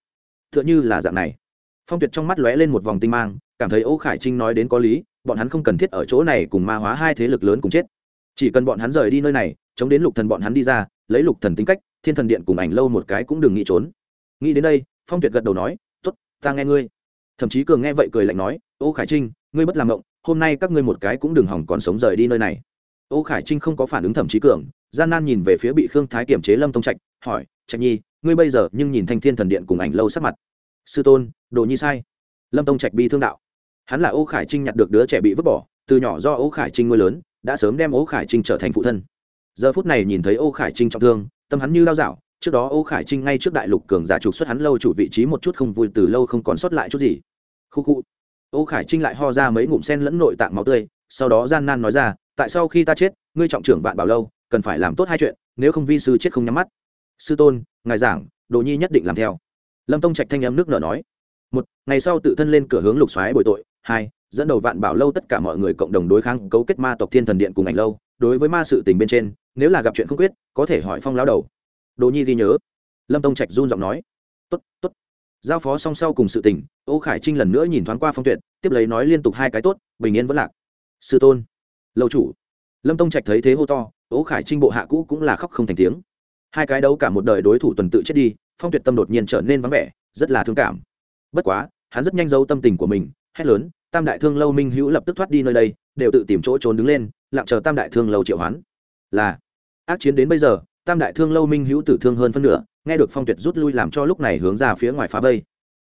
T h ư ợ n h ư là dạng này. Phong tuyệt trong mắt lóe lên một vòng tinh mang, cảm thấy ô khải trinh nói đến có lý, bọn hắn không cần thiết ở chỗ này cùng ma hóa hai thế lực lớn cùng chết. Chỉ cần bọn hắn rời đi nơi này, chống đến lục thần bọn hắn đi ra, lấy lục thần tính cách, thiên thần điện cùng ảnh lâu một cái cũng đừng nghĩ trốn. Nghĩ đến đây, phong tuyệt gật đầu nói t ố t ta nghe ngươi. Thậm chí cường nghe vậy cười lạnh nói, ô khải trinh, ngươi bất làm động hôm nay các ngươi một cái cũng đừng hỏng còn sống rời đi nơi này. Ô khải trinh không có phản ứng thẩm chí cường, gian nan nhìn về phía bị khương thái kiểm chế lâm tông trạch, hỏi, trạch nhi ngươi bây giờ nhưng nhìn thanh thiên thần điện cùng ảnh lâu sắc mặt. Sư tôn, đồ nhi sai. Lâm tông trạch bi thương đạo. Hắn là ô khải trinh nhặt được đứa trẻ bị vứt bỏ, từ nhỏ do ô khải trinh nuôi lớn, đã sớm đem ô khải trinh trở thành phụ thân. Giờ phút này nhìn thấy ô khải trinh trọng thương, tâm hắn như lao dạo. Trước đó ô khải trinh ngay trước đại lục cường giả trục xuất hắn lâu chủ vị trí một chút không vui, từ lâu không còn sót lại chút gì. Khu khu. Ô khải trinh lại ho ra mấy ngụm sen lẫn nội tạng máu tươi, sau đó gian nan nói ra, tại sao khi ta chết, ngươi trọng trưởng vạn bảo lâu, cần phải làm tốt hai chuyện, nếu không vi sư chết không nhắm mắt sư tôn, ngài giảng, đồ nhi nhất định làm theo. Lâm tông trạch thanh em nước nở nói, một, ngày sau tự thân lên cửa hướng lục xoáy bồi tội. Hai, dẫn đầu vạn bảo lâu tất cả mọi người cộng đồng đối kháng cấu kết ma tộc thiên thần điện cùng ảnh lâu. Đối với ma sự tình bên trên, nếu là gặp chuyện không quyết, có thể hỏi phong lao đầu. Đồ nhi ghi nhớ. Lâm tông trạch run giọng nói, tốt tốt. Giao phó song sau cùng sự tình, ô khải trinh lần nữa nhìn thoáng qua phong tuyệt, tiếp lấy nói liên tục hai cái tốt, bình yên vẫn lạc. Sư tôn. Lâu chủ. Lâm tông trạch thấy thế hô to, ô khải trinh bộ hạ cũ cũng là khóc không thành tiếng hai cái đấu cả một đời đối thủ tuần tự chết đi, phong tuyệt tâm đột nhiên trở nên vắng vẻ, rất là thương cảm. Bất quá, hắn rất nhanh giấu tâm tình của mình, hét lớn, tam đại thương lâu minh hữu lập tức thoát đi nơi đây, đều tự tìm chỗ trốn đứng lên, lặng chờ tam đại thương lâu triệu hoán. Là, ác chiến đến bây giờ, tam đại thương lâu minh hữu tử thương hơn phân nửa, nghe được phong tuyệt rút lui làm cho lúc này hướng ra phía ngoài phá vây.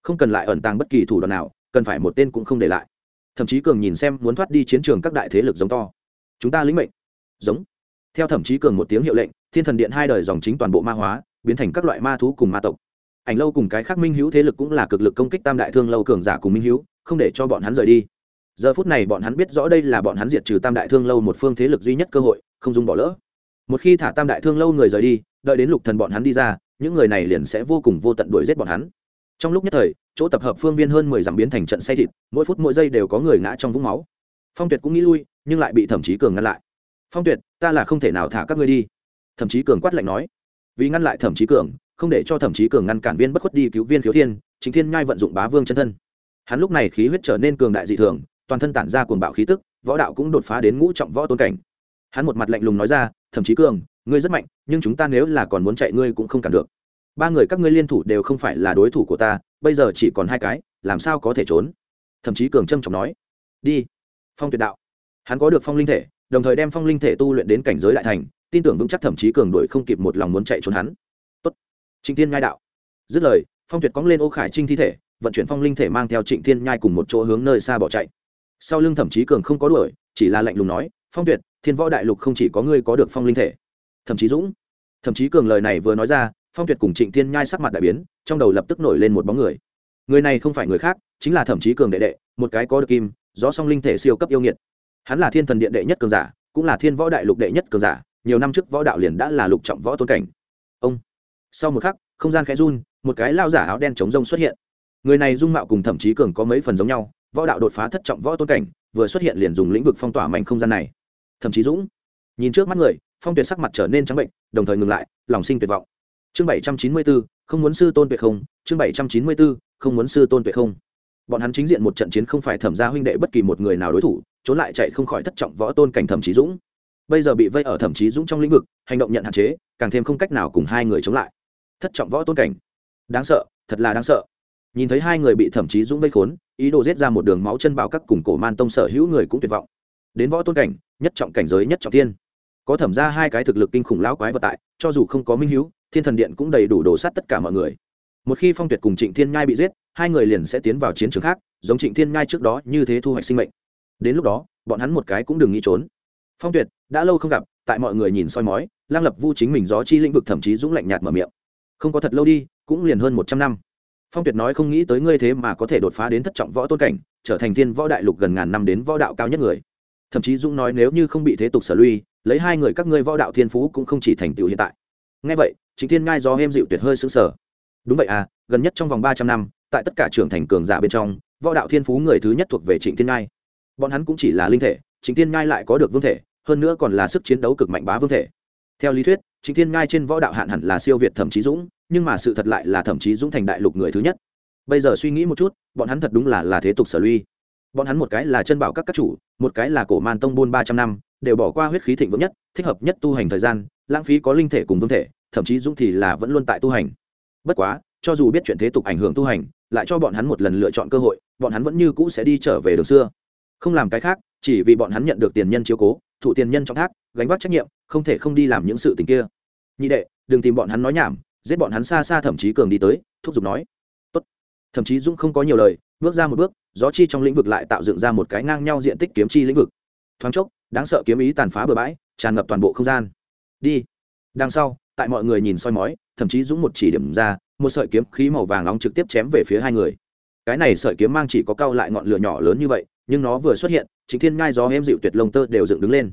Không cần lại ẩn tàng bất kỳ thủ đoạn nào, cần phải một tên cũng không để lại. Thậm chí cường nhìn xem muốn thoát đi chiến trường các đại thế lực giống to. Chúng ta lĩnh mệnh. Giống. Theo thẩm chí cường một tiếng hiệu lệnh thiên thần điện hai đời dòng chính toàn bộ ma hóa, biến thành các loại ma thú cùng ma tộc. Ảnh lâu cùng cái khác minh hữu thế lực cũng là cực lực công kích tam đại thương lâu cường giả cùng minh hữu, không để cho bọn hắn rời đi. Giờ phút này bọn hắn biết rõ đây là bọn hắn diệt trừ tam đại thương lâu một phương thế lực duy nhất cơ hội, không dùng bỏ lỡ. Một khi thả tam đại thương lâu người rời đi, đợi đến lục thần bọn hắn đi ra, những người này liền sẽ vô cùng vô tận đuổi giết bọn hắn. Trong lúc nhất thời, chỗ tập hợp phương viên hơn mười dặm biến thành trận say thịt, mỗi phút mỗi giây đều có người ngã trong vũng máu. Phong tuyệt cũng nghĩ lui, nhưng lại bị thẩm chí cường ngăn lại. Phong tuyệt, ta là không thể nào thả các ngươi đi thẩm chí cường quát lạnh nói, vì ngăn lại thẩm chí cường, không để cho thẩm chí cường ngăn cản viên bất khuất đi cứu viên khiếu thiên, chính thiên nhai vận dụng bá vương chân thân. Hắn lúc này khí huyết trở nên cường đại dị thường, toàn thân tản ra cuồng bạo khí tức, võ đạo cũng đột phá đến ngũ trọng võ tôn cảnh. Hắn một mặt lạnh lùng nói ra, thẩm chí cường, ngươi rất mạnh, nhưng chúng ta nếu là còn muốn chạy ngươi cũng không cản được. Ba người các ngươi liên thủ đều không phải là đối thủ của ta, bây giờ chỉ còn hai cái, làm sao có thể trốn? Thậm chí cường trâm trọng nói, đi, phong tuyệt đạo. Hắn có được phong linh thể, đồng thời đem phong linh thể tu luyện đến cảnh giới đại thành tin tưởng vững chắc thậm chí cường đội không kịp một lòng muốn chạy trốn hắn. Tốt. Trịnh thiên nhai đạo. Dứt lời, phong tuyệt cóng lên ô khải trinh thi thể, vận chuyển phong linh thể mang theo trịnh thiên nhai cùng một chỗ hướng nơi xa bỏ chạy. Sau lưng thậm chí cường không có đuổi, chỉ là lạnh lùng nói, phong tuyệt, thiên võ đại lục không chỉ có ngươi có được phong linh thể. Thậm chí dũng, thậm chí cường lời này vừa nói ra, phong tuyệt cùng trịnh thiên nhai sắc mặt đại biến, trong đầu lập tức nổi lên một bóng người. Người này không phải người khác, chính là thậm chí cường đệ đệ, một cái có được kim do song linh thể siêu cấp yêu nghiệt. Hắn là thiên thần điện đệ nhất cường giả, cũng là thiên võ đại lục đệ nhất cường giả nhiều năm trước võ đạo liền đã là lục trọng võ tôn cảnh. Ông. Sau một khắc, không gian khẽ run, một cái lao giả áo đen chống rông xuất hiện. Người này dung mạo cùng thậm chí cường có mấy phần giống nhau, võ đạo đột phá thất trọng võ tôn cảnh, vừa xuất hiện liền dùng lĩnh vực phong tỏa mảnh không gian này. Thậm chí dũng. Nhìn trước mắt người, phong tuyệt sắc mặt trở nên trắng bệnh, đồng thời ngừng lại, lòng sinh tuyệt vọng. Chương bảy trăm chín mươi bốn không muốn sư tôn tuyệt không, chương bảy trăm chín mươi bốn không muốn sư tôn tuyệt không. Bọn hắn chính diện một trận chiến không phải thẩm gia huynh đệ bất kỳ một người nào đối thủ, trốn lại chạy không khỏi thất trọng võ tôn cảnh thẩm trí dũng bây giờ bị vây ở thậm chí dũng trong lĩnh vực, hành động nhận hạn chế, càng thêm không cách nào cùng hai người chống lại. Thất trọng võ tôn cảnh. Đáng sợ, thật là đáng sợ. Nhìn thấy hai người bị thậm chí dũng vây khốn, ý đồ giết ra một đường máu chân bạo các cùng cổ man tông sở hữu người cũng tuyệt vọng. Đến võ tôn cảnh, nhất trọng cảnh giới nhất trọng tiên có thẩm ra hai cái thực lực kinh khủng lão quái vật tại, cho dù không có minh hữu thiên thần điện cũng đầy đủ đổ sát tất cả mọi người. Một khi phong tuyệt cùng trịnh thiên nhai bị giết, hai người liền sẽ tiến vào chiến trường khác, giống trịnh thiên nhai trước đó như thế thu hoạch sinh mệnh. Đến lúc đó, bọn hắn một cái cũng đừng nghĩ trốn phong tuyệt, đã lâu không gặp, tại mọi người nhìn soi mói, lang lập vu chính mình gió chi lĩnh vực thậm chí dũng lạnh nhạt mở miệng. Không có thật lâu đi, cũng liền hơn một trăm năm. Phong tuyệt nói không nghĩ tới ngươi thế mà có thể đột phá đến thất trọng võ tôn cảnh, trở thành thiên võ đại lục gần ngàn năm đến võ đạo cao nhất người. Thậm chí dũng nói nếu như không bị thế tục sở lui, lấy hai người các ngươi võ đạo thiên phú cũng không chỉ thành tựu hiện tại. Ngay vậy, chính thiên ngai do êm dịu tuyệt hơi xứng sở đúng vậy à gần nhất trong vòng ba trăm năm, tại tất cả trưởng thành cường giả bên trong, võ đạo thiên phú người thứ nhất thuộc về trịnh thiên ngai. Bọn hắn cũng chỉ là linh thể trịnh thiên ngai lại có được vương thể, hơn nữa còn là sức chiến đấu cực mạnh bá vương thể. Theo lý thuyết trịnh thiên ngai trên võ đạo hạn hẳn là siêu việt thẩm chí dũng, nhưng mà sự thật lại là thẩm chí dũng thành đại lục người thứ nhất. Bây giờ suy nghĩ một chút, bọn hắn thật đúng là là thế tục sở lui. Bọn hắn một cái là chân bảo các các chủ, một cái là cổ man tông buôn ba trăm năm, đều bỏ qua huyết khí thịnh vượng nhất, thích hợp nhất tu hành thời gian, lãng phí có linh thể cùng vương thể thậm chí dũng thì là vẫn luôn tại tu hành. Bất quá, cho dù biết chuyện thế tục ảnh hưởng tu hành, lại cho bọn hắn một lần lựa chọn cơ hội, bọn hắn vẫn như cũ sẽ đi trở về đường xưa. Không làm cái khác chỉ vì bọn hắn nhận được tiền nhân chiếu cố thụ tiền nhân trong thác, gánh vác trách nhiệm, không thể không đi làm những sự tình kia. Nhị đệ, đừng tìm bọn hắn nói nhảm, giết bọn hắn xa xa thậm chí cường đi tới, thúc giục nói. Tốt. Thậm chí dũng không có nhiều lời, bước ra một bước, gió chi trong lĩnh vực lại tạo dựng ra một cái ngang nhau diện tích kiếm chi lĩnh vực. Thoáng chốc, đáng sợ kiếm ý tàn phá bừa bãi, tràn ngập toàn bộ không gian. Đi. Đằng sau, tại mọi người nhìn soi mói thậm chí dũng một chỉ điểm ra, một sợi kiếm khí màu vàng nóng trực tiếp chém về phía hai người. Cái này sợi kiếm mang chỉ có cao lại ngọn lửa nhỏ lớn như vậy, nhưng nó vừa xuất hiện chính thiên ngai gió em dịu tuyệt lông tơ đều dựng đứng lên.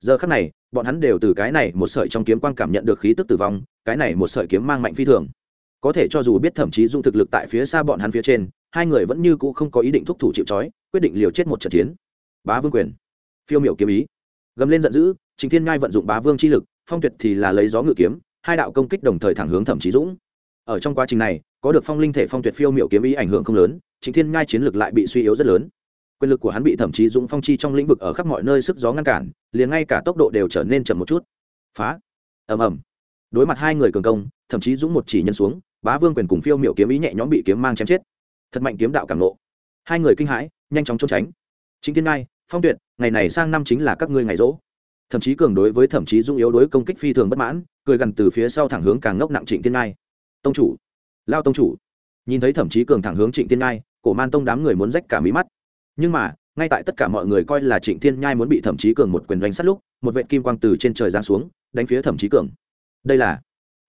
Giờ khắc này, bọn hắn đều từ cái này một sợi trong kiếm quang cảm nhận được khí tức tử vong, cái này một sợi kiếm mang mạnh phi thường. Có thể cho dù biết thậm chí dung thực lực tại phía xa bọn hắn phía trên, hai người vẫn như cũ không có ý định thúc thủ chịu trói, quyết định liều chết một trận chiến. Bá vương quyền. Phiêu miểu kiếm ý. Gầm lên giận dữ, chính thiên ngai vận dụng bá vương chi lực, phong tuyệt thì là lấy gió ngự kiếm, hai đạo công kích đồng thời thẳng hướng thẩm chí dũng. Ở trong quá trình này, có được phong linh thể phong tuyệt phiêu miểu kiếm ý ảnh hưởng không lớn, chính thiên ngai chiến lực lại bị suy yếu rất lớn quyền lực của hắn bị thậm chí dũng phong chi trong lĩnh vực ở khắp mọi nơi sức gió ngăn cản, liền ngay cả tốc độ đều trở nên chậm một chút. Phá. Ầm ầm. Đối mặt hai người cường công, thậm chí dũng một chỉ nhân xuống, bá vương quyền cùng phiêu miểu kiếm ý nhẹ nhõm bị kiếm mang chém chết. Thật mạnh kiếm đạo cảm nộ hai người kinh hãi, nhanh chóng trốn tránh. Chính thiên ngai, phong tuyệt, ngày này sang năm chính là các ngươi ngày rỗ. Thậm chí cường đối với thậm chí dũng yếu đối công kích phi thường bất mãn, cười gần từ phía sau thẳng hướng càng ngốc nặng trịnh thiên ngai. Tông chủ. Lao tông chủ. Nhìn thấy thậm chí cường thẳng hướng trịnh thiên ngai, cổ man tông đám người muốn rách cả mí mắt nhưng mà, ngay tại tất cả mọi người coi là trịnh thiên nhai muốn bị thẩm chí cường một quyền đánh sát lúc, một vệ kim quang từ trên trời giáng xuống, đánh phía thẩm chí cường. Đây là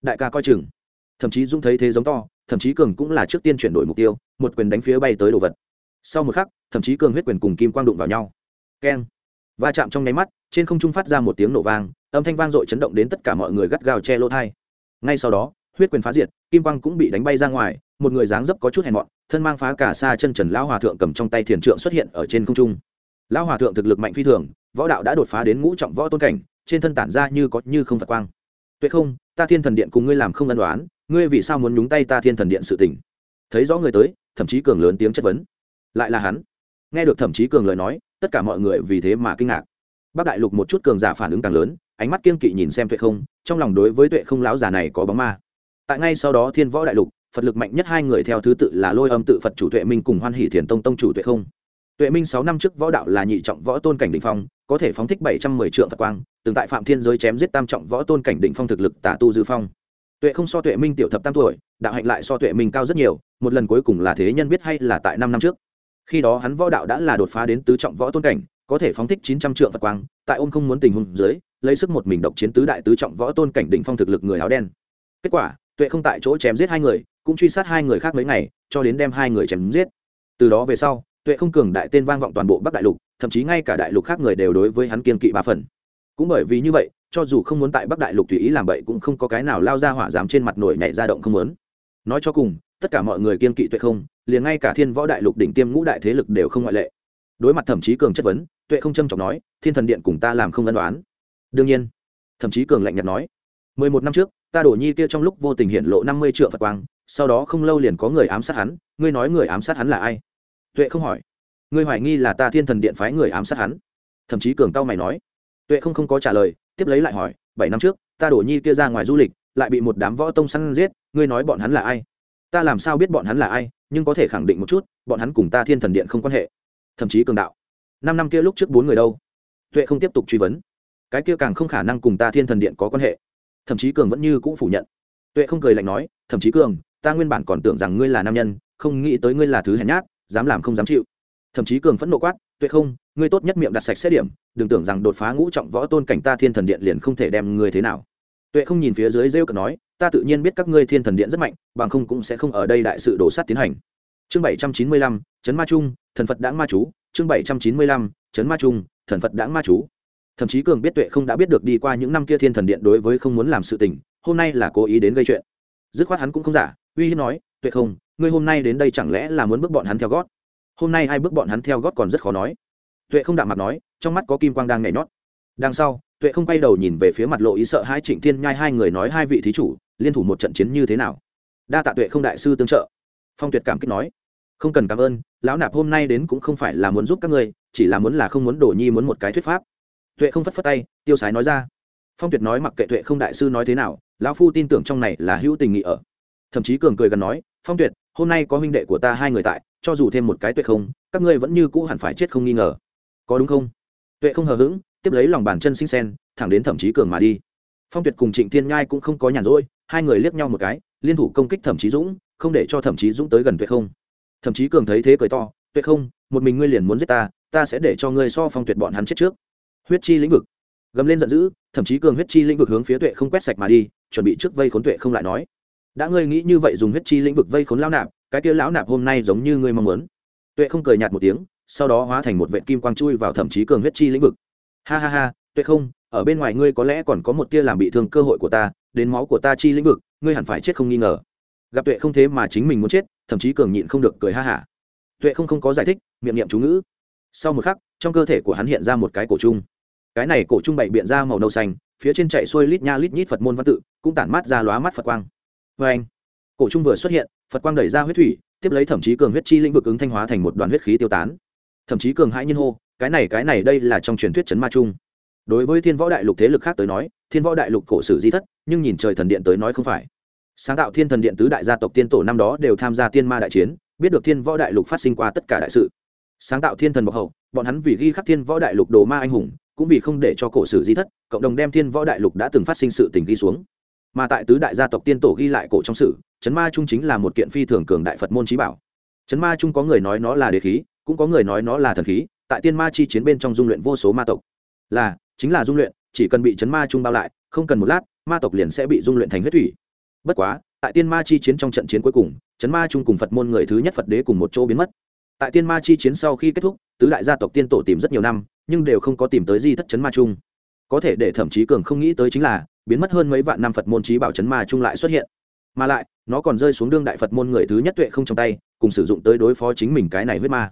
đại ca coi chừng. Thậm chí dung thấy thế giống to thậm chí cường cũng là trước tiên chuyển đổi mục tiêu, một quyền đánh phía bay tới đồ vật. Sau một khắc thậm chí cường huyết quyền cùng kim quang đụng vào nhau. Keng. Va chạm trong nháy mắt, trên không trung phát ra một tiếng nổ vang, âm thanh vang dội chấn động đến tất cả mọi người gắt gao che lỗ thai ngay sau đó, huyết quyền phá diệt, kim quang cũng bị đánh bay ra ngoài, một người dáng dấp có chút hèn mọn thân mang phá cả xa chân trần lão hòa thượng cầm trong tay thiền trượng xuất hiện ở trên không trung. Lão hòa thượng thực lực mạnh phi thường, võ đạo đã đột phá đến ngũ trọng võ tôn cảnh, trên thân tản ra như có như không phật quang. Tuệ không, ta thiên thần điện cùng ngươi làm không ân đoán ngươi vì sao muốn nhúng tay ta thiên thần điện sự tình? Thấy rõ người tới, thậm chí cường lớn tiếng chất vấn. Lại là hắn. Nghe được thậm chí cường lời nói, tất cả mọi người vì thế mà kinh ngạc. Bác đại lục một chút cường giả phản ứng càng lớn, ánh mắt kiên kỵ nhìn xem tuệ không, trong lòng đối với tuệ không lão già này có bóng ma. Tại ngay sau đó thiên võ đại lục phật lực mạnh nhất hai người theo thứ tự là lôi âm tự phật chủ tuệ minh cùng hoan hỷ thiền tông tông chủ tuệ không. Tuệ minh sáu năm trước võ đạo là nhị trọng võ tôn cảnh đ ỉ n h phong, có thể phóng thích bảy trăm mười triệu phật quang, từng tại phạm thiên giới chém giết tam trọng võ tôn cảnh đ ỉ n h phong thực lực tả tu dư phong. Tuệ không so tuệ minh tiểu thập tam tuổi, đạo hạnh lại so tuệ minh cao rất nhiều, một lần cuối cùng là thế nhân biết hay là tại năm năm trước. Khi đó hắn võ đạo đã là đột phá đến tứ trọng võ tôn cảnh, có thể phóng thích chín trăm triệu phật quang, tại ôm không muốn tình huống dưới, lấy sức một mình độc chiến tứ đại tứ trọng võ tôn cảnh đỉnh phong thực lực người áo đen. Kết quả tuệ không tại chỗ chém giết hai người, cũng truy sát hai người khác mấy ngày, cho đến đem hai người chém giết. Từ đó về sau, tuệ không cường đại tên vang vọng toàn bộ bắc đại lục, thậm chí ngay cả đại lục khác người đều đối với hắn kiên kỵ ba phần. Cũng bởi vì như vậy, cho dù không muốn tại bắc đại lục tùy ý làm bậy cũng không có cái nào lao ra hỏa dám trên mặt nổi nhảy ra động không muốn. Nói cho cùng, tất cả mọi người kiên kỵ tuệ không, liền ngay cả thiên võ đại lục đỉnh tiêm ngũ đại thế lực đều không ngoại lệ. Đối mặt thậm chí cường chất vấn, tuệ không trâm trọng nói, thiên thần điện cùng ta làm không ân đoán đương nhiên, thậm chí cường lạnh nhạt nói, mười một năm trước ta đổ nhi kia trong lúc vô tình hiện lộ năm mươi triệu phật quang, sau đó không lâu liền có người ám sát hắn, ngươi nói người ám sát hắn là ai? Tuệ không hỏi. Ngươi hoài nghi là ta thiên thần điện phái người ám sát hắn? Thậm chí cường tao mày nói. Tuệ không không có trả lời, tiếp lấy lại hỏi, bảy năm trước, ta đổ nhi kia ra ngoài du lịch, lại bị một đám võ tông săn giết, ngươi nói bọn hắn là ai? Ta làm sao biết bọn hắn là ai, nhưng có thể khẳng định một chút, bọn hắn cùng ta thiên thần điện không quan hệ. Thậm chí cường đạo. Năm năm kia lúc trước bốn người đâu? Tuệ không tiếp tục truy vấn. Cái kia càng không khả năng cùng ta thiên thần điện có quan hệ thậm chí cường vẫn như cũng phủ nhận. Tuệ không cười lạnh nói, thậm chí cường, ta nguyên bản còn tưởng rằng ngươi là nam nhân, không nghĩ tới ngươi là thứ hèn nhát, dám làm không dám chịu. Thậm chí cường phẫn nộ quát, tuệ không, ngươi tốt nhất miệng đặt sạch xét điểm, đừng tưởng rằng đột phá ngũ trọng võ tôn cảnh ta thiên thần điện liền không thể đem ngươi thế nào. Tuệ không nhìn phía dưới rêu cờ nói, ta tự nhiên biết các ngươi thiên thần điện rất mạnh, bằng không cũng sẽ không ở đây đại sự đổ sát tiến hành. Chương bảy trăm chín mươi lăm, chấn ma trung, thần phật đãng ma chú. Chương bảy trăm chín mươi lăm, chấn ma trung, thần phật đãng ma chú thậm chí cường biết tuệ không đã biết được đi qua những năm kia thiên thần điện đối với không muốn làm sự tình, hôm nay là cố ý đến gây chuyện. Dứt khoát hắn cũng không giả, uy hiếp nói, tuệ không, ngươi hôm nay đến đây chẳng lẽ là muốn bước bọn hắn theo gót? Hôm nay ai bước bọn hắn theo gót còn rất khó nói. Tuệ không đạm mặt nói, trong mắt có kim quang đang nhảy nhót. Đằng sau, tuệ không quay đầu nhìn về phía mặt lộ ý sợ hai trịnh thiên nhai hai người nói hai vị thí chủ, liên thủ một trận chiến như thế nào? Đa tạ tuệ không đại sư tương trợ. Phong tuyệt cảm kích nói, không cần cảm ơn, lão nạp hôm nay đến cũng không phải là muốn giúp các ngươi, chỉ là muốn là không muốn đổ nhi muốn một cái thuyết pháp tuệ không phất phất tay, tiêu sái nói ra. Phong tuyệt nói mặc kệ tuệ không đại sư nói thế nào, lão phu tin tưởng trong này là hữu tình nghị ở. Thậm chí cường cười gần nói, phong tuyệt, hôm nay có huynh đệ của ta hai người tại, cho dù thêm một cái tuệ không, các ngươi vẫn như cũ hẳn phải chết không nghi ngờ. Có đúng không? Tuệ không hờ hững, tiếp lấy lòng bàn chân sinh sen thẳng đến thậm chí cường mà đi. Phong tuyệt cùng trịnh thiên nhai cũng không có nhàn rỗi, hai người liếc nhau một cái, liên thủ công kích thẩm chí dũng, không để cho thẩm chí dũng tới gần tuệ không. Thậm chí cường thấy thế cười to, tuệ không, một mình ngươi liền muốn giết ta ta sẽ để cho ngươi so phong tuyệt bọn hắn chết trước huyết chi lĩnh vực. Gầm lên giận dữ, thậm chí cường huyết chi lĩnh vực hướng phía tuệ không quét sạch mà đi, chuẩn bị trước vây khốn tuệ không lại nói. Đã ngươi nghĩ như vậy dùng huyết chi lĩnh vực vây khốn lão nạp, cái kia lão nạp hôm nay giống như ngươi mong muốn. Tuệ không cười nhạt một tiếng, sau đó hóa thành một vệ kim quang chui vào thậm chí cường huyết chi lĩnh vực. Ha ha ha, tuệ không, ở bên ngoài ngươi có lẽ còn có một tia làm bị thương cơ hội của ta, đến máu của ta chi lĩnh vực, ngươi hẳn phải chết không nghi ngờ. Gặp tuệ không thế mà chính mình muốn chết, thậm chí cường nhịn không được cười ha hả. Tuệ không không có giải thích, miệng niệm chú ngữ. Sau một khắc, trong cơ thể của hắn hiện ra một cái cổ chung cái này cổ trung bày biện ra màu nâu xanh, phía trên chạy xuôi lít nha lít nhít phật môn văn tự, cũng tản mát ra lóa mắt phật quang. Vê anh, cổ trung vừa xuất hiện, phật quang đẩy ra huyết thủy, tiếp lấy thậm chí cường huyết chi lĩnh vực ứng thanh hóa thành một đoàn huyết khí tiêu tán. Thậm chí cường hãi nhiên hô, cái này cái này đây là trong truyền thuyết chấn ma trung. Đối với thiên võ đại lục thế lực khác tới nói, thiên võ đại lục cổ sử di thất, nhưng nhìn trời thần điện tới nói không phải. Sáng tạo thiên thần điện tứ đại gia tộc tiên tổ năm đó đều tham gia tiên ma đại chiến, biết được thiên võ đại lục phát sinh qua tất cả đại sự. Sáng tạo thiên thần bọc hậu, bọn hắn vì ghi khắc thiên võ đại lục đồ ma anh hùng cũng vì không để cho cổ sử di thất, cộng đồng đem thiên võ đại lục đã từng phát sinh sự tình ghi xuống. Mà tại tứ đại gia tộc tiên tổ ghi lại cổ trong sử chấn ma trung chính là một kiện phi thường cường đại phật môn trí bảo. Chấn ma trung có người nói nó là đế khí, cũng có người nói nó là thần khí, tại tiên ma chi chiến bên trong dung luyện vô số ma tộc. Là, chính là dung luyện, chỉ cần bị chấn ma trung bao lại, không cần một lát, ma tộc liền sẽ bị dung luyện thành huyết thủy. Bất quá, tại tiên ma chi chiến trong trận chiến cuối cùng, chấn ma trung cùng phật môn người thứ nhất phật đế cùng một chỗ biến mất. Tại tiên ma chi chiến sau khi kết thúc, tứ đại gia tộc tiên tổ tìm rất nhiều năm nhưng đều không có tìm tới di thất chấn ma trung. Có thể để thậm chí cường không nghĩ tới chính là, biến mất hơn mấy vạn năm phật môn trí bảo chấn ma trung lại xuất hiện. Mà lại, nó còn rơi xuống đương đại phật môn người thứ nhất tuệ không trong tay, cùng sử dụng tới đối phó chính mình cái này huyết ma.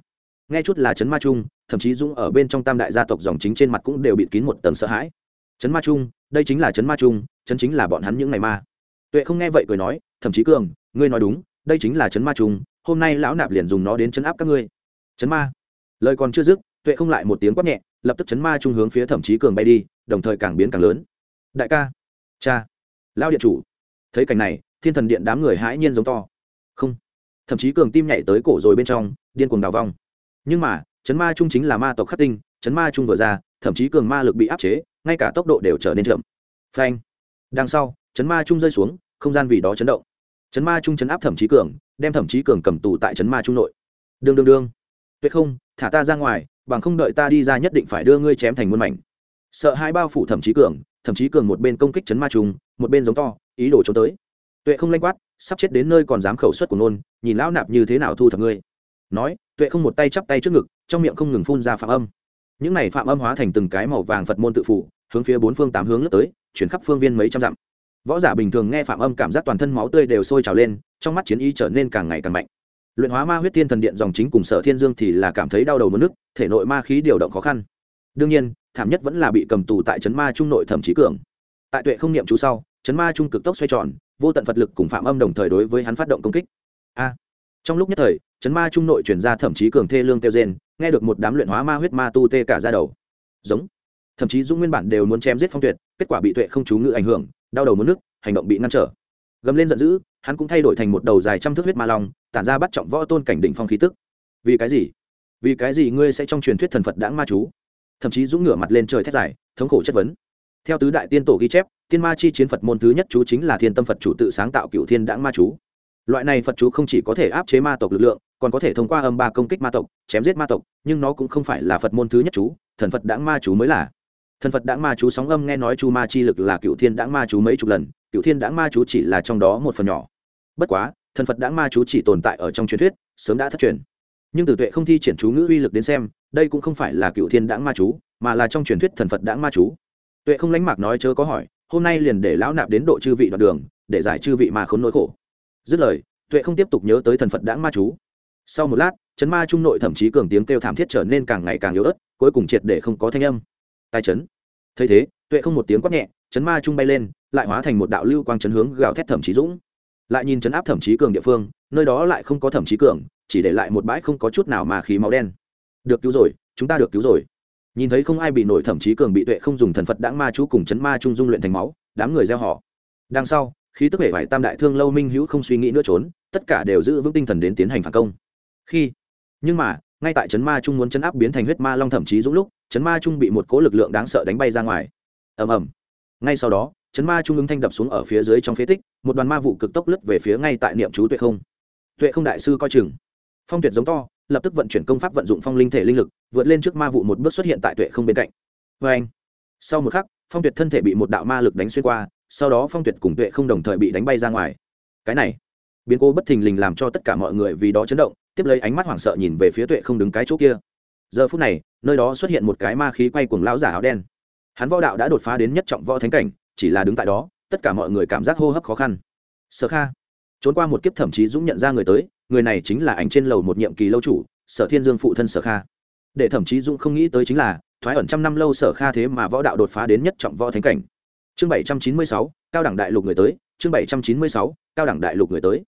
Nghe chút là chấn ma trung thậm chí dũng ở bên trong tam đại gia tộc dòng chính trên mặt cũng đều bị kín một tầng sợ hãi. Chấn ma trung, đây chính là chấn ma trung, chấn chính là bọn hắn những ngày ma. Tuệ không nghe vậy cười nói thậm chí cường, ngươi nói đúng, đây chính là chấn ma trung, hôm nay lão nạp liền dùng nó đến chấn áp các ngươi. Chấn ma? Lời còn chưa dứt tuệ không lại một tiếng quát nhẹ, lập tức chấn ma trung hướng phía thẩm chí cường bay đi, đồng thời càng biến càng lớn. Đại ca, cha lao điện chủ. Thấy cảnh này, thiên thần điện đám người hãi nhiên giống to. Không. Thậm chí cường tim nhảy tới cổ rồi bên trong, điên cuồng đào vong nhưng mà, chấn ma trung chính là ma tộc khắc tinh, chấn ma trung vừa ra thậm chí cường ma lực bị áp chế, ngay cả tốc độ đều trở nên chậm. Phanh. Đằng sau, chấn ma trung rơi xuống, không gian vì đó chấn động. Chấn ma trung chấn áp thẩm chí cường, đem thẩm chí cường cầm tù tại chấn ma trung nội. Đương đương đương. Tuyệt không, thả ta ra ngoài bằng không đợi ta đi ra nhất định phải đưa ngươi chém thành muôn mảnh. Sợ hai bao phủ thẩm chí cường thậm chí cường một bên công kích chấn ma trùng, một bên giống to ý đồ trốn tới. Tuệ không lanh quát sắp chết đến nơi còn dám khẩu suất của nôn nhìn lão nạp như thế nào thu thập ngươi. Nói tuệ không một tay chắp tay trước ngực trong miệng không ngừng phun ra phạm âm. Những này phạm âm hóa thành từng cái màu vàng phật môn tự phủ hướng phía bốn phương tám hướng lướt tới chuyển khắp phương viên mấy trăm dặm. Võ giả bình thường nghe phạm âm cảm giác toàn thân máu tươi đều sôi trào lên trong mắt chiến ý trở nên càng ngày càng mạnh luyện hóa ma huyết thiên thần điện dòng chính cùng sở thiên dương thì là cảm thấy đau đầu mất nước, thể nội ma khí điều động khó khăn. Đương nhiên, thảm nhất vẫn là bị cầm tù tại trấn ma trung nội thẩm trí cường. Tại tuệ không niệm chú sau trấn ma trung cực tốc xoay tròn, vô tận phật lực cùng phạm âm đồng thời đối với hắn phát động công kích. A! Trong lúc nhất thời, chấn ma trung nội chuyển ra thẩm chí cường thê lương tiêu gen nghe được một đám luyện hóa ma huyết ma tu tê cả ra đầu. Giống. Thậm chí dũng nguyên bản đều muốn chém giết phong tuyệt, kết quả bị tuệ không chú ngự ảnh hưởng, đau đầu muốn nước, hành động bị ngăn trở. Gầm lên giận dữ hắn cũng thay đổi thành một đầu dài trăm thước huyết ma long, tản ra bắt trọng võ tôn cảnh đỉnh phong khí tức. Vì cái gì? Vì cái gì ngươi sẽ trong truyền thuyết thần phật đãng ma chú? Thậm chí dũng ngửa mặt lên trời thét dài, thống khổ chất vấn. Theo tứ đại tiên tổ ghi chép, tiên ma chi chiến phật môn thứ nhất chú chính là thiên tâm phật chủ tự sáng tạo cựu thiên đãng ma chú. Loại này phật chú không chỉ có thể áp chế ma tộc lực lượng, còn có thể thông qua âm ba công kích ma tộc, chém giết ma tộc, nhưng nó cũng không phải là phật môn thứ nhất chú, thần phật đãng ma chú mới là thần phật đãng ma chú sóng âm nghe nói chu ma chi lực là cựu thiên đãng ma chú mấy chục lần cựu thiên đãng ma chú chỉ là trong đó một phần nhỏ. Bất quá, thần phật đãng ma chú chỉ tồn tại ở trong truyền thuyết, sớm đã thất truyền. Nhưng từ tuệ không thi triển chú ngữ uy lực đến xem, đây cũng không phải là cựu thiên đãng ma chú, mà là trong truyền thuyết thần phật đãng ma chú. Tuệ không lánh mạc nói chớ có hỏi, hôm nay liền để lão nạp đến độ chư vị đoạn đường, để giải chư vị mà khốn nỗi khổ. Dứt lời, tuệ không tiếp tục nhớ tới thần phật đãng ma chú. Sau một lát, chấn ma trung nội thậm chí cường tiếng kêu thảm thiết trở nên càng ngày càng yếu ớt, cuối cùng triệt để không có thanh âm tai chấn. Thấy thế, tuệ không một tiếng quát nhẹ, chấn ma trung bay lên, lại hóa thành một đạo lưu quang chấn hướng gào thét thẩm chí dũng. Lại nhìn chấn áp thẩm chí cường địa phương, nơi đó lại không có thẩm chí cường, chỉ để lại một bãi không có chút nào mà khí máu đen. Được cứu rồi, chúng ta được cứu rồi. Nhìn thấy không ai bị nổi thẩm chí cường bị tuệ không dùng thần phật đãng ma chú cùng chấn ma trung dung luyện thành máu, đám người gieo họ. Đằng sau, khí tức hệ vải tam đại thương lâu minh hữu không suy nghĩ nữa trốn, tất cả đều giữ vững tinh thần đến tiến hành phản công. Khi, nhưng mà, ngay tại chấn ma trung muốn chấn áp biến thành huyết ma long thậm chí dũng lúc chấn ma trung bị một cố lực lượng đáng sợ đánh bay ra ngoài. Ầm ầm. Ngay sau đó, chấn ma trung ứng thanh đập xuống ở phía dưới trong phế tích, một đoàn ma vụ cực tốc lướt về phía ngay tại niệm chú tuệ không. Tuệ không đại sư coi chừng. Phong tuyệt giống to, lập tức vận chuyển công pháp vận dụng phong linh thể linh lực, vượt lên trước ma vụ một bước xuất hiện tại tuệ không bên cạnh. Vê anh, sau một khắc, phong tuyệt thân thể bị một đạo ma lực đánh xuyên qua, sau đó phong tuyệt cùng tuệ không đồng thời bị đánh bay ra ngoài. Cái này, biến cố bất thình lình làm cho tất cả mọi người vì đó chấn động, tiếp lấy ánh mắt hoảng sợ nhìn về phía tuệ không đứng cái chỗ kia giờ phút này, nơi đó xuất hiện một cái ma khí quay cuồng lão giả áo đen. Hắn võ đạo đã đột phá đến nhất trọng võ thánh cảnh, chỉ là đứng tại đó, tất cả mọi người cảm giác hô hấp khó khăn. Sở kha, trốn qua một kiếp thậm chí dũng nhận ra người tới, người này chính là ảnh trên lầu một nhiệm kỳ lâu chủ, sở thiên dương phụ thân sở kha. Để thậm chí dũng không nghĩ tới chính là, thoái ẩn trăm năm lâu sở kha thế mà võ đạo đột phá đến nhất trọng võ thánh cảnh. Chương bảy trăm chín mươi sáu, cao đẳng đại lục người tới, chương bảy trăm chín mươi sáu, cao đẳng đại lục người tới.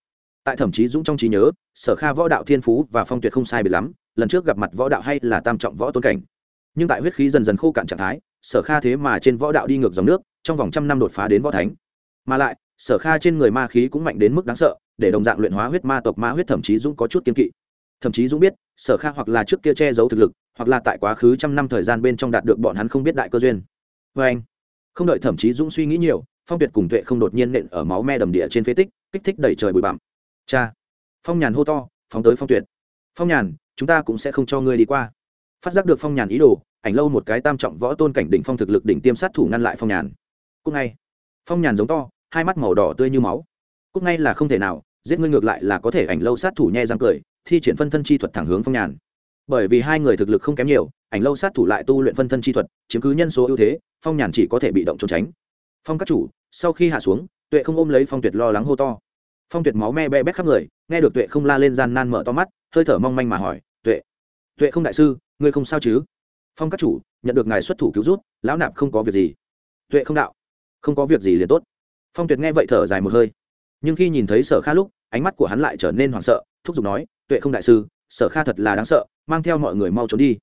Tại thẩm chí dũng trong trí nhớ, sở kha võ đạo thiên phú và phong tuyệt không sai biệt lắm lần trước gặp mặt võ đạo hay là tam trọng võ tôn cảnh. Nhưng tại huyết khí dần dần khô cạn trạng thái, sở kha thế mà trên võ đạo đi ngược dòng nước, trong vòng trăm năm đột phá đến võ thánh. Mà lại, sở kha trên người ma khí cũng mạnh đến mức đáng sợ, để đồng dạng luyện hóa huyết ma tộc ma huyết thậm chí dũng có chút kiên kỵ. Thậm chí dũng biết, sở kha hoặc là trước kia che giấu thực lực, hoặc là tại quá khứ trăm năm thời gian bên trong đạt được bọn hắn không biết đại cơ duyên. Vê anh, không đợi thậm chí dũng suy nghĩ nhiều, phong tuyệt cùng tuệ không đột nhiên nện ở máu me đầm địa trên phế tích, kích thích đẩy trời bụi bặm. Cha, phong nhàn hô to, phóng tới phong tuyệt. Phong nhàn chúng ta cũng sẽ không cho ngươi đi qua. Phát giác được phong nhàn ý đồ, ảnh lâu một cái tam trọng võ tôn cảnh đỉnh phong thực lực đỉnh tiêm sát thủ ngăn lại phong nhàn. Cúc ngay. Phong nhàn giống to, hai mắt màu đỏ tươi như máu. Cúc ngay là không thể nào, giết ngươi ngược lại là có thể ảnh lâu sát thủ nhẹ răng cười, thi triển phân thân chi thuật thẳng hướng phong nhàn. Bởi vì hai người thực lực không kém nhiều, ảnh lâu sát thủ lại tu luyện phân thân chi thuật, chiếm cứ nhân số ưu thế, phong nhàn chỉ có thể bị động trốn tránh. Phong các chủ, sau khi hạ xuống, tuệ không ôm lấy phong tuyệt lo lắng hô to. Phong tuyệt máu me be bét khắp người, nghe được tuệ không la lên gian nan mở to mắt hơi thở mong manh mà hỏi, tuệ tuệ không đại sư, ngươi không sao chứ? Phong các chủ, nhận được ngài xuất thủ cứu rút lão nạp không có việc gì. Tuệ không đạo, không có việc gì liền tốt. Phong tuyệt nghe vậy thở dài một hơi. Nhưng khi nhìn thấy sở kha lúc, ánh mắt của hắn lại trở nên hoảng sợ, thúc giục nói, tuệ không đại sư, sở kha thật là đáng sợ, mang theo mọi người mau trốn đi.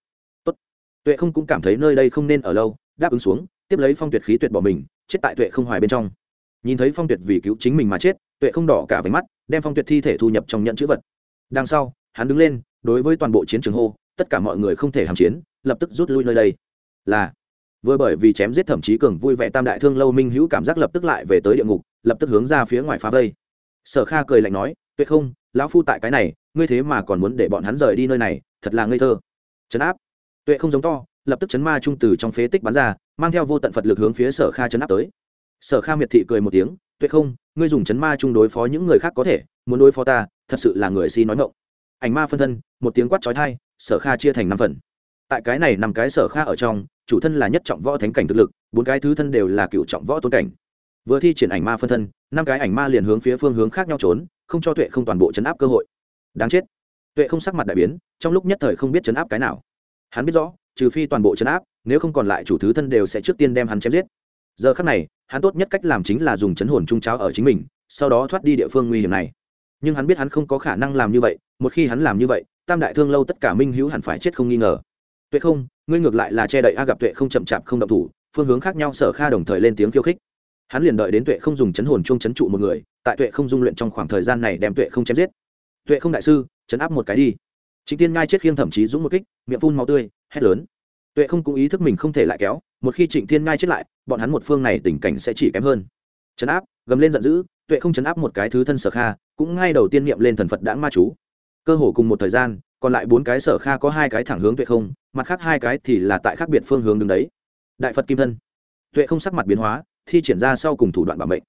Tốt. tuệ không cũng cảm thấy nơi đây không nên ở lâu, đáp ứng xuống, tiếp lấy phong tuyệt khí tuyệt bỏ mình, chết tại tuệ không hoài bên trong. Nhìn thấy phong tuyệt vì cứu chính mình mà chết, tuệ không đỏ cả váy mắt, đem phong tuyệt thi thể thu nhập trong nhận chữ vật. Đằng sau hắn đứng lên, đối với toàn bộ chiến trường hô, tất cả mọi người không thể hàm chiến, lập tức rút lui nơi đây. Là, vừa bởi vì chém giết thậm chí cường vui vẻ tam đại thương lâu minh hữu cảm giác lập tức lại về tới địa ngục, lập tức hướng ra phía ngoài phá vây. Sở kha cười lạnh nói, tuyệt không, lão phu tại cái này, ngươi thế mà còn muốn để bọn hắn rời đi nơi này, thật là ngây thơ. Chấn áp. Tuệ không giống to, lập tức chấn ma trung từ trong phế tích bắn ra, mang theo vô tận phật lực hướng phía sở kha chấn áp tới. Sở kha miệt thị cười một tiếng, tuệ không, ngươi dùng chấn ma trung đối phó những người khác có thể, muốn đối phó ta, thật sự là người si nói ngộng ảnh ma phân thân, một tiếng quát trói thai sở kha chia thành năm phần. Tại cái này nằm cái sở kha ở trong, chủ thân là nhất trọng võ thánh cảnh thực lực, bốn cái thứ thân đều là cựu trọng võ tôn cảnh. Vừa thi triển ảnh ma phân thân, năm cái ảnh ma liền hướng phía phương hướng khác nhau trốn, không cho tuệ không toàn bộ chấn áp cơ hội. Đáng chết. Tuệ không sắc mặt đại biến, trong lúc nhất thời không biết chấn áp cái nào. Hắn biết rõ, trừ phi toàn bộ chấn áp, nếu không còn lại chủ thứ thân đều sẽ trước tiên đem hắn chém giết. Giờ khắc này, hắn tốt nhất cách làm chính là dùng chấn hồn trung cháo ở chính mình, sau đó thoát đi địa phương nguy hiểm này nhưng hắn biết hắn không có khả năng làm như vậy, một khi hắn làm như vậy, tam đại thương lâu tất cả minh hữu hẳn phải chết không nghi ngờ. Tuệ không, ngươi ngược lại là che đậy a gặp tuệ không chậm chạp không động thủ, phương hướng khác nhau sở kha đồng thời lên tiếng khiêu khích. Hắn liền đợi đến tuệ không dùng chấn hồn chung chấn trụ một người, tại tuệ không dung luyện trong khoảng thời gian này đem tuệ không chém giết. Tuệ không đại sư, chấn áp một cái đi. Chính tiên ngai chết khiêng thậm chí dũng một kích, miệng phun máu tươi, hét lớn. Tuệ không cũng ý thức mình không thể lại kéo, một khi trịnh thiên ngai chết lại, bọn hắn một phương này tình cảnh sẽ chỉ kém hơn. Chấn áp, gầm lên giận dữ, tuệ không chấn áp một cái thứ thân sở kha cũng ngay đầu tiên niệm lên thần phật đãng ma chú. Cơ hồ cùng một thời gian, còn lại bốn cái sở kha có hai cái thẳng hướng tuệ không, mặt khác hai cái thì là tại khác biệt phương hướng đứng đấy. Đại phật kim thân. Tuệ không sắc mặt biến hóa, thi triển ra sau cùng thủ đoạn bảo mệnh.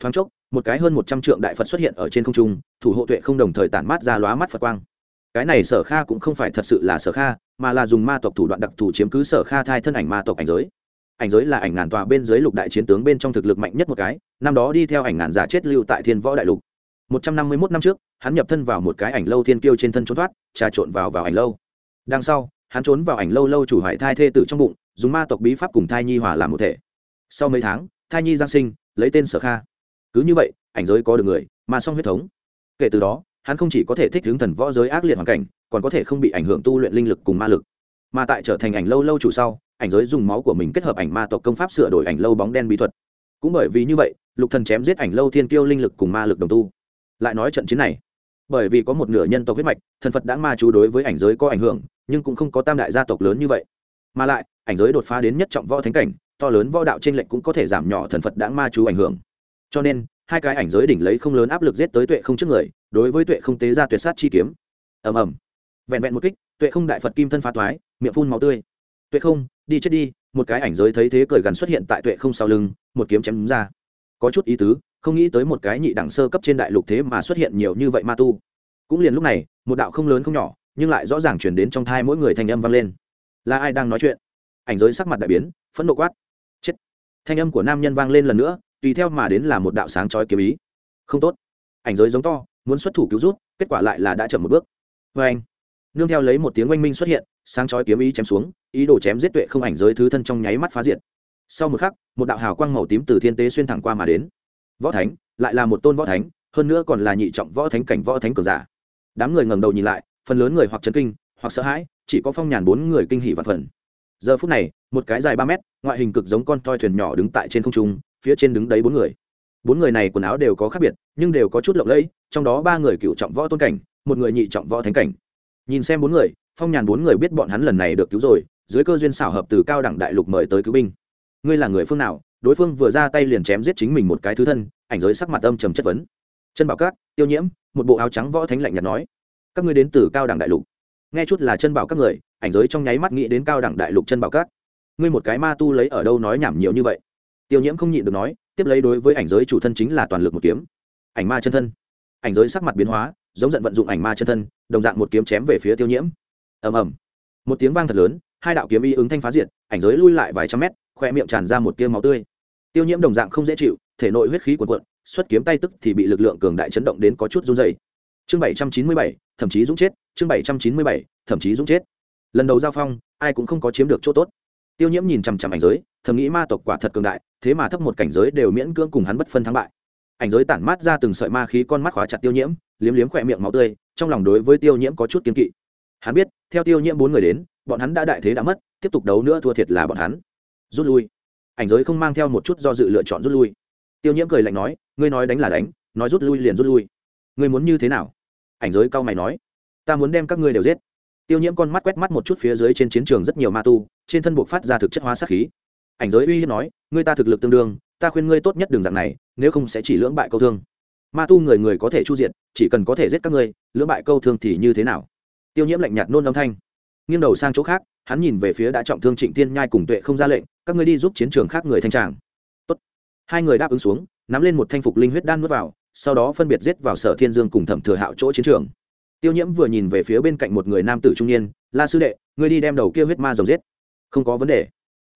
Thoáng chốc, một cái hơn một trăm trượng đại phật xuất hiện ở trên không trung, thủ hộ tuệ không đồng thời tản mát ra lóa mắt phật quang. Cái này sở kha cũng không phải thật sự là sở kha, mà là dùng ma tộc thủ đoạn đặc thù chiếm cứ sở kha thai thân ảnh ma tộc ảnh giới. Ảnh giới là ảnh ngàn tòa bên dưới lục đại chiến tướng bên trong thực lực mạnh nhất một cái, năm đó đi theo ảnh ngàn giả chết lưu tại thiên võ đại lục một trăm năm mươi mốt năm trước, hắn nhập thân vào một cái ảnh lâu thiên kiêu trên thân trốn thoát, trà trộn vào vào ảnh lâu. Đằng sau, hắn trốn vào ảnh lâu lâu chủ hoại thai thê tử trong bụng, dùng ma tộc bí pháp cùng thai nhi hòa làm một thể. Sau mấy tháng, thai nhi giang sinh, lấy tên sở kha. Cứ như vậy, ảnh giới có được người, mà song huyết thống. Kể từ đó, hắn không chỉ có thể thích hướng thần võ giới ác liệt hoàn cảnh, còn có thể không bị ảnh hưởng tu luyện linh lực cùng ma lực. Mà tại trở thành ảnh lâu lâu chủ sau, ảnh giới dùng máu của mình kết hợp ảnh ma tộc công pháp sửa đổi ảnh lâu bóng đen bí thuật. Cũng bởi vì như vậy, lục thần chém giết ảnh lâu thiên kiêu linh lực cùng ma lực đồng tu lại nói trận chiến này. Bởi vì có một nửa nhân tộc huyết mạch, thần phật đã ma chú đối với ảnh giới có ảnh hưởng, nhưng cũng không có tam đại gia tộc lớn như vậy. Mà lại, ảnh giới đột phá đến nhất trọng võ thánh cảnh, to lớn võ đạo trên lệnh cũng có thể giảm nhỏ thần phật đã ma chú ảnh hưởng. Cho nên, hai cái ảnh giới đỉnh lấy không lớn áp lực giết tới tuệ không trước người, đối với tuệ không tế ra tuyệt sát chi kiếm. Ầm ầm. Vẹn vẹn một kích, tuệ không đại phật kim thân phá toái, miệng phun máu tươi. Tuệ không, đi chết đi, một cái ảnh giới thấy thế cười gắn xuất hiện tại tuệ không sau lưng, một kiếm chém đúng ra. Có chút ý tứ không nghĩ tới một cái nhị đẳng sơ cấp trên đại lục thế mà xuất hiện nhiều như vậy ma tu. Cũng liền lúc này, một đạo không lớn không nhỏ, nhưng lại rõ ràng chuyển đến trong thai mỗi người thanh âm vang lên. Là ai đang nói chuyện? Ảnh giới sắc mặt đại biến, phẫn nộ quát. Chết. Thanh âm của nam nhân vang lên lần nữa, tùy theo mà đến là một đạo sáng chói kiếm ý. Không tốt. Ảnh giới giống to, muốn xuất thủ cứu rút kết quả lại là đã chậm một bước. Vê anh. Nương theo lấy một tiếng oanh minh xuất hiện, sáng chói kiếm ý chém xuống, ý đồ chém giết tuệ không ảnh giới thứ thân trong nháy mắt phá diệt. Sau một khắc, một đạo hào quang màu tím từ thiên tế xuyên thẳng qua mà đến võ thánh, lại là một tôn võ thánh, hơn nữa còn là nhị trọng võ thánh cảnh võ thánh cường giả. Đám người ngẩng đầu nhìn lại, phần lớn người hoặc chấn kinh, hoặc sợ hãi, chỉ có phong nhàn bốn người kinh hỉ và phần giờ phút này, một cái dài ba mét, ngoại hình cực giống con toi thuyền nhỏ đứng tại trên không trung, phía trên đứng đấy bốn người. Bốn người này quần áo đều có khác biệt, nhưng đều có chút lộng lẫy, trong đó ba người cựu trọng võ tôn cảnh, một người nhị trọng võ thánh cảnh. Nhìn xem bốn người, phong nhàn bốn người biết bọn hắn lần này được cứu rồi, dưới cơ duyên xảo hợp từ cao đẳng đại lục mời tới cứu binh. Ngươi là người phương nào? Đối phương vừa ra tay liền chém giết chính mình một cái thứ thân, ảnh giới sắc mặt âm trầm chất vấn. Chân bảo cát tiêu nhiễm, một bộ áo trắng võ thánh lạnh nhạt nói. Các ngươi đến từ cao đẳng đại lục. Nghe chút là chân bảo các người, ảnh giới trong nháy mắt nghĩ đến cao đẳng đại lục chân bảo cát ngươi một cái ma tu lấy ở đâu nói nhảm nhiều như vậy? Tiêu nhiễm không nhịn được nói, tiếp lấy đối với ảnh giới chủ thân chính là toàn lực một kiếm. Ảnh ma chân thân. Ảnh giới sắc mặt biến hóa, giống giận vận dụng ảnh ma chân thân, đồng dạng một kiếm chém về phía tiêu nhiễm. Ầm ầm. Một tiếng vang thật lớn, hai đạo kiếm y ứng thanh phá diện, ảnh giới lui lại vài trăm mét khoe miệng tràn ra một tiêu máu tươi. Tiêu nhiễm đồng dạng không dễ chịu, thể nội huyết khí cuồn cuộn, xuất kiếm tay tức thì bị lực lượng cường đại chấn động đến có chút run dày chương bảy trăm chín mươi bảy, thậm chí dũng chết, chương bảy trăm chín mươi bảy, thậm chí dũng chết. Lần đầu giao phong, ai cũng không có chiếm được chỗ tốt. Tiêu nhiễm nhìn chằm chằm ảnh giới, thầm nghĩ ma tộc quả thật cường đại, thế mà thấp một cảnh giới đều miễn cưỡng cùng hắn bất phân thắng bại. Ảnh giới tản mát ra từng sợi ma khí con mắt khóa chặt tiêu nhiễm, liếm liếm khỏe miệng máu tươi, trong lòng đối với tiêu nhiễm có chút kiên kỵ. Hắn biết, theo tiêu nhiễm bốn người đến, bọn hắn đã đại thế đã mất, tiếp tục đấu nữa thua thiệt là bọn hắn rút lui. Ảnh giới không mang theo một chút do dự lựa chọn rút lui. Tiêu nhiễm cười lạnh nói, ngươi nói đánh là đánh, nói rút lui liền rút lui. Ngươi muốn như thế nào? Ảnh giới cao mày nói, ta muốn đem các ngươi đều giết. Tiêu nhiễm con mắt quét mắt một chút phía dưới trên chiến trường rất nhiều ma tu, trên thân buộc phát ra thực chất hóa sát khí. Ảnh giới uy hiếp nói, ngươi ta thực lực tương đương, ta khuyên ngươi tốt nhất đường dạng này, nếu không sẽ chỉ lưỡng bại câu thương. Ma tu người người có thể chu diện chỉ cần có thể giết các ngươi, lưỡng bại câu thương thì như thế nào? Tiêu nhiễm lạnh nhạt nôn âm thanh. Nghiêng đầu sang chỗ khác, hắn nhìn về phía đã trọng thương trịnh tiên nhai cùng tuệ không ra lệnh các ngươi đi giúp chiến trường khác người thanh tràng. Tốt. hai người đáp ứng xuống, nắm lên một thanh phục linh huyết đan nuốt vào, sau đó phân biệt giết vào sở thiên dương cùng thẩm thừa hạo chỗ chiến trường. Tiêu nhiễm vừa nhìn về phía bên cạnh một người nam tử trung niên, la sư đệ, ngươi đi đem đầu kia huyết ma rồng giết. Không có vấn đề.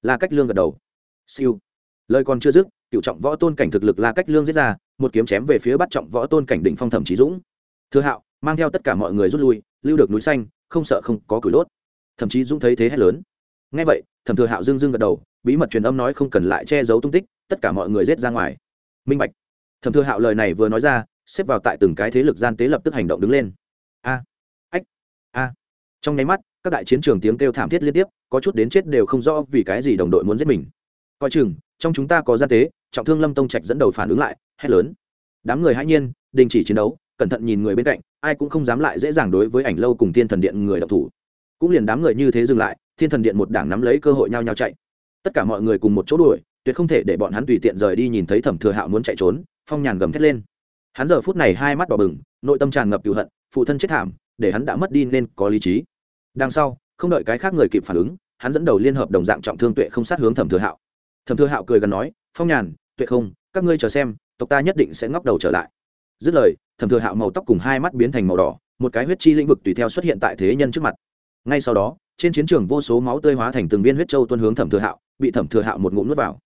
La cách lương gật đầu. Siêu. Lời còn chưa dứt, cựu trọng võ tôn cảnh thực lực la cách lương giết ra, một kiếm chém về phía bắt trọng võ tôn cảnh đỉnh phong thẩm trí dũng. Thừa hạo, mang theo tất cả mọi người rút lui, lưu được núi xanh, không sợ không có cửi đốt. Thậm chí dũng thấy thế hét lớn. Ngay vậy, thẩm thừa hạo dưng dưng gật đầu bí mật truyền âm nói không cần lại che giấu tung tích, tất cả mọi người rết ra ngoài. Minh bạch. Thẩm thừa hạo lời này vừa nói ra, xếp vào tại từng cái thế lực gian tế lập tức hành động đứng lên. A. Ách. A. Trong nháy mắt, các đại chiến trường tiếng kêu thảm thiết liên tiếp, có chút đến chết đều không rõ vì cái gì đồng đội muốn giết mình. Coi chừng, trong chúng ta có gian tế, trọng thương lâm tông trạch dẫn đầu phản ứng lại, hét lớn. Đám người hãy nhiên, đình chỉ chiến đấu, cẩn thận nhìn người bên cạnh, ai cũng không dám lại dễ dàng đối với ảnh lâu cùng thiên thần điện người đọc thủ. Cũng liền đám người như thế dừng lại, thiên thần điện một đảng nắm lấy cơ hội nhau nhau chạy tất cả mọi người cùng một chỗ đuổi, tuyệt không thể để bọn hắn tùy tiện rời đi nhìn thấy thẩm thừa hạo muốn chạy trốn, phong nhàn gầm thét lên. Hắn giờ phút này hai mắt đỏ bừng, nội tâm tràn ngập cựu hận, phụ thân chết thảm, để hắn đã mất đi nên có lý trí. Đằng sau, không đợi cái khác người kịp phản ứng, hắn dẫn đầu liên hợp đồng dạng trọng thương tuệ không sát hướng thẩm thừa hạo. Thẩm thừa hạo cười gần nói, phong nhàn, tuệ không, các ngươi chờ xem, tộc ta nhất định sẽ ngóc đầu trở lại. Dứt lời, thẩm thừa hạo màu tóc cùng hai mắt biến thành màu đỏ, một cái huyết chi lĩnh vực tùy theo xuất hiện tại thế nhân trước mặt ngay sau đó, trên chiến trường vô số máu tươi hóa thành từng viên huyết châu tuân hướng thẩm thừa hạo, bị thẩm thừa hạo một ngụm nuốt vào.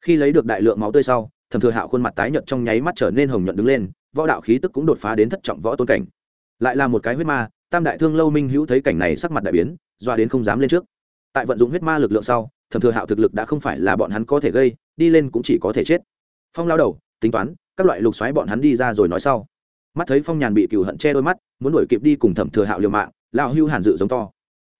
Khi lấy được đại lượng máu tươi sau, thẩm thừa hạo khuôn mặt tái nhợt trong nháy mắt trở nên hồng nhuận đứng lên, võ đạo khí tức cũng đột phá đến thất trọng võ tôn cảnh. Lại là một cái huyết ma, tam đại thương lâu minh hữu thấy cảnh này sắc mặt đại biến, doa đến không dám lên trước. Tại vận dụng huyết ma lực lượng sau, thẩm thừa hạo thực lực đã không phải là bọn hắn có thể gây, đi lên cũng chỉ có thể chết. Phong lao đầu, tính toán, các loại lục xoáy bọn hắn đi ra rồi nói sau. Mắt thấy phong nhàn bị cựu hận che đôi mắt, muốn đuổi kịp đi cùng thẩm thừa hạo liều mạng, lão hưu hàn dự giống to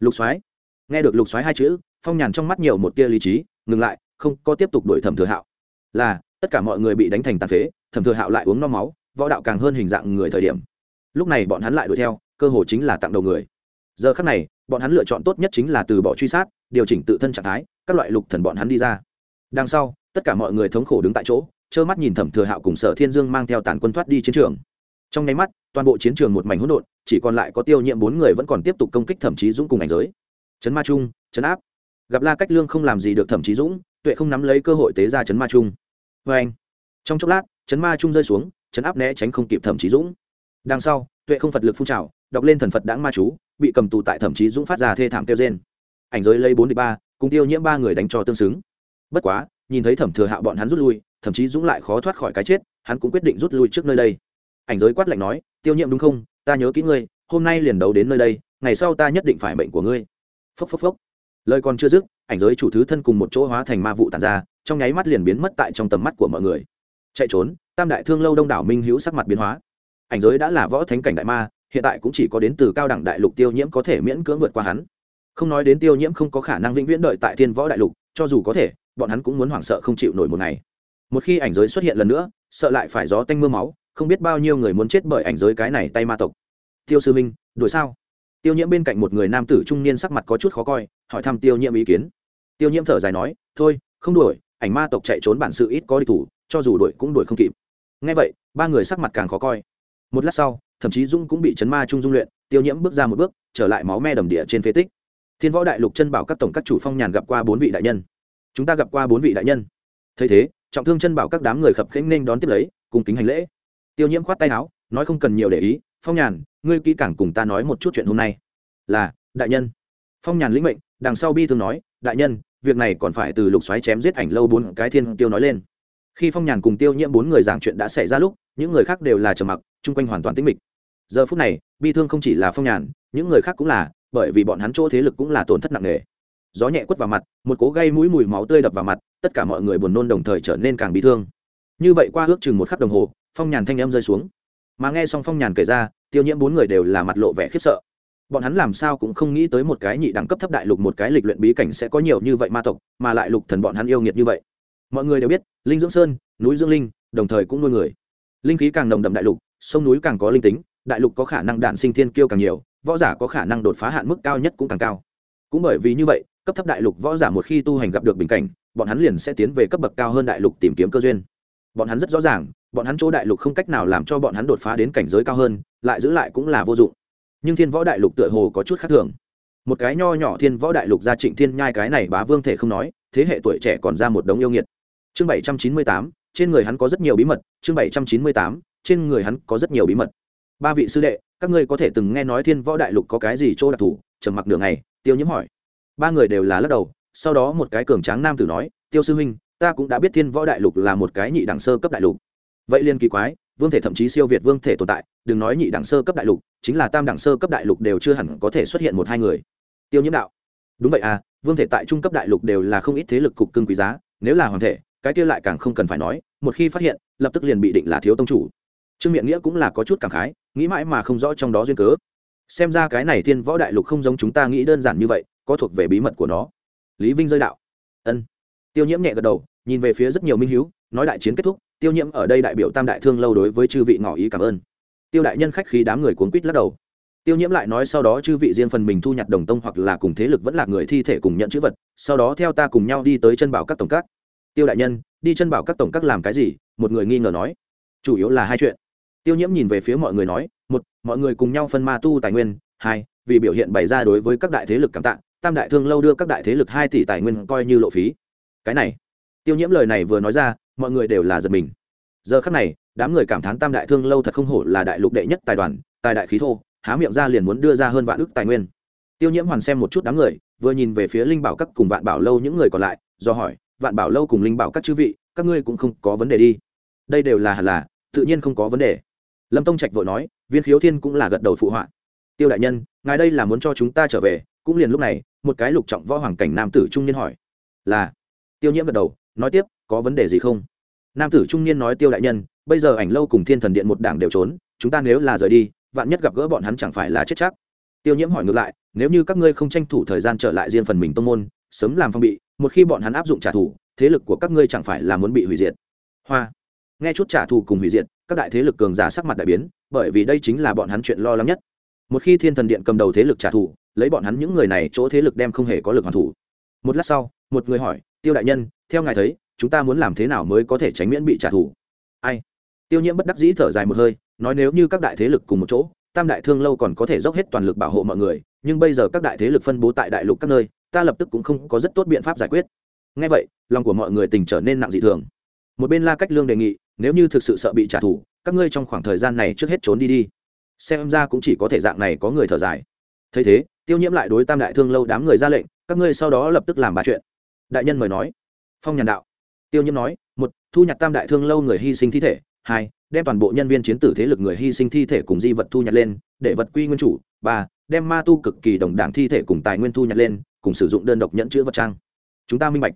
lục xoáy nghe được lục xoáy hai chữ, phong nhàn trong mắt nhiều một tia lý trí, ngừng lại, không, có tiếp tục đuổi thẩm thừa hạo. Là, tất cả mọi người bị đánh thành tàn phế, thẩm thừa hạo lại uống no máu, võ đạo càng hơn hình dạng người thời điểm. Lúc này bọn hắn lại đuổi theo, cơ hội chính là tặng đầu người. Giờ khắc này, bọn hắn lựa chọn tốt nhất chính là từ bỏ truy sát, điều chỉnh tự thân trạng thái, các loại lục thần bọn hắn đi ra. Đằng sau, tất cả mọi người thống khổ đứng tại chỗ, trơ mắt nhìn thẩm thừa hạo cùng sở thiên dương mang theo tàn quân thoát đi chiến trường trong nháy mắt, toàn bộ chiến trường một mảnh hỗn độn, chỉ còn lại có tiêu nhiệm bốn người vẫn còn tiếp tục công kích thẩm chí dũng cùng ảnh giới. Chấn ma trung, chấn áp. Gặp la cách lương không làm gì được thẩm chí dũng, tuệ không nắm lấy cơ hội tế ra chấn ma trung. Vê anh, trong chốc lát, chấn ma trung rơi xuống, chấn áp né tránh không kịp thẩm chí dũng. Đằng sau, tuệ không phật lực phun trào, đọc lên thần phật đãng ma chú, bị cầm tù tại thẩm chí dũng phát ra thê thảm kêu trên ảnh giới lấy bốn đ ba, cùng tiêu nhiễm ba người đánh cho tương xứng. Bất quá, nhìn thấy thẩm thừa hạo bọn hắn rút lui, thậm chí dũng lại khó thoát khỏi cái chết, hắn cũng quyết định rút lui trước nơi đây ảnh giới quát lạnh nói, tiêu nhiệm đúng không? Ta nhớ kỹ ngươi, hôm nay liền đấu đến nơi đây, ngày sau ta nhất định phải bệnh của ngươi. Phốc phốc phốc. Lời còn chưa dứt, ảnh giới chủ thứ thân cùng một chỗ hóa thành ma vụ tàn ra, trong nháy mắt liền biến mất tại trong tầm mắt của mọi người. Chạy trốn, tam đại thương lâu đông đảo minh hữu sắc mặt biến hóa. Ảnh giới đã là võ thánh cảnh đại ma, hiện tại cũng chỉ có đến từ cao đẳng đại lục tiêu nhiễm có thể miễn cưỡng vượt qua hắn. Không nói đến tiêu nhiễm không có khả năng vĩnh viễn đợi tại thiên võ đại lục, cho dù có thể, bọn hắn cũng muốn hoảng sợ không chịu nổi một ngày. Một khi ảnh giới xuất hiện lần nữa, sợ lại phải gió tanh m ư a máu không biết bao nhiêu người muốn chết bởi ảnh giới cái này tay ma tộc. Tiêu sư minh đuổi sao? Tiêu nhiễm bên cạnh một người nam tử trung niên sắc mặt có chút khó coi, hỏi thăm tiêu nhiễm ý kiến. Tiêu nhiễm thở dài nói, thôi, không đuổi, ảnh ma tộc chạy trốn bản sự ít có đi thủ, cho dù đuổi cũng đuổi không kịp. Ngay vậy, ba người sắc mặt càng khó coi. Một lát sau, thậm chí dung cũng bị chấn ma trung dung luyện, tiêu nhiễm bước ra một bước, trở lại máu me đầm địa trên phế tích. Thiên võ đại lục chân bảo các tổng các chủ phong nhàn gặp qua bốn vị đại nhân. Chúng ta gặp qua bốn vị đại nhân. Thấy thế, trọng thương chân bảo các đám người khập khênh nên đón tiếp lấy, cùng kính hành lễ tiêu nhiễm khoát tay áo, nói không cần nhiều để ý, phong nhàn, ngươi kỹ càng cùng ta nói một chút chuyện hôm nay. Là, đại nhân. Phong nhàn lĩnh mệnh, đằng sau bi thương nói, đại nhân, việc này còn phải từ lục xoáy chém giết ảnh lâu bốn cái thiên tiêu nói lên. Khi phong nhàn cùng tiêu nhiễm bốn người giảng chuyện đã xảy ra lúc, những người khác đều là trầm mặc, chung quanh hoàn toàn tĩnh mịch. Giờ phút này, bi thương không chỉ là phong nhàn, những người khác cũng là, bởi vì bọn hắn chỗ thế lực cũng là tổn thất nặng nề. Gió nhẹ quất vào mặt, một cố gây mũi mùi máu tươi đập vào mặt, tất cả mọi người buồn nôn đồng thời trở nên càng bị thương. Như vậy qua ước chừng một khắc đồng hồ phong nhàn thanh âm rơi xuống. Mà nghe xong phong nhàn kể ra, tiêu nhiễm bốn người đều là mặt lộ vẻ khiếp sợ. Bọn hắn làm sao cũng không nghĩ tới một cái nhị đẳng cấp thấp đại lục, một cái lịch luyện bí cảnh sẽ có nhiều như vậy ma tộc, mà lại lục thần bọn hắn yêu nghiệt như vậy. Mọi người đều biết, linh dưỡng sơn, núi dưỡng linh, đồng thời cũng nuôi người. Linh khí càng nồng đậm đại lục, sông núi càng có linh tính, đại lục có khả năng đạn sinh thiên kiêu càng nhiều, võ giả có khả năng đột phá hạn mức cao nhất cũng càng cao. Cũng bởi vì như vậy, cấp thấp đại lục võ giả một khi tu hành gặp được bình cảnh, bọn hắn liền sẽ tiến về cấp bậc cao hơn đại lục tìm kiếm cơ duyên. Bọn hắn rất rõ ràng bọn hắn chỗ đại lục không cách nào làm cho bọn hắn đột phá đến cảnh giới cao hơn, lại giữ lại cũng là vô dụng. Nhưng thiên võ đại lục tựa hồ có chút khác thường. Một cái nho nhỏ thiên võ đại lục ra trịnh thiên nhai cái này bá vương thể không nói, thế hệ tuổi trẻ còn ra một đống yêu nghiệt. Chương bảy trăm chín mươi tám, trên người hắn có rất nhiều bí mật, chương bảy trăm chín mươi tám, trên người hắn có rất nhiều bí mật. Ba vị sư đệ, các ngươi có thể từng nghe nói thiên võ đại lục có cái gì chỗ đặc thù? Trầm mặc đường này tiêu nhiễm hỏi. Ba người đều là lắc đầu, sau đó một cái cường tráng nam tử nói, tiêu sư huynh, ta cũng đã biết thiên võ đại lục là một cái nhị đẳng sơ cấp đại lục vậy liên kỳ quái, vương thể thậm chí siêu việt vương thể tồn tại, đừng nói nhị đẳng sơ cấp đại lục, chính là tam đẳng sơ cấp đại lục đều chưa hẳn có thể xuất hiện một hai người. Tiêu nhiễm đạo. Đúng vậy à vương thể tại trung cấp đại lục đều là không ít thế lực cục cưng quý giá, nếu là hoàng thể, cái kia lại càng không cần phải nói, một khi phát hiện, lập tức liền bị định là thiếu tông chủ. Trương miệng nghĩa cũng là có chút cảm khái, nghĩ mãi mà không rõ trong đó duyên cớ. Xem ra cái này thiên võ đại lục không giống chúng ta nghĩ đơn giản như vậy, có thuộc về bí mật của nó. Lý vinh rơi đạo. Ân. Tiêu nhiễm nhẹ gật đầu, nhìn về phía rất nhiều minh hiếu, nói đại chiến kết thúc tiêu nhiễm ở đây đại biểu tam đại thương lâu đối với chư vị ngỏ ý cảm ơn. Tiêu đại nhân khách khí đám người cuốn quýt lắc đầu. Tiêu nhiễm lại nói sau đó chư vị riêng phần mình thu nhặt đồng tông hoặc là cùng thế lực vẫn là người thi thể cùng nhận chữ vật, sau đó theo ta cùng nhau đi tới chân bảo các tổng các. Tiêu đại nhân, đi chân bảo các tổng các làm cái gì? Một người nghi ngờ nói. Chủ yếu là hai chuyện. Tiêu nhiễm nhìn về phía mọi người nói, một, mọi người cùng nhau phân ma tu tài nguyên, hai, vì biểu hiện bày ra đối với các đại thế lực cảm tạ, tam đại thương lâu đưa các đại thế lực hai tỷ tài nguyên coi như lộ phí. Cái này. Tiêu nhiễm lời này vừa nói ra mọi người đều là giật mình. Giờ khắc này, đám người cảm thán tam đại thương lâu thật không hổ là đại lục đệ nhất tài đoàn, tài đại khí thô, há miệng ra liền muốn đưa ra hơn vạn ước tài nguyên. Tiêu nhiễm hoàn xem một chút đám người, vừa nhìn về phía linh bảo các cùng vạn bảo lâu những người còn lại, do hỏi, vạn bảo lâu cùng linh bảo các chư vị, các ngươi cũng không có vấn đề đi? Đây đều là hẳn là, tự nhiên không có vấn đề. Lâm tông trạch vội nói, viên khiếu thiên cũng là gật đầu phụ họa. Tiêu đại nhân, ngài đây là muốn cho chúng ta trở về? Cũng liền lúc này, một cái lục trọng võ hoàng cảnh nam tử trung niên hỏi. Là. Tiêu nhiễm gật đầu nói tiếp, có vấn đề gì không? Nam tử trung niên nói tiêu đại nhân, bây giờ ảnh lâu cùng thiên thần điện một đảng đều trốn, chúng ta nếu là rời đi, vạn nhất gặp gỡ bọn hắn chẳng phải là chết chắc? Tiêu nhiễm hỏi ngược lại, nếu như các ngươi không tranh thủ thời gian trở lại riêng phần mình tông môn, sớm làm phong bị, một khi bọn hắn áp dụng trả thù, thế lực của các ngươi chẳng phải là muốn bị hủy diệt? Hoa. Nghe chút trả thù cùng hủy diệt, các đại thế lực cường giả sắc mặt đại biến, bởi vì đây chính là bọn hắn chuyện lo lắng nhất. Một khi thiên thần điện cầm đầu thế lực trả thù, lấy bọn hắn những người này chỗ thế lực đem không hề có lực hoàn thủ. Một lát sau, một người hỏi, tiêu đại nhân theo ngài thấy, chúng ta muốn làm thế nào mới có thể tránh miễn bị trả thù? Ai? Tiêu nhiễm bất đắc dĩ thở dài một hơi, nói nếu như các đại thế lực cùng một chỗ, tam đại thương lâu còn có thể dốc hết toàn lực bảo hộ mọi người, nhưng bây giờ các đại thế lực phân bố tại đại lục các nơi, ta lập tức cũng không có rất tốt biện pháp giải quyết. Ngay vậy, lòng của mọi người tình trở nên nặng dị thường. Một bên la cách lương đề nghị, nếu như thực sự sợ bị trả thù, các ngươi trong khoảng thời gian này trước hết trốn đi đi. Xem ra cũng chỉ có thể dạng này có người thở dài. Thấy thế, tiêu nhiễm lại đối tam đại thương lâu đám người ra lệnh, các ngươi sau đó lập tức làm ba chuyện. Đại nhân mời nói phong nhàn đạo. Tiêu nhiễm nói, một, thu nhặt tam đại thương lâu người hy sinh thi thể. Hai, đem toàn bộ nhân viên chiến tử thế lực người hy sinh thi thể cùng di vật thu nhặt lên, để vật quy nguyên chủ. Ba, đem ma tu cực kỳ đồng đảng thi thể cùng tài nguyên thu nhặt lên, cùng sử dụng đơn độc nhẫn chữ vật trang. Chúng ta minh bạch.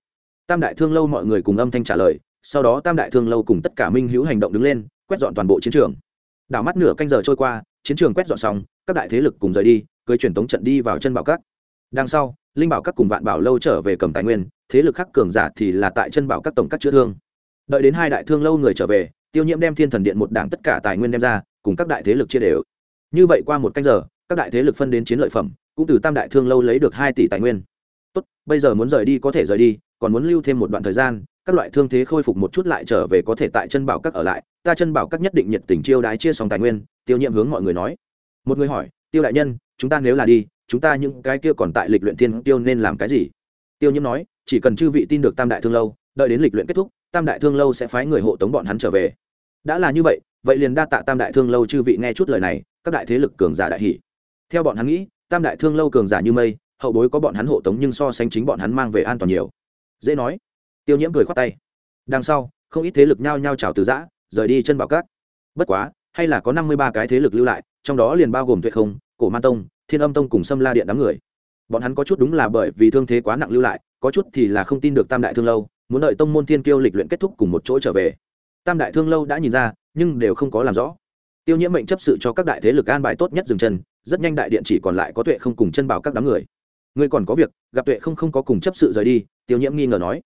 Tam đại thương lâu mọi người cùng âm thanh trả lời, sau đó tam đại thương lâu cùng tất cả minh hữu hành động đứng lên, quét dọn toàn bộ chiến trường. Đảo mắt nửa canh giờ trôi qua, chiến trường quét dọn xong, các đại thế lực cùng rời đi, cưới truyền tống trận đi vào chân bảo các. Đằng sau, linh bảo các cùng vạn bảo lâu trở về cầm tài nguyên thế lực khác cường giả thì là tại chân bảo các tổng các chữa thương. Đợi đến hai đại thương lâu người trở về, tiêu nhiễm đem thiên thần điện một đảng tất cả tài nguyên đem ra, cùng các đại thế lực chia đều. Như vậy qua một canh giờ, các đại thế lực phân đến chiến lợi phẩm, cũng từ tam đại thương lâu lấy được hai tỷ tài nguyên. Tốt, bây giờ muốn rời đi có thể rời đi, còn muốn lưu thêm một đoạn thời gian, các loại thương thế khôi phục một chút lại trở về có thể tại chân bảo các ở lại. Ta chân bảo các nhất định nhiệt tình chiêu đái chia xong tài nguyên, tiêu nhiệm hướng mọi người nói. Một người hỏi, tiêu đại nhân, chúng ta nếu là đi, chúng ta những cái kia còn tại lịch luyện thiên tiêu nên làm cái gì? Tiêu nhiễm nói, chỉ cần chư vị tin được tam đại thương lâu, đợi đến lịch luyện kết thúc, tam đại thương lâu sẽ phái người hộ tống bọn hắn trở về. Đã là như vậy vậy liền đa tạ tam đại thương lâu chư vị nghe chút lời này, các đại thế lực cường giả đại hỷ theo bọn hắn nghĩ, tam đại thương lâu cường giả như mây, hậu bối có bọn hắn hộ tống nhưng so sánh chính bọn hắn mang về an toàn nhiều. Dễ nói. Tiêu nhiễm cười khoát tay. Đằng sau, không ít thế lực nhao nhao trào từ giã, rời đi chân bảo cát. Bất quá, hay là có năm mươi ba cái thế lực lưu lại, trong đó liền bao gồm tuệ không, cổ man tông, thiên âm tông cùng sâm la điện đám người bọn hắn có chút đúng là bởi vì thương thế quá nặng lưu lại, có chút thì là không tin được tam đại thương lâu, muốn đợi tông môn thiên kiêu lịch luyện kết thúc cùng một chỗ trở về. Tam đại thương lâu đã nhìn ra, nhưng đều không có làm rõ. Tiêu nhiễm mệnh chấp sự cho các đại thế lực an bài tốt nhất dừng chân, rất nhanh đại điện chỉ còn lại có tuệ không cùng chân bảo các đám người. Ngươi còn có việc, gặp tuệ không không có cùng chấp sự rời đi, tiêu nhiễm nghi ngờ nói.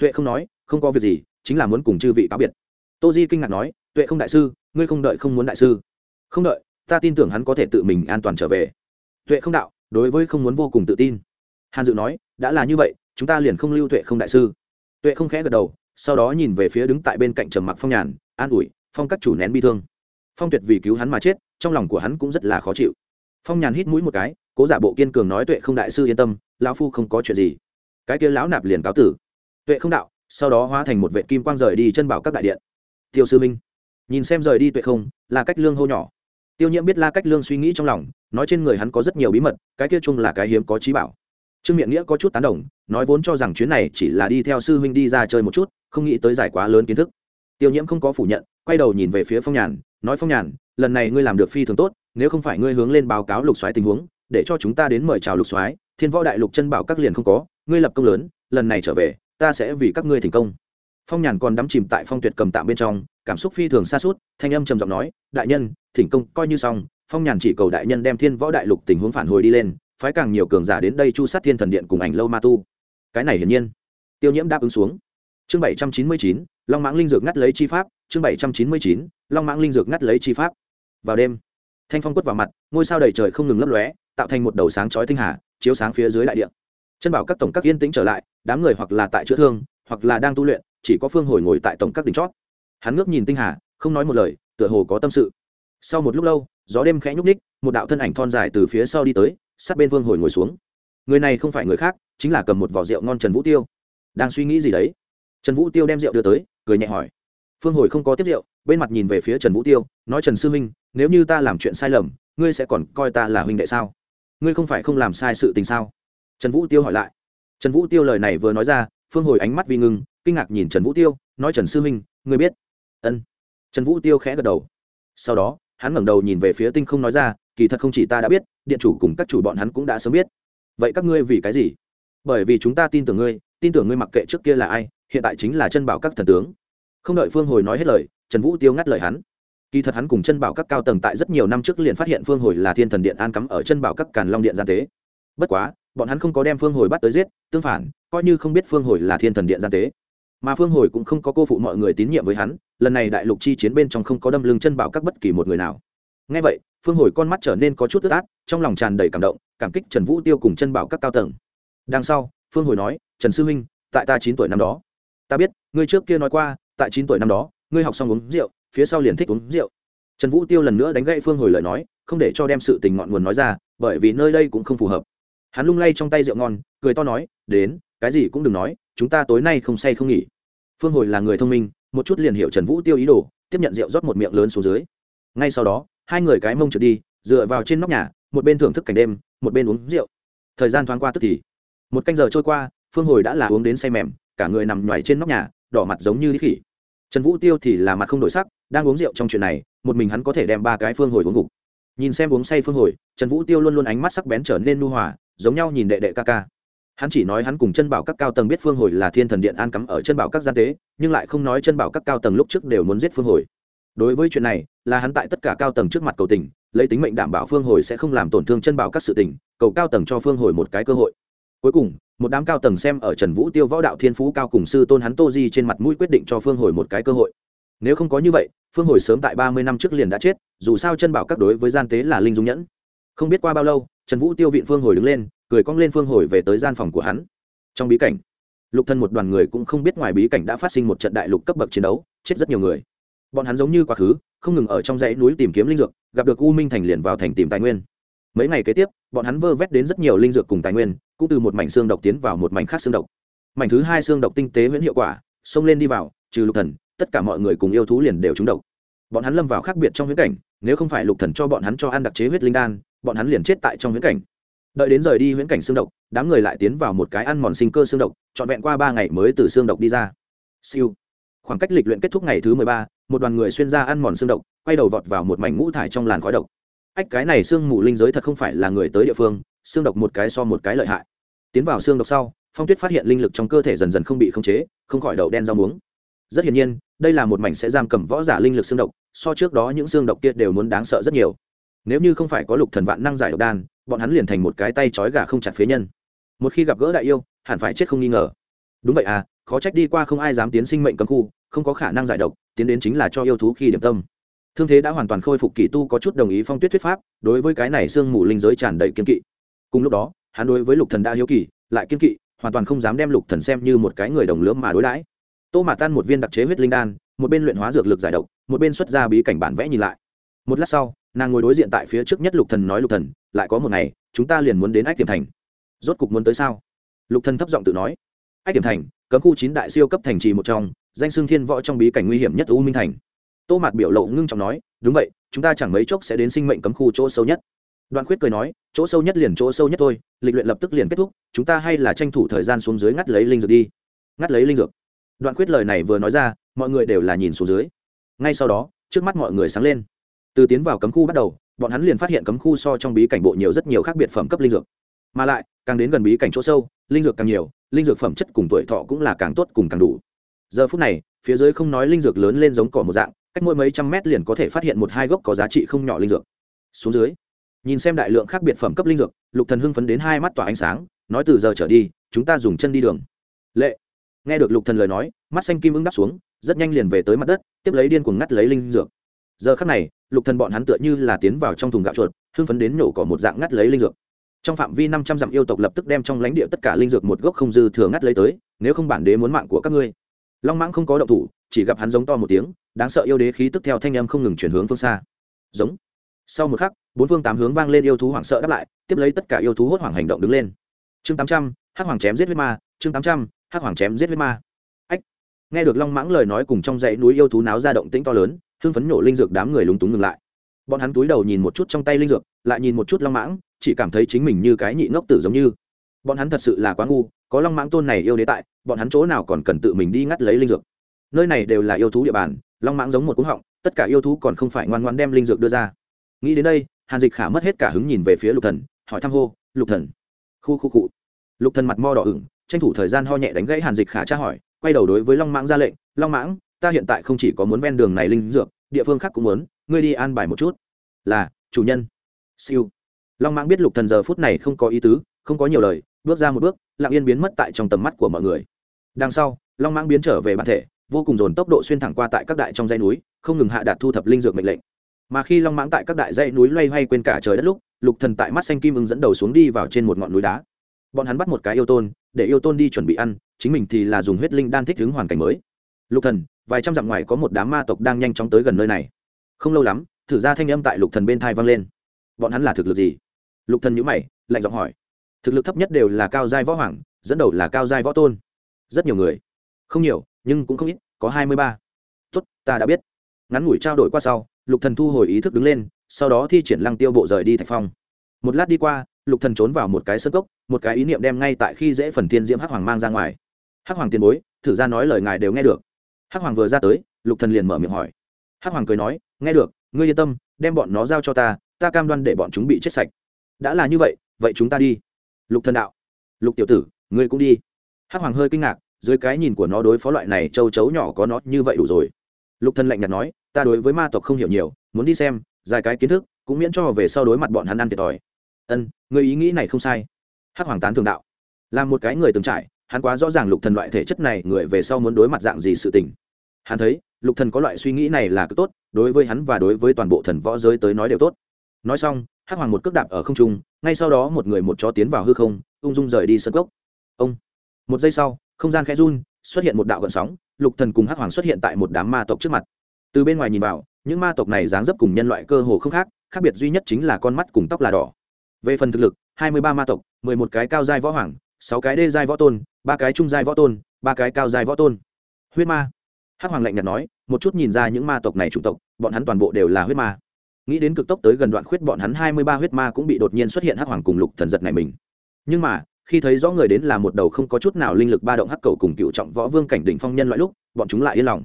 Tuệ không nói, không có việc gì, chính là muốn cùng chư vị cáo biệt. Tô di kinh ngạc nói, tuệ không đại sư, ngươi không đợi không muốn đại sư. Không đợi, ta tin tưởng hắn có thể tự mình an toàn trở về. Tuệ không đạo đối với không muốn vô cùng tự tin. Hàn dự nói, đã là như vậy, chúng ta liền không lưu tuệ không đại sư. Tuệ không khẽ gật đầu, sau đó nhìn về phía đứng tại bên cạnh trầm mặc phong nhàn, an ủi, phong các chủ nén bi thương. Phong tuyệt vì cứu hắn mà chết, trong lòng của hắn cũng rất là khó chịu. Phong nhàn hít mũi một cái, cố giả bộ kiên cường nói, tuệ không đại sư yên tâm, lão phu không có chuyện gì. Cái kia lão nạp liền cáo tử. Tuệ không đạo, sau đó hóa thành một vệ kim quang rời đi chân bảo các đại điện. Tiêu sư minh, nhìn xem rời đi tuệ không, là cách lương hô nhỏ tiêu nhiễm biết la cách lương suy nghĩ trong lòng, nói trên người hắn có rất nhiều bí mật, cái kia chung là cái hiếm có trí bảo. Trương miệng nghĩa có chút tán đồng, nói vốn cho rằng chuyến này chỉ là đi theo sư huynh đi ra chơi một chút, không nghĩ tới giải quá lớn kiến thức. Tiêu nhiễm không có phủ nhận, quay đầu nhìn về phía phong nhàn, nói phong nhàn, lần này ngươi làm được phi thường tốt, nếu không phải ngươi hướng lên báo cáo lục soái tình huống, để cho chúng ta đến mời chào lục soái, thiên võ đại lục chân bảo các liền không có, ngươi lập công lớn, lần này trở về, ta sẽ vì các ngươi thành công phong nhàn còn đắm chìm tại phong tuyệt cầm tạm bên trong, cảm xúc phi thường xa suốt, thanh âm trầm giọng nói, đại nhân, thỉnh công, coi như xong. Phong nhàn chỉ cầu đại nhân đem thiên võ đại lục tình huống phản hồi đi lên, phái càng nhiều cường giả đến đây chu sát thiên thần điện cùng ảnh lâu ma tu. Cái này hiển nhiên. Tiêu nhiễm đáp ứng xuống. Chương bảy trăm chín mươi chín, long mãng linh dược ngắt lấy chi pháp. Chương bảy trăm chín mươi chín, long mãng linh dược ngắt lấy chi pháp. Vào đêm, thanh phong quất vào mặt, ngôi sao đầy trời không ngừng lấp lóe, tạo thành một đầu sáng chói tinh hà, chiếu sáng phía dưới đại điện. chân bảo các tổng các yên tĩnh trở lại, đám người hoặc là tại chữa thương, hoặc là đang tu luyện chỉ có phương hồi ngồi tại tổng các đỉnh chót. Hắn ngước nhìn tinh hà, không nói một lời, tựa hồ có tâm sự. Sau một lúc lâu, gió đêm khẽ nhúc ních một đạo thân ảnh thon dài từ phía sau đi tới, sát bên vương hồi ngồi xuống. Người này không phải người khác, chính là cầm một vỏ rượu ngon trần vũ tiêu. Đang suy nghĩ gì đấy? Trần vũ tiêu đem rượu đưa tới, cười nhẹ hỏi. Phương hồi không có tiếp rượu, bên mặt nhìn về phía trần vũ tiêu, nói, trần sư huynh, nếu như ta làm chuyện sai lầm, ngươi sẽ còn coi ta là huynh đệ sao? Ngươi không phải không làm sai sự tình sao? Trần vũ tiêu hỏi lại. Trần vũ tiêu lời này vừa nói ra, phương hồi ánh mắt vi ngưng kinh ngạc nhìn trần vũ tiêu, nói, trần sư huynh, ngươi biết? Ân. Trần vũ tiêu khẽ gật đầu. Sau đó, hắn ngẩng đầu nhìn về phía tinh không nói ra, kỳ thật không chỉ ta đã biết, điện chủ cùng các chủ bọn hắn cũng đã sớm biết. Vậy các ngươi vì cái gì? Bởi vì chúng ta tin tưởng ngươi, tin tưởng ngươi mặc kệ trước kia là ai, hiện tại chính là chân bảo các thần tướng. Không đợi phương hồi nói hết lời, trần vũ tiêu ngắt lời hắn. Kỳ thật hắn cùng chân bảo các cao tầng tại rất nhiều năm trước liền phát hiện phương hồi là thiên thần điện an cắm ở chân bảo các càn long điện gian tế. Bất quá, bọn hắn không có đem phương hồi bắt tới giết, tương phản, coi như không biết phương hồi là thiên thần điện gian tế mà phương hồi cũng không có cô phụ mọi người tín nhiệm với hắn, lần này đại lục chi chiến bên trong không có đâm lưng chân bảo các bất kỳ một người nào. Ngay vậy, phương hồi con mắt trở nên có chút ướt át, trong lòng tràn đầy cảm động, cảm kích trần vũ tiêu cùng chân bảo các cao tầng. Đằng sau, phương hồi nói, trần sư huynh, tại ta chín tuổi năm đó, ta biết, ngươi trước kia nói qua, tại chín tuổi năm đó, ngươi học xong uống rượu, phía sau liền thích uống rượu. Trần vũ tiêu lần nữa đánh gậy phương hồi lời nói, không để cho đem sự tình ngọn nguồn nói ra, bởi vì nơi đây cũng không phù hợp. Hắn lung lay trong tay rượu ngon, cười to nói, đến, cái gì cũng đừng nói chúng ta tối nay không say không nghỉ. Phương hồi là người thông minh, một chút liền hiểu trần vũ tiêu ý đồ, tiếp nhận rượu rót một miệng lớn xuống dưới. Ngay sau đó, hai người cái mông trượt đi, dựa vào trên nóc nhà, một bên thưởng thức cảnh đêm, một bên uống rượu. Thời gian thoáng qua tức thì, một canh giờ trôi qua, phương hồi đã là uống đến say mềm, cả người nằm nhoài trên nóc nhà, đỏ mặt giống như đi khỉ. Trần vũ tiêu thì là mặt không đổi sắc, đang uống rượu trong chuyện này, một mình hắn có thể đem ba cái phương hồi uống gục nhìn xem uống say phương hồi, trần vũ tiêu luôn luôn ánh mắt sắc bén trở nên nu hòa, giống nhau nhìn đệ đệ ca ca hắn chỉ nói hắn cùng chân bảo các cao tầng biết phương hồi là thiên thần điện an cắm ở chân bảo các gian tế, nhưng lại không nói chân bảo các cao tầng lúc trước đều muốn giết phương hồi. Đối với chuyện này, là hắn tại tất cả cao tầng trước mặt cầu tình, lấy tính mệnh đảm bảo phương hồi sẽ không làm tổn thương chân bảo các sự tình, cầu cao tầng cho phương hồi một cái cơ hội. Cuối cùng, một đám cao tầng xem ở trần vũ tiêu võ đạo thiên phú cao cùng sư tôn hắn tô di trên mặt mũi quyết định cho phương hồi một cái cơ hội. Nếu không có như vậy, phương hồi sớm tại ba mươi năm trước liền đã chết, dù sao chân bảo các đối với gian tế là linh dung nhẫn. Không biết qua bao lâu, trần vũ tiêu viện phương hồi đứng lên cười cong lên phương hồi về tới gian phòng của hắn. Trong bí cảnh, lục thân một đoàn người cũng không biết ngoài bí cảnh đã phát sinh một trận đại lục cấp bậc chiến đấu, chết rất nhiều người. Bọn hắn giống như quá khứ, không ngừng ở trong dãy núi tìm kiếm linh dược, gặp được u minh thành liền vào thành tìm tài nguyên. Mấy ngày kế tiếp, bọn hắn vơ vét đến rất nhiều linh dược cùng tài nguyên, cũng từ một mảnh xương độc tiến vào một mảnh khác xương độc. Mảnh thứ hai xương độc tinh tế huyễn hiệu quả, xông lên đi vào, trừ lục thần, tất cả mọi người cùng yêu thú liền đều trúng độc. Bọn hắn lâm vào khác biệt trong huyễn cảnh, nếu không phải lục thần cho bọn hắn cho ăn đặc chế huyết linh đan, bọn hắn liền chết tại trong huyễn cảnh đợi đến rời đi huyễn cảnh xương độc, đám người lại tiến vào một cái ăn mòn sinh cơ xương độc, trọn vẹn qua ba ngày mới từ xương độc đi ra. Siêu. Khoảng cách lịch luyện kết thúc ngày thứ mười ba, một đoàn người xuyên ra ăn mòn xương độc, quay đầu vọt vào một mảnh ngũ thải trong làn khói độc. Ách, cái này xương mù linh giới thật không phải là người tới địa phương, xương độc một cái so một cái lợi hại. Tiến vào xương độc sau, phong tuyết phát hiện linh lực trong cơ thể dần dần không bị khống chế, không khỏi đậu đen rau muống. Rất hiển nhiên, đây là một mảnh sẽ giam cầm võ giả linh lực xương độc, so trước đó những xương độc kia đều muốn đáng sợ rất nhiều. Nếu như không phải có lục thần vạn năng giải độc đan bọn hắn liền thành một cái tay trói gà không chặt phế nhân. Một khi gặp gỡ đại yêu, hẳn phải chết không nghi ngờ. Đúng vậy à khó trách đi qua không ai dám tiến sinh mệnh cấm khu, không có khả năng giải độc, tiến đến chính là cho yêu thú khi điểm tâm. Thương thế đã hoàn toàn khôi phục, kỳ tu có chút đồng ý phong tuyết thuyết pháp, đối với cái này sương mù linh giới tràn đầy kiên kỵ. Cùng lúc đó, hắn đối với lục thần đã hiếu kỳ, lại kiên kỵ, hoàn toàn không dám đem lục thần xem như một cái người đồng lưỡng mà đối đãi. Tô mạ tan một viên đặc chế huyết linh đan, một bên luyện hóa dược lực giải độc, một bên xuất ra bí cảnh bản vẽ nhìn lại. Một lát sau, nàng ngồi đối diện tại phía trước nhất lục thần nói lục thần lại có một ngày, chúng ta liền muốn đến ách tiềm thành. Rốt cục muốn tới sao? Lục thần thấp giọng tự nói. Ách tiềm thành, cấm khu chín đại siêu cấp thành trì một trong, danh xương thiên võ trong bí cảnh nguy hiểm nhất u minh thành. Tô mạt biểu lộ ngưng trọng nói, đúng vậy, chúng ta chẳng mấy chốc sẽ đến sinh mệnh cấm khu chỗ sâu nhất. Đoạn khuyết cười nói, chỗ sâu nhất liền chỗ sâu nhất thôi, lịch luyện lập tức liền kết thúc, chúng ta hay là tranh thủ thời gian xuống dưới ngắt lấy linh dược đi. Ngắt lấy linh dược. Đoạn khuyết lời này vừa nói ra, mọi người đều là nhìn xuống dưới. Ngay sau đó, trước mắt mọi người sáng lên. Từ tiến vào cấm khu bắt đầu bọn hắn liền phát hiện cấm khu so trong bí cảnh bộ nhiều rất nhiều khác biệt phẩm cấp linh dược. Mà lại, càng đến gần bí cảnh chỗ sâu, linh dược càng nhiều, linh dược phẩm chất cùng tuổi thọ cũng là càng tốt cùng càng đủ. Giờ phút này, phía dưới không nói linh dược lớn lên giống cỏ một dạng, cách mỗi mấy trăm mét liền có thể phát hiện một hai gốc có giá trị không nhỏ linh dược. Xuống dưới, nhìn xem đại lượng khác biệt phẩm cấp linh dược, lục thần hưng phấn đến hai mắt tỏa ánh sáng, nói từ giờ trở đi, chúng ta dùng chân đi đường. Lệ. Nghe được lục thần lời nói, mắt xanh kim ứng đáp xuống, rất nhanh liền về tới mặt đất, tiếp lấy điên cuồng ngắt lấy linh dược. Giờ khắc này lục thần bọn hắn tựa như là tiến vào trong thùng gạo chuột, hưng phấn đến nhổ cỏ một dạng ngắt lấy linh dược. Trong phạm vi năm trăm dặm yêu tộc lập tức đem trong lãnh địa tất cả linh dược một gốc không dư thừa ngắt lấy tới, nếu không bản đế muốn mạng của các ngươi. Long mãng không có động thủ, chỉ gặp hắn giống to một tiếng, đáng sợ yêu đế khí tức theo thanh âm không ngừng chuyển hướng phương xa. Giống. Sau một khắc, bốn phương tám hướng vang lên yêu thú hoảng sợ đáp lại, tiếp lấy tất cả yêu thú hốt hoảng hành động đứng lên. Chương tám trăm, hắc hoàng chém giết huyết ma, chương tám trăm, hắc hoàng chém giết huyết ma. Ách. Nghe được long mãng lời nói cùng trong dãy núi yêu thú náo ra động tĩnh to lớn hưng phấn nổ linh dược đám người lúng túng ngừng lại. Bọn hắn túi đầu nhìn một chút trong tay linh dược, lại nhìn một chút long mãng, chỉ cảm thấy chính mình như cái nhị ngốc tử giống như. Bọn hắn thật sự là quá ngu, có long mãng tôn này yêu đế tại, bọn hắn chỗ nào còn cần tự mình đi ngắt lấy linh dược. Nơi này đều là yêu thú địa bàn, long mãng giống một cúng họng, tất cả yêu thú còn không phải ngoan ngoan đem linh dược đưa ra. Nghĩ đến đây, hàn dịch khả mất hết cả hứng nhìn về phía lục thần, hỏi thăm hô, lục thần. Khu khu cụ lục thần mặt mo đỏ ửng, tranh thủ thời gian ho nhẹ đánh gãy hàn dịch khả tra hỏi, quay đầu đối với long mãng ra lệnh, long mãng ta hiện tại không chỉ có muốn ven đường này linh dược, địa phương khác cũng muốn, ngươi đi an bài một chút. Là, chủ nhân. Siêu. Long mãng biết lục thần giờ phút này không có ý tứ, không có nhiều lời, bước ra một bước, lặng yên biến mất tại trong tầm mắt của mọi người. Đằng sau, long mãng biến trở về bản thể, vô cùng dồn tốc độ xuyên thẳng qua tại các đại trong dãy núi, không ngừng hạ đạt thu thập linh dược mệnh lệnh. Mà khi long mãng tại các đại dãy núi loay hoay quên cả trời đất lúc, lục thần tại mắt xanh kim ưng dẫn đầu xuống đi vào trên một ngọn núi đá. Bọn hắn bắt một cái yêu tôn, để yêu tôn đi chuẩn bị ăn, chính mình thì là dùng huyết linh đan thích ứng hoàn cảnh mới. Lục thần vài trăm dặm ngoài có một đám ma tộc đang nhanh chóng tới gần nơi này. Không lâu lắm, thử ra thanh âm tại lục thần bên thai vang lên. Bọn hắn là thực lực gì? Lục thần nhíu mày, lạnh giọng hỏi. Thực lực thấp nhất đều là cao giai võ hoàng, dẫn đầu là cao giai võ tôn. Rất nhiều người. Không nhiều, nhưng cũng không ít, có hai mươi ba. Tốt, ta đã biết. Ngắn ngủi trao đổi qua sau, lục thần thu hồi ý thức đứng lên, sau đó thi triển lăng tiêu bộ rời đi thạch phong. Một lát đi qua, lục thần trốn vào một cái sân cốc, một cái ý niệm đem ngay tại khi dễ phần thiên diễm hắc hoàng mang ra ngoài. Hắc hoàng tiền bối, thử ra nói lời ngài đều nghe được hắc hoàng vừa ra tới, lục thần liền mở miệng hỏi. Hắc hoàng cười nói, nghe được, ngươi yên tâm, đem bọn nó giao cho ta ta cam đoan để bọn chúng bị chết sạch. Đã là như vậy vậy chúng ta đi. Lục thần đạo. Lục tiểu tử, ngươi cũng đi. Hắc hoàng hơi kinh ngạc, dưới cái nhìn của nó đối phó loại này châu chấu nhỏ có nó như vậy đủ rồi. Lục thần lạnh nhạt nói, ta đối với ma tộc không hiểu nhiều, muốn đi xem, dài cái kiến thức, cũng miễn cho về sau đối mặt bọn hắn ăn thiệt thòi. Ân người ý nghĩ này không sai. Hắc hoàng tán thường đạo. Làm một cái người từng trải hắn quá rõ ràng lục thần loại thể chất này người về sau muốn đối mặt dạng gì sự tình. Hắn thấy, lục thần có loại suy nghĩ này là cực tốt, đối với hắn và đối với toàn bộ thần võ giới tới nói đều tốt. Nói xong, hắc hoàng một cước đạp ở không trung, ngay sau đó một người một chó tiến vào hư không, ung dung rời đi sân cốc. Ông! Một giây sau, không gian khẽ run, xuất hiện một đạo gợn sóng, lục thần cùng hắc hoàng xuất hiện tại một đám ma tộc trước mặt. Từ bên ngoài nhìn vào, những ma tộc này dáng dấp cùng nhân loại cơ hồ không khác khác biệt duy nhất chính là con mắt cùng tóc là đỏ. Về phần thực lực, hai mươi ba ma tộc, mười một cái cao giai võ hoàng, sáu cái đê giai võ tôn ba cái trung giai võ tôn, ba cái cao giai võ tôn. Huyết ma. Hắc hoàng lạnh nhạt nói, một chút nhìn ra những ma tộc này chủng tộc, bọn hắn toàn bộ đều là huyết ma. Nghĩ đến cực tốc tới gần đoạn khuyết bọn hắn hai mươi ba huyết ma cũng bị đột nhiên xuất hiện hắc hoàng cùng lục thần giật này mình. Nhưng mà, khi thấy rõ người đến là một đầu không có chút nào linh lực ba động hắc cầu cùng cựu trọng võ vương cảnh đỉnh phong nhân loại lúc, bọn chúng lại yên lòng.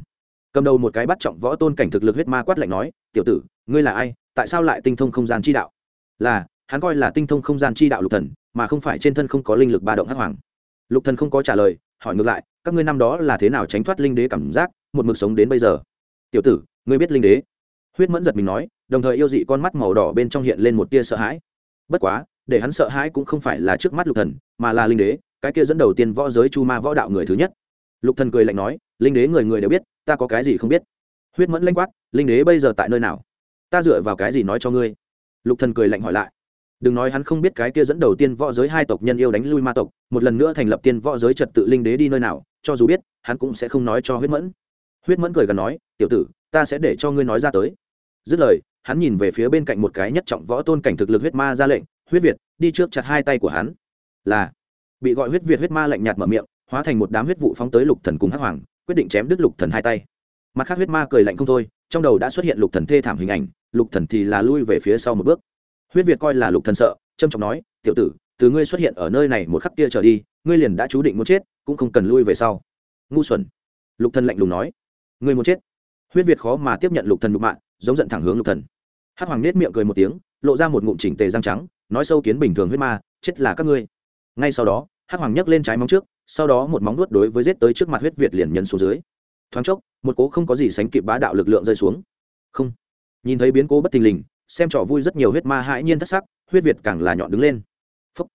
Cầm đầu một cái bắt trọng võ tôn cảnh thực lực huyết ma quát lạnh nói, tiểu tử, ngươi là ai? Tại sao lại tinh thông không gian chi đạo? Là, hắn coi là tinh thông không gian chi đạo lục thần, mà không phải trên thân không có linh lực ba động hắc hoàng lục thần không có trả lời, hỏi ngược lại, các ngươi năm đó là thế nào tránh thoát linh đế cảm giác, một mực sống đến bây giờ? Tiểu tử, ngươi biết linh đế? Huyết mẫn giật mình nói, đồng thời yêu dị con mắt màu đỏ bên trong hiện lên một tia sợ hãi. Bất quá, để hắn sợ hãi cũng không phải là trước mắt lục thần, mà là linh đế, cái kia dẫn đầu tiên võ giới chu ma võ đạo người thứ nhất. Lục thần cười lạnh nói, linh đế người người đều biết, ta có cái gì không biết? Huyết mẫn lanh quát, linh đế bây giờ tại nơi nào? Ta dựa vào cái gì nói cho ngươi? Lục thần cười lạnh hỏi lại đừng nói hắn không biết cái kia dẫn đầu tiên võ giới hai tộc nhân yêu đánh lui ma tộc, một lần nữa thành lập tiên võ giới trật tự linh đế đi nơi nào, cho dù biết, hắn cũng sẽ không nói cho huyết mẫn. Huyết mẫn cười gần nói, tiểu tử, ta sẽ để cho ngươi nói ra tới. Dứt lời, hắn nhìn về phía bên cạnh một cái nhất trọng võ tôn cảnh thực lực huyết ma ra lệnh, huyết việt, đi trước chặt hai tay của hắn. Là, bị gọi huyết việt, huyết ma lạnh nhạt mở miệng, hóa thành một đám huyết vụ phóng tới lục thần cùng hắc hoàng, quyết định chém đứt lục thần hai tay. Mặt khác huyết ma cười lạnh không thôi, trong đầu đã xuất hiện lục thần thê thảm hình ảnh, lục thần thì là lui về phía sau một bước huyết việt coi là lục thần sợ trâm trọng nói, tiểu tử, từ ngươi xuất hiện ở nơi này một khắc kia trở đi, ngươi liền đã chú định muốn chết, cũng không cần lui về sau. Ngu xuẩn. Lục thần lạnh lùng nói, ngươi muốn chết? Huyết việt khó mà tiếp nhận lục thần nhục mạ, giống giận thẳng hướng lục thần. Hắc hoàng nết miệng cười một tiếng, lộ ra một ngụm chỉnh tề răng trắng, nói sâu kiến bình thường huyết ma, chết là các ngươi. Ngay sau đó, hắc hoàng nhấc lên trái móng trước, sau đó một móng nuốt đối với giết tới trước mặt huyết việt liền nhấn xuống dưới. Thoáng chốc, một cố không có gì sánh kịp bá đạo lực lượng rơi xuống. Không. Nhìn thấy biến cố bất thình lình xem trò vui rất nhiều huyết ma hãi nhiên thất sắc, huyết việt càng là nhọn đứng lên. Phúc.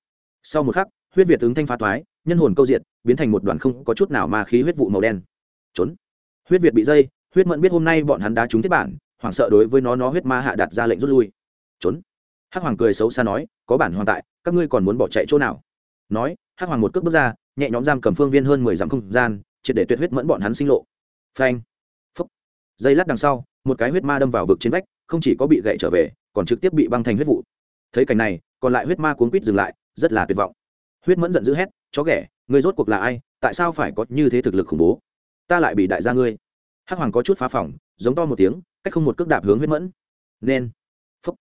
sau một khắc, huyết việt ứng thanh phá thoái, nhân hồn câu diện biến thành một đoàn không có chút nào ma khí huyết vụ màu đen. Trốn. Huyết việt bị dây, huyết mẫn biết hôm nay bọn hắn đá trúng tiếp bản, hoảng sợ đối với nó nó huyết ma hạ đặt ra lệnh rút lui. Trốn. Hắc hoàng cười xấu xa nói, có bản hoàng tại, các ngươi còn muốn bỏ chạy chỗ nào? Nói, hắc hoàng một cước bước ra, nhẹ nhõm giam cầm phương viên hơn mười dặm không gian, triệt để tuyệt huyết mẫn bọn hắn sinh lộ. Phanh. Phúc. Dây lát đằng sau một cái huyết ma đâm vào vực trên vách, không chỉ có bị gậy trở về, còn trực tiếp bị băng thành huyết vụ. Thấy cảnh này, còn lại huyết ma cuốn quýt dừng lại, rất là tuyệt vọng. Huyết mẫn giận dữ hét, chó ghẻ, ngươi rốt cuộc là ai? Tại sao phải có như thế thực lực khủng bố? Ta lại bị đại gia ngươi. Hắc hoàng có chút phá phòng, giống to một tiếng, cách không một cước đạp hướng huyết mẫn. Nên. Phúc.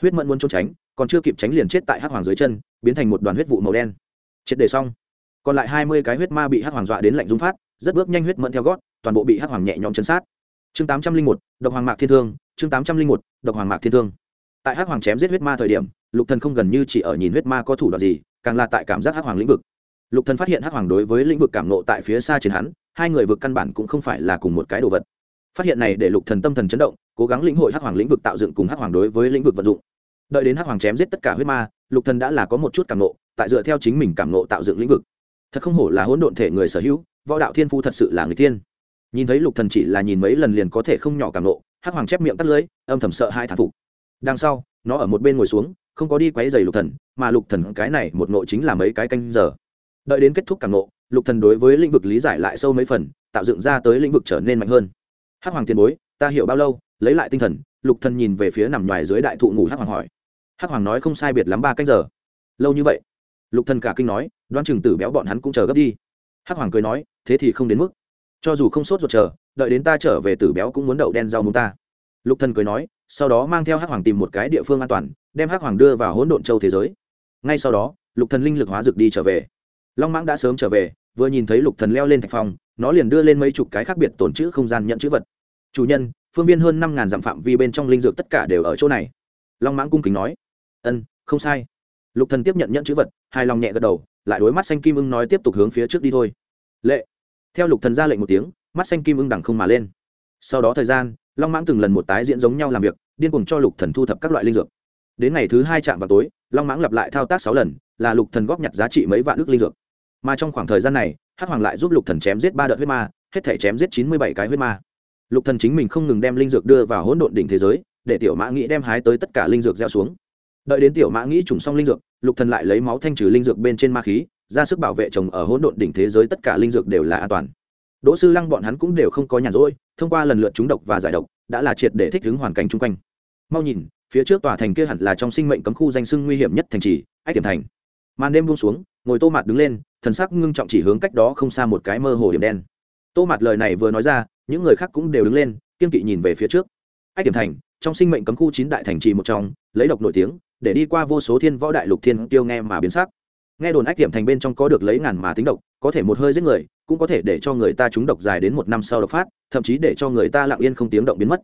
Huyết mẫn muốn trốn tránh, còn chưa kịp tránh liền chết tại hắc hoàng dưới chân, biến thành một đoàn huyết vụ màu đen. Triệt đề xong. Còn lại hai mươi cái huyết ma bị hắc hoàng dọa đến lạnh dung phát, rất bước nhanh huyết mẫn theo gót, toàn bộ bị hắc hoàng nhẹ nhõm chấn sát chương tám trăm linh một, độc hoàng mạc thiên thương, chương tám trăm linh một, độc hoàng mạc thiên thương. Tại hắc hoàng chém giết huyết ma thời điểm, lục thần không gần như chỉ ở nhìn huyết ma có thủ đoạn gì, càng là tại cảm giác hắc hoàng lĩnh vực. Lục thần phát hiện hắc hoàng đối với lĩnh vực cảm nộ tại phía xa trên hắn, hai người vực căn bản cũng không phải là cùng một cái đồ vật. Phát hiện này để lục thần tâm thần chấn động, cố gắng lĩnh hội hắc hoàng lĩnh vực tạo dựng cùng hắc hoàng đối với lĩnh vực vận dụng. Đợi đến hắc hoàng chém giết tất cả huyết ma, lục thần đã là có một chút cảm nộ, tại dựa theo chính mình cảm nộ tạo dựng lĩnh vực. Thật không hổ là hỗn độn thể người sở hữu, võ đạo thiên phu thật sự là người tiên nhìn thấy lục thần chỉ là nhìn mấy lần liền có thể không nhỏ cảm nộ, hắc hoàng chép miệng tắt lưới, âm thầm sợ hai thản phục. Đằng sau, nó ở một bên ngồi xuống, không có đi quấy giày lục thần, mà lục thần cái này một nội chính là mấy cái canh giờ. Đợi đến kết thúc cảm nộ, lục thần đối với lĩnh vực lý giải lại sâu mấy phần, tạo dựng ra tới lĩnh vực trở nên mạnh hơn. Hắc hoàng tiền bối, ta hiểu bao lâu, lấy lại tinh thần, lục thần nhìn về phía nằm ngoài dưới đại thụ ngủ hắc hoàng hỏi. Hắc hoàng nói không sai biệt lắm ba canh giờ. Lâu như vậy. Lục thần cả kinh nói đoan chừng tử béo bọn hắn cũng chờ gấp đi. Hắc hoàng cười nói, thế thì không đến mức cho dù không sốt ruột chờ đợi đến ta trở về tử béo cũng muốn đậu đen rau muống ta. Lục thần cười nói sau đó mang theo hắc hoàng tìm một cái địa phương an toàn đem hắc hoàng đưa vào hỗn độn châu thế giới. Ngay sau đó lục thần linh lực hóa dược đi trở về. Long mãng đã sớm trở về vừa nhìn thấy lục thần leo lên thạch phòng, nó liền đưa lên mấy chục cái khác biệt tổn chữ không gian nhận chữ vật. Chủ nhân phương viên hơn năm ngàn dặm phạm vi bên trong linh dược tất cả đều ở chỗ này. Long mãng cung kính nói. Ân không sai. Lục thần tiếp nhận nhận chữ vật hài lòng nhẹ gật đầu lại đối mắt xanh kim ưng nói tiếp tục hướng phía trước đi thôi. Lệ theo lục thần ra lệnh một tiếng, mắt xanh kim ưng đằng không mà lên. Sau đó thời gian, long mãng từng lần một tái diễn giống nhau làm việc, điên cuồng cho lục thần thu thập các loại linh dược. Đến ngày thứ hai chạm vào tối, long mãng lặp lại thao tác sáu lần, là lục thần góp nhặt giá trị mấy vạn ước linh dược. Mà trong khoảng thời gian này, hắc hoàng lại giúp lục thần chém giết ba đợt huyết ma, hết thể chém giết chín mươi bảy cái huyết ma. Lục thần chính mình không ngừng đem linh dược đưa vào hỗn độn đỉnh thế giới, để tiểu mã nghĩ đem hái tới tất cả linh dược gieo xuống. Đợi đến tiểu mã nghĩ trùng xong linh dược, lục thần lại lấy máu thanh trừ linh dược bên trên ma khí ra sức bảo vệ chồng ở hỗn độn đỉnh thế giới tất cả linh dược đều là an toàn. Đỗ sư lăng bọn hắn cũng đều không có nhàn rỗi, thông qua lần lượt trúng độc và giải độc, đã là triệt để thích ứng hoàn cảnh chung quanh. Mau nhìn, phía trước tòa thành kia hẳn là trong sinh mệnh cấm khu danh sưng nguy hiểm nhất thành trì, ách điểm thành. Màn đêm buông xuống, ngồi tô mạt đứng lên, thần sắc ngưng trọng chỉ hướng cách đó không xa một cái mơ hồ điểm đen. Tô mạt lời này vừa nói ra, những người khác cũng đều đứng lên, kiên kỵ nhìn về phía trước. Ách điểm thành, trong sinh mệnh cấm khu chín đại thành trì một trong, lấy độc nổi tiếng, để đi qua vô số thiên võ đại lục thiên tiêu nghe mà biến sắc nghe đồn ách tiệm thành bên trong có được lấy ngàn mà tính độc, có thể một hơi giết người, cũng có thể để cho người ta trúng độc dài đến một năm sau độc phát, thậm chí để cho người ta lặng yên không tiếng động biến mất.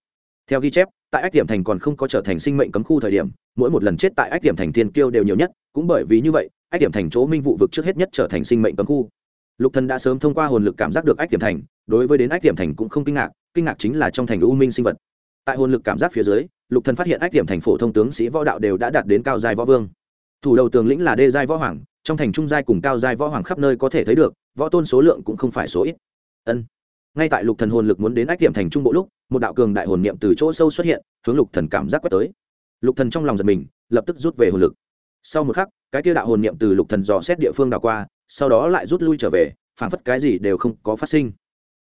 Theo ghi chép, tại ách tiệm thành còn không có trở thành sinh mệnh cấm khu thời điểm, mỗi một lần chết tại ách tiệm thành thiên kiêu đều nhiều nhất, cũng bởi vì như vậy, ách tiệm thành chỗ minh vụ vực trước hết nhất trở thành sinh mệnh cấm khu. Lục thần đã sớm thông qua hồn lực cảm giác được ách tiệm thành, đối với đến ách tiệm thành cũng không kinh ngạc kinh ngạc chính là trong thành u minh sinh vật. Tại hồn lực cảm giác phía dưới, lục thần phát hiện ách tiệm thành phổ thông tướng sĩ võ đạo đều đã đạt đến cao giai võ vương thủ đầu tường lĩnh là đê giai võ hoàng, trong thành trung giai cùng cao giai võ hoàng khắp nơi có thể thấy được, võ tôn số lượng cũng không phải số ít. Ân. Ngay tại lục thần hồn lực muốn đến ách điểm thành trung bộ lúc, một đạo cường đại hồn niệm từ chỗ sâu xuất hiện, hướng lục thần cảm giác quét tới. Lục thần trong lòng giật mình, lập tức rút về hồn lực. Sau một khắc, cái kia đạo hồn niệm từ lục thần dò xét địa phương đảo qua, sau đó lại rút lui trở về, phảng phất cái gì đều không có phát sinh.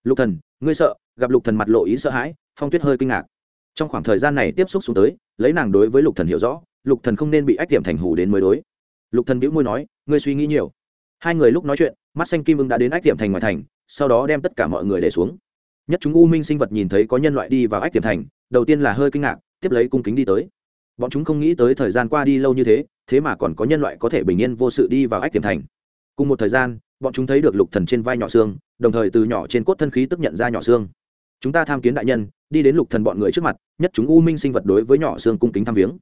Lục thần, ngươi sợ, gặp lục thần mặt lộ ý sợ hãi, phong tuyết hơi kinh ngạc. Trong khoảng thời gian này tiếp xúc xuống tới, lấy nàng đối với lục thần hiểu rõ lục thần không nên bị ách điểm thành hủ đến mới đối. Lục thần bĩu môi nói, ngươi suy nghĩ nhiều. Hai người lúc nói chuyện, mắt xanh kim ưng đã đến ách điểm thành ngoài thành, sau đó đem tất cả mọi người để xuống. Nhất chúng u minh sinh vật nhìn thấy có nhân loại đi vào ách điểm thành, đầu tiên là hơi kinh ngạc, tiếp lấy cung kính đi tới. Bọn chúng không nghĩ tới thời gian qua đi lâu như thế thế mà còn có nhân loại có thể bình yên vô sự đi vào ách tiềm thành. Cùng một thời gian, bọn chúng thấy được lục thần trên vai nhỏ xương, đồng thời từ nhỏ trên cốt thân khí tức nhận ra nhỏ xương. Chúng ta tham kiến đại nhân, đi đến lục thần bọn người trước mặt, nhất chúng u minh sinh vật đối với nhỏ xương cung kính tham viếng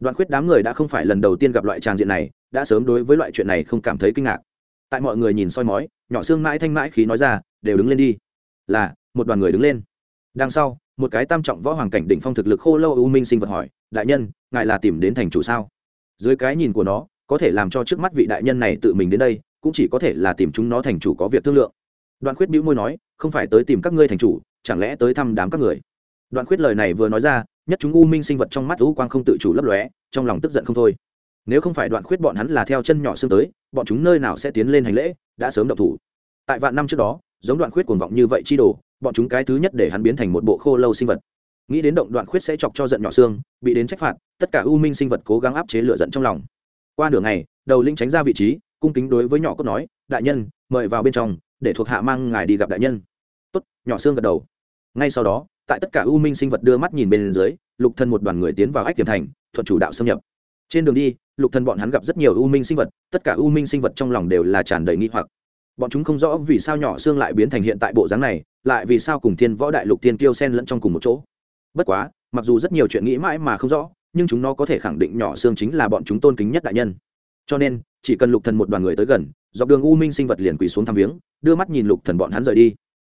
đoạn khuyết đám người đã không phải lần đầu tiên gặp loại tràng diện này, đã sớm đối với loại chuyện này không cảm thấy kinh ngạc. Tại mọi người nhìn soi mói, nhỏ xương mãi thanh mãi khí nói ra, đều đứng lên đi. Là, một đoàn người đứng lên. Đằng sau, một cái tam trọng võ hoàng cảnh đỉnh phong thực lực khô lâu u minh sinh vật hỏi, đại nhân, ngài là tìm đến thành chủ sao? Dưới cái nhìn của nó, có thể làm cho trước mắt vị đại nhân này tự mình đến đây, cũng chỉ có thể là tìm chúng nó thành chủ có việc thương lượng. Đoạn khuyết bĩu môi nói, không phải tới tìm các ngươi thành chủ, chẳng lẽ tới thăm đám các người? Đoạn khuyết lời này vừa nói ra nhất chúng u minh sinh vật trong mắt u quang không tự chủ lấp lóe, trong lòng tức giận không thôi. Nếu không phải đoạn khuyết bọn hắn là theo chân nhỏ xương tới, bọn chúng nơi nào sẽ tiến lên hành lễ, đã sớm động thủ. Tại vạn năm trước đó, giống đoạn khuyết cuồng vọng như vậy chi đồ, bọn chúng cái thứ nhất để hắn biến thành một bộ khô lâu sinh vật. Nghĩ đến động đoạn khuyết sẽ chọc cho giận nhỏ xương, bị đến trách phạt, tất cả u minh sinh vật cố gắng áp chế lửa giận trong lòng. Qua nửa ngày, đầu linh tránh ra vị trí, cung kính đối với nhỏ cốt nói, đại nhân, mời vào bên trong, để thuộc hạ mang ngài đi gặp đại nhân. Tốt, nhỏ xương gật đầu. Ngay sau đó tại tất cả u minh sinh vật đưa mắt nhìn bên dưới, lục thần một đoàn người tiến vào ách tiềm thành, thuận chủ đạo xâm nhập. Trên đường đi, lục thần bọn hắn gặp rất nhiều u minh sinh vật, tất cả u minh sinh vật trong lòng đều là tràn đầy nghi hoặc. Bọn chúng không rõ vì sao nhỏ xương lại biến thành hiện tại bộ dáng này, lại vì sao cùng thiên võ đại lục tiên kiêu sen lẫn trong cùng một chỗ. Bất quá, mặc dù rất nhiều chuyện nghĩ mãi mà không rõ, nhưng chúng nó có thể khẳng định nhỏ xương chính là bọn chúng tôn kính nhất đại nhân. Cho nên, chỉ cần lục thần một đoàn người tới gần, dọc đường u minh sinh vật liền quỳ xuống thăm viếng, đưa mắt nhìn lục thần bọn hắn rời đi.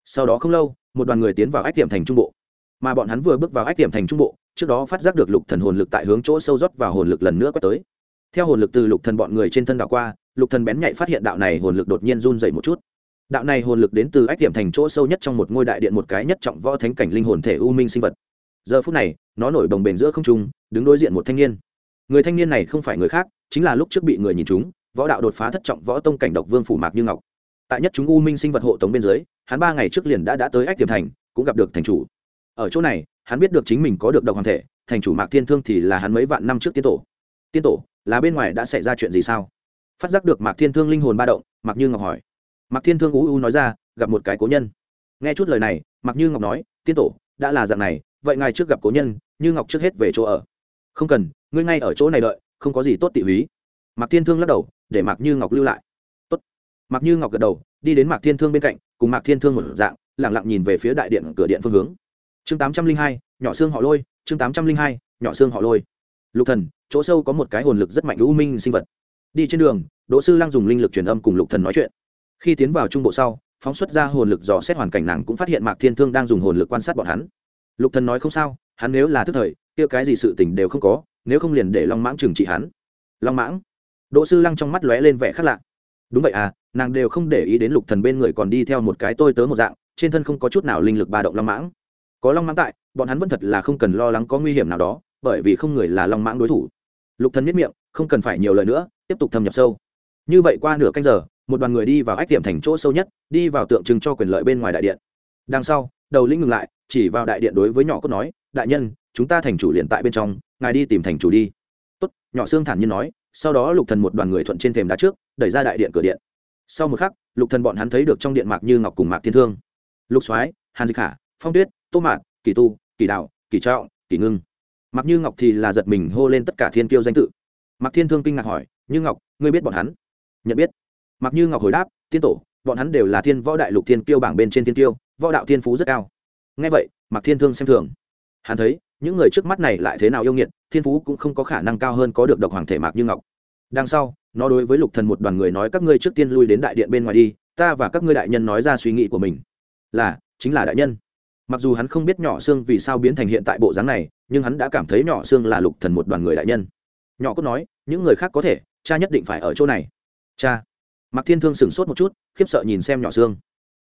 Sau đó không lâu, một đoàn người tiến vào ách tiệm thành trung bộ mà bọn hắn vừa bước vào ách tiềm thành trung bộ, trước đó phát giác được lục thần hồn lực tại hướng chỗ sâu rót vào hồn lực lần nữa quét tới. Theo hồn lực từ lục thần bọn người trên thân đảo qua, lục thần bén nhạy phát hiện đạo này hồn lực đột nhiên run dậy một chút. Đạo này hồn lực đến từ ách tiềm thành chỗ sâu nhất trong một ngôi đại điện một cái nhất trọng võ thánh cảnh linh hồn thể u minh sinh vật. Giờ phút này, nó nổi đồng bền giữa không trung, đứng đối diện một thanh niên. Người thanh niên này không phải người khác, chính là lúc trước bị người nhìn chúng, võ đạo đột phá thất trọng võ tông cảnh độc vương phủ mạc như ngọc. Tại nhất chúng u minh sinh vật hộ tống bên dưới, hắn ba ngày trước liền đã đã tới ách tiềm thành, cũng gặp được thành chủ ở chỗ này, hắn biết được chính mình có được độc hoàng thể, thành chủ mạc thiên thương thì là hắn mấy vạn năm trước tiên tổ. Tiên tổ, là bên ngoài đã xảy ra chuyện gì sao? Phát giác được mạc thiên thương linh hồn ba động, mạc như ngọc hỏi. Mạc thiên thương ú u nói ra, gặp một cái cố nhân. Nghe chút lời này, mạc như ngọc nói, tiên tổ, đã là dạng này, vậy ngài trước gặp cố nhân, như ngọc trước hết về chỗ ở. Không cần, ngươi ngay ở chỗ này đợi, không có gì tốt tị húy. Mạc thiên thương lắc đầu, để mạc như ngọc lưu lại. Tốt. mạc như ngọc gật đầu, đi đến mạc thiên thương bên cạnh, cùng mạc thiên thương một dạng lẳng lặng nhìn về phía đại điện, cửa điện phương hướng chương tám trăm linh hai, nhỏ xương họ lôi, chương tám trăm linh hai, nhỏ xương họ lôi. Lục thần, chỗ sâu có một cái hồn lực rất mạnh u minh sinh vật. Đi trên đường, đỗ sư lăng dùng linh lực truyền âm cùng lục thần nói chuyện. Khi tiến vào trung bộ sau, phóng xuất ra hồn lực dò xét hoàn cảnh nàng cũng phát hiện mạc thiên thương đang dùng hồn lực quan sát bọn hắn. Lục thần nói không sao, hắn nếu là thức thời, kia cái gì sự tình đều không có, nếu không liền để long mãng trừng trị hắn. Long mãng? Đỗ sư lăng trong mắt lóe lên vẻ khác lạ. Đúng vậy à nàng đều không để ý đến lục thần bên người còn đi theo một cái tôi tớ một dạng, trên thân không có chút nào linh lực ba động long mãng có long mãng tại, bọn hắn vẫn thật là không cần lo lắng có nguy hiểm nào đó, bởi vì không người là long mãng đối thủ. Lục thần miết miệng, không cần phải nhiều lời nữa, tiếp tục thâm nhập sâu. Như vậy qua nửa canh giờ, một đoàn người đi vào ách tiệm thành chỗ sâu nhất, đi vào tượng trưng cho quyền lợi bên ngoài đại điện. Đằng sau, đầu lĩnh ngừng lại, chỉ vào đại điện đối với nhỏ cốt nói, đại nhân, chúng ta thành chủ liền tại bên trong, ngài đi tìm thành chủ đi. Tốt, nhỏ xương thản nhiên nói, sau đó lục thần một đoàn người thuận trên thềm đá trước, đẩy ra đại điện cửa điện. Sau một khắc, lục thần bọn hắn thấy được trong điện mạc như ngọc cùng mạc thiên thương. Lục soái, hàn dịch khả, phong tuyết tô mạt, kỳ tu kỳ đạo kỳ trọng kỳ ngưng. Mặc như ngọc thì là giật mình hô lên tất cả thiên kiêu danh tự. Mặc thiên thương kinh ngạc hỏi như ngọc ngươi biết bọn hắn? Nhận biết. Mặc như ngọc hồi đáp tiên tổ bọn hắn đều là thiên võ đại lục thiên kiêu bảng bên trên thiên kiêu võ đạo thiên phú rất cao. Nghe vậy Mặc thiên thương xem thường. Hắn thấy những người trước mắt này lại thế nào yêu nghiệt thiên phú cũng không có khả năng cao hơn có được độc hoàng thể mạc như ngọc. Đằng sau nó đối với lục thần một đoàn người nói các ngươi trước tiên lui đến đại điện bên ngoài đi ta và các ngươi đại nhân nói ra suy nghĩ của mình. Là chính là đại nhân mặc dù hắn không biết nhỏ xương vì sao biến thành hiện tại bộ dáng này, nhưng hắn đã cảm thấy nhỏ xương là lục thần một đoàn người đại nhân. Nhỏ cốt nói, những người khác có thể, cha nhất định phải ở chỗ này. Cha. Mặc thiên thương sửng sốt một chút, khiếp sợ nhìn xem nhỏ xương.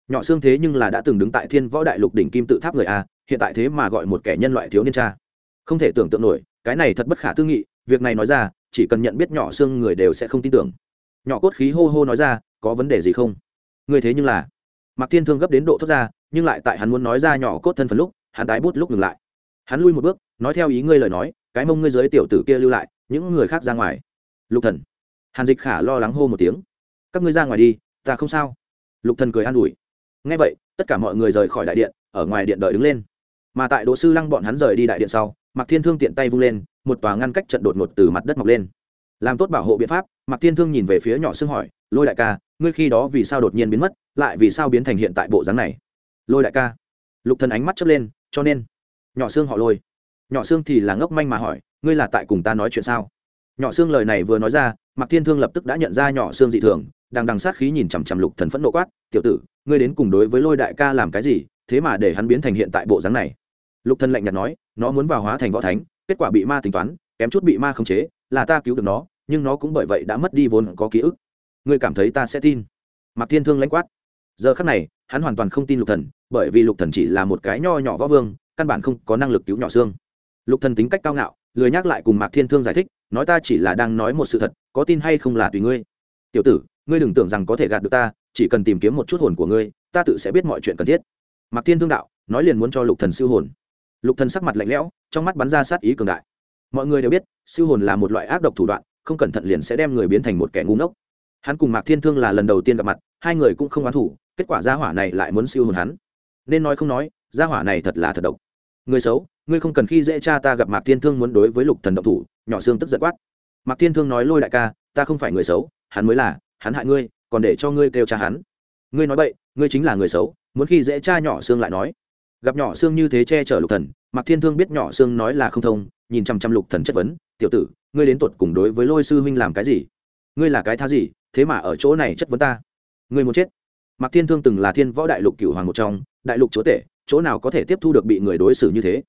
Nhỏ xương thế nhưng là đã từng đứng tại thiên võ đại lục đỉnh kim tự tháp người a, hiện tại thế mà gọi một kẻ nhân loại thiếu niên cha. Không thể tưởng tượng nổi, cái này thật bất khả tư nghị, việc này nói ra, chỉ cần nhận biết nhỏ xương người đều sẽ không tin tưởng. Nhỏ cốt khí hô hô nói ra, có vấn đề gì không? Người thế nhưng là mặc thiên thương gấp đến độ thốt ra nhưng lại tại hắn muốn nói ra nhỏ cốt thân phần lúc, hắn tái bút lúc ngừng lại. Hắn lui một bước, nói theo ý ngươi lời nói, cái mông ngươi dưới tiểu tử kia lưu lại, những người khác ra ngoài. Lục thần. Hàn dịch khả lo lắng hô một tiếng. Các ngươi ra ngoài đi, ta không sao. Lục thần cười an ủi. Nghe vậy, tất cả mọi người rời khỏi đại điện, ở ngoài điện đợi đứng lên. Mà tại đỗ sư lăng bọn hắn rời đi đại điện sau, mạc thiên thương tiện tay vung lên, một tòa ngăn cách trận đột ngột từ mặt đất mọc lên. Làm tốt bảo hộ biện pháp, mạc thiên thương nhìn về phía nhỏ xương hỏi, lôi đại ca, ngươi khi đó vì sao đột nhiên biến mất, lại vì sao biến thành hiện tại bộ dáng này? Lôi đại ca. Lục thần ánh mắt chớp lên, cho nên, nhỏ xương họ lôi. Nhỏ xương thì là ngốc manh mà hỏi, ngươi là tại cùng ta nói chuyện sao? Nhỏ xương lời này vừa nói ra, mạc thiên thương lập tức đã nhận ra nhỏ xương dị thường, đang đằng sát khí nhìn chằm chằm lục thần phẫn nộ quát, tiểu tử, ngươi đến cùng đối với lôi đại ca làm cái gì, thế mà để hắn biến thành hiện tại bộ dáng này? Lục thần lạnh nhạt nói, nó muốn vào hóa thành võ thánh, kết quả bị ma tính toán, kém chút bị ma khống chế, là ta cứu được nó, nhưng nó cũng bởi vậy đã mất đi vốn có ký ức. Ngươi cảm thấy ta sẽ tin? Mạc thiên thương lãnh quát. Giờ khắc này, hắn hoàn toàn không tin lục thần bởi vì lục thần chỉ là một cái nho nhỏ võ vương, căn bản không có năng lực cứu nhỏ xương. Lục thần tính cách cao ngạo, lười nhắc lại cùng mạc thiên thương giải thích, nói ta chỉ là đang nói một sự thật, có tin hay không là tùy ngươi. Tiểu tử, ngươi đừng tưởng rằng có thể gạt được ta, chỉ cần tìm kiếm một chút hồn của ngươi, ta tự sẽ biết mọi chuyện cần thiết. Mạc thiên thương đạo, nói liền muốn cho lục thần siêu hồn. Lục thần sắc mặt lạnh lẽo, trong mắt bắn ra sát ý cường đại. Mọi người đều biết, siêu hồn là một loại ác độc thủ đoạn, không cẩn thận liền sẽ đem người biến thành một kẻ ngu ngốc. Hắn cùng mạc thiên thương là lần đầu tiên gặp mặt, hai người cũng không oán thủ, kết quả gia hỏa này lại muốn siêu hồn hắn nên nói không nói, gia hỏa này thật là thật độc. Người xấu, ngươi không cần khi dễ cha ta gặp mạc thiên thương muốn đối với lục thần động thủ, nhỏ xương tức giận quát. Mạc thiên thương nói lôi đại ca, ta không phải người xấu, hắn mới là, hắn hại ngươi, còn để cho ngươi kêu cha hắn. Ngươi nói vậy ngươi chính là người xấu, muốn khi dễ cha nhỏ xương lại nói. Gặp nhỏ xương như thế che chở lục thần, mạc thiên thương biết nhỏ xương nói là không thông, nhìn chăm chăm lục thần chất vấn, tiểu tử, ngươi đến tuột cùng đối với lôi sư huynh làm cái gì? Ngươi là cái tha gì, thế mà ở chỗ này chất vấn ta? Ngươi muốn chết. Mạc thiên thương từng là thiên võ đại lục cửu hoàng một trong đại lục chúa tể, chỗ nào có thể tiếp thu được bị người đối xử như thế?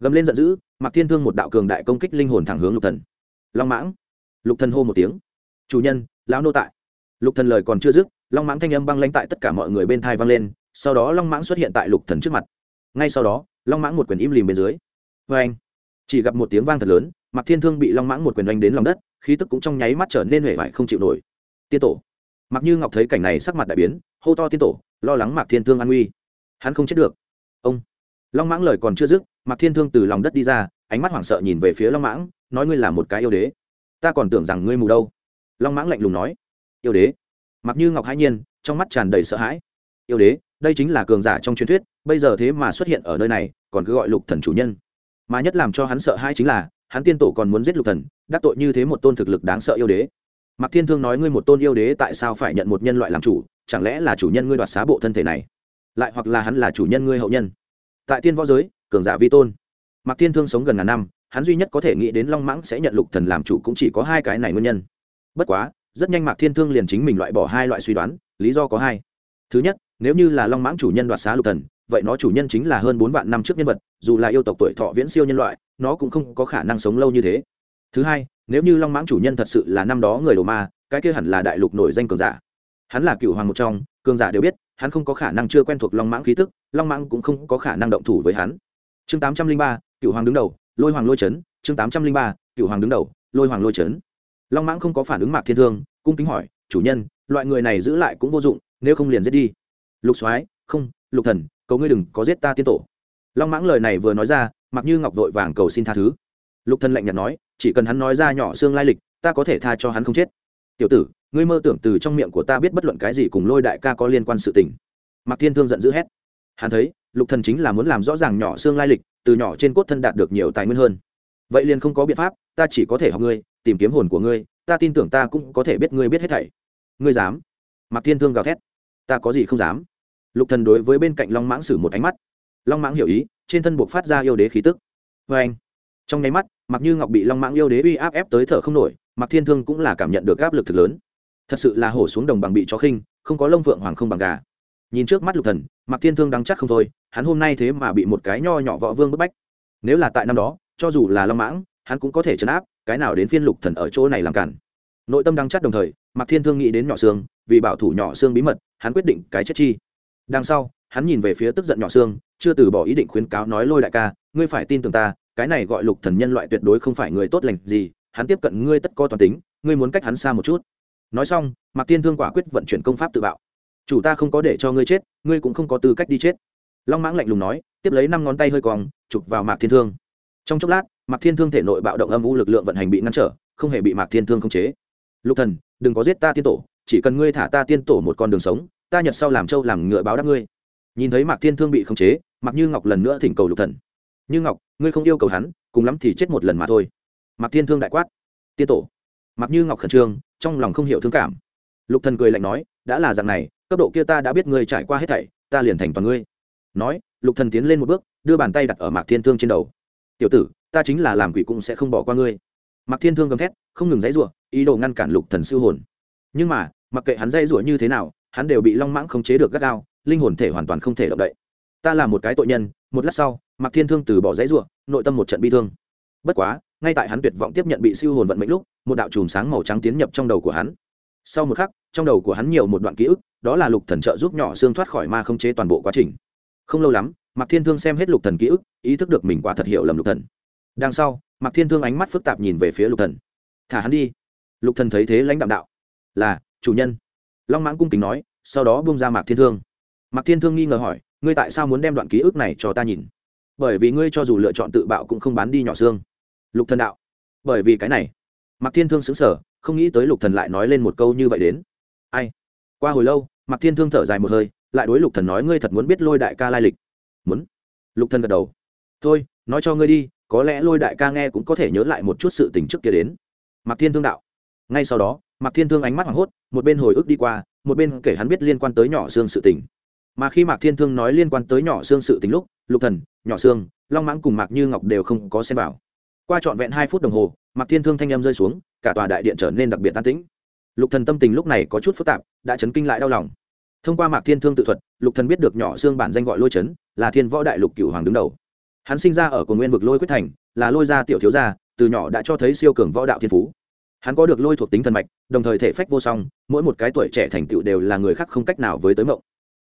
Gầm lên giận dữ, mạc thiên thương một đạo cường đại công kích linh hồn thẳng hướng lục thần. Long mãng. Lục thần hô một tiếng. Chủ nhân, lão nô tại. Lục thần lời còn chưa dứt, long mãng thanh âm băng lãnh tại tất cả mọi người bên thai vang lên, sau đó long mãng xuất hiện tại lục thần trước mặt. Ngay sau đó, long mãng một quyền im lìm bên dưới. Vê anh chỉ gặp một tiếng vang thật lớn, mạc thiên thương bị long mãng một quyền đánh đến lòng đất, khí tức cũng trong nháy mắt trở nên hể vải không chịu nổi. Tiên tổ. Mặc như ngọc thấy cảnh này sắc mặt đại biến, hô to tiên tổ, lo lắng mạc thiên thương an nguy hắn không chết được. Ông. Long mãng lời còn chưa dứt, mạc thiên thương từ lòng đất đi ra, ánh mắt hoảng sợ nhìn về phía long mãng, nói ngươi là một cái yêu đế. Ta còn tưởng rằng ngươi mù đâu. Long mãng lạnh lùng nói. Yêu đế? Mặc như ngọc hãi nhiên, trong mắt tràn đầy sợ hãi. Yêu đế, đây chính là cường giả trong truyền thuyết, bây giờ thế mà xuất hiện ở nơi này, còn cứ gọi lục thần chủ nhân. Mà nhất làm cho hắn sợ hãi chính là, hắn tiên tổ còn muốn giết lục thần, đắc tội như thế một tôn thực lực đáng sợ yêu đế. Mạc thiên thương nói ngươi một tôn yêu đế tại sao phải nhận một nhân loại làm chủ, chẳng lẽ là chủ nhân ngươi đoạt xá bộ thân thể này? Lại hoặc là hắn là chủ nhân ngươi hậu nhân. Tại tiên võ giới, cường giả vi tôn. Mạc thiên thương sống gần ngàn năm, hắn duy nhất có thể nghĩ đến long mãng sẽ nhận lục thần làm chủ cũng chỉ có hai cái này nguyên nhân. Bất quá, rất nhanh mạc thiên thương liền chính mình loại bỏ hai loại suy đoán, lý do có hai. Thứ nhất, nếu như là long mãng chủ nhân đoạt xá lục thần, vậy nó chủ nhân chính là hơn bốn vạn năm trước nhân vật, dù là yêu tộc tuổi thọ viễn siêu nhân loại, nó cũng không có khả năng sống lâu như thế. Thứ hai, nếu như long mãng chủ nhân thật sự là năm đó người đồ ma, cái kia hẳn là đại lục nổi danh cường giả. Hắn là cựu hoàng một trong, cường giả đều biết hắn không có khả năng chưa quen thuộc long mãng khí tức, long mãng cũng không có khả năng động thủ với hắn. Chương tám trăm linh ba cựu hoàng đứng đầu, lôi hoàng lôi chấn. Chương tám trăm linh ba cựu hoàng đứng đầu, lôi hoàng lôi chấn. Long mãng không có phản ứng mạc thiên thương, cung kính hỏi, chủ nhân, loại người này giữ lại cũng vô dụng, nếu không liền giết đi. Lục soái, không, lục thần, cầu ngươi đừng có giết ta tiên tổ. Long mãng lời này vừa nói ra mặc như ngọc vội vàng cầu xin tha thứ. Lục thần lạnh nhạt nói, chỉ cần hắn nói ra nhỏ xương lai lịch, ta có thể tha cho hắn không chết tiểu tử, ngươi mơ tưởng từ trong miệng của ta biết bất luận cái gì cùng lôi đại ca có liên quan sự tình. Mạc thiên thương giận dữ hét. Hắn thấy, lục thần chính là muốn làm rõ ràng nhỏ xương lai lịch, từ nhỏ trên cốt thân đạt được nhiều tài nguyên hơn. Vậy liền không có biện pháp, ta chỉ có thể học ngươi, tìm kiếm hồn của ngươi, ta tin tưởng ta cũng có thể biết ngươi biết hết thảy. Ngươi dám? Mạc thiên thương gào thét. Ta có gì không dám? Lục thần đối với bên cạnh long mãng sử một ánh mắt. Long mãng hiểu ý, trên thân buộc phát ra yêu đế khí tức. Vê anh trong nháy mắt mặc như ngọc bị long mãng yêu đế uy áp ép tới thở không nổi, mặc thiên thương cũng là cảm nhận được áp lực thực lớn. Thật sự là hổ xuống đồng bằng bị chó khinh, không có lông vượng hoàng không bằng gà. Nhìn trước mắt lục thần, mặc thiên thương đắng chắc không thôi, hắn hôm nay thế mà bị một cái nho nhỏ võ vương bức bách. Nếu là tại năm đó, cho dù là long mãng, hắn cũng có thể chấn áp, cái nào đến phiên lục thần ở chỗ này làm cản. Nội tâm đắng chắc đồng thời, mặc thiên thương nghĩ đến nhỏ xương, vì bảo thủ nhỏ xương bí mật, hắn quyết định cái chết chi. Đằng sau, hắn nhìn về phía tức giận nhỏ xương, chưa từ bỏ ý định khuyến cáo nói lôi đại ca, ngươi phải tin tưởng ta cái này gọi lục thần nhân loại tuyệt đối không phải người tốt lành gì, hắn tiếp cận ngươi tất có toàn tính, ngươi muốn cách hắn xa một chút. Nói xong, mạc tiên thương quả quyết vận chuyển công pháp tự bạo. Chủ ta không có để cho ngươi chết, ngươi cũng không có tư cách đi chết. Long mãng lạnh lùng nói, tiếp lấy năm ngón tay hơi cong, chụp vào mạc thiên thương. Trong chốc lát, mạc thiên thương thể nội bạo động âm u lực lượng vận hành bị ngăn trở, không hề bị mạc thiên thương khống chế. Lục thần, đừng có giết ta tiên tổ, chỉ cần ngươi thả ta tiên tổ một con đường sống, ta nhật sau làm trâu làm ngựa báo đáp ngươi. Nhìn thấy mạc thiên thương bị khống chế mặc như ngọc lần nữa thỉnh cầu lục thần. Như ngọc ngươi không yêu cầu hắn, cùng lắm thì chết một lần mà thôi. Mạc thiên thương đại quát. Tiên tổ. Mặc như ngọc khẩn trương, trong lòng không hiểu thương cảm. Lục thần cười lạnh nói, đã là dạng này, cấp độ kia ta đã biết ngươi trải qua hết thảy, ta liền thành toàn ngươi. Nói, lục thần tiến lên một bước, đưa bàn tay đặt ở mạc thiên thương trên đầu. Tiểu tử, ta chính là làm quỷ cũng sẽ không bỏ qua ngươi. Mạc thiên thương gầm thét, không ngừng dãy rủa, ý đồ ngăn cản lục thần siêu hồn. Nhưng mà, mặc kệ hắn dãy rủa như thế nào, hắn đều bị long mãng không chế được gắt gao, linh hồn thể hoàn toàn không thể động đậy. Ta là một cái tội nhân một lát sau, mạc thiên thương từ bỏ giấy ruộng, nội tâm một trận bi thương. Bất quá, ngay tại hắn tuyệt vọng tiếp nhận bị siêu hồn vận mệnh lúc, một đạo chùm sáng màu trắng tiến nhập trong đầu của hắn. Sau một khắc, trong đầu của hắn nhiều một đoạn ký ức, đó là lục thần trợ giúp nhỏ xương thoát khỏi ma không chế toàn bộ quá trình. Không lâu lắm, mạc thiên thương xem hết lục thần ký ức, ý thức được mình quả thật hiểu lầm lục thần. Đằng sau, mạc thiên thương ánh mắt phức tạp nhìn về phía lục thần. Thả hắn đi. Lục thần thấy thế lãnh đạm đạo. Là, chủ nhân. Long mãng cung kính nói, sau đó buông ra mạc thiên thương. Mạc thiên thương nghi ngờ hỏi ngươi tại sao muốn đem đoạn ký ức này cho ta nhìn? Bởi vì ngươi cho dù lựa chọn tự bạo cũng không bán đi nhỏ xương. Lục thần đạo. Bởi vì cái này. Mạc thiên thương sững sờ, không nghĩ tới lục thần lại nói lên một câu như vậy đến. Ai? Qua hồi lâu, mạc thiên thương thở dài một hơi, lại đối lục thần nói ngươi thật muốn biết lôi đại ca lai lịch. Muốn. Lục thần gật đầu. Thôi, nói cho ngươi đi, có lẽ lôi đại ca nghe cũng có thể nhớ lại một chút sự tình trước kia đến. Mạc thiên thương đạo. Ngay sau đó, mạc thiên thương ánh mắt hoảng hốt, một bên hồi ức đi qua, một bên kể hắn biết liên quan tới nhỏ xương sự tình mà khi mạc thiên thương nói liên quan tới nhỏ xương sự tình lúc, lục thần, nhỏ xương, long mãng cùng mạc như ngọc đều không có xem vào. Qua trọn vẹn hai phút đồng hồ, mạc thiên thương thanh em rơi xuống, cả tòa đại điện trở nên đặc biệt tan tĩnh. Lục thần tâm tình lúc này có chút phức tạp, đã chấn kinh lại đau lòng. Thông qua mạc thiên thương tự thuật, lục thần biết được nhỏ xương bản danh gọi lôi chấn, là thiên võ đại lục cửu hoàng đứng đầu. Hắn sinh ra ở cồn nguyên vực lôi quyết thành, là lôi gia tiểu thiếu gia, từ nhỏ đã cho thấy siêu cường võ đạo thiên phú. Hắn có được lôi thuộc tính thần mạch, đồng thời thể phách vô song, mỗi một cái tuổi trẻ thành tựu đều là người khác không cách nào với tới mộng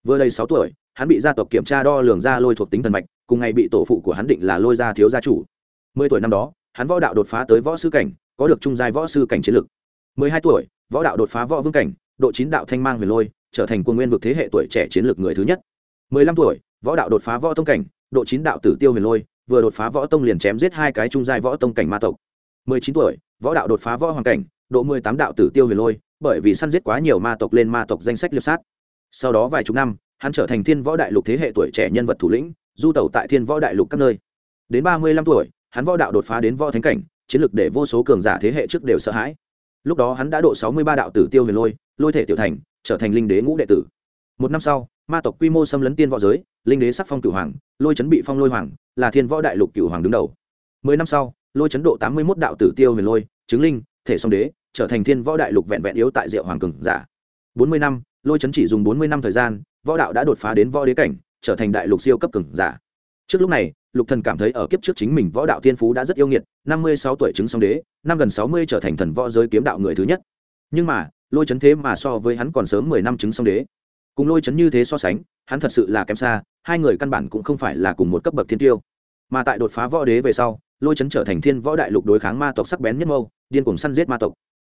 vừa đầy sáu tuổi, hắn bị gia tộc kiểm tra đo lường ra lôi thuộc tính thần mạch, cùng ngày bị tổ phụ của hắn định là lôi gia thiếu gia chủ. Mười tuổi năm đó, hắn võ đạo đột phá tới võ sư cảnh, có được trung giai võ sư cảnh chiến lực. Mười hai tuổi, võ đạo đột phá võ vương cảnh, độ chín đạo thanh mang huyền lôi, trở thành quân nguyên vực thế hệ tuổi trẻ chiến lược người thứ nhất. Mười lăm tuổi, võ đạo đột phá võ tông cảnh, độ chín đạo tử tiêu huyền lôi, vừa đột phá võ tông liền chém giết hai cái trung giai võ tông cảnh ma tộc. Mười chín tuổi, võ đạo đột phá võ hoàng cảnh, độ mười tám đạo tử tiêu huyền lôi, bởi vì săn giết quá nhiều ma tộc lên ma tộc danh sách liệp sát sau đó vài chục năm, hắn trở thành thiên võ đại lục thế hệ tuổi trẻ nhân vật thủ lĩnh, du tẩu tại thiên võ đại lục các nơi. Đến ba mươi lăm tuổi, hắn võ đạo đột phá đến võ thánh cảnh, chiến lược để vô số cường giả thế hệ trước đều sợ hãi. Lúc đó hắn đã độ sáu mươi ba đạo tử tiêu huyền lôi lôi thể tiểu thành, trở thành linh đế ngũ đệ tử. Một năm sau, ma tộc quy mô xâm lấn tiên võ giới, linh đế sắc phong cửu hoàng, lôi chấn bị phong lôi hoàng, là thiên võ đại lục cửu hoàng đứng đầu. Mười năm sau, lôi chấn độ tám mươi một đạo tử tiêu huyền lôi, chứng linh, thể song đế, trở thành thiên võ đại lục vẹn vẹn yếu tại diệu hoàng cường giả. Bốn mươi năm lôi chấn chỉ dùng bốn mươi năm thời gian, võ đạo đã đột phá đến võ đế cảnh, trở thành đại lục siêu cấp cường giả. Trước lúc này, lục thần cảm thấy ở kiếp trước chính mình võ đạo thiên phú đã rất yêu nghiệt, năm mươi sáu tuổi chứng song đế, năm gần sáu mươi trở thành thần võ giới kiếm đạo người thứ nhất. Nhưng mà, lôi chấn thế mà so với hắn còn sớm mười năm chứng song đế. Cùng lôi chấn như thế so sánh, hắn thật sự là kém xa, hai người căn bản cũng không phải là cùng một cấp bậc thiên tiêu. Mà tại đột phá võ đế về sau, lôi chấn trở thành thiên võ đại lục đối kháng ma tộc sắc bén nhất mâu, điên cuồng săn giết ma tộc.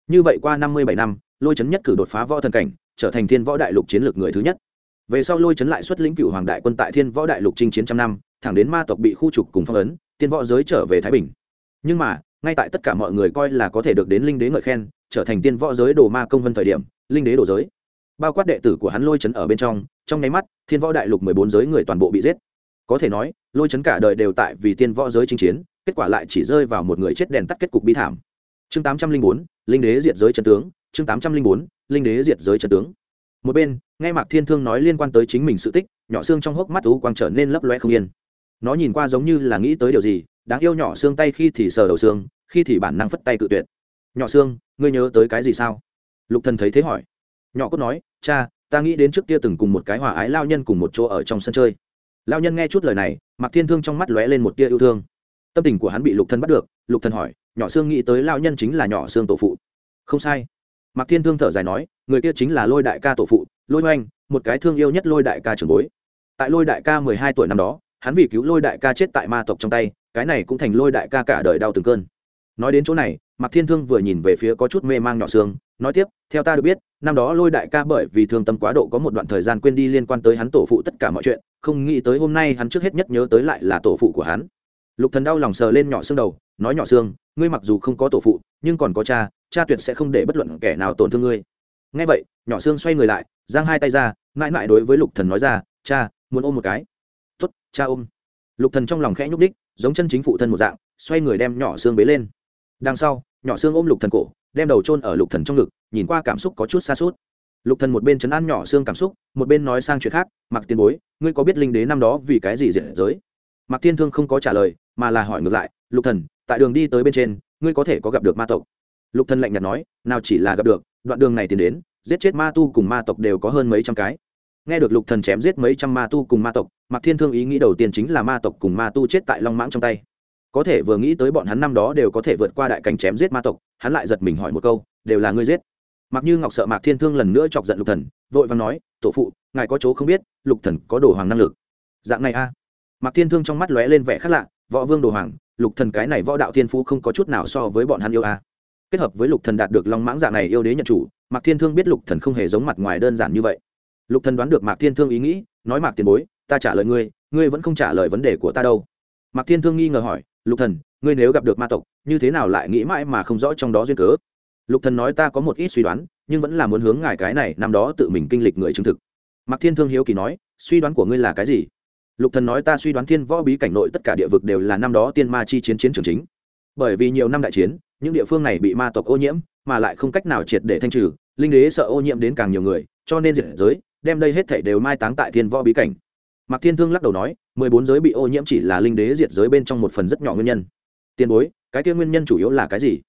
Như vậy qua năm mươi bảy năm, lôi chấn nhất cử đột phá võ thần cảnh trở thành thiên võ đại lục chiến lược người thứ nhất. Về sau lôi chấn lại xuất lĩnh cựu hoàng đại quân tại thiên võ đại lục chinh chiến trăm năm, thẳng đến ma tộc bị khu trục cùng phong ấn tiên võ giới trở về thái bình. Nhưng mà, ngay tại tất cả mọi người coi là có thể được đến linh đế ngợi khen, trở thành tiên võ giới đồ ma công vân thời điểm, linh đế đồ giới. Bao quát đệ tử của hắn lôi chấn ở bên trong trong nháy mắt, thiên võ đại lục mười bốn giới người toàn bộ bị giết. Có thể nói, lôi chấn cả đời đều tại vì tiên võ giới chinh chiến, kết quả lại chỉ rơi vào một người chết đèn tắt kết cục bi thảm. Chương tám trăm linh bốn, linh đế diệt giới chân tướng, chương tám trăm linh bốn linh đế diệt giới trận tướng. Một bên, nghe mạc thiên thương nói liên quan tới chính mình sự tích, nhỏ xương trong hốc mắt ú quang trở nên lấp loe không yên. Nó nhìn qua giống như là nghĩ tới điều gì, đáng yêu nhỏ xương tay khi thì sờ đầu xương, khi thì bản năng phất tay cự tuyệt. Nhỏ xương, ngươi nhớ tới cái gì sao? Lục thần thấy thế hỏi. Nhỏ cốt nói, cha, ta nghĩ đến trước kia từng cùng một cái hòa ái lao nhân cùng một chỗ ở trong sân chơi. Lao nhân nghe chút lời này, mạc thiên thương trong mắt lóe lên một tia yêu thương. Tâm tình của hắn bị lục thần bắt được, lục thần hỏi, nhỏ xương nghĩ tới lao nhân chính là nhỏ xương tổ phụ. Không sai mạc thiên thương thở dài nói, người kia chính là lôi đại ca tổ phụ, lôi oanh một cái thương yêu nhất lôi đại ca trưởng bối. Tại lôi đại ca mười hai tuổi năm đó, hắn vì cứu lôi đại ca chết tại ma tộc trong tay, cái này cũng thành lôi đại ca cả đời đau từng cơn. Nói đến chỗ này, mạc thiên thương vừa nhìn về phía có chút mê mang nhỏ xương, nói tiếp, theo ta được biết, năm đó lôi đại ca bởi vì thương tâm quá độ có một đoạn thời gian quên đi liên quan tới hắn tổ phụ tất cả mọi chuyện, không nghĩ tới hôm nay hắn trước hết nhất nhớ tới lại là tổ phụ của hắn. Lục thần đau lòng sờ lên nhỏ xương đầu nói nhỏ xương, ngươi mặc dù không có tổ phụ, nhưng còn có cha cha tuyệt sẽ không để bất luận kẻ nào tổn thương ngươi. Nghe vậy, nhỏ xương xoay người lại, giang hai tay ra, mãi mãi đối với lục thần nói ra, cha, muốn ôm một cái. Tốt, cha ôm. Lục thần trong lòng khẽ nhúc đích giống chân chính phụ thân một dạng, xoay người đem nhỏ xương bế lên. Đằng sau, nhỏ xương ôm lục thần cổ, đem đầu chôn ở lục thần trong ngực, nhìn qua cảm xúc có chút xa suốt. Lục thần một bên chấn an nhỏ xương cảm xúc, một bên nói sang chuyện khác mặc tiên bối, ngươi có biết linh đế năm đó vì cái gì diệt giới? Mặc tiên thương không có trả lời, mà là hỏi ngược lại, lục thần tại đường đi tới bên trên, ngươi có thể có gặp được ma tộc. Lục thần lạnh nhạt nói, nào chỉ là gặp được, đoạn đường này tiến đến, giết chết ma tu cùng ma tộc đều có hơn mấy trăm cái. Nghe được lục thần chém giết mấy trăm ma tu cùng ma tộc mặc thiên thương ý nghĩ đầu tiên chính là ma tộc cùng ma tu chết tại long mãng trong tay. Có thể vừa nghĩ tới bọn hắn năm đó đều có thể vượt qua đại cảnh chém giết ma tộc, hắn lại giật mình hỏi một câu, đều là ngươi giết? Mặc như ngọc sợ mạc thiên thương lần nữa chọc giận lục thần, vội vàng nói, tổ phụ, ngài có chỗ không biết, lục thần có đồ hoàng năng lực. Dạng này a? Mạc thiên thương trong mắt lóe lên vẻ khác lạ, võ vương đồ hoàng lục thần cái này võ đạo thiên phú không có chút nào so với bọn hắn yêu a. Kết hợp với lục thần đạt được long mãng dạng này yêu đế nhận chủ, mạc thiên thương biết lục thần không hề giống mặt ngoài đơn giản như vậy. Lục thần đoán được mạc thiên thương ý nghĩ, nói mạc tiền bối, ta trả lời ngươi ngươi vẫn không trả lời vấn đề của ta đâu. Mạc thiên thương nghi ngờ hỏi, lục thần, ngươi nếu gặp được ma tộc, như thế nào lại nghĩ mãi mà không rõ trong đó duyên cớ? Lục thần nói ta có một ít suy đoán, nhưng vẫn là muốn hướng ngài cái này, năm đó tự mình kinh lịch người chứng thực. Mạc thiên thương hiếu kỳ nói, suy đoán của ngươi là cái gì? Lục thần nói ta suy đoán thiên võ bí cảnh nội tất cả địa vực đều là năm đó tiên ma chi chiến chiến trường chính. Bởi vì nhiều năm đại chiến, những địa phương này bị ma tộc ô nhiễm, mà lại không cách nào triệt để thanh trừ, linh đế sợ ô nhiễm đến càng nhiều người, cho nên diệt giới, đem đây hết thảy đều mai táng tại thiên võ bí cảnh. Mạc thiên thương lắc đầu nói, mười bốn giới bị ô nhiễm chỉ là linh đế diệt giới bên trong một phần rất nhỏ nguyên nhân. Tiền bối, cái kia nguyên nhân chủ yếu là cái gì?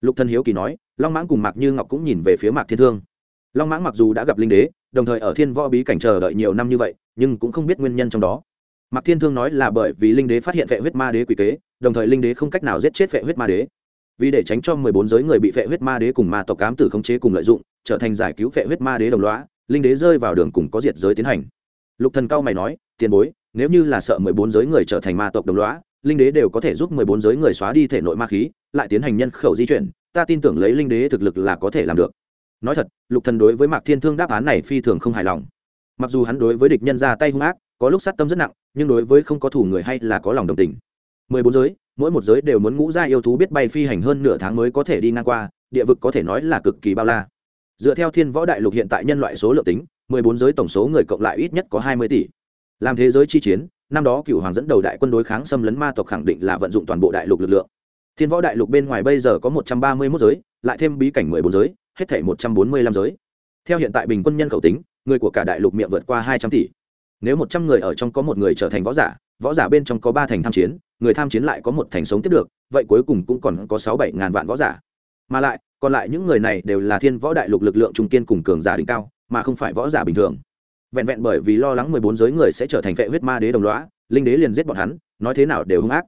Lục thần hiếu kỳ nói, long mãng cùng mạc như ngọc cũng nhìn về phía mạc thiên thương. Long mãng mặc dù đã gặp linh đế, đồng thời ở thiên võ bí cảnh chờ đợi nhiều năm như vậy, nhưng cũng không biết nguyên nhân trong đó mạc thiên thương nói là bởi vì linh đế phát hiện vệ huyết ma đế quỷ kế, đồng thời linh đế không cách nào giết chết vệ huyết ma đế. Vì để tránh cho mười bốn giới người bị vệ huyết ma đế cùng ma tộc cám tử khống chế cùng lợi dụng, trở thành giải cứu vệ huyết ma đế đồng loá linh đế rơi vào đường cùng có diệt giới tiến hành. Lục thần cao mày nói, tiền bối, nếu như là sợ mười bốn giới người trở thành ma tộc đồng loá linh đế đều có thể giúp mười bốn giới người xóa đi thể nội ma khí, lại tiến hành nhân khẩu di chuyển, ta tin tưởng lấy linh đế thực lực là có thể làm được. Nói thật, lục thần đối với mạc thiên thương đáp án này phi thường không hài lòng. Mặc dù hắn đối với địch nhân ra tay hung ác có lúc sát tâm rất nặng, nhưng đối với không có thủ người hay là có lòng đồng tình. Mười bốn giới, mỗi một giới đều muốn ngũ gia yêu thú biết bay phi hành hơn nửa tháng mới có thể đi ngang qua, địa vực có thể nói là cực kỳ bao la. Dựa theo thiên võ đại lục hiện tại nhân loại số lượng tính, mười bốn giới tổng số người cộng lại ít nhất có hai mươi tỷ. Làm thế giới chi chiến, năm đó cựu hoàng dẫn đầu đại quân đối kháng xâm lấn ma tộc khẳng định là vận dụng toàn bộ đại lục lực lượng. Thiên võ đại lục bên ngoài bây giờ có một trăm ba mươi mốt giới, lại thêm bí cảnh mười bốn giới, hết thể một trăm bốn mươi lăm giới. Theo hiện tại bình quân nhân khẩu tính, người của cả đại lục miệng vượt qua hai trăm tỷ nếu một trăm người ở trong có một người trở thành võ giả võ giả bên trong có ba thành tham chiến người tham chiến lại có một thành sống tiếp được vậy cuối cùng cũng còn có sáu bảy ngàn vạn võ giả. Mà lại còn lại những người này đều là thiên võ đại lục lực lượng trung kiên cùng cường giả đỉnh cao mà không phải võ giả bình thường. Vẹn vẹn bởi vì lo lắng mười bốn giới người sẽ trở thành vệ huyết ma đế đồng lõa, linh đế liền giết bọn hắn nói thế nào đều hung ác.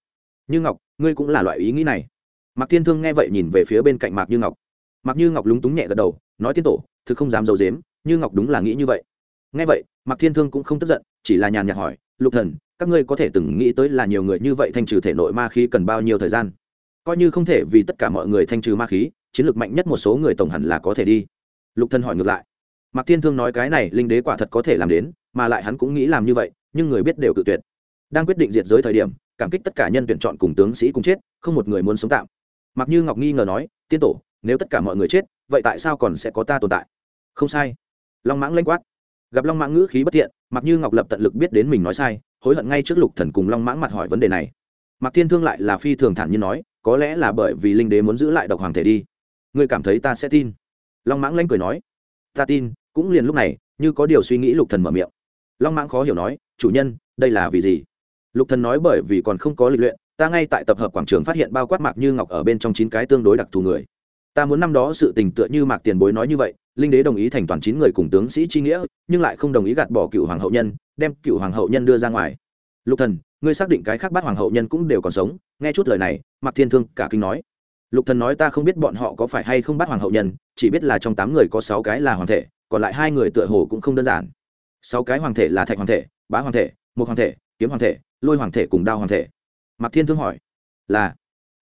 Như ngọc ngươi cũng là loại ý nghĩ này. Mạc thiên thương nghe vậy nhìn về phía bên cạnh mạc như ngọc. Mạc như ngọc lúng túng nhẹ gật đầu nói tiên tổ thực không dám d i ấ u dếm như ngọc đúng là nghĩ như vậy nghe vậy, mạc thiên thương cũng không tức giận, chỉ là nhàn nhạt hỏi, lục thần, các ngươi có thể từng nghĩ tới là nhiều người như vậy thanh trừ thể nội ma khí cần bao nhiêu thời gian? Coi như không thể vì tất cả mọi người thanh trừ ma khí, chiến lược mạnh nhất một số người tổng hẳn là có thể đi. Lục thần hỏi ngược lại. Mạc thiên thương nói cái này, linh đế quả thật có thể làm đến, mà lại hắn cũng nghĩ làm như vậy, nhưng người biết đều cự tuyệt. Đang quyết định diệt giới thời điểm, cảm kích tất cả nhân tuyển chọn cùng tướng sĩ cùng chết, không một người muốn sống tạm. Mặc như ngọc nghi ngờ nói, tiên tổ, nếu tất cả mọi người chết, vậy tại sao còn sẽ có ta tồn tại? Không sai. Long mãng lanh quát gặp long mãng ngữ khí bất thiện mặc như ngọc lập tận lực biết đến mình nói sai hối hận ngay trước lục thần cùng long mãng mặt hỏi vấn đề này mặc thiên thương lại là phi thường thản như nói có lẽ là bởi vì linh đế muốn giữ lại độc hoàng thể đi ngươi cảm thấy ta sẽ tin long mãng lanh cười nói ta tin cũng liền lúc này như có điều suy nghĩ lục thần mở miệng long mãng khó hiểu nói chủ nhân đây là vì gì lục thần nói bởi vì còn không có lịch luyện ta ngay tại tập hợp quảng trường phát hiện bao quát mạc như ngọc ở bên trong chín cái tương đối đặc thù người ta muốn năm đó sự tình tựa như mạc tiền bối nói như vậy, linh đế đồng ý thành toàn chín người cùng tướng sĩ chi nghĩa, nhưng lại không đồng ý gạt bỏ cựu hoàng hậu nhân, đem cựu hoàng hậu nhân đưa ra ngoài. Lục thần, ngươi xác định cái khác bắt hoàng hậu nhân cũng đều còn sống, nghe chút lời này, mạc thiên thương cả kinh nói. Lục thần nói ta không biết bọn họ có phải hay không bắt hoàng hậu nhân, chỉ biết là trong tám người có sáu cái là hoàng thể, còn lại hai người tựa hồ cũng không đơn giản. Sáu cái hoàng thể là thạch hoàng thể, bá hoàng thể một hoàng thể, kiếm hoàng thể, lôi hoàng thể cùng đao hoàng thể. Mạc thiên thương hỏi, là?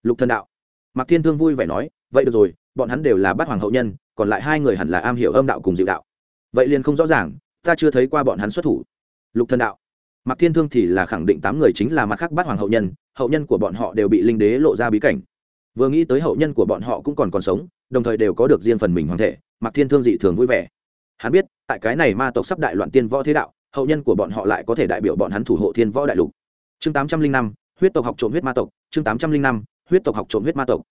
Lục thần đạo. Mạc thiên thương vui vẻ nói, vậy được rồi bọn hắn đều là bát hoàng hậu nhân, còn lại hai người hẳn là am hiểu âm đạo cùng dịu đạo. Vậy liền không rõ ràng, ta chưa thấy qua bọn hắn xuất thủ. Lục thần đạo. Mạc thiên thương thì là khẳng định tám người chính là mặt khác bát hoàng hậu nhân hậu nhân của bọn họ đều bị linh đế lộ ra bí cảnh. Vừa nghĩ tới hậu nhân của bọn họ cũng còn còn sống, đồng thời đều có được riêng phần mình hoàng thể, mạc thiên thương dị thường vui vẻ. Hắn biết, tại cái này ma tộc sắp đại loạn tiên võ thế đạo, hậu nhân của bọn họ lại có thể đại biểu bọn hắn thủ hộ thiên võ đại lục. Chương tám trăm linh năm, huyết tộc học trộm huyết ma tộc, chương tám trăm linh năm, huyết tộc học trộm huyết ma tộc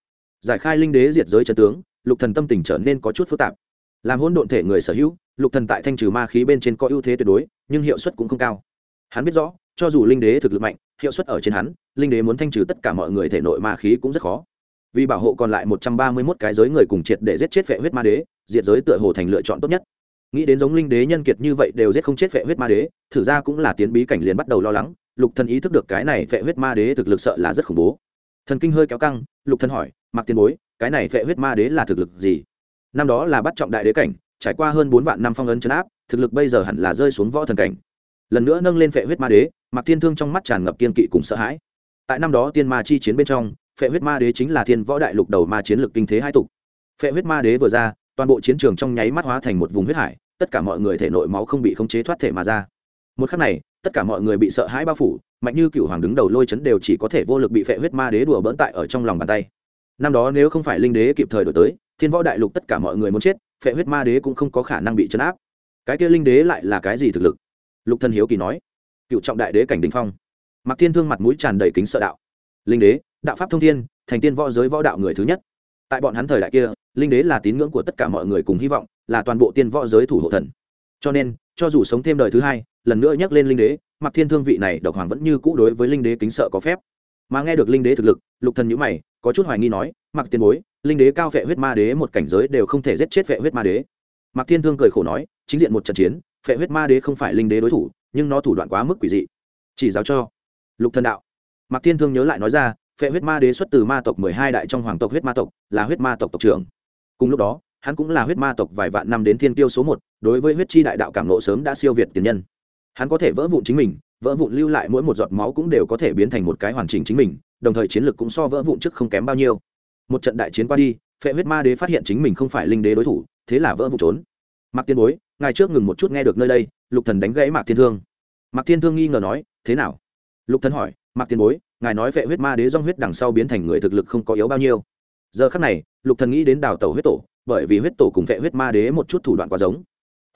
giải khai linh đế diệt giới trận tướng, lục thần tâm tình trở nên có chút phức tạp. Làm hỗn độn thể người sở hữu, lục thần tại thanh trừ ma khí bên trên có ưu thế tuyệt đối, nhưng hiệu suất cũng không cao. Hắn biết rõ, cho dù linh đế thực lực mạnh, hiệu suất ở trên hắn, linh đế muốn thanh trừ tất cả mọi người thể nội ma khí cũng rất khó. Vì bảo hộ còn lại một trăm ba mươi 131 cái giới người cùng triệt để giết chết vệ huyết ma đế, diệt giới tựa hồ thành lựa chọn tốt nhất. Nghĩ đến giống linh đế nhân kiệt như vậy đều giết không chết vệ huyết ma đế, thử ra cũng là tiến bí cảnh liền bắt đầu lo lắng, lục thần ý thức được cái này vệ huyết ma đế thực lực sợ là rất khủng bố thần kinh hơi kéo căng, lục thần hỏi mặc tiền bối, cái này phệ huyết ma đế là thực lực gì? Năm đó là bắt trọng đại đế cảnh, trải qua hơn bốn vạn năm phong ấn chấn áp, thực lực bây giờ hẳn là rơi xuống võ thần cảnh. Lần nữa nâng lên phệ huyết ma đế mặc thiên thương trong mắt tràn ngập kiên kỵ cùng sợ hãi. Tại năm đó tiên ma chi chiến bên trong, phệ huyết ma đế chính là thiên võ đại lục đầu ma chiến lược kinh thế hai tục phệ huyết ma đế vừa ra, toàn bộ chiến trường trong nháy mắt hóa thành một vùng huyết hải, tất cả mọi người thể nội máu không bị khống chế thoát thể mà ra. Một khắc này tất cả mọi người bị sợ hãi bao phủ, mạnh như cựu hoàng đứng đầu lôi chấn đều chỉ có thể vô lực bị phệ huyết ma đế đùa bỡn tại ở trong lòng bàn tay. Năm đó nếu không phải linh đế kịp thời đổi tới, thiên võ đại lục tất cả mọi người muốn chết, phệ huyết ma đế cũng không có khả năng bị chấn áp. Cái kia linh đế lại là cái gì thực lực? Lục thân hiếu kỳ nói. Cựu trọng đại đế cảnh đình phong. Mặc thiên thương mặt mũi tràn đầy kính sợ đạo. Linh đế, đạo pháp thông thiên, thành tiên võ giới võ đạo người thứ nhất. Tại bọn hắn thời đại kia, linh đế là tín ngưỡng của tất cả mọi người cùng hy vọng, là toàn bộ tiên võ giới thủ hộ thần. Cho nên, cho dù sống thêm đời thứ hai lần nữa nhắc lên linh đế mặc thiên thương vị này độc hoàng vẫn như cũ đối với linh đế kính sợ có phép. Mà nghe được linh đế thực lực, lục thần nhíu mày, có chút hoài nghi nói mặc tiền bối, linh đế cao vệ huyết ma đế một cảnh giới đều không thể giết chết vệ huyết ma đế. Mặc thiên thương cười khổ nói, chính diện một trận chiến vệ huyết ma đế không phải linh đế đối thủ, nhưng nó thủ đoạn quá mức quỷ dị. Chỉ giáo cho. Lục thần đạo. Mặc thiên thương nhớ lại nói ra, phệ huyết ma đế xuất từ ma tộc mười hai đại trong hoàng tộc huyết ma tộc, là huyết ma tộc tộc trưởng. Cùng lúc đó, hắn cũng là huyết ma tộc vài vạn năm đến thiên tiêu số một, đối với huyết chi đại đạo cảm nộ sớm đã siêu việt tiền nhân hắn có thể vỡ vụn chính mình, vỡ vụn lưu lại mỗi một giọt máu cũng đều có thể biến thành một cái hoàn chỉnh chính mình, đồng thời chiến lược cũng so vỡ vụn trước không kém bao nhiêu. Một trận đại chiến qua đi, phệ huyết ma đế phát hiện chính mình không phải linh đế đối thủ, thế là vỡ vụn trốn. Mặc tiên bối ngày trước ngừng một chút nghe được nơi đây, lục thần đánh gãy mạc thiên thương. Mạc thiên thương nghi ngờ nói, thế nào? Lục thần hỏi, mạc tiên bối, ngài nói vệ huyết ma đế dòng huyết đằng sau biến thành người thực lực không có yếu bao nhiêu. Giờ khắc này, lục thần nghĩ đến đào tẩu huyết tổ, bởi vì huyết tổ cùng vệ huyết ma đế một chút thủ đoạn quá giống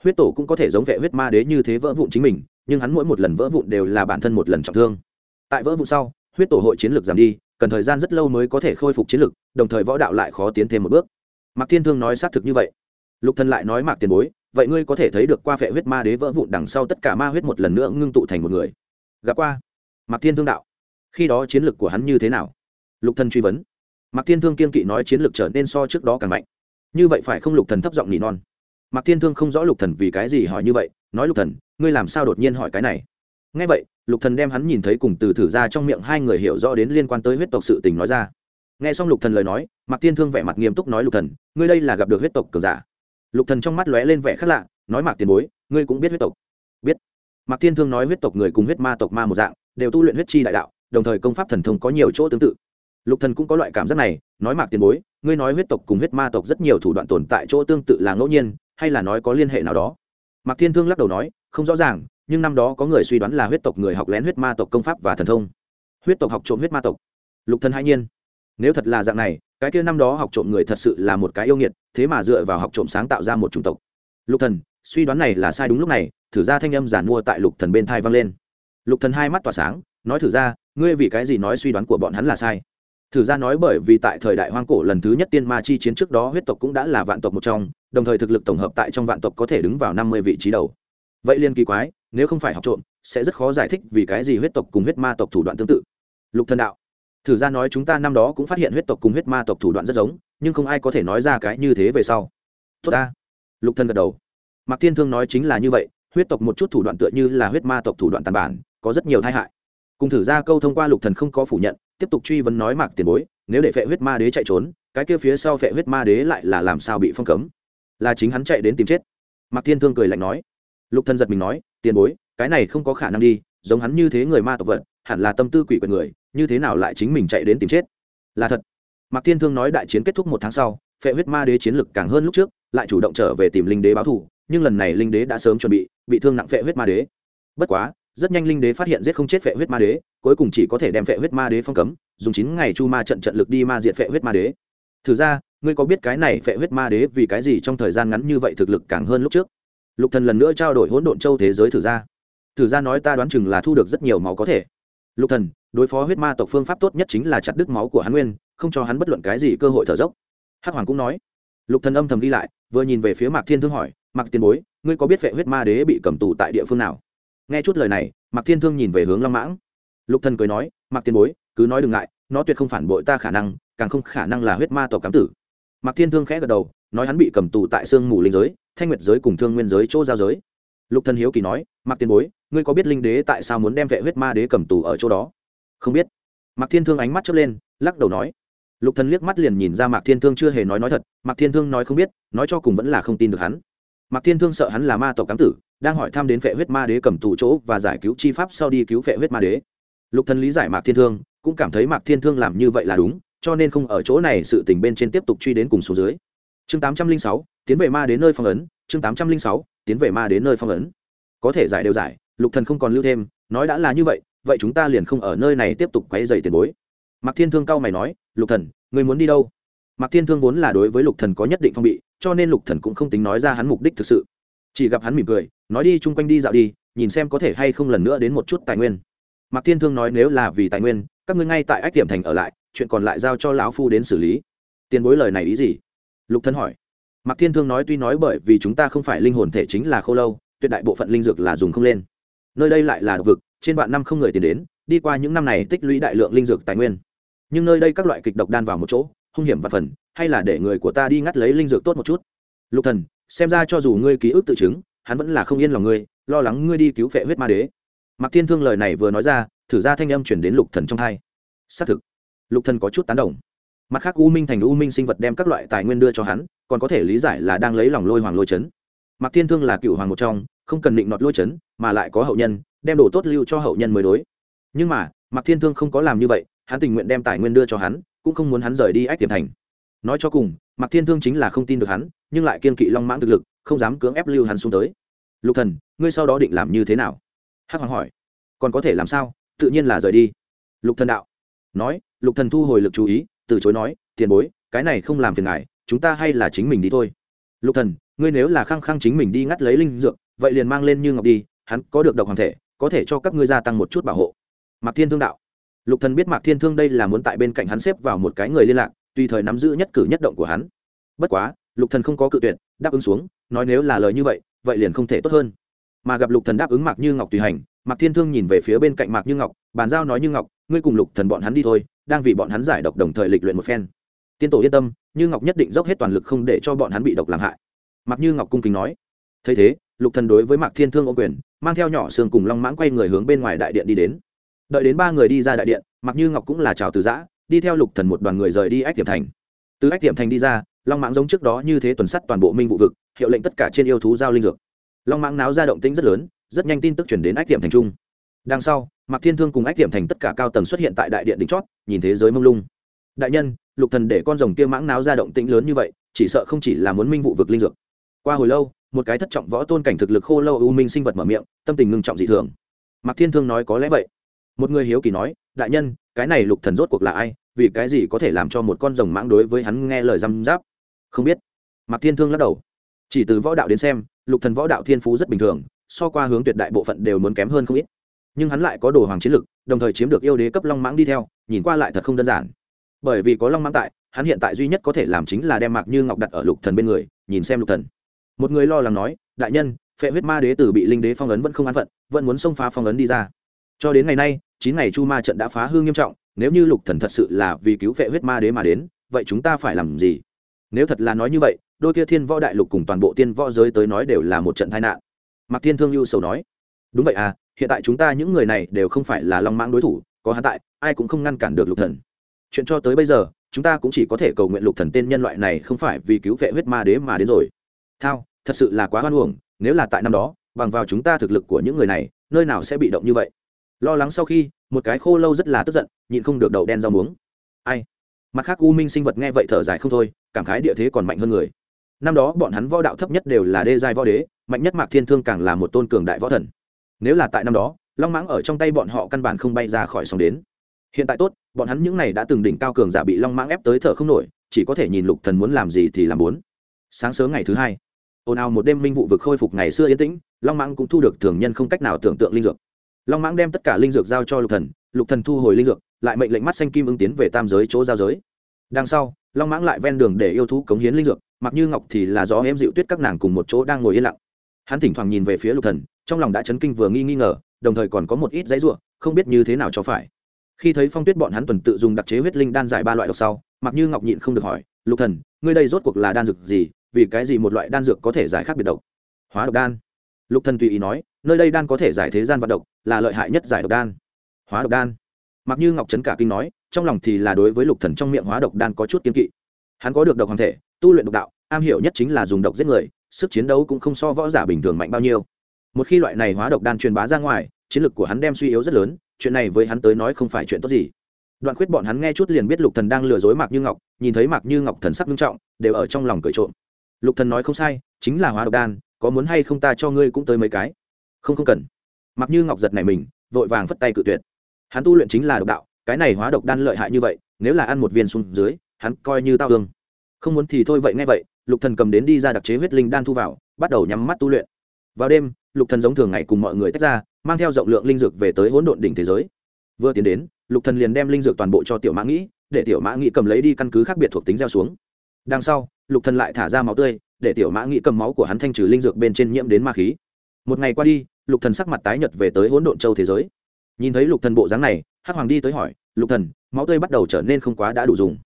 huyết tổ cũng có thể giống vệ huyết ma đế như thế vỡ vụn chính mình, nhưng hắn mỗi một lần vỡ vụn đều là bản thân một lần trọng thương. Tại vỡ vụn sau, huyết tổ hội chiến lược giảm đi, cần thời gian rất lâu mới có thể khôi phục chiến lược, đồng thời võ đạo lại khó tiến thêm một bước. Mạc thiên thương nói xác thực như vậy. Lục thần lại nói mạc tiền bối, vậy ngươi có thể thấy được qua vệ huyết ma đế vỡ vụn đằng sau tất cả ma huyết một lần nữa ngưng tụ thành một người. Gặp qua. Mạc thiên thương đạo. Khi đó chiến lược của hắn như thế nào? Lục thần truy vấn. Mạc thiên thương kiên kỵ nói chiến lược trở nên so trước đó càng mạnh. Như vậy phải không lục thần thấp giọng nỉ non? Mạc thiên thương không rõ lục thần vì cái gì hỏi như vậy, nói lục thần, ngươi làm sao đột nhiên hỏi cái này? Ngay vậy, lục thần đem hắn nhìn thấy cùng từ thử ra trong miệng hai người hiểu rõ đến liên quan tới huyết tộc sự tình nói ra. Nghe xong lục thần lời nói, mạc thiên thương vẻ mặt nghiêm túc nói lục thần, ngươi đây là gặp được huyết tộc cường giả. Lục thần trong mắt lóe lên vẻ khác lạ, nói mạc tiền bối, ngươi cũng biết huyết tộc. Biết. Mạc thiên thương nói huyết tộc người cùng huyết ma tộc ma một dạng, đều tu luyện huyết chi đại đạo, đồng thời công pháp thần thông có nhiều chỗ tương tự. Lục thần cũng có loại cảm giác này, nói mạc tiền bối, ngươi nói huyết tộc cùng huyết ma tộc rất nhiều thủ đoạn tồn tại chỗ tương tự là ngẫu nhiên hay là nói có liên hệ nào đó? Mạc thiên thương lắc đầu nói, không rõ ràng, nhưng năm đó có người suy đoán là huyết tộc người học lén huyết ma tộc công pháp và thần thông. Huyết tộc học trộm huyết ma tộc. Lục thần hai nhiên. Nếu thật là dạng này, cái kia năm đó học trộm người thật sự là một cái yêu nghiệt, thế mà dựa vào học trộm sáng tạo ra một chủng tộc. Lục thần, suy đoán này là sai đúng lúc này, thử ra thanh âm giản mua tại lục thần bên thai vang lên. Lục thần hai mắt tỏa sáng, nói thử ra, ngươi vì cái gì nói suy đoán của bọn hắn là sai? Thử ra nói bởi vì tại thời đại hoang cổ lần thứ nhất tiên ma chi chiến trước đó huyết tộc cũng đã là vạn tộc một trong, đồng thời thực lực tổng hợp tại trong vạn tộc có thể đứng vào năm mươi vị trí đầu. Vậy liên kỳ quái, nếu không phải học trộm, sẽ rất khó giải thích vì cái gì huyết tộc cùng huyết ma tộc thủ đoạn tương tự. Lục thần đạo, thử ra nói chúng ta năm đó cũng phát hiện huyết tộc cùng huyết ma tộc thủ đoạn rất giống, nhưng không ai có thể nói ra cái như thế về sau. Tốt ta. Lục thần gật đầu. Mạc thiên thương nói chính là như vậy, huyết tộc một chút thủ đoạn tựa như là huyết ma tộc thủ đoạn tàn bản, có rất nhiều tai hại. Cùng thử ra câu thông qua lục thần không có phủ nhận tiếp tục truy vấn nói mạc tiền bối, nếu để phệ huyết ma đế chạy trốn, cái kia phía sau phệ huyết ma đế lại là làm sao bị phong cấm? Là chính hắn chạy đến tìm chết. Mạc thiên thương cười lạnh nói. Lục thần giật mình nói, tiền bối, cái này không có khả năng đi, giống hắn như thế người ma tộc vật, hẳn là tâm tư quỷ quyệt người, như thế nào lại chính mình chạy đến tìm chết? Là thật. Mạc thiên thương nói đại chiến kết thúc một tháng sau, phệ huyết ma đế chiến lực càng hơn lúc trước, lại chủ động trở về tìm linh đế báo thù, nhưng lần này linh đế đã sớm chuẩn bị bị thương nặng phệ huyết ma đế. Bất quá rất nhanh linh đế phát hiện giết không chết phệ huyết ma đế, cuối cùng chỉ có thể đem phệ huyết ma đế phong cấm, dùng chín ngày chu ma trận trận lực đi ma diệt phệ huyết ma đế. Thử ra, ngươi có biết cái này phệ huyết ma đế vì cái gì trong thời gian ngắn như vậy thực lực càng hơn lúc trước? Lục thần lần nữa trao đổi hỗn độn châu thế giới thử ra. Thử ra nói ta đoán chừng là thu được rất nhiều máu có thể. Lục thần, đối phó huyết ma tộc phương pháp tốt nhất chính là chặt đứt máu của hắn nguyên, không cho hắn bất luận cái gì cơ hội thở dốc. Hắc hoàng cũng nói. Lục thần âm thầm đi lại, vừa nhìn về phía mạc thiên thương hỏi, mạc tiền bối, ngươi có biết vệ huyết ma đế bị cầm tù tại địa phương nào? Nghe chút lời này, mạc thiên thương nhìn về hướng long mãng. Lục thần cười nói, mạc tiên bối, cứ nói đừng ngại, nó tuyệt không phản bội ta khả năng, càng không khả năng là huyết ma tộc cám tử. Mạc thiên thương khẽ gật đầu, nói hắn bị cầm tù tại sương mù linh giới, thanh nguyệt giới cùng thương nguyên giới chỗ giao giới. Lục thần hiếu kỳ nói, mạc tiên bối, ngươi có biết linh đế tại sao muốn đem vệ huyết ma đế cầm tù ở chỗ đó? Không biết. Mạc thiên thương ánh mắt chớp lên, lắc đầu nói. Lục thần liếc mắt liền nhìn ra mạc thiên thương chưa hề nói nói thật, mạc thiên thương nói không biết, nói cho cùng vẫn là không tin được hắn mạc thiên thương sợ hắn là ma tộc cám tử, đang hỏi thăm đến phệ huyết ma đế cầm tù chỗ và giải cứu chi pháp sau đi cứu phệ huyết ma đế. Lục thần lý giải mạc thiên thương, cũng cảm thấy mạc thiên thương làm như vậy là đúng, cho nên không ở chỗ này sự tình bên trên tiếp tục truy đến cùng số dưới. Chương tám trăm linh sáu, tiến về ma đến nơi phong ấn, chương tám trăm linh sáu, tiến về ma đến nơi phong ấn. Có thể giải đều giải, lục thần không còn lưu thêm, nói đã là như vậy vậy chúng ta liền không ở nơi này tiếp tục quấy dày tiền bối. Mạc thiên thương cao mày nói, lục thần, ngươi muốn đi đâu? Mạc thiên thương vốn là đối với lục thần có nhất định phong bị cho nên lục thần cũng không tính nói ra hắn mục đích thực sự. Chỉ gặp hắn mỉm cười, nói đi chung quanh đi dạo đi, nhìn xem có thể hay không lần nữa đến một chút tài nguyên. Mạc thiên thương nói nếu là vì tài nguyên, các ngươi ngay tại ách điểm thành ở lại, chuyện còn lại giao cho lão phu đến xử lý. Tiền bối lời này ý gì? Lục thân hỏi. Mạc thiên thương nói tuy nói bởi vì chúng ta không phải linh hồn thể chính là khô lâu, tuyệt đại bộ phận linh dược là dùng không lên. Nơi đây lại là độc vực, trên vạn năm không người tiền đến, đi qua những năm này tích lũy đại lượng linh dược tài nguyên. Nhưng nơi đây các loại kịch độc đan vào một chỗ hung hiểm và phần, hay là để người của ta đi ngắt lấy linh dược tốt một chút? Lục thần, xem ra cho dù ngươi ký ức tự chứng, hắn vẫn là không yên lòng ngươi, lo lắng ngươi đi cứu vệ huyết ma đế. Mạc thiên thương lời này vừa nói ra, thử ra thanh âm chuyển đến lục thần trong hai. Xác thực. Lục thần có chút tán đồng. Mặt khác, u minh thành u minh sinh vật đem các loại tài nguyên đưa cho hắn, còn có thể lý giải là đang lấy lòng lôi hoàng lôi chấn. Mạc thiên thương là cựu hoàng một trong, không cần định nọt lôi chấn, mà lại có hậu nhân, đem đồ tốt lưu cho hậu nhân mới đối. Nhưng mà, mạc thiên thương không có làm như vậy, hắn tình nguyện đem tài nguyên đưa cho hắn cũng không muốn hắn rời đi ách tiềm thành. Nói cho cùng, mạc thiên thương chính là không tin được hắn, nhưng lại kiên kỵ long mãng thực lực, không dám cưỡng ép lưu hắn xuống tới. Lục thần, ngươi sau đó định làm như thế nào? Hắc hoàng hỏi. Còn có thể làm sao? Tự nhiên là rời đi. Lục thần đạo. Nói, lục thần thu hồi lực chú ý, từ chối nói, tiền bối, cái này không làm phiền ngài, chúng ta hay là chính mình đi thôi. Lục thần, ngươi nếu là khăng khăng chính mình đi ngắt lấy linh dược, vậy liền mang lên như ngọc đi, hắn có được độc hoàng thể, có thể cho các ngươi gia tăng một chút bảo hộ. Mạc thiên thương đạo lục thần biết mạc thiên thương đây là muốn tại bên cạnh hắn xếp vào một cái người liên lạc, tùy thời nắm giữ nhất cử nhất động của hắn. Bất quá, lục thần không có cự tuyệt, đáp ứng xuống, nói nếu là lời như vậy vậy liền không thể tốt hơn. Mà gặp lục thần đáp ứng mạc như ngọc tùy hành, mạc thiên thương nhìn về phía bên cạnh mạc như ngọc, bàn giao nói như ngọc, ngươi cùng lục thần bọn hắn đi thôi, đang vì bọn hắn giải độc đồng thời lịch luyện một phen. Tiên tổ yên tâm, như ngọc nhất định dốc hết toàn lực không để cho bọn hắn bị độc làm hại. Mạc như ngọc cung kính nói. Thấy thế, lục thần đối với mạc thiên thương ô quyền, mang theo nhỏ xương cùng long mãng quay người hướng bên ngoài đại điện đi đến đợi đến ba người đi ra đại điện mặc như ngọc cũng là chào từ giã, đi theo lục thần một đoàn người rời đi ách tiệm thành. Từ ách tiệm thành đi ra, long mãng giống trước đó như thế tuần sắt toàn bộ minh vụ vực, hiệu lệnh tất cả trên yêu thú giao linh dược. Long mãng náo ra động tĩnh rất lớn, rất nhanh tin tức chuyển đến ách tiệm thành trung. Đằng sau, mạc thiên thương cùng ách tiệm thành tất cả cao tầng xuất hiện tại đại điện đỉnh chót, nhìn thế giới mông lung. Đại nhân, lục thần để con rồng kia mãng náo ra động tĩnh lớn như vậy, chỉ sợ không chỉ là muốn minh vụ vực linh dược. Qua hồi lâu, một cái thất trọng võ tôn cảnh thực lực khô lâu u minh sinh vật mở miệng, tâm tình ngưng trọng dị thường. Mạc thiên thương nói có lẽ vậy một người hiếu kỳ nói, đại nhân, cái này lục thần rốt cuộc là ai? Vì cái gì có thể làm cho một con rồng mãng đối với hắn nghe lời răm giáp không biết. Mạc thiên thương lắc đầu. Chỉ từ võ đạo đến xem, lục thần võ đạo thiên phú rất bình thường, so qua hướng tuyệt đại bộ phận đều muốn kém hơn không ít. Nhưng hắn lại có đồ hoàng chiến lực, đồng thời chiếm được yêu đế cấp long mãng đi theo, nhìn qua lại thật không đơn giản. Bởi vì có long mãng tại, hắn hiện tại duy nhất có thể làm chính là đem mạc như ngọc đặt ở lục thần bên người, nhìn xem lục thần. Một người lo lắng nói, đại nhân, phệ huyết ma đế tử bị linh đế phong ấn vẫn không an phận, vẫn muốn xông phá phong ấn đi ra. Cho đến ngày nay chín ngày chu ma trận đã phá hư nghiêm trọng, nếu như lục thần thật sự là vì cứu vệ huyết ma đế mà đến, vậy chúng ta phải làm gì? Nếu thật là nói như vậy, đôi kia thiên võ đại lục cùng toàn bộ tiên võ giới tới nói đều là một trận tai nạn. Mạc thiên thương lưu sầu nói, đúng vậy à hiện tại chúng ta những người này đều không phải là long mãng đối thủ, có hắn tại, ai cũng không ngăn cản được lục thần. Chuyện cho tới bây giờ, chúng ta cũng chỉ có thể cầu nguyện lục thần tên nhân loại này không phải vì cứu vệ huyết ma đế mà đến rồi. Thao, thật sự là quá hoan uổng, nếu là tại năm đó, bằng vào chúng ta thực lực của những người này, nơi nào sẽ bị động như vậy? Lo lắng sau khi, một cái khô lâu rất là tức giận, nhịn không được đầu đen rau muống. Ai? Mặt khác u minh sinh vật nghe vậy thở dài không thôi, cảm khái địa thế còn mạnh hơn người. Năm đó bọn hắn võ đạo thấp nhất đều là đê giai võ đế, mạnh nhất mạc thiên thương càng là một tôn cường đại võ thần. Nếu là tại năm đó, long mãng ở trong tay bọn họ căn bản không bay ra khỏi sóng đến. Hiện tại tốt, bọn hắn những n à y đã từng đỉnh cao cường giả bị long mãng ép tới thở không nổi, chỉ có thể nhìn lục thần muốn làm gì thì làm muốn sáng sớm ngày thứ hai, ồn ào một đêm minh vụ vực khôi phục ngày xưa yên tĩnh, long mãng cũng thu được thường nhân không cách nào tưởng tượng linh dược long mãng đem tất cả linh dược giao cho lục thần lục thần thu hồi linh dược, lại mệnh lệnh mắt xanh kim ứng tiến về tam giới chỗ giao giới. Đằng sau, long mãng lại ven đường để yêu thú cống hiến linh dược, mặc như ngọc thì là gió em dịu tuyết các nàng cùng một chỗ đang ngồi yên lặng. Hắn thỉnh thoảng nhìn về phía lục thần, trong lòng đã chấn kinh vừa nghi nghi ngờ, đồng thời còn có một ít dãy ruộng không biết như thế nào cho phải. Khi thấy phong tuyết bọn hắn tuần tự dùng đặc chế huyết linh đan giải ba loại độc sau, mặc như ngọc nhịn không được hỏi, lục thần, ngươi đây rốt cuộc là đan dược gì? Vì cái gì một loại đan dược có thể giải khác biệt độc? Hóa độc đan lục thần tùy ý nói, nơi đây đan có thể giải thế gian vận độc, là lợi hại nhất giải độc đan. Hóa độc đan. Mặc như ngọc trấn cả kinh nói, trong lòng thì là đối với lục thần trong miệng hóa độc đan có chút kiên kỵ. Hắn có được độc hoàng thể, tu luyện độc đạo, am hiểu nhất chính là dùng độc giết người, sức chiến đấu cũng không so võ giả bình thường mạnh bao nhiêu. Một khi loại này hóa độc đan truyền bá ra ngoài, chiến lực của hắn đem suy yếu rất lớn, chuyện này với hắn tới nói không phải chuyện tốt gì. Đoạn khuyết bọn hắn nghe chút liền biết lục thần đang lừa dối mạc như ngọc, nhìn thấy mạc như ngọc thần sắc nghiêm trọng, đều ở trong lòng cười trộm. Lục thần nói không sai, chính là hóa độc đan có muốn hay không ta cho ngươi cũng tới mấy cái? Không không cần. Mặc như ngọc giật này mình, vội vàng phất tay cự tuyệt. Hắn tu luyện chính là độc đạo, cái này hóa độc đan lợi hại như vậy, nếu là ăn một viên xuống dưới, hắn coi như tao hương không muốn thì thôi vậy, nghe vậy, lục thần cầm đến đi ra đặc chế huyết linh đan thu vào, bắt đầu nhắm mắt tu luyện. Vào đêm, lục thần giống thường ngày cùng mọi người tách ra, mang theo rộng lượng linh dược về tới hỗn độn đỉnh thế giới. Vừa tiến đến, lục thần liền đem linh dược toàn bộ cho tiểu mã nghĩ, để tiểu mã nghĩ cầm lấy đi căn cứ khác biệt thuộc tính gieo xuống. Đằng sau, lục thần lại thả ra máu tươi để tiểu mã nghĩ cầm máu của hắn thanh trừ linh dược bên trên nhiễm đến ma khí. Một ngày qua đi, lục thần sắc mặt tái nhợt về tới hỗn độn châu thế giới. Nhìn thấy lục thần bộ dáng này, hắc hoàng đi tới hỏi, lục thần, máu tươi bắt đầu trở nên không quá đã đủ dùng.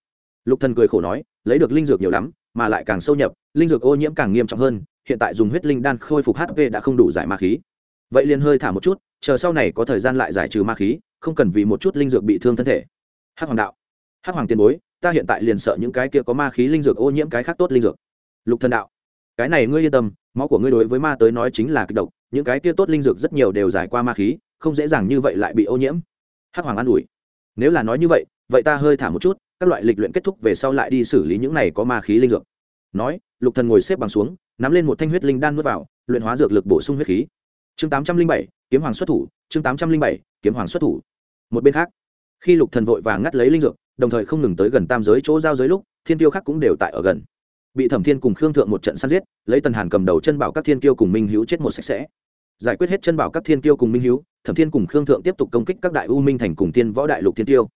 Lục thần cười khổ nói, lấy được linh dược nhiều lắm, mà lại càng sâu nhập, linh dược ô nhiễm càng nghiêm trọng hơn, hiện tại dùng huyết linh đan khôi phục hp đã không đủ giải ma khí. Vậy liền hơi thả một chút, chờ sau này có thời gian lại giải trừ ma khí, không cần vì một chút linh dược bị thương thân thể. Hắc hoàng đạo, hắc hoàng tiền bối, ta hiện tại liền sợ những cái kia có ma khí linh dược ô nhiễm cái khác tốt linh dược lục thần đạo. Cái này ngươi yên tâm, máu của ngươi đối với ma tới nói chính là kịch độc, những cái kia tốt linh dược rất nhiều đều giải qua ma khí, không dễ dàng như vậy lại bị ô nhiễm. Hắc hoàng an ủi. Nếu là nói như vậy vậy ta hơi thả một chút, các loại lịch luyện kết thúc về sau lại đi xử lý những này có ma khí linh dược. Nói, lục thần ngồi xếp bằng xuống, nắm lên một thanh huyết linh đan nuốt vào, luyện hóa dược lực bổ sung huyết khí. Chương tám trăm linh bảy, kiếm hoàng xuất thủ, chương tám trăm linh bảy, kiếm hoàng xuất thủ. Một bên khác, khi lục thần vội vàng ngắt lấy linh dược, đồng thời không ngừng tới gần tam giới chỗ giao giới lúc, thiên tiêu khác cũng đều tại ở gần bị thẩm thiên cùng khương thượng một trận săn giết, lấy tần hàn cầm đầu chân bảo các thiên tiêu cùng minh hữu chết một sạch sẽ. Giải quyết hết chân bảo các thiên tiêu cùng minh hữu thẩm thiên cùng khương thượng tiếp tục công kích các đại u minh thành cùng tiên võ đại lục thiên tiêu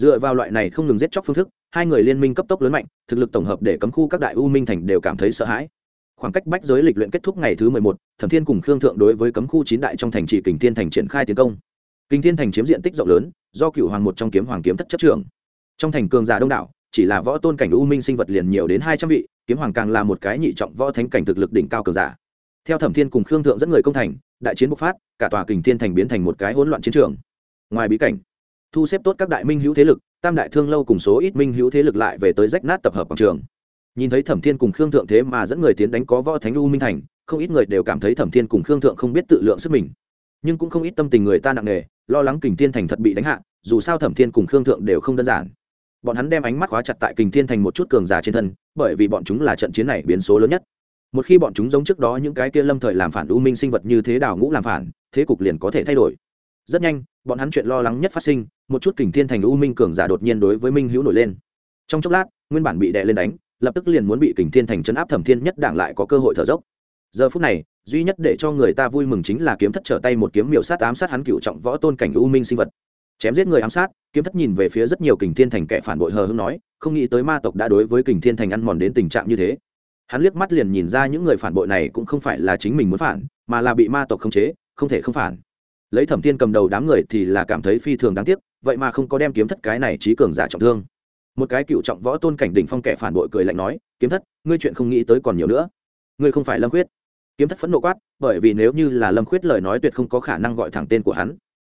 dựa vào loại này không ngừng giết chóc phương thức, hai người liên minh cấp tốc lớn mạnh, thực lực tổng hợp để cấm khu các đại u minh thành đều cảm thấy sợ hãi. Khoảng cách bách giới lịch luyện kết thúc ngày thứ mười một, thẩm thiên cùng khương thượng đối với cấm khu chín đại trong thành trì kình thiên thành triển khai tiến công. Kình thiên thành chiếm diện tích rộng lớn, do cựu hoàng một trong kiếm hoàng kiếm thất chất trưởng. Trong thành cường giả đông đảo, chỉ là võ tôn cảnh u minh sinh vật liền nhiều đến hai trăm vị kiếm hoàng càng là một cái nhị trọng võ thánh cảnh thực lực đỉnh cao cường giả. Theo thẩm thiên cùng khương thượng dẫn người công thành, đại chiến bộc phát, cả tòa kình thiên thành biến thành một cái hỗn loạn chiến trường. Ngoài bí cảnh, thu xếp tốt các đại minh hữu thế lực, tam đại thương lâu cùng số ít minh hữu thế lực lại về tới rách nát tập hợp quảng trường. Nhìn thấy thẩm thiên cùng khương thượng thế mà dẫn người tiến đánh có võ thánh u minh thành, không ít người đều cảm thấy thẩm thiên cùng khương thượng không biết tự lượng sức mình. Nhưng cũng không ít tâm tình người ta nặng nề, lo lắng kình thiên thành thật bị đánh hạ, dù sao thẩm thiên cùng khương thượng đều không đơn giản bọn hắn đem ánh mắt khóa chặt tại kình thiên thành một chút cường giả trên thân, bởi vì bọn chúng là trận chiến này biến số lớn nhất. Một khi bọn chúng giống trước đó những cái kia lâm thời làm phản u minh sinh vật như thế đào ngũ làm phản, thế cục liền có thể thay đổi. Rất nhanh, bọn hắn chuyện lo lắng nhất phát sinh, một chút kình thiên thành u minh cường giả đột nhiên đối với minh hữu nổi lên. Trong chốc lát, nguyên bản bị đè lên đánh, lập tức liền muốn bị kình thiên thành chấn áp thẩm thiên nhất đảng lại có cơ hội thở dốc. Giờ phút này, duy nhất để cho người ta vui mừng chính là kiếm thất trở tay một kiếm miểu sát ám sát hắn cựu trọng võ tôn cảnh u minh sinh vật chém giết người ám sát, kiếm thất nhìn về phía rất nhiều kình thiên thành kẻ phản bội hờ hưng nói, không nghĩ tới ma tộc đã đối với kình thiên thành ăn mòn đến tình trạng như thế. Hắn liếc mắt liền nhìn ra những người phản bội này cũng không phải là chính mình muốn phản, mà là bị ma tộc khống chế, không thể không phản. Lấy thẩm thiên cầm đầu đám người thì là cảm thấy phi thường đáng tiếc, vậy mà không có đem kiếm thất cái này trí cường giả trọng thương. Một cái cựu trọng võ tôn cảnh đỉnh phong kẻ phản bội cười lạnh nói, kiếm thất, ngươi chuyện không nghĩ tới còn nhiều nữa. Ngươi không phải lâm khuyết. Kiếm thất phẫn nộ quát, bởi vì nếu như là lâm khuyết lời nói tuyệt không có khả năng gọi thẳng tên của hắn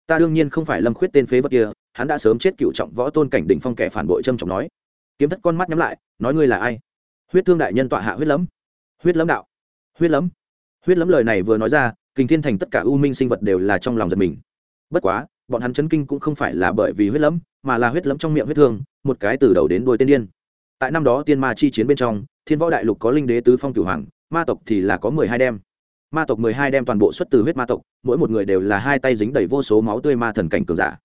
ta đương nhiên không phải lâm khuyết tên phế vật kia, hắn đã sớm chết cựu trọng võ tôn cảnh đỉnh phong kẻ phản bội trâm trọng nói. Kiếm thất con mắt nhắm lại, nói ngươi là ai? Huyết thương đại nhân tọa hạ huyết lấm huyết lấm đạo. Huyết lấm huyết lấm lời này vừa nói ra kinh thiên thành tất cả u minh sinh vật đều là trong lòng giật mình. Bất quá, bọn hắn chấn kinh cũng không phải là bởi vì huyết lấm mà là huyết lấm trong miệng huyết thương, một cái từ đầu đến đuôi tiên điên. Tại năm đó tiên ma chi chiến bên trong, thiên võ đại lục có linh đế tứ phong cửu hoàng, ma tộc thì là có mười hai đem ma tộc mười hai đem toàn bộ xuất từ huyết ma tộc, mỗi một người đều là hai tay dính đầy vô số máu tươi ma thần cảnh cường giả.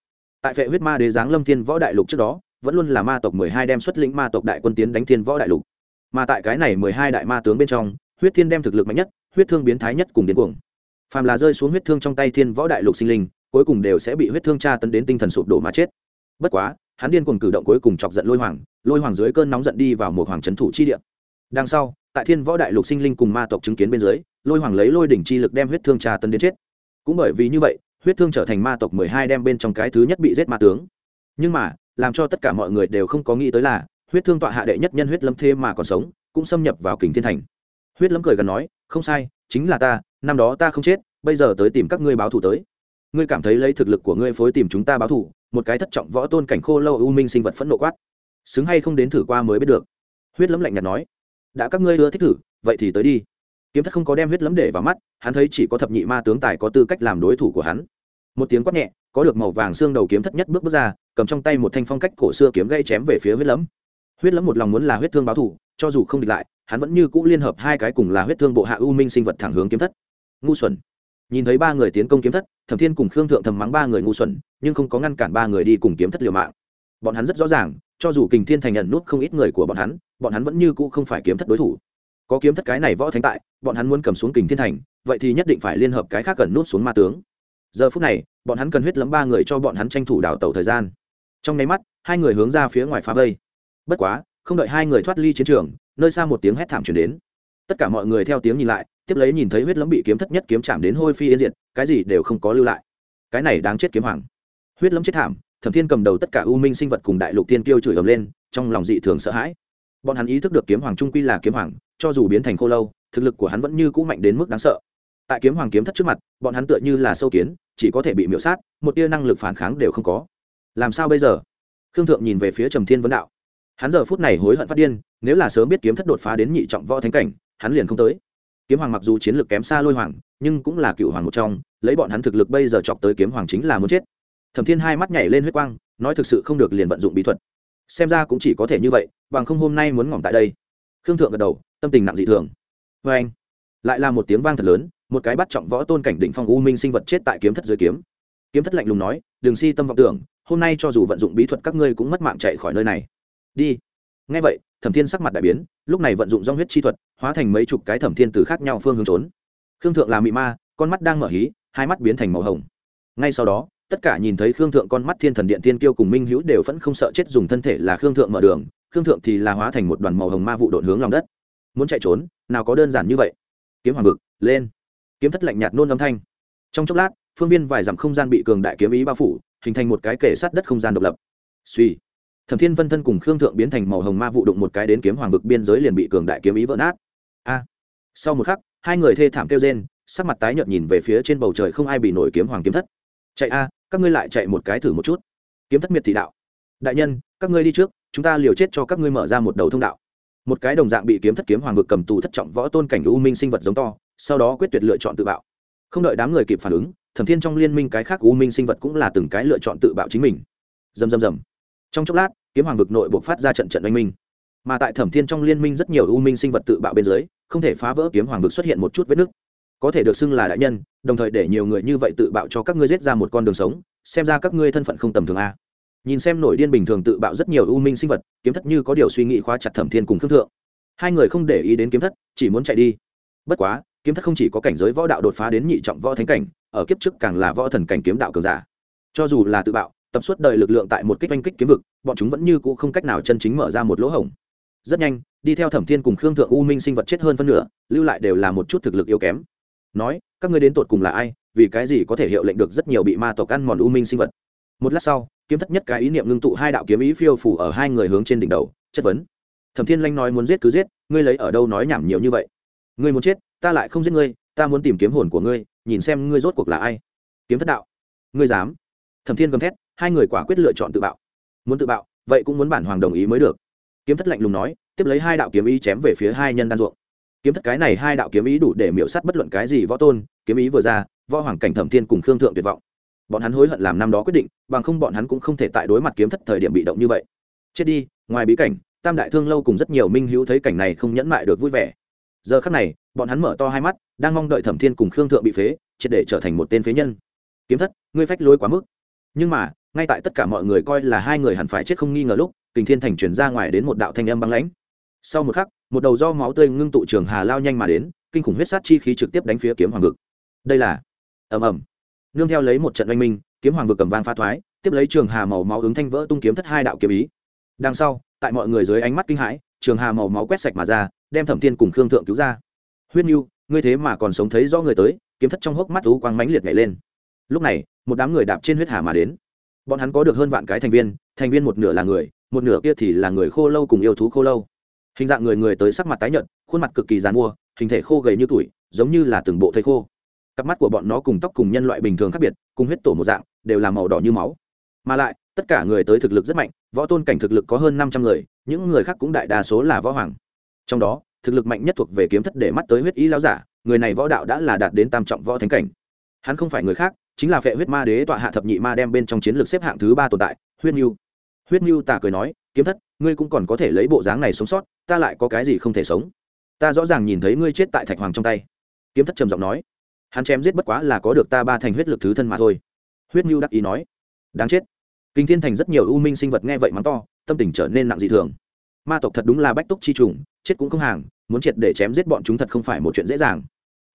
Tại phệ huyết ma đế giáng lâm thiên võ đại lục trước đó, vẫn luôn là ma tộc mười hai đem xuất lĩnh ma tộc đại quân tiến đánh thiên võ đại lục. Mà tại cái này mười hai đại ma tướng bên trong, huyết thiên đem thực lực mạnh nhất, huyết thương biến thái nhất cùng điên cuồng. Phàm là rơi xuống huyết thương trong tay thiên võ đại lục sinh linh, cuối cùng đều sẽ bị huyết thương tra tấn đến tinh thần sụp đổ mà chết. Bất quá, hắn điên cuồng cử động cuối cùng chọc giận lôi hoàng lôi hoàng dưới cơn nóng giận đi vào một hoàng trấn thủ chi địa. Đằng sau, tại thiên võ đại lục sinh linh cùng ma tộc chứng kiến bên dưới lôi hoàng lấy lôi đỉnh chi lực đem huyết thương tra tấn đến chết. Cũng bởi vì như vậy, huyết thương trở thành ma tộc mười hai đem bên trong cái thứ nhất bị giết ma tướng. Nhưng mà, làm cho tất cả mọi người đều không có nghĩ tới là, huyết thương tọa hạ đệ nhất nhân huyết lâm thế mà còn sống, cũng xâm nhập vào kình thiên thành. Huyết lâm cười gần nói, không sai, chính là ta, năm đó ta không chết, bây giờ tới tìm các ngươi báo thù tới. Ngươi cảm thấy lấy thực lực của ngươi phối tìm chúng ta báo thủ một cái thất trọng võ tôn cảnh khô lâu u minh sinh vật phẫn nộ quát. Xứng hay không đến thử qua mới biết được. Huyết lấm lạnh nhạt nói, đã các ngươi ưa thích thử, vậy thì tới đi kiếm thất không có đem huyết lấm để vào mắt, hắn thấy chỉ có thập nhị ma tướng tài có tư cách làm đối thủ của hắn. Một tiếng quát nhẹ, có được màu vàng xương đầu kiếm thất nhất bước bước ra, cầm trong tay một thanh phong cách cổ xưa kiếm gây chém về phía huyết lấm huyết lấm một lòng muốn là huyết thương báo thủ cho dù không địch lại, hắn vẫn như cũ liên hợp hai cái cùng là huyết thương bộ hạ u minh sinh vật thẳng hướng kiếm thất. Ngu xuẩn. Nhìn thấy ba người tiến công kiếm thất, thẩm thiên cùng khương thượng thầm mắng ba người ngu xuẩn, nhưng không có ngăn cản ba người đi cùng kiếm thất liều mạng. Bọn hắn rất rõ ràng, cho dù kình thiên thành nhận nút không ít người của bọn hắn bọn hắn vẫn như cũ không phải kiếm thất đối thủ có kiếm thất cái này võ thánh tại, bọn hắn muốn cầm xuống kình thiên thành, vậy thì nhất định phải liên hợp cái khác cần nút xuống ma tướng. Giờ phút này, bọn hắn cần huyết lấm ba người cho bọn hắn tranh thủ đào tàu thời gian. Trong nháy mắt, hai người hướng ra phía ngoài phá vây. Bất quá, không đợi hai người thoát ly chiến trường, nơi xa một tiếng hét thảm chuyển đến. Tất cả mọi người theo tiếng nhìn lại, tiếp lấy nhìn thấy huyết lấm bị kiếm thất nhất kiếm chạm đến hôi phi yên diệt, cái gì đều không có lưu lại. Cái này đáng chết kiếm hoàng. Huyết lấm chết thảm, thẩm thiên cầm đầu tất cả u minh sinh vật cùng đại lục tiên kiêu chửi ầm lên, trong lòng dị thường sợ hãi. Bọn hắn ý thức được kiếm hoàng trung quy là kiếm hoàng cho dù biến thành khô lâu, thực lực của hắn vẫn như cũ mạnh đến mức đáng sợ. Tại kiếm hoàng kiếm thất trước mặt, bọn hắn tựa như là sâu kiến, chỉ có thể bị miễu sát, một tia năng lực phản kháng đều không có. Làm sao bây giờ? Khương thượng nhìn về phía trầm thiên vấn đạo. Hắn giờ phút này hối hận phát điên, nếu là sớm biết kiếm thất đột phá đến nhị trọng võ thánh cảnh, hắn liền không tới. Kiếm hoàng mặc dù chiến lược kém xa lôi hoàng, nhưng cũng là cựu hoàng một trong, lấy bọn hắn thực lực bây giờ chọc tới kiếm hoàng chính là muốn chết. Thẩm thiên hai mắt nhảy lên huyết quang, nói thực sự không được liền vận dụng bí thuật. Xem ra cũng chỉ có thể như vậy, bằng không hôm nay muốn ngỏm tại đây. Khương thượng gật đầu tâm tình nặng dị thường. Vê anh. Lại là một tiếng vang thật lớn, một cái bắt trọng võ tôn cảnh đỉnh phong u minh sinh vật chết tại kiếm thất dưới kiếm. Kiếm thất lạnh lùng nói, đừng si tâm vọng tưởng, hôm nay cho dù vận dụng bí thuật các ngươi cũng mất mạng chạy khỏi nơi này. Đi. Ngay vậy, thẩm thiên sắc mặt đại biến, lúc này vận dụng dong huyết chi thuật, hóa thành mấy chục cái thẩm thiên từ khác nhau phương hướng trốn. Khương thượng là mị ma, con mắt đang mở hí, hai mắt biến thành màu hồng. Ngay sau đó, tất cả nhìn thấy khương thượng con mắt thiên thần điện tiên kiêu cùng minh hữu đều vẫn không sợ chết dùng thân thể là khương thượng mở đường, khương thượng thì là hóa thành một đoàn màu hồng ma vụ đột hướng lòng đất muốn chạy trốn, nào có đơn giản như vậy. Kiếm hoàng vực, lên. Kiếm thất lạnh nhạt nôn âm thanh. Trong chốc lát, phương viên vài dặm không gian bị cường đại kiếm ý bao phủ, hình thành một cái kể sát đất không gian độc lập. Suy. Thẩm thiên vân thân cùng khương thượng biến thành màu hồng ma vụ đụng một cái đến kiếm hoàng vực biên giới liền bị cường đại kiếm ý vỡ nát. A. Sau một khắc, hai người thê thảm kêu rên, sắc mặt tái nhợt nhìn về phía trên bầu trời không ai bị nổi kiếm hoàng kiếm thất. Chạy a, các ngươi lại chạy một cái thử một chút. Kiếm thất miệt thị đạo. Đại nhân, các ngươi đi trước, chúng ta liều chết cho các ngươi mở ra một đầu thông đạo một cái đồng dạng bị kiếm thất kiếm hoàng vực cầm tù thất trọng võ tôn cảnh u minh sinh vật giống to, sau đó quyết tuyệt lựa chọn tự bạo. Không đợi đám người kịp phản ứng, thẩm thiên trong liên minh cái khác u minh sinh vật cũng là từng cái lựa chọn tự bạo chính mình. Dầm dầm dầm trong chốc lát, kiếm hoàng vực nội buộc phát ra trận trận oanh minh. Mà tại thẩm thiên trong liên minh rất nhiều u minh sinh vật tự bạo bên dưới, không thể phá vỡ kiếm hoàng vực xuất hiện một chút vết nứt. Có thể được xưng là đại nhân, đồng thời để nhiều người như vậy tự bạo cho các ngươi giết ra một con đường sống, xem ra các ngươi thân phận không tầm thường a nhìn xem nổi điên bình thường tự bạo rất nhiều u minh sinh vật, kiếm thất như có điều suy nghĩ khóa chặt thẩm thiên cùng khương thượng. Hai người không để ý đến kiếm thất, chỉ muốn chạy đi. Bất quá, kiếm thất không chỉ có cảnh giới võ đạo đột phá đến nhị trọng võ thánh cảnh, ở kiếp trước càng là võ thần cảnh kiếm đạo cường giả. Cho dù là tự bạo, tập suốt đời lực lượng tại một kích oanh kích kiếm vực, bọn chúng vẫn như cũ không cách nào chân chính mở ra một lỗ hổng. Rất nhanh, đi theo thẩm thiên cùng khương thượng u minh sinh vật chết hơn phân nửa, lưu lại đều là một chút thực lực yếu kém. Nói, các ngươi đến tột cùng là ai, vì cái gì có thể hiệu lệnh được rất nhiều bị ma tộc ăn mòn u minh sinh vật? Một lát sau kiếm thất nhất cái ý niệm ngưng tụ hai đạo kiếm ý phiêu phủ ở hai người hướng trên đỉnh đầu, chất vấn. Thẩm thiên lanh nói muốn giết cứ giết, ngươi lấy ở đâu nói nhảm nhiều như vậy? Ngươi muốn chết, ta lại không giết ngươi, ta muốn tìm kiếm hồn của ngươi, nhìn xem ngươi rốt cuộc là ai. Kiếm thất đạo. Ngươi dám. Thẩm thiên gầm thét, hai người quả quyết lựa chọn tự bạo. Muốn tự bạo, vậy cũng muốn bản hoàng đồng ý mới được. Kiếm thất lạnh lùng nói, tiếp lấy hai đạo kiếm ý chém về phía hai nhân đan ruộng. Kiếm thất cái này hai đạo kiếm ý đủ để miễu sát bất luận cái gì võ tôn, kiếm ý vừa ra, võ hoàng cảnh thẩm thiên cùng khương thượng tuyệt vọng bọn hắn hối hận làm năm đó quyết định, bằng không bọn hắn cũng không thể tại đối mặt kiếm thất thời điểm bị động như vậy. Chết đi, ngoài bí cảnh, tam đại thương lâu cùng rất nhiều minh hữu thấy cảnh này không nhẫn mại được vui vẻ. Giờ khắc này, bọn hắn mở to hai mắt, đang mong đợi thẩm thiên cùng khương thượng bị phế, triệt để trở thành một tên phế nhân. Kiếm thất, ngươi phách lối quá mức. Nhưng mà, ngay tại tất cả mọi người coi là hai người hẳn phải chết không nghi ngờ lúc, kình thiên thành chuyển ra ngoài đến một đạo thanh âm băng lãnh. Sau một khắc, một đầu do máu tươi ngưng tụ trường hà lao nhanh mà đến, kinh khủng huyết sát chi khí trực tiếp đánh phía kiếm hoàng vực. Đây là, ầm ầm nương theo lấy một trận oanh minh, kiếm hoàng vực cầm vang pha thoái, tiếp lấy trường hà màu máu ứng thanh vỡ tung kiếm thất hai đạo kiếm ý. Đằng sau, tại mọi người dưới ánh mắt kinh hãi, trường hà màu máu quét sạch mà ra, đem thẩm thiên cùng khương thượng cứu ra. Huyết nhu ngươi thế mà còn sống thấy do người tới, kiếm thất trong hốc mắt thú quang mãnh liệt nhảy lên. Lúc này, một đám người đạp trên huyết hà mà đến. Bọn hắn có được hơn vạn cái thành viên thành viên một nửa là người, một nửa kia thì là người khô lâu cùng yêu thú khô lâu. Hình dạng người người tới sắc mặt tái nhợt, khuôn mặt cực kỳ dàn mua, hình thể khô gầy như tuổi, giống như là từng bộ thây khô cặp mắt của bọn nó cùng tóc cùng nhân loại bình thường khác biệt, cùng huyết tổ một dạng, đều là màu đỏ như máu. Mà lại, tất cả người tới thực lực rất mạnh, võ tôn cảnh thực lực có hơn năm trăm người, những người khác cũng đại đa số là võ hoàng. Trong đó, thực lực mạnh nhất thuộc về kiếm thất để mắt tới huyết ý lao giả, người này võ đạo đã là đạt đến tam trọng võ thánh cảnh. Hắn không phải người khác, chính là phệ huyết ma đế tọa hạ thập nhị ma đem bên trong chiến lược xếp hạng thứ ba tồn tại, huyết mưu huyết mưu tà cười nói, kiếm thất, ngươi cũng còn có thể lấy bộ dáng này sống sót, ta lại có cái gì không thể sống? Ta rõ ràng nhìn thấy ngươi chết tại thạch hoàng trong tay. Kiếm thất trầm giọng nói hắn chém giết bất quá là có được ta ba thành huyết lực thứ thân mà thôi. Huyết mưu đắc ý nói, đáng chết. Kinh thiên thành rất nhiều u minh sinh vật nghe vậy mắng to, tâm tình trở nên nặng dị thường. Ma tộc thật đúng là bách túc chi trùng, chết cũng không hàng, muốn triệt để chém giết bọn chúng thật không phải một chuyện dễ dàng.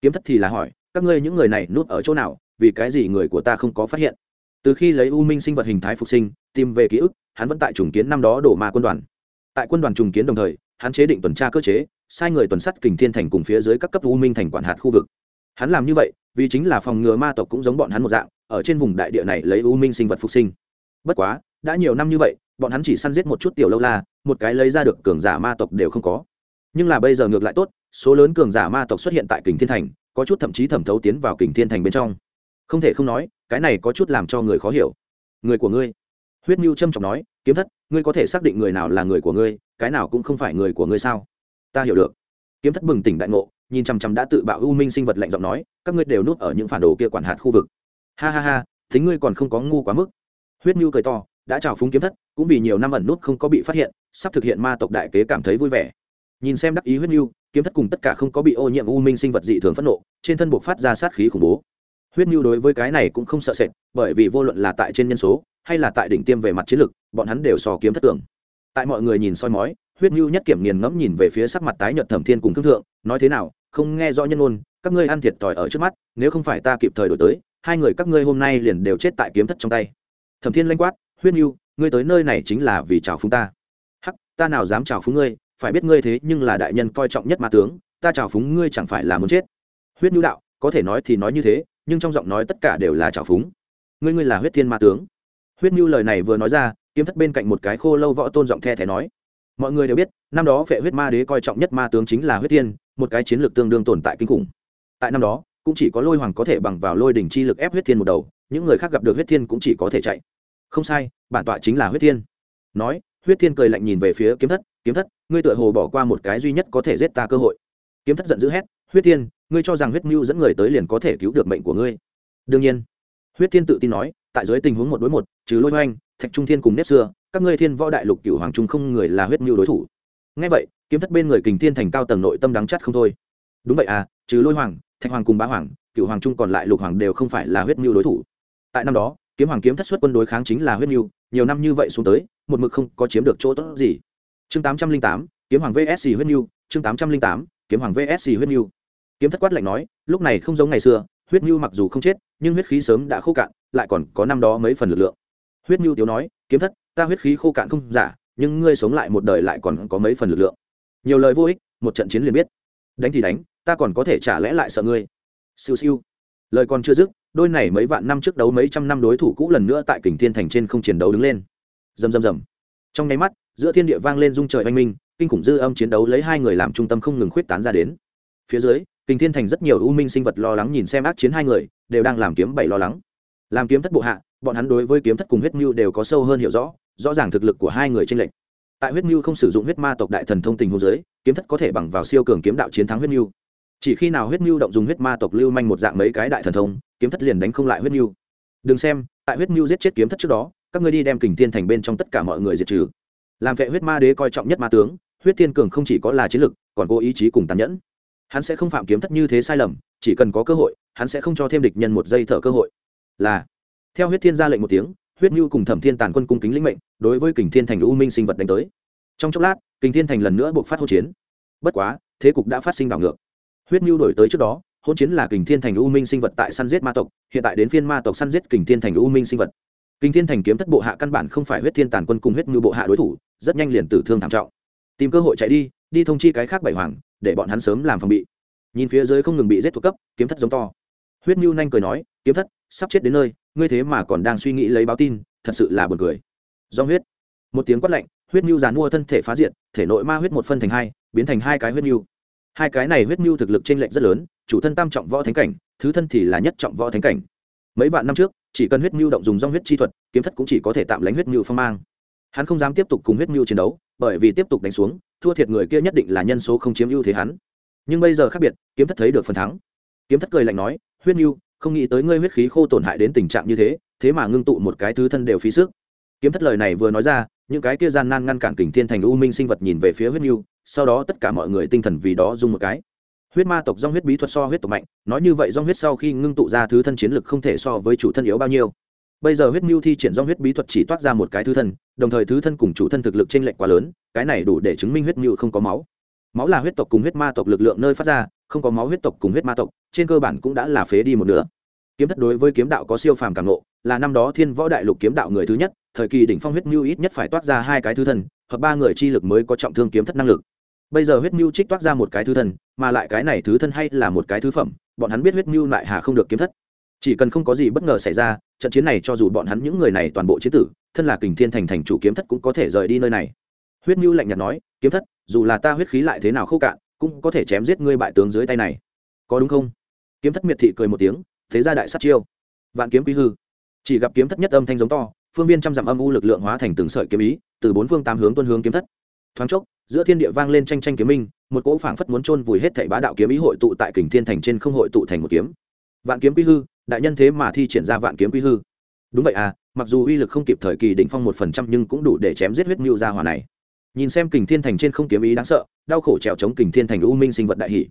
Kiếm thất thì là hỏi, các ngươi những người này núp ở chỗ nào, vì cái gì người của ta không có phát hiện? Từ khi lấy u minh sinh vật hình thái phục sinh, tìm về ký ức, hắn vẫn tại trùng kiến năm đó đổ ma quân đoàn. Tại quân đoàn trùng kiến đồng thời, hắn chế định tuần tra cơ chế, sai người tuần sắt kình thiên thành cùng phía dưới các cấp u minh thành quản hạt khu vực hắn làm như vậy, vì chính là phòng ngừa ma tộc cũng giống bọn hắn một dạng, ở trên vùng đại địa này lấy u minh sinh vật phục sinh. Bất quá, đã nhiều năm như vậy, bọn hắn chỉ săn giết một chút tiểu lâu la, một cái lấy ra được cường giả ma tộc đều không có. Nhưng là bây giờ ngược lại tốt, số lớn cường giả ma tộc xuất hiện tại kình thiên thành, có chút thậm chí thẩm thấu tiến vào kình thiên thành bên trong. Không thể không nói, cái này có chút làm cho người khó hiểu. Người của ngươi? Huyết mưu trâm trọng nói, kiếm thất, ngươi có thể xác định người nào là người của ngươi, cái nào cũng không phải người của ngươi sao? Ta hiểu được. Kiếm thất bừng tỉnh đại ngộ nhìn chằm chằm đã tự bạo u minh sinh vật lạnh giọng nói, các ngươi đều núp ở những phản đồ kia quản hạt khu vực. Ha ha ha thính ngươi còn không có ngu quá mức. Huyết mưu cười to, đã chào phúng kiếm thất, cũng vì nhiều năm ẩn nút không có bị phát hiện, sắp thực hiện ma tộc đại kế cảm thấy vui vẻ. Nhìn xem đắc ý huyết mưu kiếm thất cùng tất cả không có bị ô nhiễm u minh sinh vật dị thường phẫn nộ, trên thân buộc phát ra sát khí khủng bố. Huyết mưu đối với cái này cũng không sợ sệt, bởi vì vô luận là tại trên nhân số, hay là tại đỉnh tiêm về mặt chiến lược bọn hắn đều so kiếm thất tưởng tại mọi người nhìn soi mói huyết nhu nhất kiểm nghiền ngẫm nhìn về phía sắc mặt tái nhợt thẩm thiên cùng thương thượng, nói thế nào, không nghe rõ nhân ôn các ngươi ăn thiệt thòi ở trước mắt, nếu không phải ta kịp thời đổi tới, hai người các ngươi hôm nay liền đều chết tại kiếm thất trong tay. Thẩm thiên lanh quát, huyết nhu, ngươi tới nơi này chính là vì chào phúng ta. Hắc, ta nào dám chào phúng ngươi, phải biết ngươi thế nhưng là đại nhân coi trọng nhất ma tướng, ta chào phúng ngươi chẳng phải là muốn chết? Huyết nhu đạo, có thể nói thì nói như thế, nhưng trong giọng nói tất cả đều là chào phúng. Ngươi ngươi là huyết thiên ma tướng. Huyết nhu lời này vừa nói ra, kiếm thất bên cạnh một cái khô lâu võ tôn giọng the thé nói mọi người đều biết, năm đó phệ huyết ma đế coi trọng nhất ma tướng chính là huyết thiên, một cái chiến lược tương đương tồn tại kinh khủng. Tại năm đó, cũng chỉ có lôi hoàng có thể bằng vào lôi đỉnh chi lực ép huyết thiên một đầu, những người khác gặp được huyết thiên cũng chỉ có thể chạy. Không sai, bản tọa chính là huyết thiên. Nói, huyết thiên cười lạnh nhìn về phía kiếm thất kiếm thất, ngươi tựa hồ bỏ qua một cái duy nhất có thể giết ta cơ hội. Kiếm thất giận dữ hét, huyết thiên, ngươi cho rằng huyết mưu dẫn người tới liền có thể cứu được mệnh của ngươi? Đương nhiên, huyết thiên tự tin nói, tại dưới tình huống một đối một, trừ lôi hoanh thạch trung thiên cùng nếp xưa các ngươi thiên võ đại lục cựu hoàng trung không người là huyết mưu đối thủ. Ngay vậy, kiếm thất bên người kình thiên thành cao tầng nội tâm đắng chắt không thôi. Đúng vậy à trừ lôi hoàng, thạch hoàng cùng bá hoàng cựu hoàng trung còn lại lục hoàng đều không phải là huyết mưu đối thủ. Tại năm đó, kiếm hoàng kiếm thất xuất quân đối kháng chính là huyết mưu, nhiều năm như vậy xuống tới, một mực không có chiếm được chỗ tốt gì. Chương tám trăm linh tám, kiếm hoàng vsc huyết mưu, chương tám trăm linh tám, kiếm hoàng vsc huyết mưu. Kiếm thất quát lạnh nói, lúc này không giống ngày xưa, huyết mưu mặc dù không chết, nhưng huyết khí sớm đã khô cạn, lại còn có năm đó mấy phần lực lượng. Huyết mưu tiếu nói, kiếm thất ta huyết khí khô cạn không giả, nhưng ngươi sống lại một đời lại còn có mấy phần lực lượng. Nhiều lời vô ích, một trận chiến liền biết. Đánh thì đánh, ta còn có thể trả lẽ lại sợ ngươi. Siêu siêu. Lời còn chưa dứt, đôi này mấy vạn năm trước đấu mấy trăm năm đối thủ cũ lần nữa tại kình thiên thành trên không chiến đấu đứng lên. Rầm rầm rầm. Trong nháy mắt, giữa thiên địa vang lên rung trời oanh minh, kinh khủng dư âm chiến đấu lấy hai người làm trung tâm không ngừng khuyết tán ra đến. Phía dưới, kình thiên thành rất nhiều u minh sinh vật lo lắng nhìn xem ác chiến hai người, đều đang làm kiếm bảy lo lắng. Làm kiếm thất bộ hạ, bọn hắn đối với kiếm thất cùng huyết mưu đều có sâu hơn hiểu rõ rõ ràng thực lực của hai người tranh lệch. Tại huyết mưu không sử dụng huyết ma tộc đại thần thông tình hô giới kiếm thất có thể bằng vào siêu cường kiếm đạo chiến thắng huyết mưu. Chỉ khi nào huyết mưu động dùng huyết ma tộc lưu manh một dạng mấy cái đại thần thông, kiếm thất liền đánh không lại huyết mưu. Đừng xem, tại huyết mưu giết chết kiếm thất trước đó, các ngươi đi đem kình thiên thành bên trong tất cả mọi người diệt trừ. Làm vệ huyết ma đế coi trọng nhất ma tướng, huyết thiên cường không chỉ có là chiến lực, còn có ý chí cùng tàn nhẫn. Hắn sẽ không phạm kiếm thất như thế sai lầm, chỉ cần có cơ hội, hắn sẽ không cho thêm địch nhân một giây thở cơ hội. Là, theo huyết thiên ra lệnh một tiếng, huyết mưu cùng thẩm thiên tàn quân cung kính lĩnh mệnh đối với kình thiên thành u minh sinh vật đánh tới. Trong chốc lát, kình thiên thành lần nữa buộc phát hỗn chiến. Bất quá, thế cục đã phát sinh đảo ngược. Huyết mưu đổi tới trước đó, hỗn chiến là kình thiên thành u minh sinh vật tại săn giết ma tộc, hiện tại đến phiên ma tộc săn giết kình thiên thành u minh sinh vật. Kình thiên thành kiếm thất bộ hạ căn bản không phải huyết thiên tàn quân cùng huyết mưu bộ hạ đối thủ, rất nhanh liền tử thương thảm trọng. Tìm cơ hội chạy đi đi thông chi cái khác bảy hoàng, để bọn hắn sớm làm phòng bị. Nhìn phía dưới không ngừng bị giết thuộc cấp, kiếm thất giống to. Huyết mưu nhanh cười nói, kiếm thất, sắp chết đến nơi, ngươi thế mà còn đang suy nghĩ lấy báo tin, thật sự là buồn cười do huyết. Một tiếng quát lạnh, huyết mưu giàn mua thân thể phá diện thể nội ma huyết một phân thành hai, biến thành hai cái huyết mưu. Hai cái này huyết mưu thực lực trên lệnh rất lớn, chủ thân tam trọng võ thánh cảnh, thứ thân thì là nhất trọng võ thánh cảnh. Mấy vạn năm trước, chỉ cần huyết mưu động dùng dòng huyết chi thuật, kiếm thất cũng chỉ có thể tạm lánh huyết mưu phong mang. Hắn không dám tiếp tục cùng huyết mưu chiến đấu, bởi vì tiếp tục đánh xuống, thua thiệt người kia nhất định là nhân số không chiếm ưu thế hắn. Nhưng bây giờ khác biệt, kiếm thất thấy được phần thắng. Kiếm thất cười lạnh nói, huyết mưu, không nghĩ tới ngươi huyết khí khô tổn hại đến tình trạng như thế thế mà ngưng tụ một cái thứ thân đều phí sức kiếm thất lời này vừa nói ra, những cái kia gian nan ngăn cản kình thiên thành u minh sinh vật nhìn về phía huyết mưu sau đó tất cả mọi người tinh thần vì đó dùng một cái. Huyết ma tộc do huyết bí thuật so huyết tộc mạnh, nói như vậy do huyết sau khi ngưng tụ ra thứ thân chiến lực không thể so với chủ thân yếu bao nhiêu. Bây giờ huyết mưu thi triển do huyết bí thuật chỉ toát ra một cái thứ thân, đồng thời thứ thân cùng chủ thân thực lực t r ê n lệch quá lớn, cái này đủ để chứng minh huyết mưu không có máu. Máu là huyết tộc cùng huyết ma tộc lực lượng nơi phát ra, không có máu huyết tộc cùng huyết ma tộc, trên cơ bản cũng đã là phế đi một nửa. Kiếm thất đối với kiếm đạo có siêu phàm càng nộ là năm đó thiên võ đại lục kiếm đạo người thứ nhất thời kỳ đỉnh phong huyết mưu ít nhất phải toát ra hai cái thứ thân hợp ba người chi lực mới có trọng thương kiếm thất năng lực. Bây giờ huyết mưu trích toát ra một cái thứ thân mà lại cái này thứ thân hay là một cái thứ phẩm, bọn hắn biết huyết mưu lại hà không được kiếm thất. Chỉ cần không có gì bất ngờ xảy ra, trận chiến này cho dù bọn hắn những người này toàn bộ chế tử, thân là kình thiên thành thành chủ kiếm thất cũng có thể rời đi nơi này. Huyết mưu lạnh nhạt nói, kiếm thất, dù là ta huyết khí lại thế nào khô cạn, cũng có thể chém giết ngươi bại tướng dưới tay này. Có đúng không? Kiếm thất miệt thị cười một tiếng, thế ra đại sát chiêu. Vạn kiếm quý hư. Chỉ gặp kiếm thất nhất âm thanh giống to phương viên trăm dặm âm u lực lượng hóa thành từng sợi kiếm ý, từ bốn phương tám hướng tuân hướng kiếm thất. Thoáng chốc, giữa thiên địa vang lên tranh tranh kiếm minh, một cỗ phảng phất muốn chôn vùi hết thảy bá đạo kiếm ý hội tụ tại kình thiên thành trên không hội tụ thành một kiếm. Vạn kiếm quy hư, đại nhân thế mà thi triển ra vạn kiếm quy hư. Đúng vậy à mặc dù uy lực không kịp thời kỳ đỉnh phong một phần trăm nhưng cũng đủ để chém giết huyết mưu gia hỏa này. Nhìn xem kình thiên thành trên không kiếm ý đáng sợ, đau khổ trèo chống kình thiên thành u minh sinh vật đại hỷ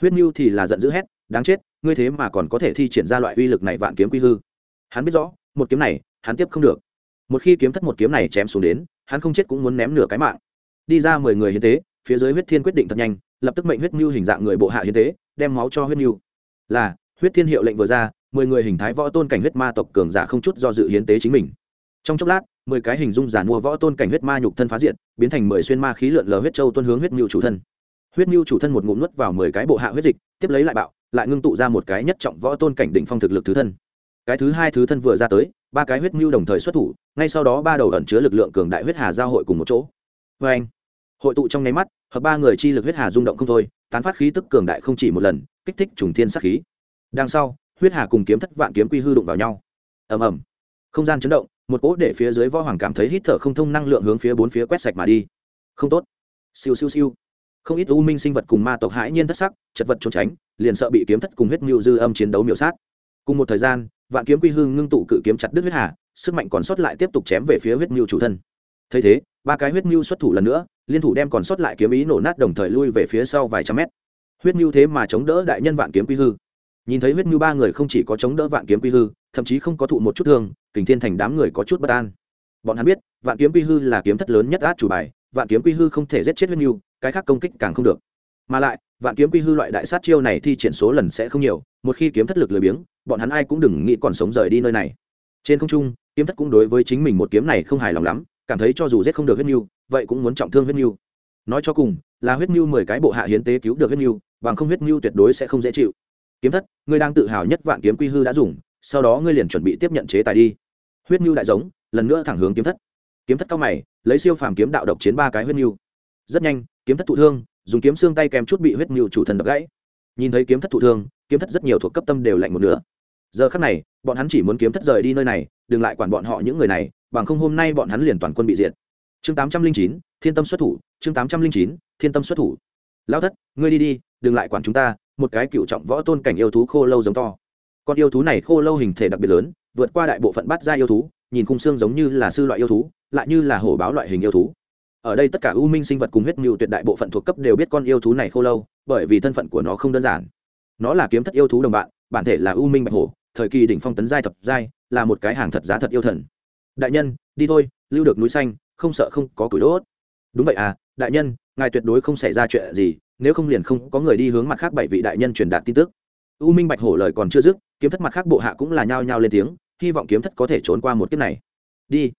huyết mưu thì là giận dữ hét, đáng chết, ngươi thế mà còn có thể thi triển ra loại uy lực này vạn kiếm quy hư. Hắn biết rõ, một kiếm này, hắn tiếp không được một khi kiếm thất một kiếm này chém xuống đến, hắn không chết cũng muốn ném nửa cái mạng. Đi ra mười người hiến tế, phía dưới huyết thiên quyết định thật nhanh, lập tức mệnh huyết mưu hình dạng người bộ hạ hiến tế, đem máu cho huyết mưu. Là, huyết thiên hiệu lệnh vừa ra, mười người hình thái võ tôn cảnh huyết ma tộc cường giả không chút do dự hiến tế chính mình. Trong chốc lát, mười cái hình dung giản mua võ tôn cảnh huyết ma nhục thân phá diện biến thành mười xuyên ma khí lượn lờ huyết châu tuân hướng huyết mưu chủ thân. Huyết mưu chủ thân một ngụm nuốt vào mười cái bộ hạ huyết dịch, tiếp lấy lại bạo, lại ngưng tụ ra một cái nhất trọng võ tôn cảnh đỉnh phong thực lực thứ thân. Cái thứ hai thứ thân vừa ra tới ba cái huyết mưu đồng thời xuất thủ, ngay sau đó ba đầu ẩn chứa lực lượng cường đại huyết hà giao hội cùng một chỗ. Vê anh, hội tụ trong nháy mắt, hợp ba người chi lực huyết hà rung động không thôi, tán phát khí tức cường đại không chỉ một lần, kích thích trùng thiên sát khí. Đằng sau, huyết hà cùng kiếm thất vạn kiếm quy hư đụng vào nhau. Ầm ầm. Không gian chấn động, một cỗ để phía dưới võ hoàng cảm thấy hít thở không thông năng lượng hướng phía bốn phía quét sạch mà đi. Không tốt. Siêu siêu siêu. Không ít u minh sinh vật cùng ma tộc hãi nhiên thất sắc, chật vật trốn tránh, liền sợ bị kiếm thất cùng huyết mưu dư âm chiến đấu miểu sát. Cùng một thời gian vạn kiếm quy hư ngưng tụ cự kiếm chặt đứt huyết hà, sức mạnh còn sót lại tiếp tục chém về phía huyết mưu chủ thân. Thấy thế, ba cái huyết mưu xuất thủ lần nữa, liên thủ đem còn sót lại kiếm ý nổ nát đồng thời lui về phía sau vài trăm mét. Huyết mưu thế mà chống đỡ đại nhân vạn kiếm quy hư. Nhìn thấy huyết mưu ba người không chỉ có chống đỡ vạn kiếm quy hư, thậm chí không có thụ một chút thương, kình thiên thành đám người có chút bất an. Bọn hắn biết, vạn kiếm quy hư là kiếm thất lớn nhất át chủ bài, vạn kiếm quy hư không thể giết chết huyết mưu, cái khác công kích càng không được. Mà lại, vạn kiếm quy hư loại đại sát chiêu này thi triển số lần sẽ không nhiều, một khi kiếm thất lực lười biếng bọn hắn ai cũng đừng nghĩ còn sống rời đi nơi này. Trên không trung, kiếm thất cũng đối với chính mình một kiếm này không hài lòng lắm, cảm thấy cho dù giết không được huyết mưu, vậy cũng muốn trọng thương huyết mưu. Nói cho cùng, là huyết mưu mười cái bộ hạ hiến tế cứu được huyết mưu, bằng không huyết mưu tuyệt đối sẽ không dễ chịu. Kiếm thất, ngươi đang tự hào nhất vạn kiếm quy hư đã dùng, sau đó ngươi liền chuẩn bị tiếp nhận chế tài đi. Huyết mưu đại giống, lần nữa thẳng hướng kiếm thất. Kiếm thất cao mày, lấy siêu phàm kiếm đạo độc chiến ba cái huyết mưu. Rất nhanh, kiếm thất thụ thương, dùng kiếm xương tay kèm chút bị huyết mưu chủ thần đập gãy. Nhìn thấy kiếm thất thụ thương, kiếm thất rất nhiều thuộc cấp tâm đều lạnh một nửa giờ khắc này, bọn hắn chỉ muốn kiếm thất rời đi nơi này, đừng lại quản bọn họ những người này, bằng không hôm nay bọn hắn liền toàn quân bị diệt. Chương tám trăm linh chín, thiên tâm xuất thủ, chương tám trăm linh chín, thiên tâm xuất thủ. Lao thất, ngươi đi đi, đừng lại quản chúng ta, một cái cựu trọng võ tôn cảnh yêu thú khô lâu giống to. Con yêu thú này khô lâu hình thể đặc biệt lớn, vượt qua đại bộ phận bắt ra yêu thú, nhìn khung xương giống như là sư loại yêu thú, lại như là hổ báo loại hình yêu thú. Ở đây tất cả u minh sinh vật cùng huyết mưu tuyệt đại bộ phận thuộc cấp đều biết con yêu thú này khô lâu, bởi vì thân phận của nó không đơn giản. Nó là kiếm thất yêu thú đồng bạn, bản thể là u minh bạch hổ thời kỳ đỉnh phong tấn giai thập giai, là một cái hàng thật giá thật yêu thần. Đại nhân, đi thôi, lưu được núi xanh, không sợ không có củi đốt. Đúng vậy à đại nhân, ngài tuyệt đối không xảy ra chuyện gì, nếu không liền không có người đi hướng mặt khác bảy vị đại nhân truyền đạt tin tức. U minh bạch hổ lời còn chưa dứt, kiếm thất mặt khác bộ hạ cũng là nhao nhao lên tiếng, hy vọng kiếm thất có thể trốn qua một kiếp này. Đi.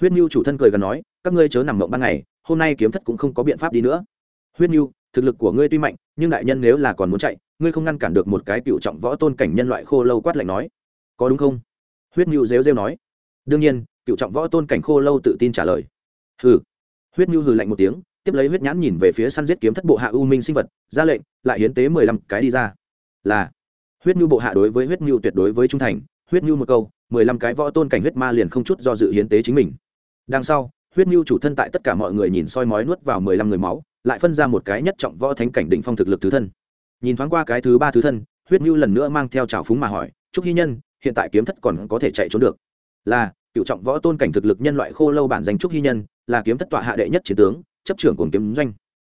Huyết mưu chủ thân cười gần nói, các ngươi chớ nằm mộng ban ngày, hôm nay kiếm thất cũng không có biện pháp đi nữa. Huyết mưu thực lực của ngươi tuy mạnh, nhưng đại nhân nếu là còn muốn chạy, ngươi không ngăn cản được một cái cựu trọng võ tôn cảnh nhân loại khô lâu quát lạnh nói. Có đúng không? Huyết mưu rêu rêu nói. Đương nhiên, cựu trọng võ tôn cảnh khô lâu tự tin trả lời. Hừ. Huyết mưu hừ lạnh một tiếng, tiếp lấy huyết nhãn nhìn về phía săn giết kiếm thất bộ hạ u minh sinh vật, ra lệnh, lại hiến tế mười lăm cái đi ra. Là. Huyết mưu bộ hạ đối với huyết mưu tuyệt đối với trung thành, huyết mưu một câu, mười lăm cái võ tôn cảnh huyết ma liền không chút do dự hiến tế chính mình. Đằng sau, huyết mưu chủ thân tại tất cả mọi người nhìn soi mói nuốt vào mười lăm người máu lại phân ra một cái nhất trọng võ thánh cảnh đỉnh phong thực lực thứ thân. Nhìn thoáng qua cái thứ ba thứ thân, huyết mưu lần nữa mang theo trào phúng mà hỏi, trúc hy nhân, hiện tại kiếm thất còn có thể chạy trốn được? Là, cựu trọng võ tôn cảnh thực lực nhân loại khô lâu bản danh trúc hy nhân, là kiếm thất tọa hạ đệ nhất chiến tướng, chấp trưởng cùng kiếm doanh.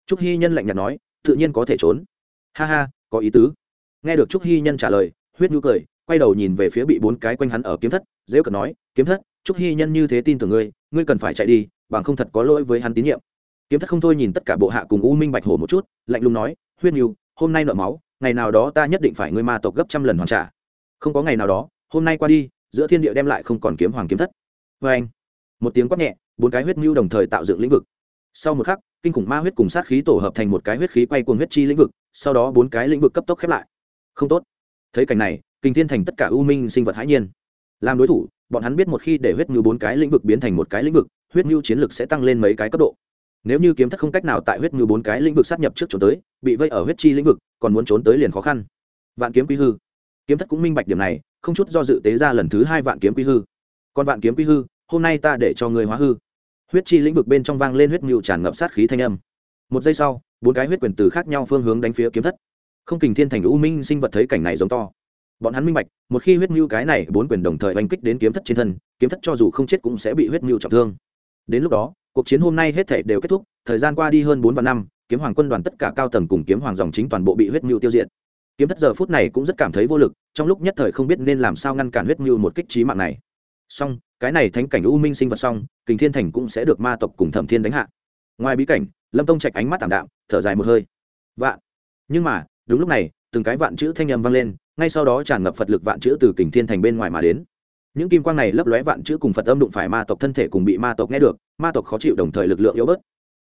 Trúc hy nhân lạnh nhạt nói, tự nhiên có thể trốn. Ha ha, có ý tứ. Nghe được trúc hy nhân trả lời, huyết nhu cười, quay đầu nhìn về phía bị bốn cái quanh hắn ở kiếm thất dễ cần nói, kiếm thất, trúc hy nhân như thế tin tưởng ngươi ngươi cần phải chạy đi, bằng không thật có lỗi với hắn tín nhiệm kiếm thất không thôi nhìn tất cả bộ hạ cùng u minh bạch hổ một chút, lạnh lùng nói, huyết nhu hôm nay nợ máu, ngày nào đó ta nhất định phải ngươi ma tộc gấp trăm lần hoàn trả. Không có ngày nào đó, hôm nay qua đi, giữa thiên địa đem lại không còn kiếm hoàng kiếm thất. Vê anh, một tiếng quát nhẹ, bốn cái huyết mưu đồng thời tạo dựng lĩnh vực. Sau một khắc, kinh khủng ma huyết cùng sát khí tổ hợp thành một cái huyết khí quay cuồng huyết chi lĩnh vực, sau đó bốn cái lĩnh vực cấp tốc khép lại. Không tốt. Thấy cảnh này, kinh thiên thành tất cả ưu minh sinh vật hãi nhiên. Làm đối thủ, bọn hắn biết một khi để huyết mưu bốn cái lĩnh vực biến thành một cái lĩnh vực, huyết mưu chiến lực sẽ tăng lên mấy cái cấp độ nếu như kiếm thất không cách nào tại huyết ngư bốn cái lĩnh vực sát nhập trước trốn tới, bị vây ở huyết chi lĩnh vực, còn muốn trốn tới liền khó khăn. Vạn kiếm quy hư. Kiếm thất cũng minh bạch điểm này, không chút do dự tế ra lần thứ hai vạn kiếm quy hư. Còn vạn kiếm quy hư, hôm nay ta để cho người hóa hư. Huyết chi lĩnh vực bên trong vang lên huyết mưu tràn ngập sát khí thanh âm. Một giây sau, bốn cái huyết quyền từ khác nhau phương hướng đánh phía kiếm thất. Không kình thiên thành u minh sinh vật thấy cảnh này giống to. Bọn hắn minh bạch, một khi huyết ngưu cái này bốn quyền đồng thời oanh kích đến kiếm thất trên thân, kiếm thất cho dù không chết cũng sẽ bị huyết ngưu trọng thương. Đến lúc đó cuộc chiến hôm nay hết thể đều kết thúc, thời gian qua đi hơn bốn vạn năm, kiếm hoàng quân đoàn tất cả cao tầng cùng kiếm hoàng dòng chính toàn bộ bị huyết mưu tiêu diệt. Kiếm thất giờ phút này cũng rất cảm thấy vô lực, trong lúc nhất thời không biết nên làm sao ngăn cản huyết mưu một kích trí mạng này. Song cái này thánh cảnh u minh sinh vật song kình thiên thành cũng sẽ được ma tộc cùng thẩm thiên đánh hạ. Ngoài bí cảnh, lâm tông trạch ánh mắt tảm đạm, thở dài một hơi. Vạn. Nhưng mà, đúng lúc này, từng cái vạn chữ thanh âm vang lên, ngay sau đó tràn ngập phật lực vạn chữ từ kình thiên thành bên ngoài mà đến những kim quang này lấp lóe vạn chữ cùng phật âm đụng phải ma tộc thân thể cùng bị ma tộc nghe được, ma tộc khó chịu đồng thời lực lượng yếu bớt.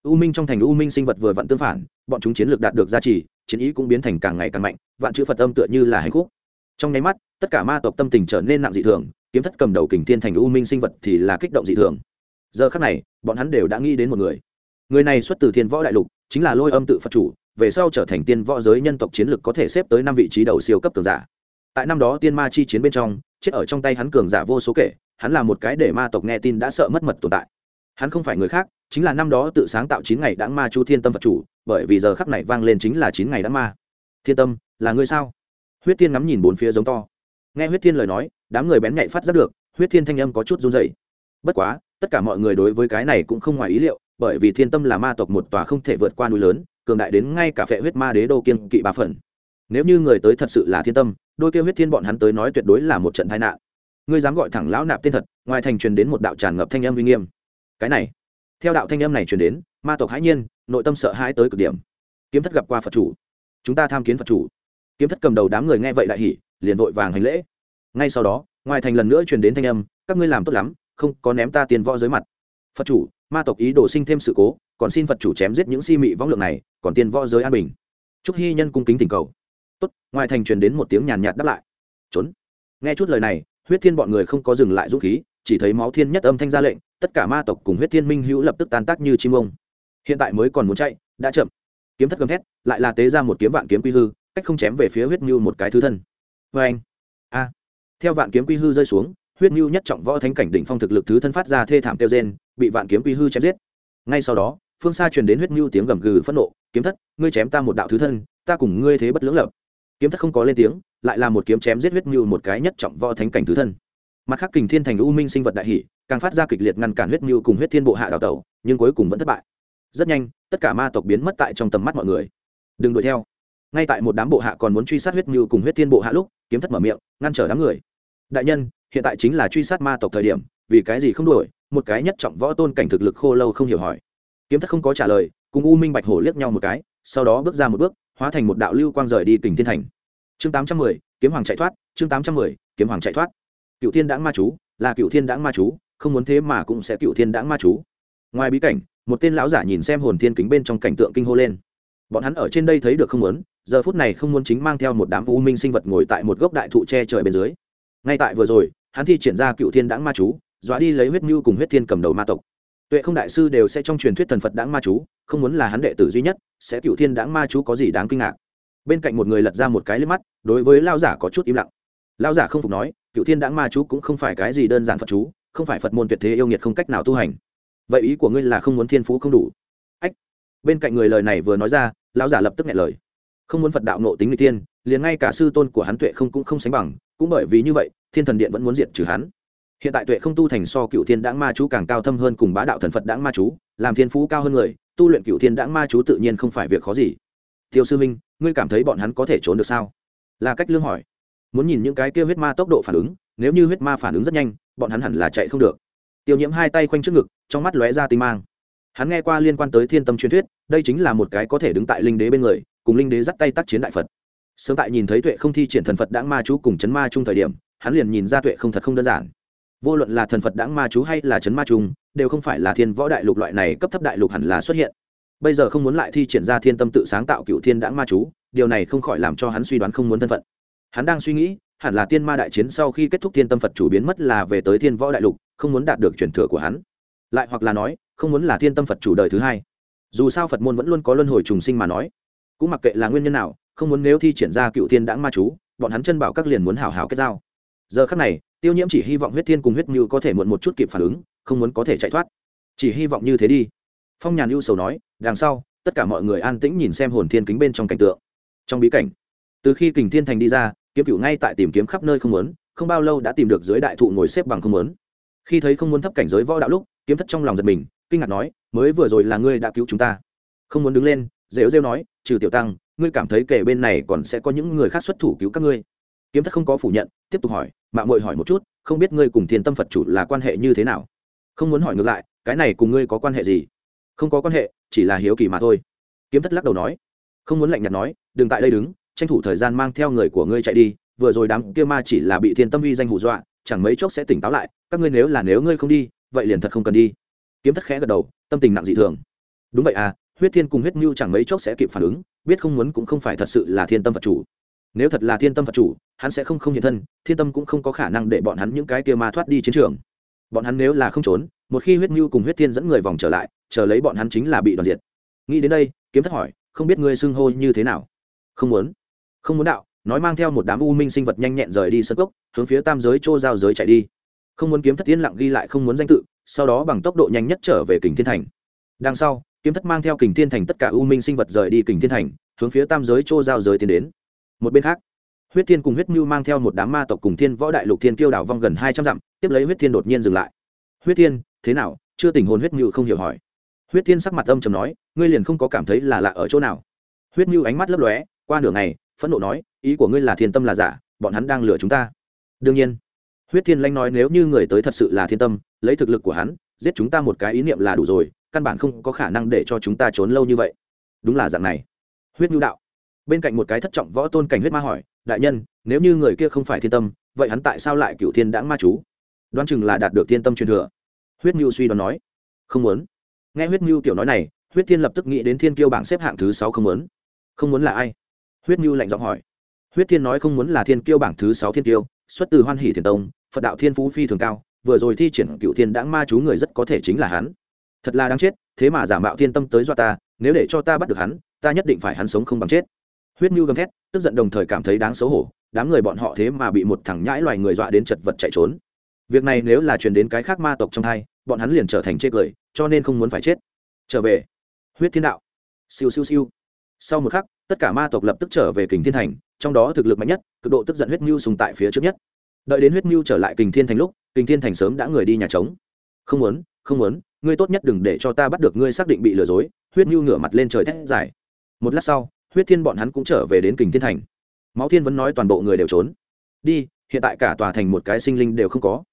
U minh trong thành u minh sinh vật vừa vặn tương phản, bọn chúng chiến lược đạt được gia trì, chiến ý cũng biến thành càng ngày càng mạnh, vạn chữ phật âm tựa như là hành khúc. Trong nháy mắt, tất cả ma tộc tâm tình trở nên nặng dị thường, kiếm thất cầm đầu kình thiên thành u minh sinh vật thì là kích động dị thường. Giờ khắc này, bọn hắn đều đã nghĩ đến một người. Người này xuất từ thiên võ đại lục, chính là lôi âm tự phật chủ, về sau trở thành tiên võ giới nhân tộc chiến lược có thể xếp tới năm vị trí đầu siêu cấp cường giả. Tại năm đó tiên ma chi chiến bên trong chết ở trong tay hắn cường giả vô số kể, hắn là một cái để ma tộc nghe tin đã sợ mất mật tồn tại. Hắn không phải người khác, chính là năm đó tự sáng tạo chín ngày đáng ma chu thiên tâm vật chủ, bởi vì giờ khắc này vang lên chính là chín ngày đáng ma. Thiên tâm, là người sao? Huyết thiên ngắm nhìn bốn phía giống to. Nghe huyết thiên lời nói, đám người bén nhạy phát giác được, huyết thiên thanh âm có chút run dày bất quá, tất cả mọi người đối với cái này cũng không ngoài ý liệu, bởi vì thiên tâm là ma tộc một tòa không thể vượt qua núi lớn, cường đại đến ngay cả phệ huyết ma đế đô kiên kỵ ba phần. Nếu như người tới thật sự là thiên tâm đôi kêu huyết thiên bọn hắn tới nói tuyệt đối là một trận tai nạn. Ngươi dám gọi thẳng lão nạp tên thật, ngoài thành truyền đến một đạo tràn ngập thanh âm uy nghiêm. Cái này, theo đạo thanh âm này truyền đến, ma tộc hãi nhiên, nội tâm sợ hãi tới cực điểm. Kiếm thất gặp qua phật chủ. Chúng ta tham kiến phật chủ. Kiếm thất cầm đầu đám người nghe vậy đại hỉ, liền vội vàng hành lễ. Ngay sau đó, ngoài thành lần nữa truyền đến thanh âm, các ngươi làm tốt lắm, không có ném ta tiền võ dưới mặt. Phật chủ, ma tộc ý đồ sinh thêm sự cố, còn xin phật chủ chém giết những si mị võng lượng này, còn tiền võ giới an bình. Chúc hy nhân cung kính thỉnh cầu tốt, ngoài thành truyền đến một tiếng nhàn nhạt đáp lại. Trốn. Nghe chút lời này, huyết thiên bọn người không có dừng lại dũng khí, chỉ thấy máu thiên nhất âm thanh ra lệnh, tất cả ma tộc cùng huyết thiên minh hữu lập tức tan tác như chim ông. Hiện tại mới còn muốn chạy, đã chậm. Kiếm thất gầm thét, lại là tế ra một kiếm vạn kiếm quy hư, cách không chém về phía huyết mưu một cái thứ thân. Vê anh, a, theo vạn kiếm quy hư rơi xuống, huyết mưu nhất trọng võ thánh cảnh đỉnh phong thực lực thứ thân phát ra thê thảm tiêu gen bị vạn kiếm quy hư chém giết. Ngay sau đó, phương xa truyền đến huyết mưu tiếng gầm gừ phẫn nộ, kiếm thất, ngươi chém ta một đạo thứ thân, ta cùng ngươi thế bất lưỡng lập kiếm thất không có lên tiếng, lại là một kiếm chém giết huyết mưu một cái nhất trọng võ thánh cảnh thứ thân. Mặt khác kình thiên thành u minh sinh vật đại hỷ, càng phát ra kịch liệt ngăn cản huyết mưu cùng huyết thiên bộ hạ đào tẩu, nhưng cuối cùng vẫn thất bại. Rất nhanh, tất cả ma tộc biến mất tại trong tầm mắt mọi người. Đừng đuổi theo. Ngay tại một đám bộ hạ còn muốn truy sát huyết mưu cùng huyết thiên bộ hạ lúc, kiếm thất mở miệng, ngăn trở đám người. Đại nhân, hiện tại chính là truy sát ma tộc thời điểm, vì cái gì không đuổi? Một cái nhất trọng võ tôn cảnh thực lực khô lâu không hiểu hỏi. Kiếm thất không có trả lời, cùng u minh bạch hổ liếc nhau một cái sau đó bước ra một bước, hóa thành một đạo lưu quang rời đi kình thiên thành. Chương tám trăm mười, kiếm hoàng chạy thoát, chương tám trăm mười, kiếm hoàng chạy thoát. Cựu thiên đãng ma chú, là cựu thiên đãng ma chú, không muốn thế mà cũng sẽ cựu thiên đãng ma chú. Ngoài bí cảnh, một tên lão giả nhìn xem hồn thiên kính bên trong cảnh tượng kinh hô lên. Bọn hắn ở trên đây thấy được không muốn, giờ phút này không muốn chính mang theo một đám u minh sinh vật ngồi tại một gốc đại thụ che trời bên dưới. Ngay tại vừa rồi, hắn thi triển ra cựu thiên đãng ma chú, dọa đi lấy huyết mưu cùng huyết thiên cầm đầu ma tộc tuệ không đại sư đều sẽ trong truyền thuyết thần phật đãng ma chú, không muốn là hắn đệ tử duy nhất, sẽ cựu thiên đãng ma chú có gì đáng kinh ngạc. Bên cạnh một người lật ra một cái liếc mắt, đối với lao giả có chút im lặng. Lao giả không phục nói, cựu thiên đãng ma chú cũng không phải cái gì đơn giản phật chú, không phải phật môn tuyệt thế yêu nghiệt không cách nào tu hành. Vậy ý của ngươi là không muốn thiên phú không đủ? Ách. Bên cạnh người lời này vừa nói ra lao giả lập tức nghe lời. Không muốn phật đạo nộ tính người tiên liền ngay cả sư tôn của hắn tuệ không cũng không sánh bằng, cũng bởi vì như vậy, thiên thần điện vẫn muốn diệt trừ hắn hiện tại tuệ không tu thành so cựu thiên đãng ma chú càng cao thâm hơn cùng bá đạo thần phật đãng ma chú, làm thiên phú cao hơn người, tu luyện cựu thiên đãng ma chú tự nhiên không phải việc khó gì. Tiêu sư minh ngươi cảm thấy bọn hắn có thể trốn được sao? Là cách lương hỏi. Muốn nhìn những cái kia huyết ma tốc độ phản ứng, nếu như huyết ma phản ứng rất nhanh, bọn hắn hẳn là chạy không được. Tiêu nhiễm hai tay khoanh trước ngực, trong mắt lóe ra tinh mang. Hắn nghe qua liên quan tới thiên tâm truyền thuyết, đây chính là một cái có thể đứng tại linh đế bên người, cùng linh đế dắt tay tác chiến đại phật. Sớm tại nhìn thấy tuệ không thi triển thần phật đãng ma chú cùng chấn ma chung thời điểm, hắn liền nhìn ra tuệ không thật không đơn giản vô luận là thần phật đãng ma chú hay là chấn ma trung đều không phải là thiên võ đại lục loại này cấp thấp đại lục hẳn là xuất hiện. Bây giờ không muốn lại thi triển ra thiên tâm tự sáng tạo cựu thiên đãng ma chú, điều này không khỏi làm cho hắn suy đoán không muốn thân phận. Hắn đang suy nghĩ, hẳn là tiên ma đại chiến sau khi kết thúc thiên tâm phật chủ biến mất là về tới thiên võ đại lục, không muốn đạt được truyền thừa của hắn. Lại hoặc là nói, không muốn là thiên tâm phật chủ đời thứ hai. Dù sao phật môn vẫn luôn có luân hồi trùng sinh mà nói. Cũng mặc kệ là nguyên nhân nào, không muốn nếu thi triển ra cựu thiên đãng ma chú, bọn hắn chân bảo các liền muốn hào hào kết giao. Giờ khắc này tiêu nhiễm chỉ hy vọng huyết thiên cùng huyết mưu có thể muộn một chút kịp phản ứng, không muốn có thể chạy thoát. Chỉ hy vọng như thế đi. Phong nhàn ưu sầu nói, đằng sau, tất cả mọi người an tĩnh nhìn xem hồn thiên kính bên trong cảnh tượng. Trong bí cảnh, từ khi kình thiên thành đi ra, kiếm cựu ngay tại tìm kiếm khắp nơi không muốn, không bao lâu đã tìm được dưới đại thụ ngồi xếp bằng không muốn. Khi thấy không muốn thấp cảnh giới võ đạo lúc, kiếm thất trong lòng giật mình, kinh ngạc nói, mới vừa rồi là ngươi đã cứu chúng ta. Không muốn đứng lên, rêu rêu nói, trừ tiểu tăng, ngươi cảm thấy kể bên này còn sẽ có những người khác xuất thủ cứu các ngươi kiếm thất không có phủ nhận, tiếp tục hỏi mạng mội hỏi một chút, không biết ngươi cùng thiên tâm phật chủ là quan hệ như thế nào? Không muốn hỏi ngược lại, cái này cùng ngươi có quan hệ gì? Không có quan hệ, chỉ là hiếu kỳ mà thôi. Kiếm thất lắc đầu nói, không muốn lạnh nhạt nói, đừng tại đây đứng, tranh thủ thời gian mang theo người của ngươi chạy đi, vừa rồi đám kia ma chỉ là bị thiên tâm uy danh hù dọa, chẳng mấy chốc sẽ tỉnh táo lại, các ngươi nếu là nếu ngươi không đi, vậy liền thật không cần đi. Kiếm thất khẽ gật đầu, tâm tình nặng dị thường. Đúng vậy à huyết thiên cùng huyết mưu chẳng mấy chốc sẽ kịp phản ứng, biết không muốn cũng không phải thật sự là thiên tâm phật chủ nếu thật là thiên tâm phật chủ, hắn sẽ không không hiện thân, thiên tâm cũng không có khả năng để bọn hắn những cái kia ma thoát đi chiến trường. Bọn hắn nếu là không trốn, một khi huyết mưu cùng huyết thiên dẫn người vòng trở lại, chờ lấy bọn hắn chính là bị đoàn diệt. Nghĩ đến đây, kiếm thất hỏi, không biết ngươi xưng hô như thế nào? Không muốn. Không muốn đạo. Nói mang theo một đám u minh sinh vật nhanh nhẹn rời đi sân cốc, hướng phía tam giới chỗ giao giới chạy đi. Không muốn kiếm thất tiến lặng ghi lại không muốn danh tự, sau đó bằng tốc độ nhanh nhất trở về kình thiên thành. Đằng sau, kiếm thất mang theo kình thiên thành tất cả u minh sinh vật rời đi kình thiên thành, hướng phía tam giới chỗ giao giới tiến đến một bên khác, huyết thiên cùng huyết mưu mang theo một đám ma tộc cùng thiên võ đại lục thiên kiêu đảo vong gần hai trăm dặm, tiếp lấy huyết thiên đột nhiên dừng lại. Huyết thiên, thế nào? Chưa tình hồn huyết mưu không hiểu hỏi. Huyết thiên sắc mặt âm trầm nói, ngươi liền không có cảm thấy là lạ ở chỗ nào? Huyết mưu ánh mắt lấp lóe, qua nửa ngày, phẫn nộ nói, ý của ngươi là thiên tâm là giả, bọn hắn đang lừa chúng ta. Đương nhiên, huyết thiên lanh nói nếu như người tới thật sự là thiên tâm, lấy thực lực của hắn, giết chúng ta một cái ý niệm là đủ rồi, căn bản không có khả năng để cho chúng ta trốn lâu như vậy. Đúng là dạng này. Huyết nhu đạo bên cạnh một cái thất trọng võ tôn cảnh huyết ma hỏi, đại nhân, nếu như người kia không phải thiên tâm, vậy hắn tại sao lại cựu thiên đãng ma chú? Đoán chừng là đạt được thiên tâm truyền thừa. Huyết mưu suy đoán nói, không muốn. Nghe huyết mưu kiểu nói này, huyết thiên lập tức nghĩ đến thiên kiêu bảng xếp hạng thứ sáu không muốn. Không muốn là ai? Huyết mưu lạnh giọng hỏi. Huyết thiên nói không muốn là thiên kiêu bảng thứ sáu thiên kiêu, xuất từ hoan hỷ thiền tông, phật đạo thiên phú phi thường cao, vừa rồi thi triển cựu thiên đãng ma chú người rất có thể chính là hắn. Thật là đáng chết, thế mà giả mạo thiên tâm tới do ta, nếu để cho ta bắt được hắn, ta nhất định phải hắn sống không bằng chết huyết mưu gầm thét, tức giận đồng thời cảm thấy đáng xấu hổ, đám người bọn họ thế mà bị một thằng nhãi loài người dọa đến chật vật chạy trốn. Việc này nếu là truyền đến cái khác ma tộc trong hai bọn hắn liền trở thành chê cười, cho nên không muốn phải chết. Trở về. Huyết thiên đạo. Siêu siêu siêu. Sau một khắc, tất cả ma tộc lập tức trở về kình thiên thành, trong đó thực lực mạnh nhất, cực độ tức giận huyết mưu sùng tại phía trước nhất. Đợi đến huyết mưu trở lại kình thiên thành lúc, kình thiên thành sớm đã người đi nhà trống. Không muốn không muốn, ngươi tốt nhất đừng để cho ta bắt được ngươi xác định bị lừa dối. Huyết mưu ngửa mặt lên trời thét dài. Một lát sau huyết thiên bọn hắn cũng trở về đến kình thiên thành. Máu thiên vẫn nói toàn bộ người đều trốn. Đi, hiện tại cả tòa thành một cái sinh linh đều không có.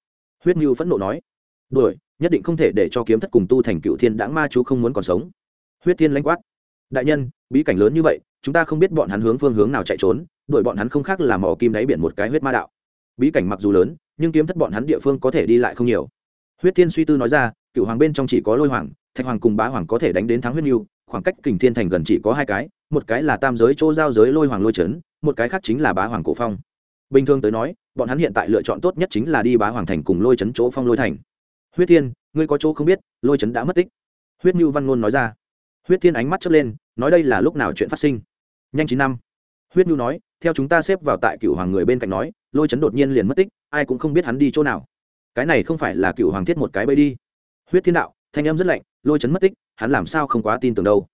Huyết mưu phẫn nộ nói. Đuổi, nhất định không thể để cho kiếm thất cùng tu thành cựu thiên đãng ma chú không muốn còn sống. Huyết thiên lãnh quát. Đại nhân, bí cảnh lớn như vậy, chúng ta không biết bọn hắn hướng phương hướng nào chạy trốn, đuổi bọn hắn không khác là mỏ kim đáy biển một cái huyết ma đạo. Bí cảnh mặc dù lớn, nhưng kiếm thất bọn hắn địa phương có thể đi lại không nhiều. Huyết thiên suy tư nói ra, cựu hoàng bên trong chỉ có lôi hoàng, thạch hoàng cùng bá hoàng có thể đánh đến thắng huyết mưu khoảng cách kình thiên thành gần chỉ có hai cái, một cái là tam giới chỗ giao giới lôi hoàng lôi trấn một cái khác chính là bá hoàng cổ phong. Bình thường tới nói, bọn hắn hiện tại lựa chọn tốt nhất chính là đi bá hoàng thành cùng lôi trấn chỗ phong lôi thành. Huyết thiên, ngươi có chỗ không biết, lôi trấn đã mất tích. Huyết mưu văn ngôn nói ra. Huyết thiên ánh mắt chớp lên, nói đây là lúc nào chuyện phát sinh? Nhanh chín năm. Huyết nhu nói, theo chúng ta xếp vào tại cựu hoàng người bên cạnh nói, lôi chấn đột nhiên liền mất tích, ai cũng không biết hắn đi chỗ nào. Cái này không phải là cựu hoàng thiết một cái bẫy đi. Huyết thiên đạo thanh âm rất lạnh, lôi chấn mất tích, hắn làm sao không quá tin tưởng đâu.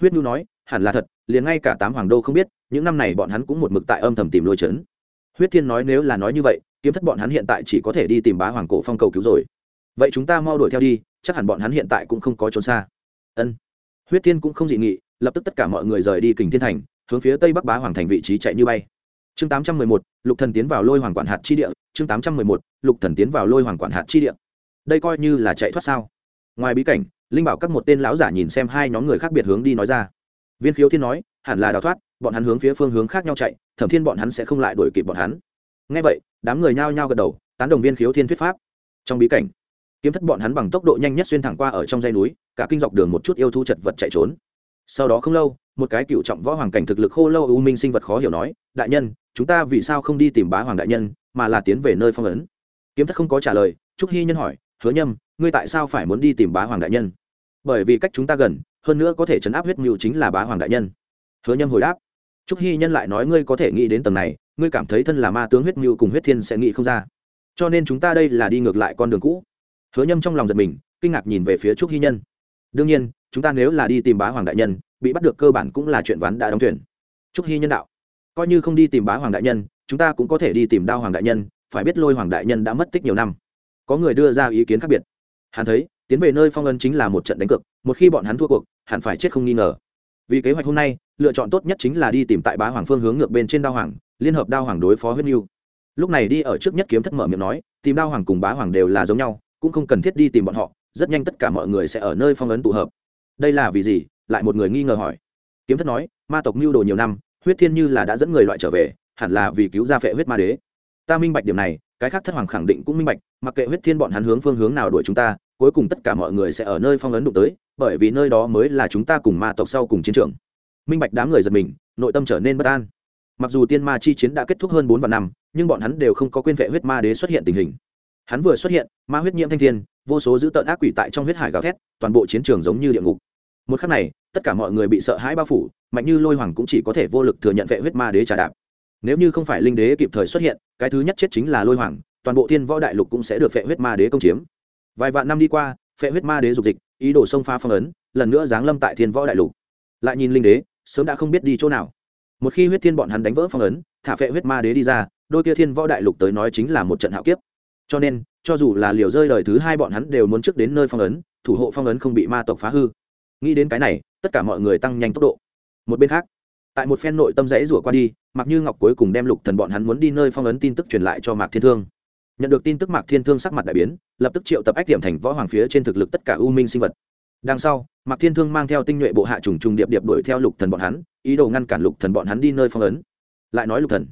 Huyết nhu nói, hẳn là thật, liền ngay cả tám hoàng đô không biết, những năm này bọn hắn cũng một mực tại âm thầm tìm lôi chấn. Huyết thiên nói nếu là nói như vậy, kiếm thất bọn hắn hiện tại chỉ có thể đi tìm bá hoàng cổ phong cầu cứu rồi. Vậy chúng ta mau đuổi theo đi, chắc hẳn bọn hắn hiện tại cũng không có trốn xa. Ân. Huyết thiên cũng không dị nghị, lập tức tất cả mọi người rời đi kình thiên thành, hướng phía tây bắc bá hoàng thành vị trí chạy như bay. Chương tám trăm mười một, lục thần tiến vào lôi hoàng quản hạt chi địa, chương tám trăm mười một, lục thần tiến vào lôi hoàng quản hạt chi địa. Đây coi như là chạy thoát sao? Ngoài bí cảnh, linh bảo các một tên lão giả nhìn xem hai nhóm người khác biệt hướng đi nói ra. Viên khiếu thiên nói, hẳn là đào thoát, bọn hắn hướng phía phương hướng khác nhau chạy, thẩm thiên bọn hắn sẽ không lại đuổi kịp bọn hắn. Ngay vậy, đám người nhao nhao gật đầu, tán đồng viên khiếu thiên thuyết pháp. Trong bí cảnh, kiếm thất bọn hắn bằng tốc độ nhanh nhất xuyên thẳng qua ở trong dây núi, cả kinh dọc đường một chút yêu thu chật vật chạy trốn. Sau đó không lâu, một cái cựu trọng võ hoàng cảnh thực lực khô lâu u minh sinh vật khó hiểu nói, đại nhân, chúng ta vì sao không đi tìm bá hoàng đại nhân, mà là tiến về nơi phong ấn? Kiếm thất không có trả lời, trúc hy nhân hỏi, hứa nhâm ngươi tại sao phải muốn đi tìm bá hoàng đại nhân? Bởi vì cách chúng ta gần, hơn nữa có thể chấn áp huyết mưu chính là bá hoàng đại nhân. Hứa nhâm hồi đáp. Trúc hy nhân lại nói ngươi có thể nghĩ đến tầng này, ngươi cảm thấy thân là ma tướng huyết mưu cùng huyết thiên sẽ nghĩ không ra. Cho nên chúng ta đây là đi ngược lại con đường cũ. Hứa nhâm trong lòng giật mình, kinh ngạc nhìn về phía trúc hy nhân. Đương nhiên, chúng ta nếu là đi tìm bá hoàng đại nhân, bị bắt được cơ bản cũng là chuyện ván đã đóng thuyền. Trúc hy nhân đạo. Coi như không đi tìm bá hoàng đại nhân, chúng ta cũng có thể đi tìm đao hoàng đại nhân, phải biết lôi hoàng đại nhân đã mất tích nhiều năm. Có người đưa ra ý kiến khác biệt hắn thấy, tiến về nơi phong ân chính là một trận đánh cược, một khi bọn hắn thua cuộc, hẳn phải chết không nghi ngờ. Vì kế hoạch hôm nay, lựa chọn tốt nhất chính là đi tìm tại bá hoàng phương hướng ngược bên trên đao hoàng, liên hợp đao hoàng đối phó huyết mưu lúc này đi ở trước nhất kiếm thất mở miệng nói, tìm đao hoàng cùng bá hoàng đều là giống nhau, cũng không cần thiết đi tìm bọn họ, rất nhanh tất cả mọi người sẽ ở nơi phong ấn tụ hợp. Đây là vì gì? Lại một người nghi ngờ hỏi. Kiếm thất nói, ma tộc mưu đồ nhiều năm, huyết thiên như là đã dẫn người loại trở về, hẳn là vì cứu ra phệ huyết ma đế. Ta minh bạch điểm này cái khác thất hoàng khẳng định cũng minh bạch, mặc kệ huyết thiên bọn hắn hướng phương hướng nào đuổi chúng ta, cuối cùng tất cả mọi người sẽ ở nơi phong ấn đụng tới, bởi vì nơi đó mới là chúng ta cùng ma tộc sau cùng chiến trường. Minh bạch đám người giật mình, nội tâm trở nên bất an. Mặc dù tiên ma chi chiến đã kết thúc hơn bốn vạn năm, nhưng bọn hắn đều không có quên vệ huyết ma đế xuất hiện tình hình. Hắn vừa xuất hiện, ma huyết nhiễm thanh thiên, vô số dữ tợn ác quỷ tại trong huyết hải gào thét, toàn bộ chiến trường giống như địa ngục. Một khắc này, tất cả mọi người bị sợ hãi bao phủ, mạnh như lôi hoàng cũng chỉ có thể vô lực thừa nhận vệ huyết ma đế trả đạp. Nếu như không phải linh đế kịp thời xuất hiện cái thứ nhất chết chính là lôi hoàng, toàn bộ thiên võ đại lục cũng sẽ được phệ huyết ma đế công chiếm. Vài vạn năm đi qua, phệ huyết ma đế dục dịch, ý đồ xông pha phong ấn, lần nữa giáng lâm tại thiên võ đại lục. Lại nhìn linh đế, sớm đã không biết đi chỗ nào. Một khi huyết thiên bọn hắn đánh vỡ phong ấn, thả phệ huyết ma đế đi ra, đôi kia thiên võ đại lục tới nói chính là một trận hạo kiếp. Cho nên, cho dù là liều rơi đời thứ hai bọn hắn đều muốn trước đến nơi phong ấn, thủ hộ phong ấn không bị ma tộc phá hư. Nghĩ đến cái này, tất cả mọi người tăng nhanh tốc độ. Một bên khác, tại một phen nội tâm rẽ rủa qua đi mặc như ngọc cuối cùng đem lục thần bọn hắn muốn đi nơi phong ấn tin tức truyền lại cho mạc thiên thương. Nhận được tin tức mạc thiên thương sắc mặt đại biến, lập tức triệu tập ách điểm thành võ hoàng phía trên thực lực tất cả u minh sinh vật. Đằng sau, mạc thiên thương mang theo tinh nhuệ bộ hạ trùng trùng điệp điệp đuổi theo lục thần bọn hắn, ý đồ ngăn cản lục thần bọn hắn đi nơi phong ấn. Lại nói lục thần.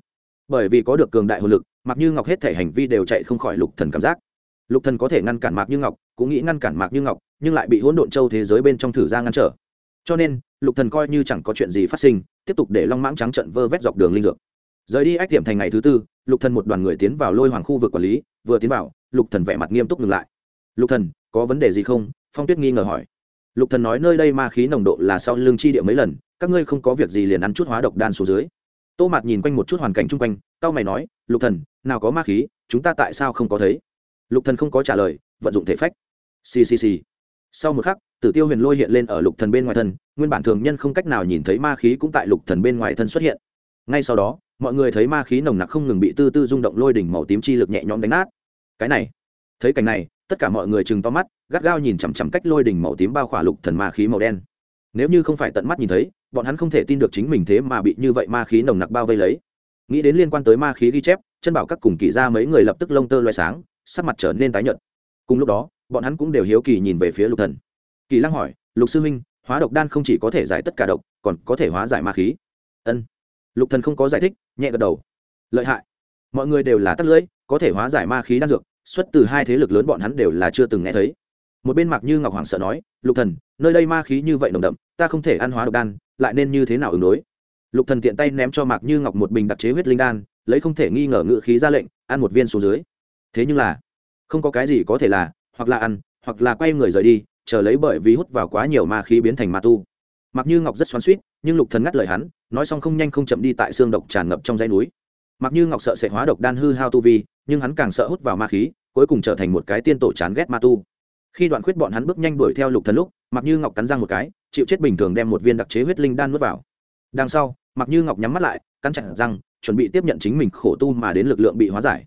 Bởi vì có được cường đại hồn lực, mạc như ngọc hết thể hành vi đều chạy không khỏi lục thần cảm giác. Lục thần có thể ngăn cản mạc như ngọc, cũng nghĩ ngăn cản mạc như ngọc, nhưng lại bị hỗn độn châu thế giới bên trong thử ra ngăn trở cho nên, lục thần coi như chẳng có chuyện gì phát sinh, tiếp tục để long mãng trắng trận vơ vét dọc đường linh dược. Rời đi ách điểm thành ngày thứ tư, lục thần một đoàn người tiến vào lôi hoàng khu vực quản lý, vừa tiến vào, lục thần vẻ mặt nghiêm túc ngừng lại. Lục thần, có vấn đề gì không? Phong tuyết nghi ngờ hỏi. Lục thần nói nơi đây ma khí nồng độ là sau lưng chi địa mấy lần, các ngươi không có việc gì liền ăn chút hóa độc đan xuống dưới. Tô mạt nhìn quanh một chút hoàn cảnh chung quanh tao mày nói, lục thần, nào có ma khí, chúng ta tại sao không có thấy? Lục thần không có trả lời, vận dụng thể phách. Xì sau một khắc, tử tiêu huyền lôi hiện lên ở lục thần bên ngoài thân, nguyên bản thường nhân không cách nào nhìn thấy ma khí cũng tại lục thần bên ngoài thân xuất hiện. Ngay sau đó, mọi người thấy ma khí nồng nặc không ngừng bị tư tư rung động lôi đỉnh màu tím chi lực nhẹ nhõm đánh nát. Cái này, thấy cảnh này, tất cả mọi người chừng to mắt, gắt gao nhìn chằm chằm cách lôi đỉnh màu tím bao khỏa lục thần ma khí màu đen. Nếu như không phải tận mắt nhìn thấy, bọn hắn không thể tin được chính mình thế mà bị như vậy ma khí nồng nặc bao vây lấy. Nghĩ đến liên quan tới ma khí ghi chép, chân bảo các cùng kỳ ra mấy người lập tức lông tơ loay sáng, sắc mặt trở nên tái nhợt. Cùng lúc đó bọn hắn cũng đều hiếu kỳ nhìn về phía lục thần. Kỳ lăng hỏi, lục sư huynh, hóa độc đan không chỉ có thể giải tất cả độc, còn có thể hóa giải ma khí. Ân. Lục thần không có giải thích, nhẹ gật đầu. Lợi hại. Mọi người đều là tắt lưỡi, có thể hóa giải ma khí đan dược, xuất từ hai thế lực lớn bọn hắn đều là chưa từng nghe thấy. Một bên mạc như ngọc hoàng sợ nói, lục thần, nơi đây ma khí như vậy nồng đậm, ta không thể ăn hóa độc đan, lại nên như thế nào ứng đối? Lục thần tiện tay ném cho mạc như ngọc một bình đặc chế huyết linh đan, lấy không thể nghi ngờ ngự khí ra lệnh, ăn một viên xuống dưới. Thế nhưng là, không có cái gì có thể là hoặc là ăn, hoặc là quay người rời đi, chờ lấy bởi vì hút vào quá nhiều ma khí biến thành ma tu. Mặc như ngọc rất xoắn suýt nhưng lục thần ngắt lời hắn, nói xong không nhanh không chậm đi tại xương độc tràn ngập trong dãy núi. Mặc như ngọc sợ sẽ hóa độc đan hư hao tu vi, nhưng hắn càng sợ hút vào ma khí, cuối cùng trở thành một cái tiên tổ chán ghét ma tu. Khi đoạn khuyết bọn hắn bước nhanh đuổi theo lục thần lúc, mặc như ngọc cắn răng một cái, chịu chết bình thường đem một viên đặc chế huyết linh đan nuốt vào. Đằng sau, mặc như ngọc nhắm mắt lại, cắn chặt răng, chuẩn bị tiếp nhận chính mình khổ tu mà đến lực lượng bị hóa giải.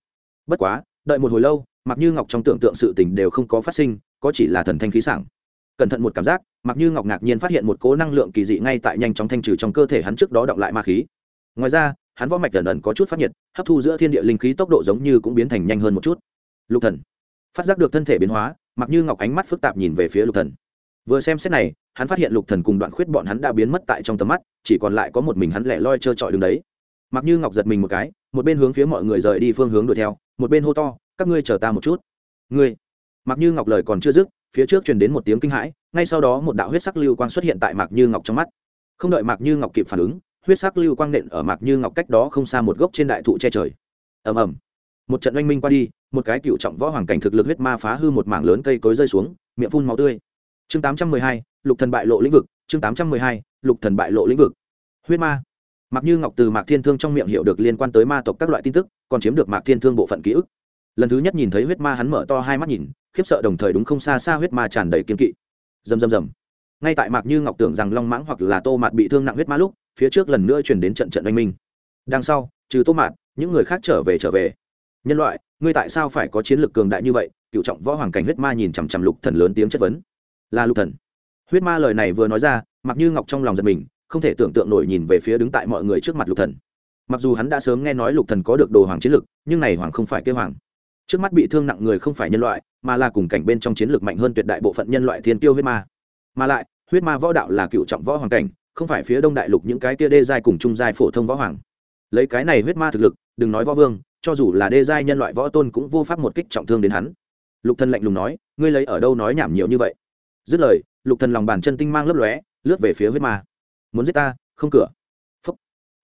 Bất quá đợi một hồi lâu mặc như ngọc trong tưởng tượng sự tình đều không có phát sinh, có chỉ là thần thanh khí sảng. Cẩn thận một cảm giác mặc như ngọc ngạc nhiên phát hiện một cố năng lượng kỳ dị ngay tại nhanh chóng thanh trừ trong cơ thể hắn trước đó động lại ma khí. Ngoài ra, hắn võ mạch ẩn ẩn có chút phát nhiệt, hấp thu giữa thiên địa linh khí tốc độ giống như cũng biến thành nhanh hơn một chút. Lục thần. Phát giác được thân thể biến hóa mặc như ngọc ánh mắt phức tạp nhìn về phía lục thần. Vừa xem xét này, hắn phát hiện lục thần cùng đoạn khuyết bọn hắn đã biến mất tại trong tầm mắt, chỉ còn lại có một mình hắn lẻ loi trơ trọi đứng đấy. Mặc như ngọc giật mình một cái, một bên hướng phía mọi người rời đi phương hướng đuổi theo một bên hô to, các ngươi chờ ta một chút. Ngươi? Mặc như ngọc lời còn chưa dứt, phía trước truyền đến một tiếng kinh hãi, ngay sau đó một đạo huyết sắc lưu quang xuất hiện tại mạc như ngọc trong mắt. Không đợi mạc như ngọc kịp phản ứng, huyết sắc lưu quang nện ở mạc như ngọc cách đó không xa một gốc trên đại thụ che trời. Ầm ầm. Một trận oanh minh qua đi, một cái cựu trọng võ hoàng cảnh thực lực huyết ma phá hư một mảng lớn cây cối rơi xuống, miệng phun máu tươi. Chương tám trăm mười hai, lục thần bại lộ lĩnh vực, chương tám trăm mười hai, lục thần bại lộ lĩnh vực. Huyết ma mặc như ngọc từ mạc thiên thương trong miệng hiểu được liên quan tới ma tộc các loại tin tức, còn chiếm được mạc thiên thương bộ phận ký ức. Lần thứ nhất nhìn thấy huyết ma hắn mở to hai mắt nhìn, khiếp sợ đồng thời đúng không xa xa huyết ma tràn đầy kiên kỵ. Rầm rầm rầm. Ngay tại mạc như ngọc tưởng rằng long mãng hoặc là tô mạt bị thương nặng huyết ma lúc, phía trước lần nữa chuyển đến trận trận oanh minh. Đằng sau, trừ tô mạt, những người khác trở về trở về. Nhân loại, ngươi tại sao phải có chiến lược cường đại như vậy? Cựu trọng võ hoàng cảnh huyết ma nhìn chằm chằm lục thần lớn tiếng chất vấn. Là lục thần. Huyết ma lời này vừa nói ra mặc như ngọc trong lòng giật mình không thể tưởng tượng nổi nhìn về phía đứng tại mọi người trước mặt lục thần. Mặc dù hắn đã sớm nghe nói lục thần có được đồ hoàng chiến lực, nhưng này hoàng không phải kêu hoàng. Trước mắt bị thương nặng người không phải nhân loại, mà là cùng cảnh bên trong chiến lược mạnh hơn tuyệt đại bộ phận nhân loại thiên tiêu huyết ma. Mà lại, huyết ma võ đạo là cựu trọng võ hoàng cảnh, không phải phía đông đại lục những cái kia đê giai cùng trung giai phổ thông võ hoàng. Lấy cái này huyết ma thực lực, đừng nói võ vương, cho dù là đê giai nhân loại võ tôn cũng vô pháp một kích trọng thương đến hắn. Lục thần lạnh lùng nói, ngươi lấy ở đâu nói nhảm nhiều như vậy? Dứt lời, lục thần lòng bàn chân tinh mang lấp lóe, lướt về phía huyết ma muốn giết ta, không cửa. Phúc.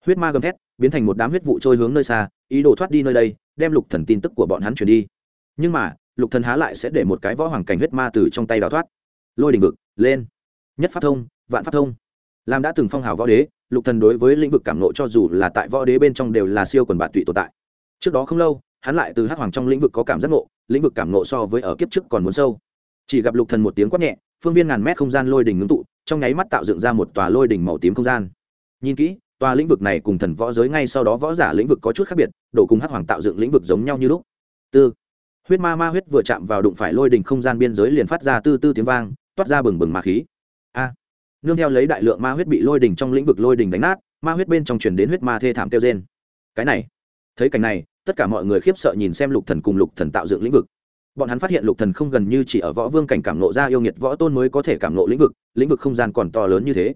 huyết ma gầm thét, biến thành một đám huyết vụ trôi hướng nơi xa, ý đồ thoát đi nơi đây, đem lục thần tin tức của bọn hắn truyền đi. Nhưng mà, lục thần há lại sẽ để một cái võ hoàng cảnh huyết ma từ trong tay đào thoát. Lôi đỉnh vực, lên. Nhất pháp thông, vạn pháp thông. Làm đã từng phong hào võ đế, lục thần đối với lĩnh vực cảm nộ cho dù là tại võ đế bên trong đều là siêu quần bạn tụy tồn tại. Trước đó không lâu, hắn lại từ hắc hoàng trong lĩnh vực có cảm giác nộ lĩnh vực cảm nộ so với ở kiếp trước còn muốn sâu. Chỉ gặp lục thần một tiếng quát nhẹ phương viên ngàn mét không gian lôi đỉnh ngưng tụ, trong nháy mắt tạo dựng ra một tòa lôi đỉnh màu tím không gian. Nhìn kỹ, tòa lĩnh vực này cùng thần võ giới ngay sau đó võ giả lĩnh vực có chút khác biệt đổ cùng hắc hoàng tạo dựng lĩnh vực giống nhau như lúc. Tư, huyết ma ma huyết vừa chạm vào đụng phải lôi đỉnh không gian biên giới liền phát ra tư tư tiếng vang, toát ra bừng bừng ma khí. A, nương theo lấy đại lượng ma huyết bị lôi đỉnh trong lĩnh vực lôi đỉnh đánh nát, ma huyết bên trong truyền đến huyết ma thê thảm kêu trên cái này, thấy cảnh này, tất cả mọi người khiếp sợ nhìn xem lục thần cùng lục thần tạo dựng lĩnh vực bọn hắn phát hiện lục thần không gần như chỉ ở võ vương cảnh cảm nộ ra yêu nghiệt võ tôn mới có thể cảm nộ lĩnh vực lĩnh vực không gian còn to lớn như thế.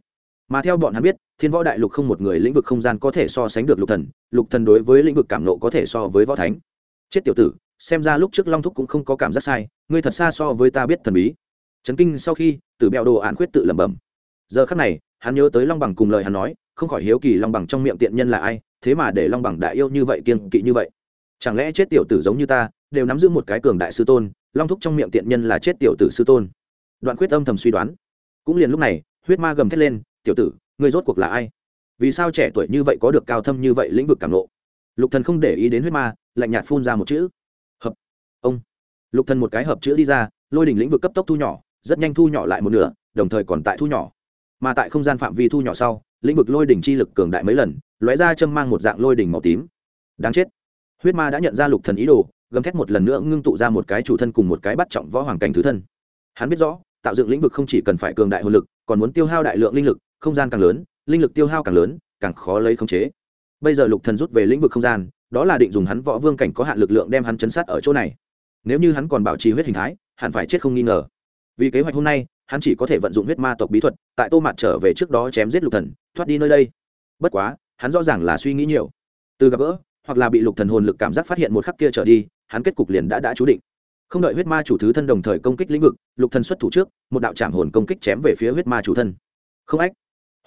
Mà theo bọn hắn biết, thiên võ đại lục không một người lĩnh vực không gian có thể so sánh được lục thần lục thần đối với lĩnh vực cảm nộ có thể so với võ thánh. Chết tiểu tử, xem ra lúc trước long thúc cũng không có cảm giác sai, ngươi thật xa so với ta biết thần bí. Chấn kinh sau khi, tử bèo đồ án khuyết tự lẩm bẩm. Giờ khắc này, hắn nhớ tới long bằng cùng lời hắn nói, không khỏi hiếu kỳ long bằng trong miệng tiện nhân là ai, thế mà để long bằng đại yêu như vậy kiên kỵ như vậy. Chẳng lẽ chết tiểu tử giống như ta đều nắm giữ một cái cường đại sư tôn, long thúc trong miệng tiện nhân là chết tiểu tử sư tôn. Đoạn quyết âm thầm suy đoán. Cũng liền lúc này, huyết ma gầm thét lên, tiểu tử, ngươi rốt cuộc là ai? Vì sao trẻ tuổi như vậy có được cao thâm như vậy lĩnh vực cảm lộ lục thần không để ý đến huyết ma, lạnh nhạt phun ra một chữ. Hợp, ông. Lục thần một cái hợp chữ đi ra, lôi đỉnh lĩnh vực cấp tốc thu nhỏ, rất nhanh thu nhỏ lại một nửa, đồng thời còn tại thu nhỏ. Mà tại không gian phạm vi thu nhỏ sau, lĩnh vực lôi đỉnh chi lực cường đại mấy lần, lóe ra châm mang một dạng lôi đỉnh màu tím. Đáng chết. Huyết ma đã nhận ra lục thần ý đồ gầm thét một lần nữa ngưng tụ ra một cái chủ thân cùng một cái bắt trọng võ hoàng cảnh thứ thân. Hắn biết rõ, tạo dựng lĩnh vực không chỉ cần phải cường đại hồn lực, còn muốn tiêu hao đại lượng linh lực, không gian càng lớn, linh lực tiêu hao càng lớn, càng khó lấy khống chế. Bây giờ lục thần rút về lĩnh vực không gian, đó là định dùng hắn võ vương cảnh có hạn lực lượng đem hắn chấn sát ở chỗ này. Nếu như hắn còn bảo trì huyết hình thái, hẳn phải chết không nghi ngờ. Vì kế hoạch hôm nay, hắn chỉ có thể vận dụng huyết ma tộc bí thuật, tại tô mạt trở về trước đó chém giết lục thần, thoát đi nơi đây. Bất quá, hắn rõ ràng là suy nghĩ nhiều. Từ gặp gỡ, hoặc là bị lục thần hồn lực cảm giác phát hiện một khắc kia trở đi hắn kết cục liền đã đã chú định. Không đợi huyết ma chủ thứ thân đồng thời công kích lĩnh vực, lục thần xuất thủ trước, một đạo trảm hồn công kích chém về phía huyết ma chủ thân. Không ách.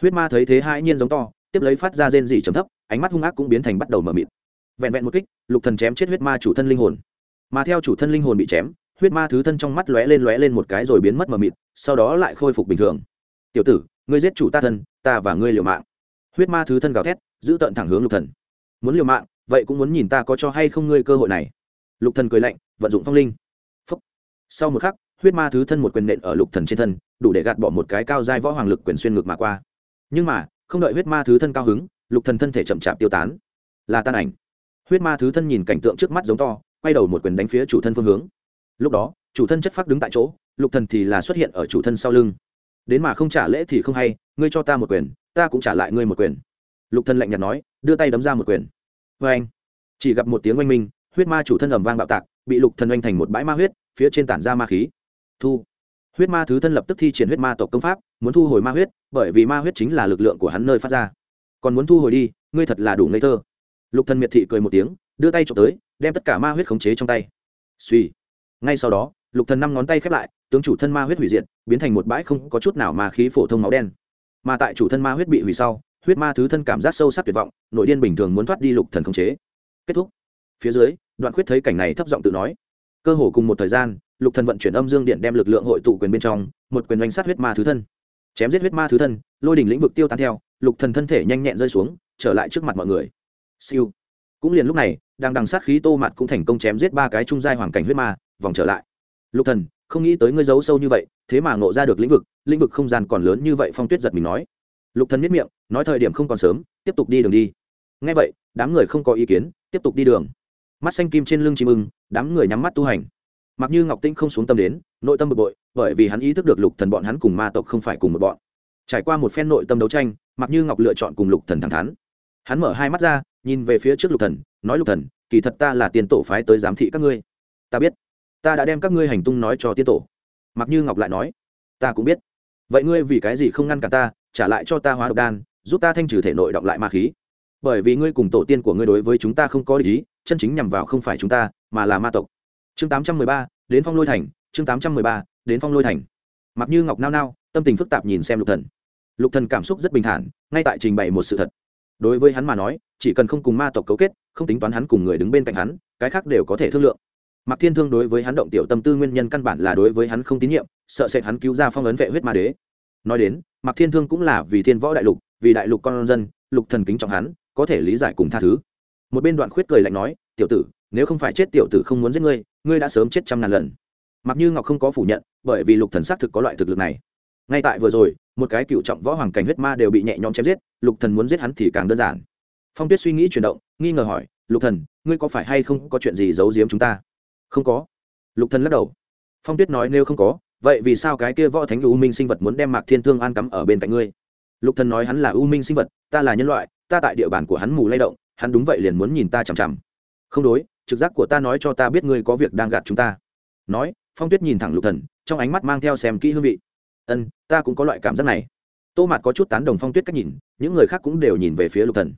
Huyết ma thấy thế hai nhiên giống to, tiếp lấy phát ra rên dị trầm thấp, ánh mắt hung ác cũng biến thành bắt đầu mờ mịt. Vẹn vẹn một kích, lục thần chém chết huyết ma chủ thân linh hồn. Mà theo chủ thân linh hồn bị chém, huyết ma thứ thân trong mắt lóe lên lóe lên một cái rồi biến mất mờ mịt, sau đó lại khôi phục bình thường. Tiểu tử, ngươi giết chủ ta thân, ta và ngươi liều mạng. Huyết ma thứ thân gào thét, giữ tận thẳng hướng lục thần. Muốn liều mạng, vậy cũng muốn nhìn ta có cho hay không ngươi cơ hội này lục thần cười lạnh, vận dụng phong linh. Phúc. sau một khắc, huyết ma thứ thân một quyền nện ở lục thần trên thân, đủ để gạt bỏ một cái cao giai võ hoàng lực quyền xuyên ngược mà qua. Nhưng mà, không đợi huyết ma thứ thân cao hứng, lục thần thân thể chậm chạp tiêu tán. Là tan ảnh. Huyết ma thứ thân nhìn cảnh tượng trước mắt giống to, quay đầu một quyền đánh phía chủ thân phương hướng. Lúc đó, chủ thân chất phát đứng tại chỗ, lục thần thì là xuất hiện ở chủ thân sau lưng. Đến mà không trả lễ thì không hay, ngươi cho ta một quyền, ta cũng trả lại ngươi một quyền. Lục thần lạnh nhạt nói, đưa tay đấm ra một quyền. Với anh chỉ gặp một tiếng oanh minh huyết ma chủ thân ầm vang bạo tạc, bị lục thần oanh thành một bãi ma huyết, phía trên tản ra ma khí. Thu. Huyết ma thứ thân lập tức thi triển huyết ma tộc công pháp, muốn thu hồi ma huyết, bởi vì ma huyết chính là lực lượng của hắn nơi phát ra. Còn muốn thu hồi đi, ngươi thật là đủ ngây thơ. Lục thần miệt thị cười một tiếng, đưa tay trộm tới, đem tất cả ma huyết khống chế trong tay. Suy ngay sau đó, lục thần năm ngón tay khép lại, tướng chủ thân ma huyết hủy diệt, biến thành một bãi không có chút nào ma khí phổ thông máu đen. Mà tại chủ thân ma huyết bị hủy sau, huyết ma thứ thân cảm giác sâu sắc tuyệt vọng, nội điên bình thường muốn thoát đi lục thần khống chế. Kết thúc. Phía dưới đoạn khuyết thấy cảnh này thấp giọng tự nói, cơ hồ cùng một thời gian, lục thần vận chuyển âm dương điện đem lực lượng hội tụ quyền bên trong, một quyền đánh sát huyết ma thứ thân. Chém giết huyết ma thứ thân, lôi đỉnh lĩnh vực tiêu tan theo, lục thần thân thể nhanh nhẹn rơi xuống, trở lại trước mặt mọi người. Siêu. Cũng liền lúc này, đang đằng sát khí tô mặt cũng thành công chém giết ba cái trung giai hoàng cảnh huyết ma, vòng trở lại. Lục thần, không nghĩ tới ngươi giấu sâu như vậy, thế mà ngộ ra được lĩnh vực lĩnh vực không gian còn lớn như vậy, phong tuyết giật mình nói. Lục thần miết miệng, nói thời điểm không còn sớm, tiếp tục đi đường đi. Nghe vậy, đám người không có ý kiến, tiếp tục đi đường mắt xanh kim trên lưng chim ưng, đám người nhắm mắt tu hành. Mặc như ngọc tĩnh không xuống tâm đến, nội tâm bực bội, bởi vì hắn ý thức được lục thần bọn hắn cùng ma tộc không phải cùng một bọn. Trải qua một phen nội tâm đấu tranh, mặc như ngọc lựa chọn cùng lục thần thẳng thắn. Hắn mở hai mắt ra, nhìn về phía trước lục thần, nói lục thần, kỳ thật ta là tiền tổ phái tới giám thị các ngươi. Ta biết. Ta đã đem các ngươi hành tung nói cho tiên tổ. Mặc như ngọc lại nói. Ta cũng biết. Vậy ngươi vì cái gì không ngăn cả ta, trả lại cho ta hóa độc đan, giúp ta thanh trừ thể nội động lại ma khí? Bởi vì ngươi cùng tổ tiên của ngươi đối với chúng ta không có lý chân chính nhằm vào không phải chúng ta mà là ma tộc. Chương tám trăm mười ba đến phong lôi thành chương tám trăm mười ba đến phong lôi thành. Mặc như ngọc nao nao tâm tình phức tạp nhìn xem lục thần. Lục thần cảm xúc rất bình thản ngay tại trình bày một sự thật. Đối với hắn mà nói chỉ cần không cùng ma tộc cấu kết không tính toán hắn cùng người đứng bên cạnh hắn cái khác đều có thể thương lượng. Mạc Thiên Thương đối với hắn động tiểu tâm tư nguyên nhân căn bản là đối với hắn không tín nhiệm, sợ sệt hắn cứu ra phong ấn vệ huyết ma đế. Nói đến, Mạc Thiên Thương cũng là vì Thiên Võ đại lục, vì đại lục con dân, lục thần kính trọng hắn, có thể lý giải cùng tha thứ. Một bên Đoạn Khuyết cười lạnh nói, "Tiểu tử, nếu không phải chết tiểu tử không muốn giết ngươi, ngươi đã sớm chết trăm ngàn lần." Mặc Như Ngọc không có phủ nhận, bởi vì lục thần xác thực có loại thực lực này. Ngay tại vừa rồi, một cái cựu trọng võ hoàng cảnh huyết ma đều bị nhẹ nhõm chém giết, lục thần muốn giết hắn thì càng đơn giản. Phong Tuyết suy nghĩ chuyển động, nghi ngờ hỏi, "Lục thần, ngươi có phải hay không có chuyện gì giấu giếm chúng ta?" không có lục thần lắc đầu phong tuyết nói nếu không có vậy vì sao cái kia võ thánh u minh sinh vật muốn đem mạc thiên thương an cắm ở bên cạnh ngươi lục thần nói hắn là u minh sinh vật ta là nhân loại ta tại địa bàn của hắn mù lay động hắn đúng vậy liền muốn nhìn ta chằm chằm. Không đối, trực giác của ta nói cho ta biết ngươi có việc đang gạt chúng ta. Nói, phong tuyết nhìn thẳng lục thần, trong ánh mắt mang theo xem kỹ hương vị. Ân, ta cũng có loại cảm giác này. Tô mạt có chút tán đồng phong tuyết cách nhìn, những người khác cũng đều nhìn về phía lục thần.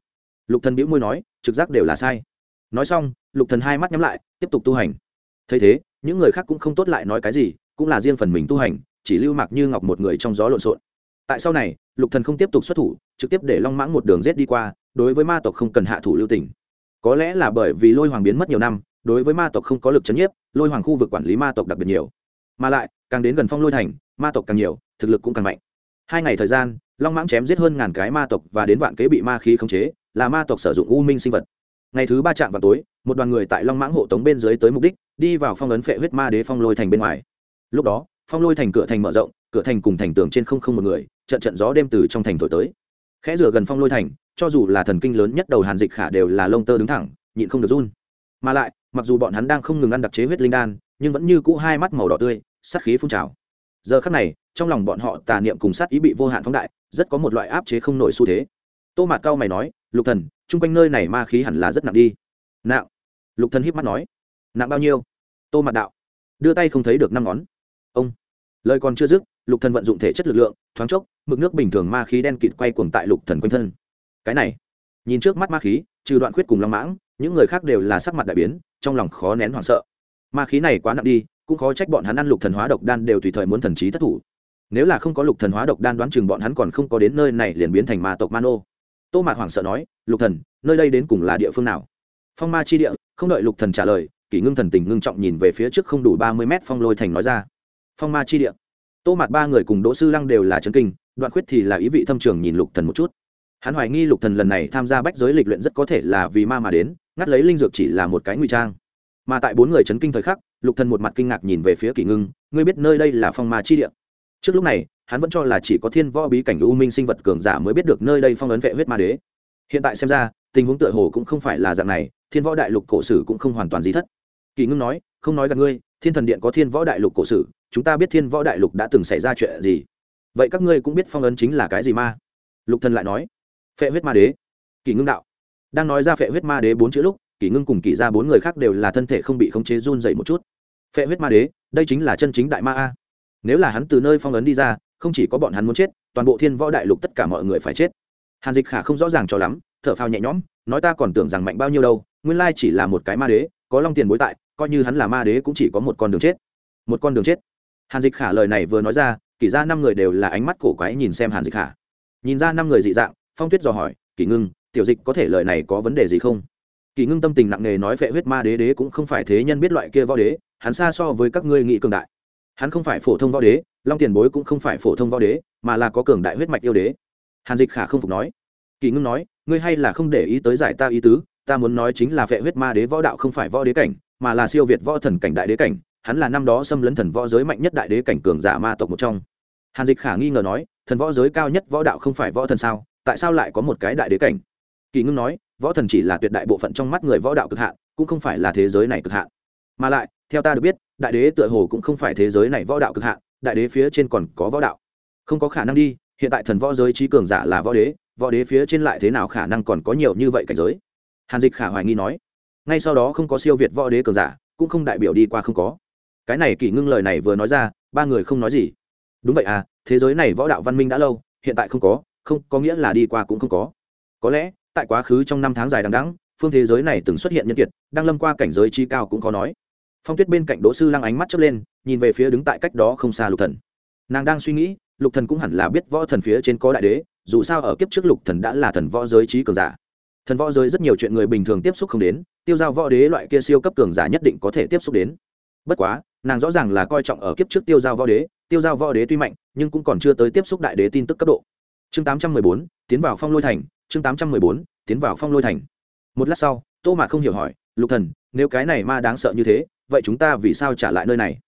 Lục thần bĩu môi nói, trực giác đều là sai. Nói xong, lục thần hai mắt nhắm lại, tiếp tục tu hành. Thấy thế, những người khác cũng không tốt lại nói cái gì, cũng là riêng phần mình tu hành, chỉ lưu mạc như ngọc một người trong gió lộn xộn. Tại sau này, lục thần không tiếp tục xuất thủ, trực tiếp để long mãng một đường rết đi qua đối với ma tộc không cần hạ thủ lưu tình. Có lẽ là bởi vì lôi hoàng biến mất nhiều năm, đối với ma tộc không có lực chấn nhiếp, lôi hoàng khu vực quản lý ma tộc đặc biệt nhiều. Mà lại, càng đến gần phong lôi thành, ma tộc càng nhiều, thực lực cũng càng mạnh. Hai ngày thời gian, long mãng chém giết hơn ngàn cái ma tộc và đến vạn kế bị ma khí khống chế, là ma tộc sử dụng u minh sinh vật. Ngày thứ ba trạm vào tối, một đoàn người tại long mãng hộ tống bên dưới tới mục đích, đi vào phong ấn phệ huyết ma đế phong lôi thành bên ngoài. Lúc đó, phong lôi thành cửa thành mở rộng, cửa thành cùng thành tường trên không không một người, trận trận gió đêm từ trong thành thổi tới. Khẽ rửa gần phong lôi thành cho dù là thần kinh lớn nhất đầu hàn dịch khả đều là lông tơ đứng thẳng, nhịn không được run. Mà lại, mặc dù bọn hắn đang không ngừng ăn đặc chế huyết linh đan, nhưng vẫn như cũ hai mắt màu đỏ tươi, sát khí phun trào. Giờ khắc này, trong lòng bọn họ tà niệm cùng sát ý bị vô hạn phóng đại, rất có một loại áp chế không nổi xu thế. Tô mạt cao mày nói, lục thần, chung quanh nơi này ma khí hẳn là rất nặng đi. Nặng? Lục thần híp mắt nói. Nặng bao nhiêu? Tô mặt đạo. Đưa tay không thấy được năm ngón. Ông. Lời còn chưa dứt, lục thần vận dụng thể chất lực lượng, thoáng chốc, mực nước bình thường ma khí đen kịt quay cuồng tại lục thần quanh thân cái này. Nhìn trước mắt ma khí, trừ đoạn khuyết cùng long mãng, những người khác đều là sắc mặt đại biến, trong lòng khó nén hoảng sợ. Ma khí này quá nặng đi, cũng khó trách bọn hắn ăn lục thần hóa độc đan đều tùy thời muốn thần trí thất thủ. Nếu là không có lục thần hóa độc đan đoán chừng bọn hắn còn không có đến nơi này liền biến thành ma tộc man ô. tô mạt hoảng sợ nói, lục thần, nơi đây đến cùng là địa phương nào? Phong ma chi địa, không đợi lục thần trả lời, kỷ ngưng thần tình ngưng trọng nhìn về phía trước không đủ ba mươi mét phong lôi thành nói ra. Phong ma chi địa. Tô mạt ba người cùng đỗ sư lăng đều là chấn kinh, đoạn khuyết thì là ý vị thâm trường nhìn lục thần một chút hắn hoài nghi lục thần lần này tham gia bách giới lịch luyện rất có thể là vì ma mà đến, ngắt lấy linh dược chỉ là một cái ngụy trang. Mà tại bốn người chấn kinh thời khắc, lục thần một mặt kinh ngạc nhìn về phía kỷ ngưng, ngươi biết nơi đây là phong ma chi địa? Trước lúc này, hắn vẫn cho là chỉ có thiên võ bí cảnh u minh sinh vật cường giả mới biết được nơi đây phong ấn vệ huyết ma đế. Hiện tại xem ra, tình huống tựa hồ cũng không phải là dạng này, thiên võ đại lục cổ sử cũng không hoàn toàn gì thất. Kỳ ngưng nói, không nói gặp ngươi, thiên thần điện có thiên võ đại lục cổ sử, chúng ta biết thiên võ đại lục đã từng xảy ra chuyện gì. Vậy các ngươi cũng biết phong ấn chính là cái gì ma? Lục thần lại nói phệ huyết ma đế, kỷ ngưng đạo. Đang nói ra phệ huyết ma đế bốn chữ lúc, kỷ ngưng cùng kỷ ra bốn người khác đều là thân thể không bị khống chế run dậy một chút. Phệ huyết ma đế, đây chính là chân chính đại ma a. Nếu là hắn từ nơi phong ấn đi ra, không chỉ có bọn hắn muốn chết, toàn bộ thiên võ đại lục tất cả mọi người phải chết. Hàn dịch khả không rõ ràng cho lắm, thở phào nhẹ nhõm, nói ta còn tưởng rằng mạnh bao nhiêu đâu, nguyên lai chỉ là một cái ma đế, có long tiền bối tại, coi như hắn là ma đế cũng chỉ có một con đường chết. Một con đường chết. Hàn dịch khả lời này vừa nói ra, kỷ ra năm người đều là ánh mắt cổ quái nhìn xem hàn dịch khả. Nhìn ra năm người dị dạng phong tuyết dò hỏi, kỷ ngưng, tiểu dịch có thể lời này có vấn đề gì không? Kỷ ngưng tâm tình nặng nề nói vệ huyết ma đế đế cũng không phải thế nhân biết loại kia võ đế, hắn xa so với các ngươi nghị cường đại. Hắn không phải phổ thông võ đế, long tiền bối cũng không phải phổ thông võ đế, mà là có cường đại huyết mạch yêu đế. Hàn dịch khả không phục nói. Kỳ ngưng nói, ngươi hay là không để ý tới giải ta ý tứ, ta muốn nói chính là vệ huyết ma đế võ đạo không phải võ đế cảnh, mà là siêu việt võ thần cảnh đại đế cảnh, hắn là năm đó xâm lấn thần võ giới mạnh nhất đại đế cảnh cường giả ma tộc một trong. Hàn dịch khả nghi ngờ nói, thần võ giới cao nhất võ đạo không phải võ thần sao? Tại sao lại có một cái đại đế cảnh? Kỳ ngưng nói, võ thần chỉ là tuyệt đại bộ phận trong mắt người võ đạo cực hạn, cũng không phải là thế giới này cực hạn. Mà lại, theo ta được biết, đại đế tựa hồ cũng không phải thế giới này võ đạo cực hạn, đại đế phía trên còn có võ đạo. Không có khả năng đi, hiện tại thần võ giới trí cường giả là võ đế võ đế phía trên lại thế nào khả năng còn có nhiều như vậy cảnh giới? Hàn dịch khả hoài nghi nói, ngay sau đó không có siêu việt võ đế cường giả, cũng không đại biểu đi qua không có. Cái này kỷ ngưng lời này vừa nói ra, ba người không nói gì. Đúng vậy à thế giới này võ đạo văn minh đã lâu, hiện tại không có không, có nghĩa là đi qua cũng không có. Có lẽ, tại quá khứ trong năm tháng dài đằng đẵng, phương thế giới này từng xuất hiện nhân kiệt, đang lâm qua cảnh giới chi cao cũng có nói. Phong tuyết bên cạnh đỗ sư lăng ánh mắt chớp lên, nhìn về phía đứng tại cách đó không xa lục thần. Nàng đang suy nghĩ, lục thần cũng hẳn là biết võ thần phía trên có đại đế, dù sao ở kiếp trước lục thần đã là thần võ giới trí cường giả. Thần võ giới rất nhiều chuyện người bình thường tiếp xúc không đến, tiêu giao võ đế loại kia siêu cấp cường giả nhất định có thể tiếp xúc đến. Bất quá, nàng rõ ràng là coi trọng ở kiếp trước tiêu giao võ đế, tiêu giao võ đế tuy mạnh, nhưng cũng còn chưa tới tiếp xúc đại đế tin tức cấp độ chương 814, tiến vào phong lôi thành. Chương 814, tiến vào phong lôi thành. Một lát sau tô mạc không hiểu hỏi lục thần nếu cái này ma đáng sợ như thế vậy chúng ta vì sao trả lại nơi này?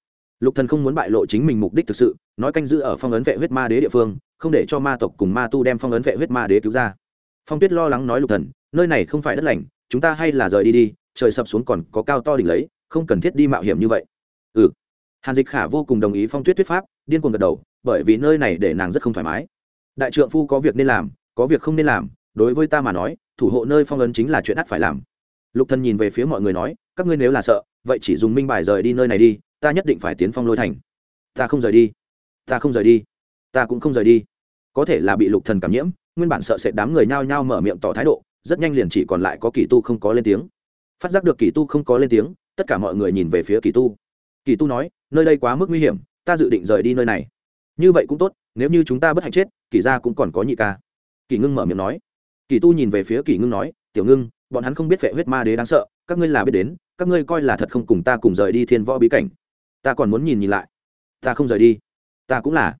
Lục thần không muốn bại lộ chính mình mục đích thực sự nói canh giữ ở phong ấn vệ huyết ma đế địa phương không để cho ma tộc cùng ma tu đem phong ấn vệ huyết ma đế cứu ra. Phong tuyết lo lắng nói lục thần nơi này không phải đất lành chúng ta hay là rời đi đi trời sập xuống còn có cao to đỉnh lấy không cần thiết đi mạo hiểm như vậy. Ừ. Hàn dịch khả vô cùng đồng ý phong tuyết thuyết pháp điên cuồng gật đầu bởi vì nơi này để nàng rất không thoải mái đại trượng phu có việc nên làm, có việc không nên làm, đối với ta mà nói, thủ hộ nơi phong ấn chính là chuyện ắt phải làm. Lục thần nhìn về phía mọi người nói, các ngươi nếu là sợ, vậy chỉ dùng minh bài rời đi nơi này đi, ta nhất định phải tiến phong lôi thành. Ta không rời đi. Ta không rời đi. Ta cũng không rời đi. Có thể là bị lục thần cảm nhiễm, nguyên bản sợ sệt đám người nhao nhao mở miệng tỏ thái độ, rất nhanh liền chỉ còn lại có kỳ tu không có lên tiếng. Phát giác được kỳ tu không có lên tiếng, tất cả mọi người nhìn về phía kỳ tu. Kỳ tu nói, nơi đây quá mức nguy hiểm, ta dự định rời đi nơi này. Như vậy cũng tốt nếu như chúng ta bất hạnh chết kỳ ra cũng còn có nhị ca. Kỳ ngưng mở miệng nói. Kỳ tu nhìn về phía kỳ ngưng nói, tiểu ngưng, bọn hắn không biết vệ huyết ma đế đáng sợ, các ngươi là biết đến, các ngươi coi là thật không cùng ta cùng rời đi thiên võ bí cảnh. Ta còn muốn nhìn nhìn lại. Ta không rời đi. Ta cũng là.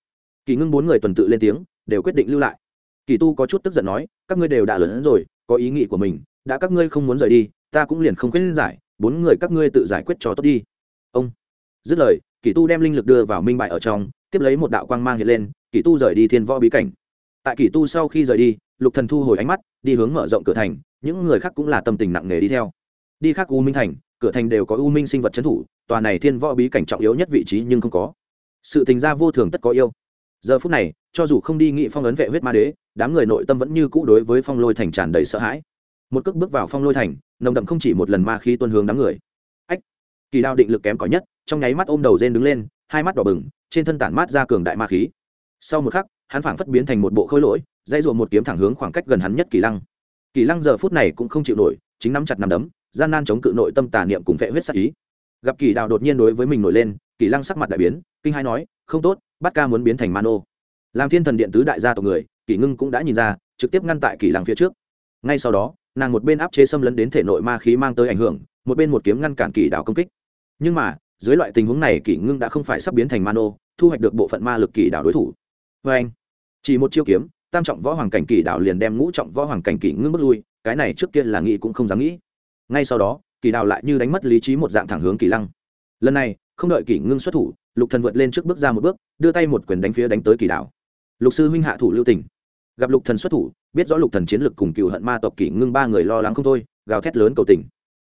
Kỳ ngưng bốn người tuần tự lên tiếng, đều quyết định lưu lại. Kỳ tu có chút tức giận nói, các ngươi đều đã lớn rồi, có ý nghĩ của mình. Đã các ngươi không muốn rời đi, ta cũng liền không quyết giải, bốn người các ngươi tự giải quyết cho tốt đi. Ông. Dứt lời kỳ tu đem linh lực đưa vào minh bại ở trong, tiếp lấy một đạo quang mang hiện lên kỳ tu rời đi thiên võ bí cảnh. Tại kỳ tu sau khi rời đi, lục thần thu hồi ánh mắt, đi hướng mở rộng cửa thành, những người khác cũng là tâm tình nặng nề đi theo. Đi khác u minh thành, cửa thành đều có u minh sinh vật trấn thủ, tòa này thiên võ bí cảnh trọng yếu nhất vị trí nhưng không có. Sự tình gia vô thường tất có yêu. Giờ phút này, cho dù không đi nghị phong ấn vệ huyết ma đế, đám người nội tâm vẫn như cũ đối với phong lôi thành tràn đầy sợ hãi. Một cước bước vào phong lôi thành, nồng đậm không chỉ một lần ma khí tuân hướng đám người. Ách! Kỳ đao định lực kém cỏi nhất, trong nháy mắt ôm đầu rên đứng lên, hai mắt đỏ bừng, trên thân tản mát ra cường đại ma khí sau một khắc, hắn phảng phất biến thành một bộ khôi lỗi dây ruộng một kiếm thẳng hướng khoảng cách gần hắn nhất kỳ lăng. Kỳ lăng giờ phút này cũng không chịu nổi, chính nắm chặt nắm đấm, gian nan chống cự nội tâm tà niệm cùng vệ huyết sắc ý. Gặp kỳ đào đột nhiên đối với mình nổi lên, kỳ lăng sắc mặt đại biến, kinh hai nói, không tốt, bắt ca muốn biến thành mano. Làm thiên thần điện tứ đại gia tộc người, kỳ ngưng cũng đã nhìn ra, trực tiếp ngăn tại kỳ lăng phía trước. Ngay sau đó, nàng một bên áp chế xâm lấn đến thể nội ma khí mang tới ảnh hưởng, một bên một kiếm ngăn cản kỳ đào công kích. Nhưng mà, dưới loại tình huống này kỳ ngưng đã không phải sắp biến thành mano, thu hoạch được bộ phận ma lực kỳ đào đối thủ vê anh, chỉ một chiêu kiếm, tam trọng võ hoàng cảnh kỳ đạo liền đem ngũ trọng võ hoàng cảnh kỳ ngưng bước lui, cái này trước kia là nghĩ cũng không dám nghĩ. Ngay sau đó kỳ đạo lại như đánh mất lý trí một dạng thẳng hướng kỳ lăng. Lần này, không đợi kỳ ngưng xuất thủ, lục thần vượt lên trước bước ra một bước, đưa tay một quyền đánh phía đánh tới kỳ đạo. Lục sư huynh hạ thủ lưu tình. Gặp lục thần xuất thủ, biết rõ lục thần chiến lực cùng cựu hận ma tộc kỳ ngưng ba người lo lắng không thôi, gào thét lớn cầu tình.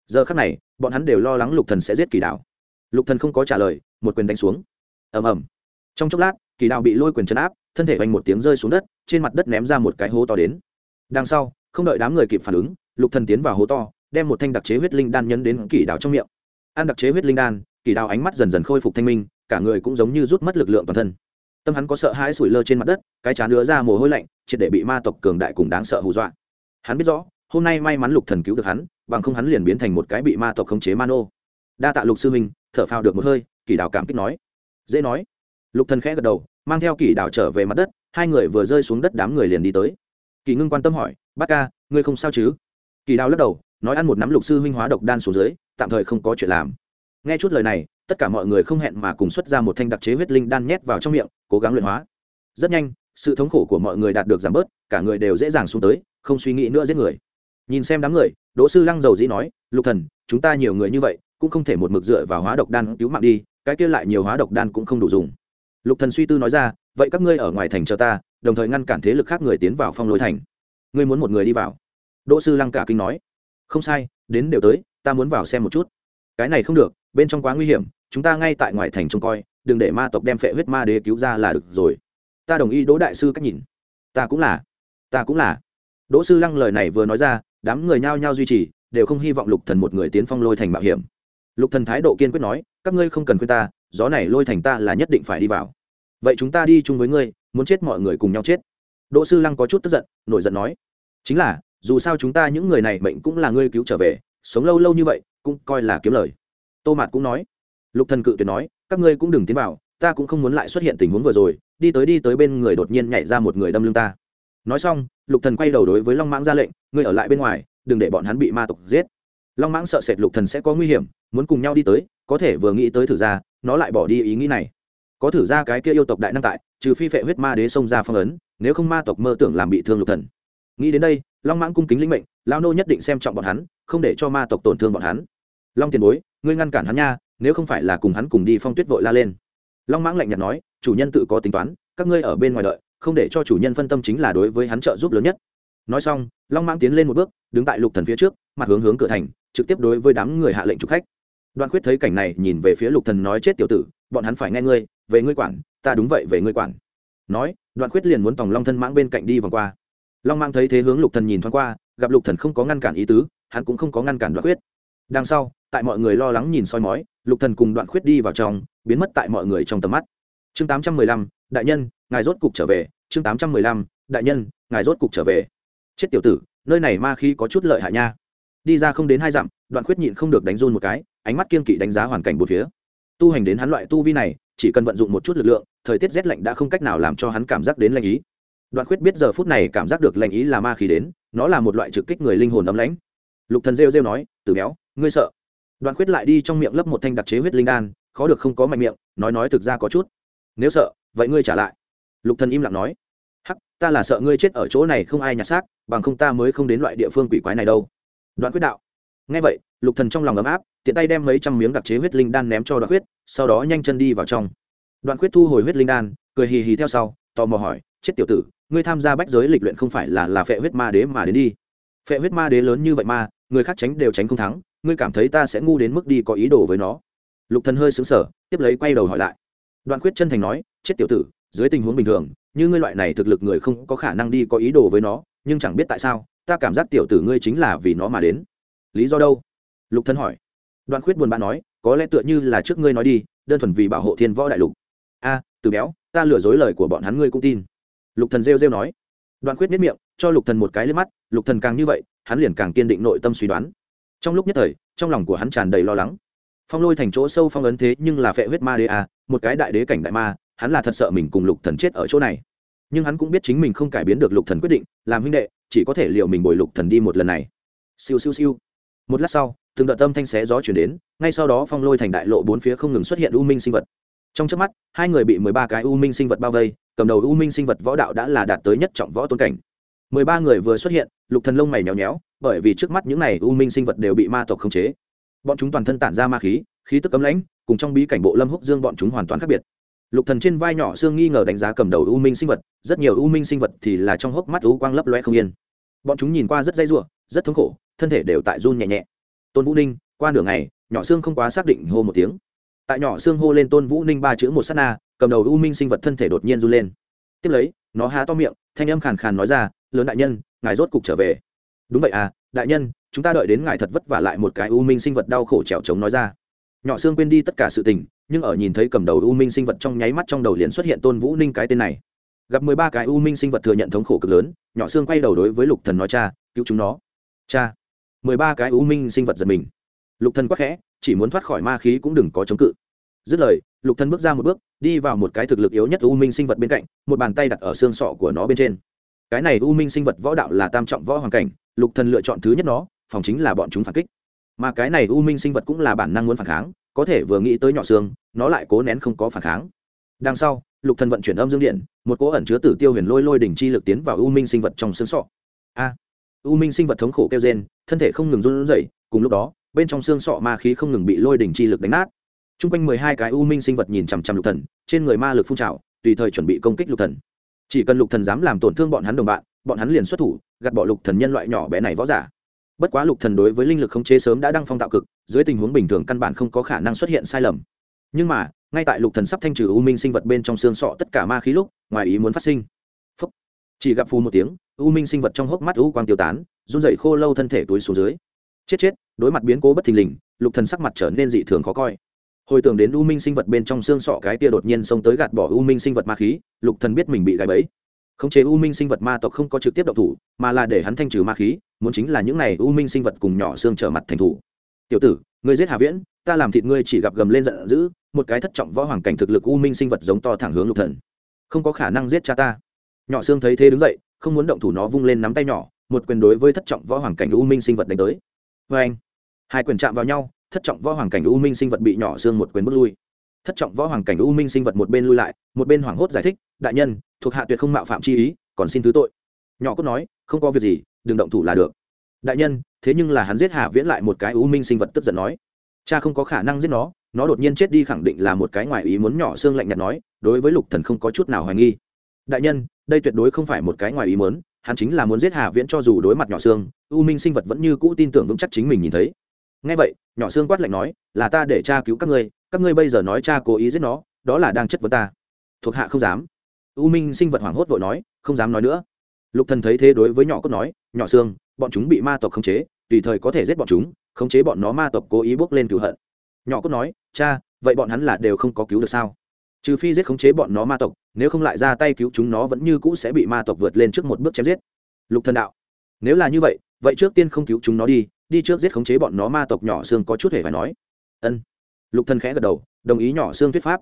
Giờ khắc này, bọn hắn đều lo lắng lục thần sẽ giết kỳ đạo. Lục thần không có trả lời, một quyền đánh xuống. Ầm ầm. Trong chốc lát kỳ đào bị lôi quyền chấn áp, thân thể vành một tiếng rơi xuống đất, trên mặt đất ném ra một cái hố to đến. Đằng sau, không đợi đám người kịp phản ứng, lục thần tiến vào hố to, đem một thanh đặc chế huyết linh đan nhấn đến kỳ đào trong miệng. Ăn đặc chế huyết linh đan, kỳ đào ánh mắt dần dần khôi phục thanh minh, cả người cũng giống như rút mất lực lượng toàn thân. Tâm hắn có sợ hãi sủi lơ trên mặt đất, cái chán nữa ra mồ hôi lạnh, triệt để bị ma tộc cường đại cùng đáng sợ hù dọa. Hắn biết rõ, hôm nay may mắn lục thần cứu được hắn, bằng không hắn liền biến thành một cái bị ma tộc khống chế mano đa tạ lục sư minh thở phào được một hơi, kỳ đào cảm kích nói. Dễ nói lục thần khẽ gật đầu, mang theo kỷ đào trở về mặt đất, hai người vừa rơi xuống đất đám người liền đi tới. Kỳ ngưng quan tâm hỏi, bác ca, ngươi không sao chứ? Kỳ đào lắc đầu, nói ăn một nắm lục sư huynh hóa độc đan xuống dưới, tạm thời không có chuyện làm. Nghe chút lời này, tất cả mọi người không hẹn mà cùng xuất ra một thanh đặc chế huyết linh đan nhét vào trong miệng, cố gắng luyện hóa. Rất nhanh, sự thống khổ của mọi người đạt được giảm bớt, cả người đều dễ dàng xuống tới, không suy nghĩ nữa giết người. Nhìn xem đám người, đỗ sư lăng dầu dĩ nói, lục thần, chúng ta nhiều người như vậy, cũng không thể một mực dựa vào hóa độc đan cứu mạng đi, cái kia lại nhiều hóa độc đan cũng không đủ dùng lục thần suy tư nói ra, vậy các ngươi ở ngoài thành chờ ta, đồng thời ngăn cản thế lực khác người tiến vào phong lối thành. Ngươi muốn một người đi vào? Đỗ sư lăng cả kinh nói. Không sai, đến đều tới, ta muốn vào xem một chút. Cái này không được, bên trong quá nguy hiểm, chúng ta ngay tại ngoài thành trông coi, đừng để ma tộc đem phệ huyết ma đế cứu ra là được rồi. Ta đồng ý, đỗ đại sư cách nhìn. Ta cũng là, ta cũng là. Đỗ sư lăng lời này vừa nói ra, đám người nhao nhao duy trì, đều không hy vọng lục thần một người tiến phong lôi thành mạo hiểm. Lục thần thái độ kiên quyết nói, các ngươi không cần khuyên ta, gió này lôi thành ta là nhất định phải đi vào vậy chúng ta đi chung với ngươi, muốn chết mọi người cùng nhau chết. Đỗ sư lăng có chút tức giận, nổi giận nói. Chính là, dù sao chúng ta những người này mệnh cũng là ngươi cứu trở về, sống lâu lâu như vậy, cũng coi là kiếm lời. Tô mạt cũng nói. Lục thần cự tuyệt nói, các ngươi cũng đừng tiến vào, ta cũng không muốn lại xuất hiện tình huống vừa rồi, đi tới đi tới bên người đột nhiên nhảy ra một người đâm lưng ta. Nói xong, lục thần quay đầu đối với long mãng ra lệnh, ngươi ở lại bên ngoài, đừng để bọn hắn bị ma tộc giết. Long mãng sợ sệt lục thần sẽ có nguy hiểm, muốn cùng nhau đi tới, có thể vừa nghĩ tới thử ra, nó lại bỏ đi ý nghĩ này có thử ra cái kia yêu tộc đại năng tại, trừ phi phệ huyết ma đế xông ra phong ấn, nếu không ma tộc mơ tưởng làm bị thương lục thần. Nghĩ đến đây, long mãng cung kính linh mệnh lao nô nhất định xem trọng bọn hắn, không để cho ma tộc tổn thương bọn hắn. Long tiền bối, ngươi ngăn cản hắn nha, nếu không phải là cùng hắn cùng đi phong tuyết vội la lên. Long mãng lạnh nhạt nói, chủ nhân tự có tính toán, các ngươi ở bên ngoài đợi, không để cho chủ nhân phân tâm chính là đối với hắn trợ giúp lớn nhất. Nói xong, long mãng tiến lên một bước, đứng tại lục thần phía trước, mặt hướng hướng cửa thành, trực tiếp đối với đám người hạ lệnh trục khách. Đoạn quyết thấy cảnh này, nhìn về phía lục thần nói chết tiểu tử, bọn hắn phải nghe ngươi về ngươi quản, ta đúng vậy về ngươi quản. Nói, đoạn khuyết liền muốn tòng long thân mãng bên cạnh đi vòng qua. Long mang thấy thế hướng lục thần nhìn thoáng qua, gặp lục thần không có ngăn cản ý tứ, hắn cũng không có ngăn cản đoạn khuyết. Đằng sau, tại mọi người lo lắng nhìn soi mói, lục thần cùng đoạn khuyết đi vào trong, biến mất tại mọi người trong tầm mắt. Chương tám trăm mười lăm, đại nhân, ngài rốt cục trở về. Chương tám trăm mười lăm, đại nhân, ngài rốt cục trở về. Chết tiểu tử, nơi này ma khí có chút lợi hại nha. Đi ra không đến hai dặm, đoạn khuyết nhịn không được đánh run một cái, ánh mắt kiên kỵ đánh giá hoàn cảnh bốn phía tu hành đến hắn loại tu vi này, chỉ cần vận dụng một chút lực lượng, thời tiết rét lạnh đã không cách nào làm cho hắn cảm giác đến lạnh ý. Đoạn khuyết biết giờ phút này cảm giác được lạnh ý là ma khí đến, nó là một loại trực kích người linh hồn ấm lãnh. Lục thần rêu rêu nói từ béo, ngươi sợ? Đoạn khuyết lại đi trong miệng lấp một thanh đặc chế huyết linh đan, khó được không có mạnh miệng, nói nói thực ra có chút. Nếu sợ, vậy ngươi trả lại. Lục thần im lặng nói, hắc, ta là sợ ngươi chết ở chỗ này không ai nhặt xác, bằng không ta mới không đến loại địa phương quỷ quái này đâu. Đoạn quyết đạo nghe vậy, lục thần trong lòng ấm áp, tiện tay đem mấy trăm miếng đặc chế huyết linh đan ném cho đoạn quyết sau đó nhanh chân đi vào trong. Đoạn quyết thu hồi huyết linh đan, cười hì hì theo sau, tò mò hỏi, chết tiểu tử, ngươi tham gia bách giới lịch luyện không phải là là phệ huyết ma đế mà đến đi? Phệ huyết ma đế lớn như vậy mà, người khác tránh đều tránh không thắng, ngươi cảm thấy ta sẽ ngu đến mức đi có ý đồ với nó? Lục thần hơi sững sờ, tiếp lấy quay đầu hỏi lại. Đoạn quyết chân thành nói, chết tiểu tử, dưới tình huống bình thường, như ngươi loại này thực lực người không có khả năng đi có ý đồ với nó, nhưng chẳng biết tại sao, ta cảm giác tiểu tử ngươi chính là vì nó mà đến lý do đâu? Lục thân hỏi. Đoạn khuyết buồn bã nói, có lẽ tựa như là trước ngươi nói đi, đơn thuần vì bảo hộ thiên võ đại lục. A từ béo, ta lừa dối lời của bọn hắn ngươi cũng tin. Lục thần rêu rêu nói. Đoạn khuyết nếp miệng, cho lục thần một cái lên mắt, lục thần càng như vậy, hắn liền càng kiên định nội tâm suy đoán. Trong lúc nhất thời, trong lòng của hắn tràn đầy lo lắng. Phong lôi thành chỗ sâu phong ấn thế nhưng là phệ huyết ma đế a một cái đại đế cảnh đại ma, hắn là thật sợ mình cùng lục thần chết ở chỗ này. Nhưng hắn cũng biết chính mình không cải biến được lục thần quyết định, làm huynh đệ, chỉ có thể liệu mình bồi lục thần đi một lần này. Siêu siêu siêu một lát sau, từng đợt tâm thanh xé gió chuyển đến, ngay sau đó phong lôi thành đại lộ bốn phía không ngừng xuất hiện u minh sinh vật. Trong trước mắt, hai người bị mười ba cái u minh sinh vật bao vây, cầm đầu u minh sinh vật võ đạo đã là đạt tới nhất trọng võ tôn cảnh. mười ba người vừa xuất hiện, lục thần lông mày nhéo nhéo, bởi vì trước mắt những này u minh sinh vật đều bị ma tộc khống chế. Bọn chúng toàn thân tản ra ma khí khí tức cấm lãnh, cùng trong bí cảnh bộ lâm húc dương bọn chúng hoàn toàn khác biệt. Lục thần trên vai nhỏ xương nghi ngờ đánh giá cầm đầu u minh sinh vật, rất nhiều u minh sinh vật thì là trong hốc mắt u quang lấp loe không yên. Bọn chúng nhìn qua rất dây dưa rất thống khổ thân thể đều tại run nhẹ nhẹ. Tôn vũ ninh, qua nửa ngày, nhỏ xương không quá xác định hô một tiếng. Tại nhỏ xương hô lên tôn vũ ninh ba chữ một sát na, cầm đầu u minh sinh vật thân thể đột nhiên run lên. Tiếp lấy, nó há to miệng, thanh âm khàn khàn nói ra, lớn đại nhân, ngài rốt cục trở về. Đúng vậy à đại nhân, chúng ta đợi đến ngài thật vất vả lại một cái u minh sinh vật đau khổ trèo trống nói ra. Nhỏ xương quên đi tất cả sự tình, nhưng ở nhìn thấy cầm đầu u minh sinh vật trong nháy mắt trong đầu liền xuất hiện tôn vũ ninh cái tên này. Gặp mười ba cái u minh sinh vật thừa nhận thống khổ cực lớn, nhỏ xương quay đầu đối với lục thần nói, cha, cứu chúng nó. Cha mười ba cái u minh sinh vật giật mình. Lục thần quắc khẽ, chỉ muốn thoát khỏi ma khí cũng đừng có chống cự. Dứt lời, lục thần bước ra một bước, đi vào một cái thực lực yếu nhất u minh sinh vật bên cạnh, một bàn tay đặt ở xương sọ của nó bên trên. Cái này u minh sinh vật võ đạo là tam trọng võ hoàng cảnh, lục thần lựa chọn thứ nhất nó, phòng chính là bọn chúng phản kích. Mà cái này u minh sinh vật cũng là bản năng muốn phản kháng, có thể vừa nghĩ tới nhỏ xương, nó lại cố nén không có phản kháng. Đằng sau, lục thần vận chuyển âm dương điện, một cỗ ẩn chứa tử tiêu huyền lôi lôi đỉnh chi lực tiến vào u minh sinh vật trong xương sọ. A! U minh sinh vật thống khổ kêu rên, thân thể không ngừng run rẩy, cùng lúc đó, bên trong xương sọ ma khí không ngừng bị lôi đỉnh chi lực đánh nát. Trung quanh mười hai cái u minh sinh vật nhìn chằm chằm lục thần, trên người ma lực phun trào, tùy thời chuẩn bị công kích lục thần. Chỉ cần lục thần dám làm tổn thương bọn hắn đồng bạn, bọn hắn liền xuất thủ, gạt bỏ lục thần nhân loại nhỏ bé này võ giả. Bất quá lục thần đối với linh lực khống chế sớm đã đăng phong tạo cực, dưới tình huống bình thường căn bản không có khả năng xuất hiện sai lầm. Nhưng mà, ngay tại lục thần sắp thanh trừ u minh sinh vật bên trong xương sọ tất cả ma khí lúc, ngoài ý muốn phát sinh. Phúc. chỉ gặp phù một tiếng u minh sinh vật trong hốc mắt u quang tiêu tán, run rẩy khô lâu thân thể túi xuống dưới. Chết chết, đối mặt biến cố bất thình lình, lục thần sắc mặt trở nên dị thường khó coi. Hồi tưởng đến u minh sinh vật bên trong xương sọ cái tia đột nhiên xông tới gạt bỏ u minh sinh vật ma khí, lục thần biết mình bị gãy bẫy. Khống chế u minh sinh vật ma tộc không có trực tiếp động thủ, mà là để hắn thanh trừ ma khí, muốn chính là những này u minh sinh vật cùng nhỏ xương trở mặt thành thủ. Tiểu tử, ngươi giết hà viễn, ta làm thịt ngươi chỉ gặp gầm lên giận dữ, một cái thất trọng võ hoàng cảnh thực lực u minh sinh vật giống to thẳng hướng lục thần. Không có khả năng giết cha ta. Nhỏ xương thấy thế đứng dậy không muốn động thủ nó vung lên nắm tay nhỏ, một quyền đối với thất trọng võ hoàng cảnh u minh sinh vật đánh tới. Vê anh, hai quyền chạm vào nhau, thất trọng võ hoàng cảnh u minh sinh vật bị nhỏ xương một quyền bước lui. Thất trọng võ hoàng cảnh u minh sinh vật một bên lui lại, một bên hoảng hốt giải thích, đại nhân, thuộc hạ tuyệt không mạo phạm chi ý, còn xin thứ tội. Nhỏ cốt nói, không có việc gì, đừng động thủ là được. Đại nhân, thế nhưng là hắn giết hạ viễn lại một cái u minh sinh vật tức giận nói, cha không có khả năng giết nó nó đột nhiên chết đi khẳng định là một cái ngoài ý muốn nhỏ xương lạnh nhạt nói, đối với lục thần không có chút nào hoài nghi đại nhân, đây tuyệt đối không phải một cái ngoài ý muốn, hắn chính là muốn giết Hà viễn cho dù đối mặt nhỏ xương, u minh sinh vật vẫn như cũ tin tưởng vững chắc chính mình nhìn thấy. Ngay vậy, nhỏ xương quát lạnh nói, là ta để cha cứu các ngươi các ngươi bây giờ nói cha cố ý giết nó, đó là đang chất vấn ta. Thuộc hạ không dám. U minh sinh vật hoảng hốt vội nói, không dám nói nữa. Lục thần thấy thế đối với nhỏ cốt nói, nhỏ xương, bọn chúng bị ma tộc khống chế, tùy thời có thể giết bọn chúng, khống chế bọn nó ma tộc cố ý bước lên cửu hận. Nhỏ cốt nói, cha, vậy bọn hắn là đều không có cứu được sao? Trừ phi giết khống chế bọn nó ma tộc nếu không lại ra tay cứu chúng nó vẫn như cũ sẽ bị ma tộc vượt lên trước một bước chém giết. Lục thần đạo, nếu là như vậy vậy trước tiên không cứu chúng nó đi đi trước giết khống chế bọn nó ma tộc nhỏ xương có chút hề phải nói. Ân. Lục thần khẽ gật đầu, đồng ý nhỏ xương thuyết pháp.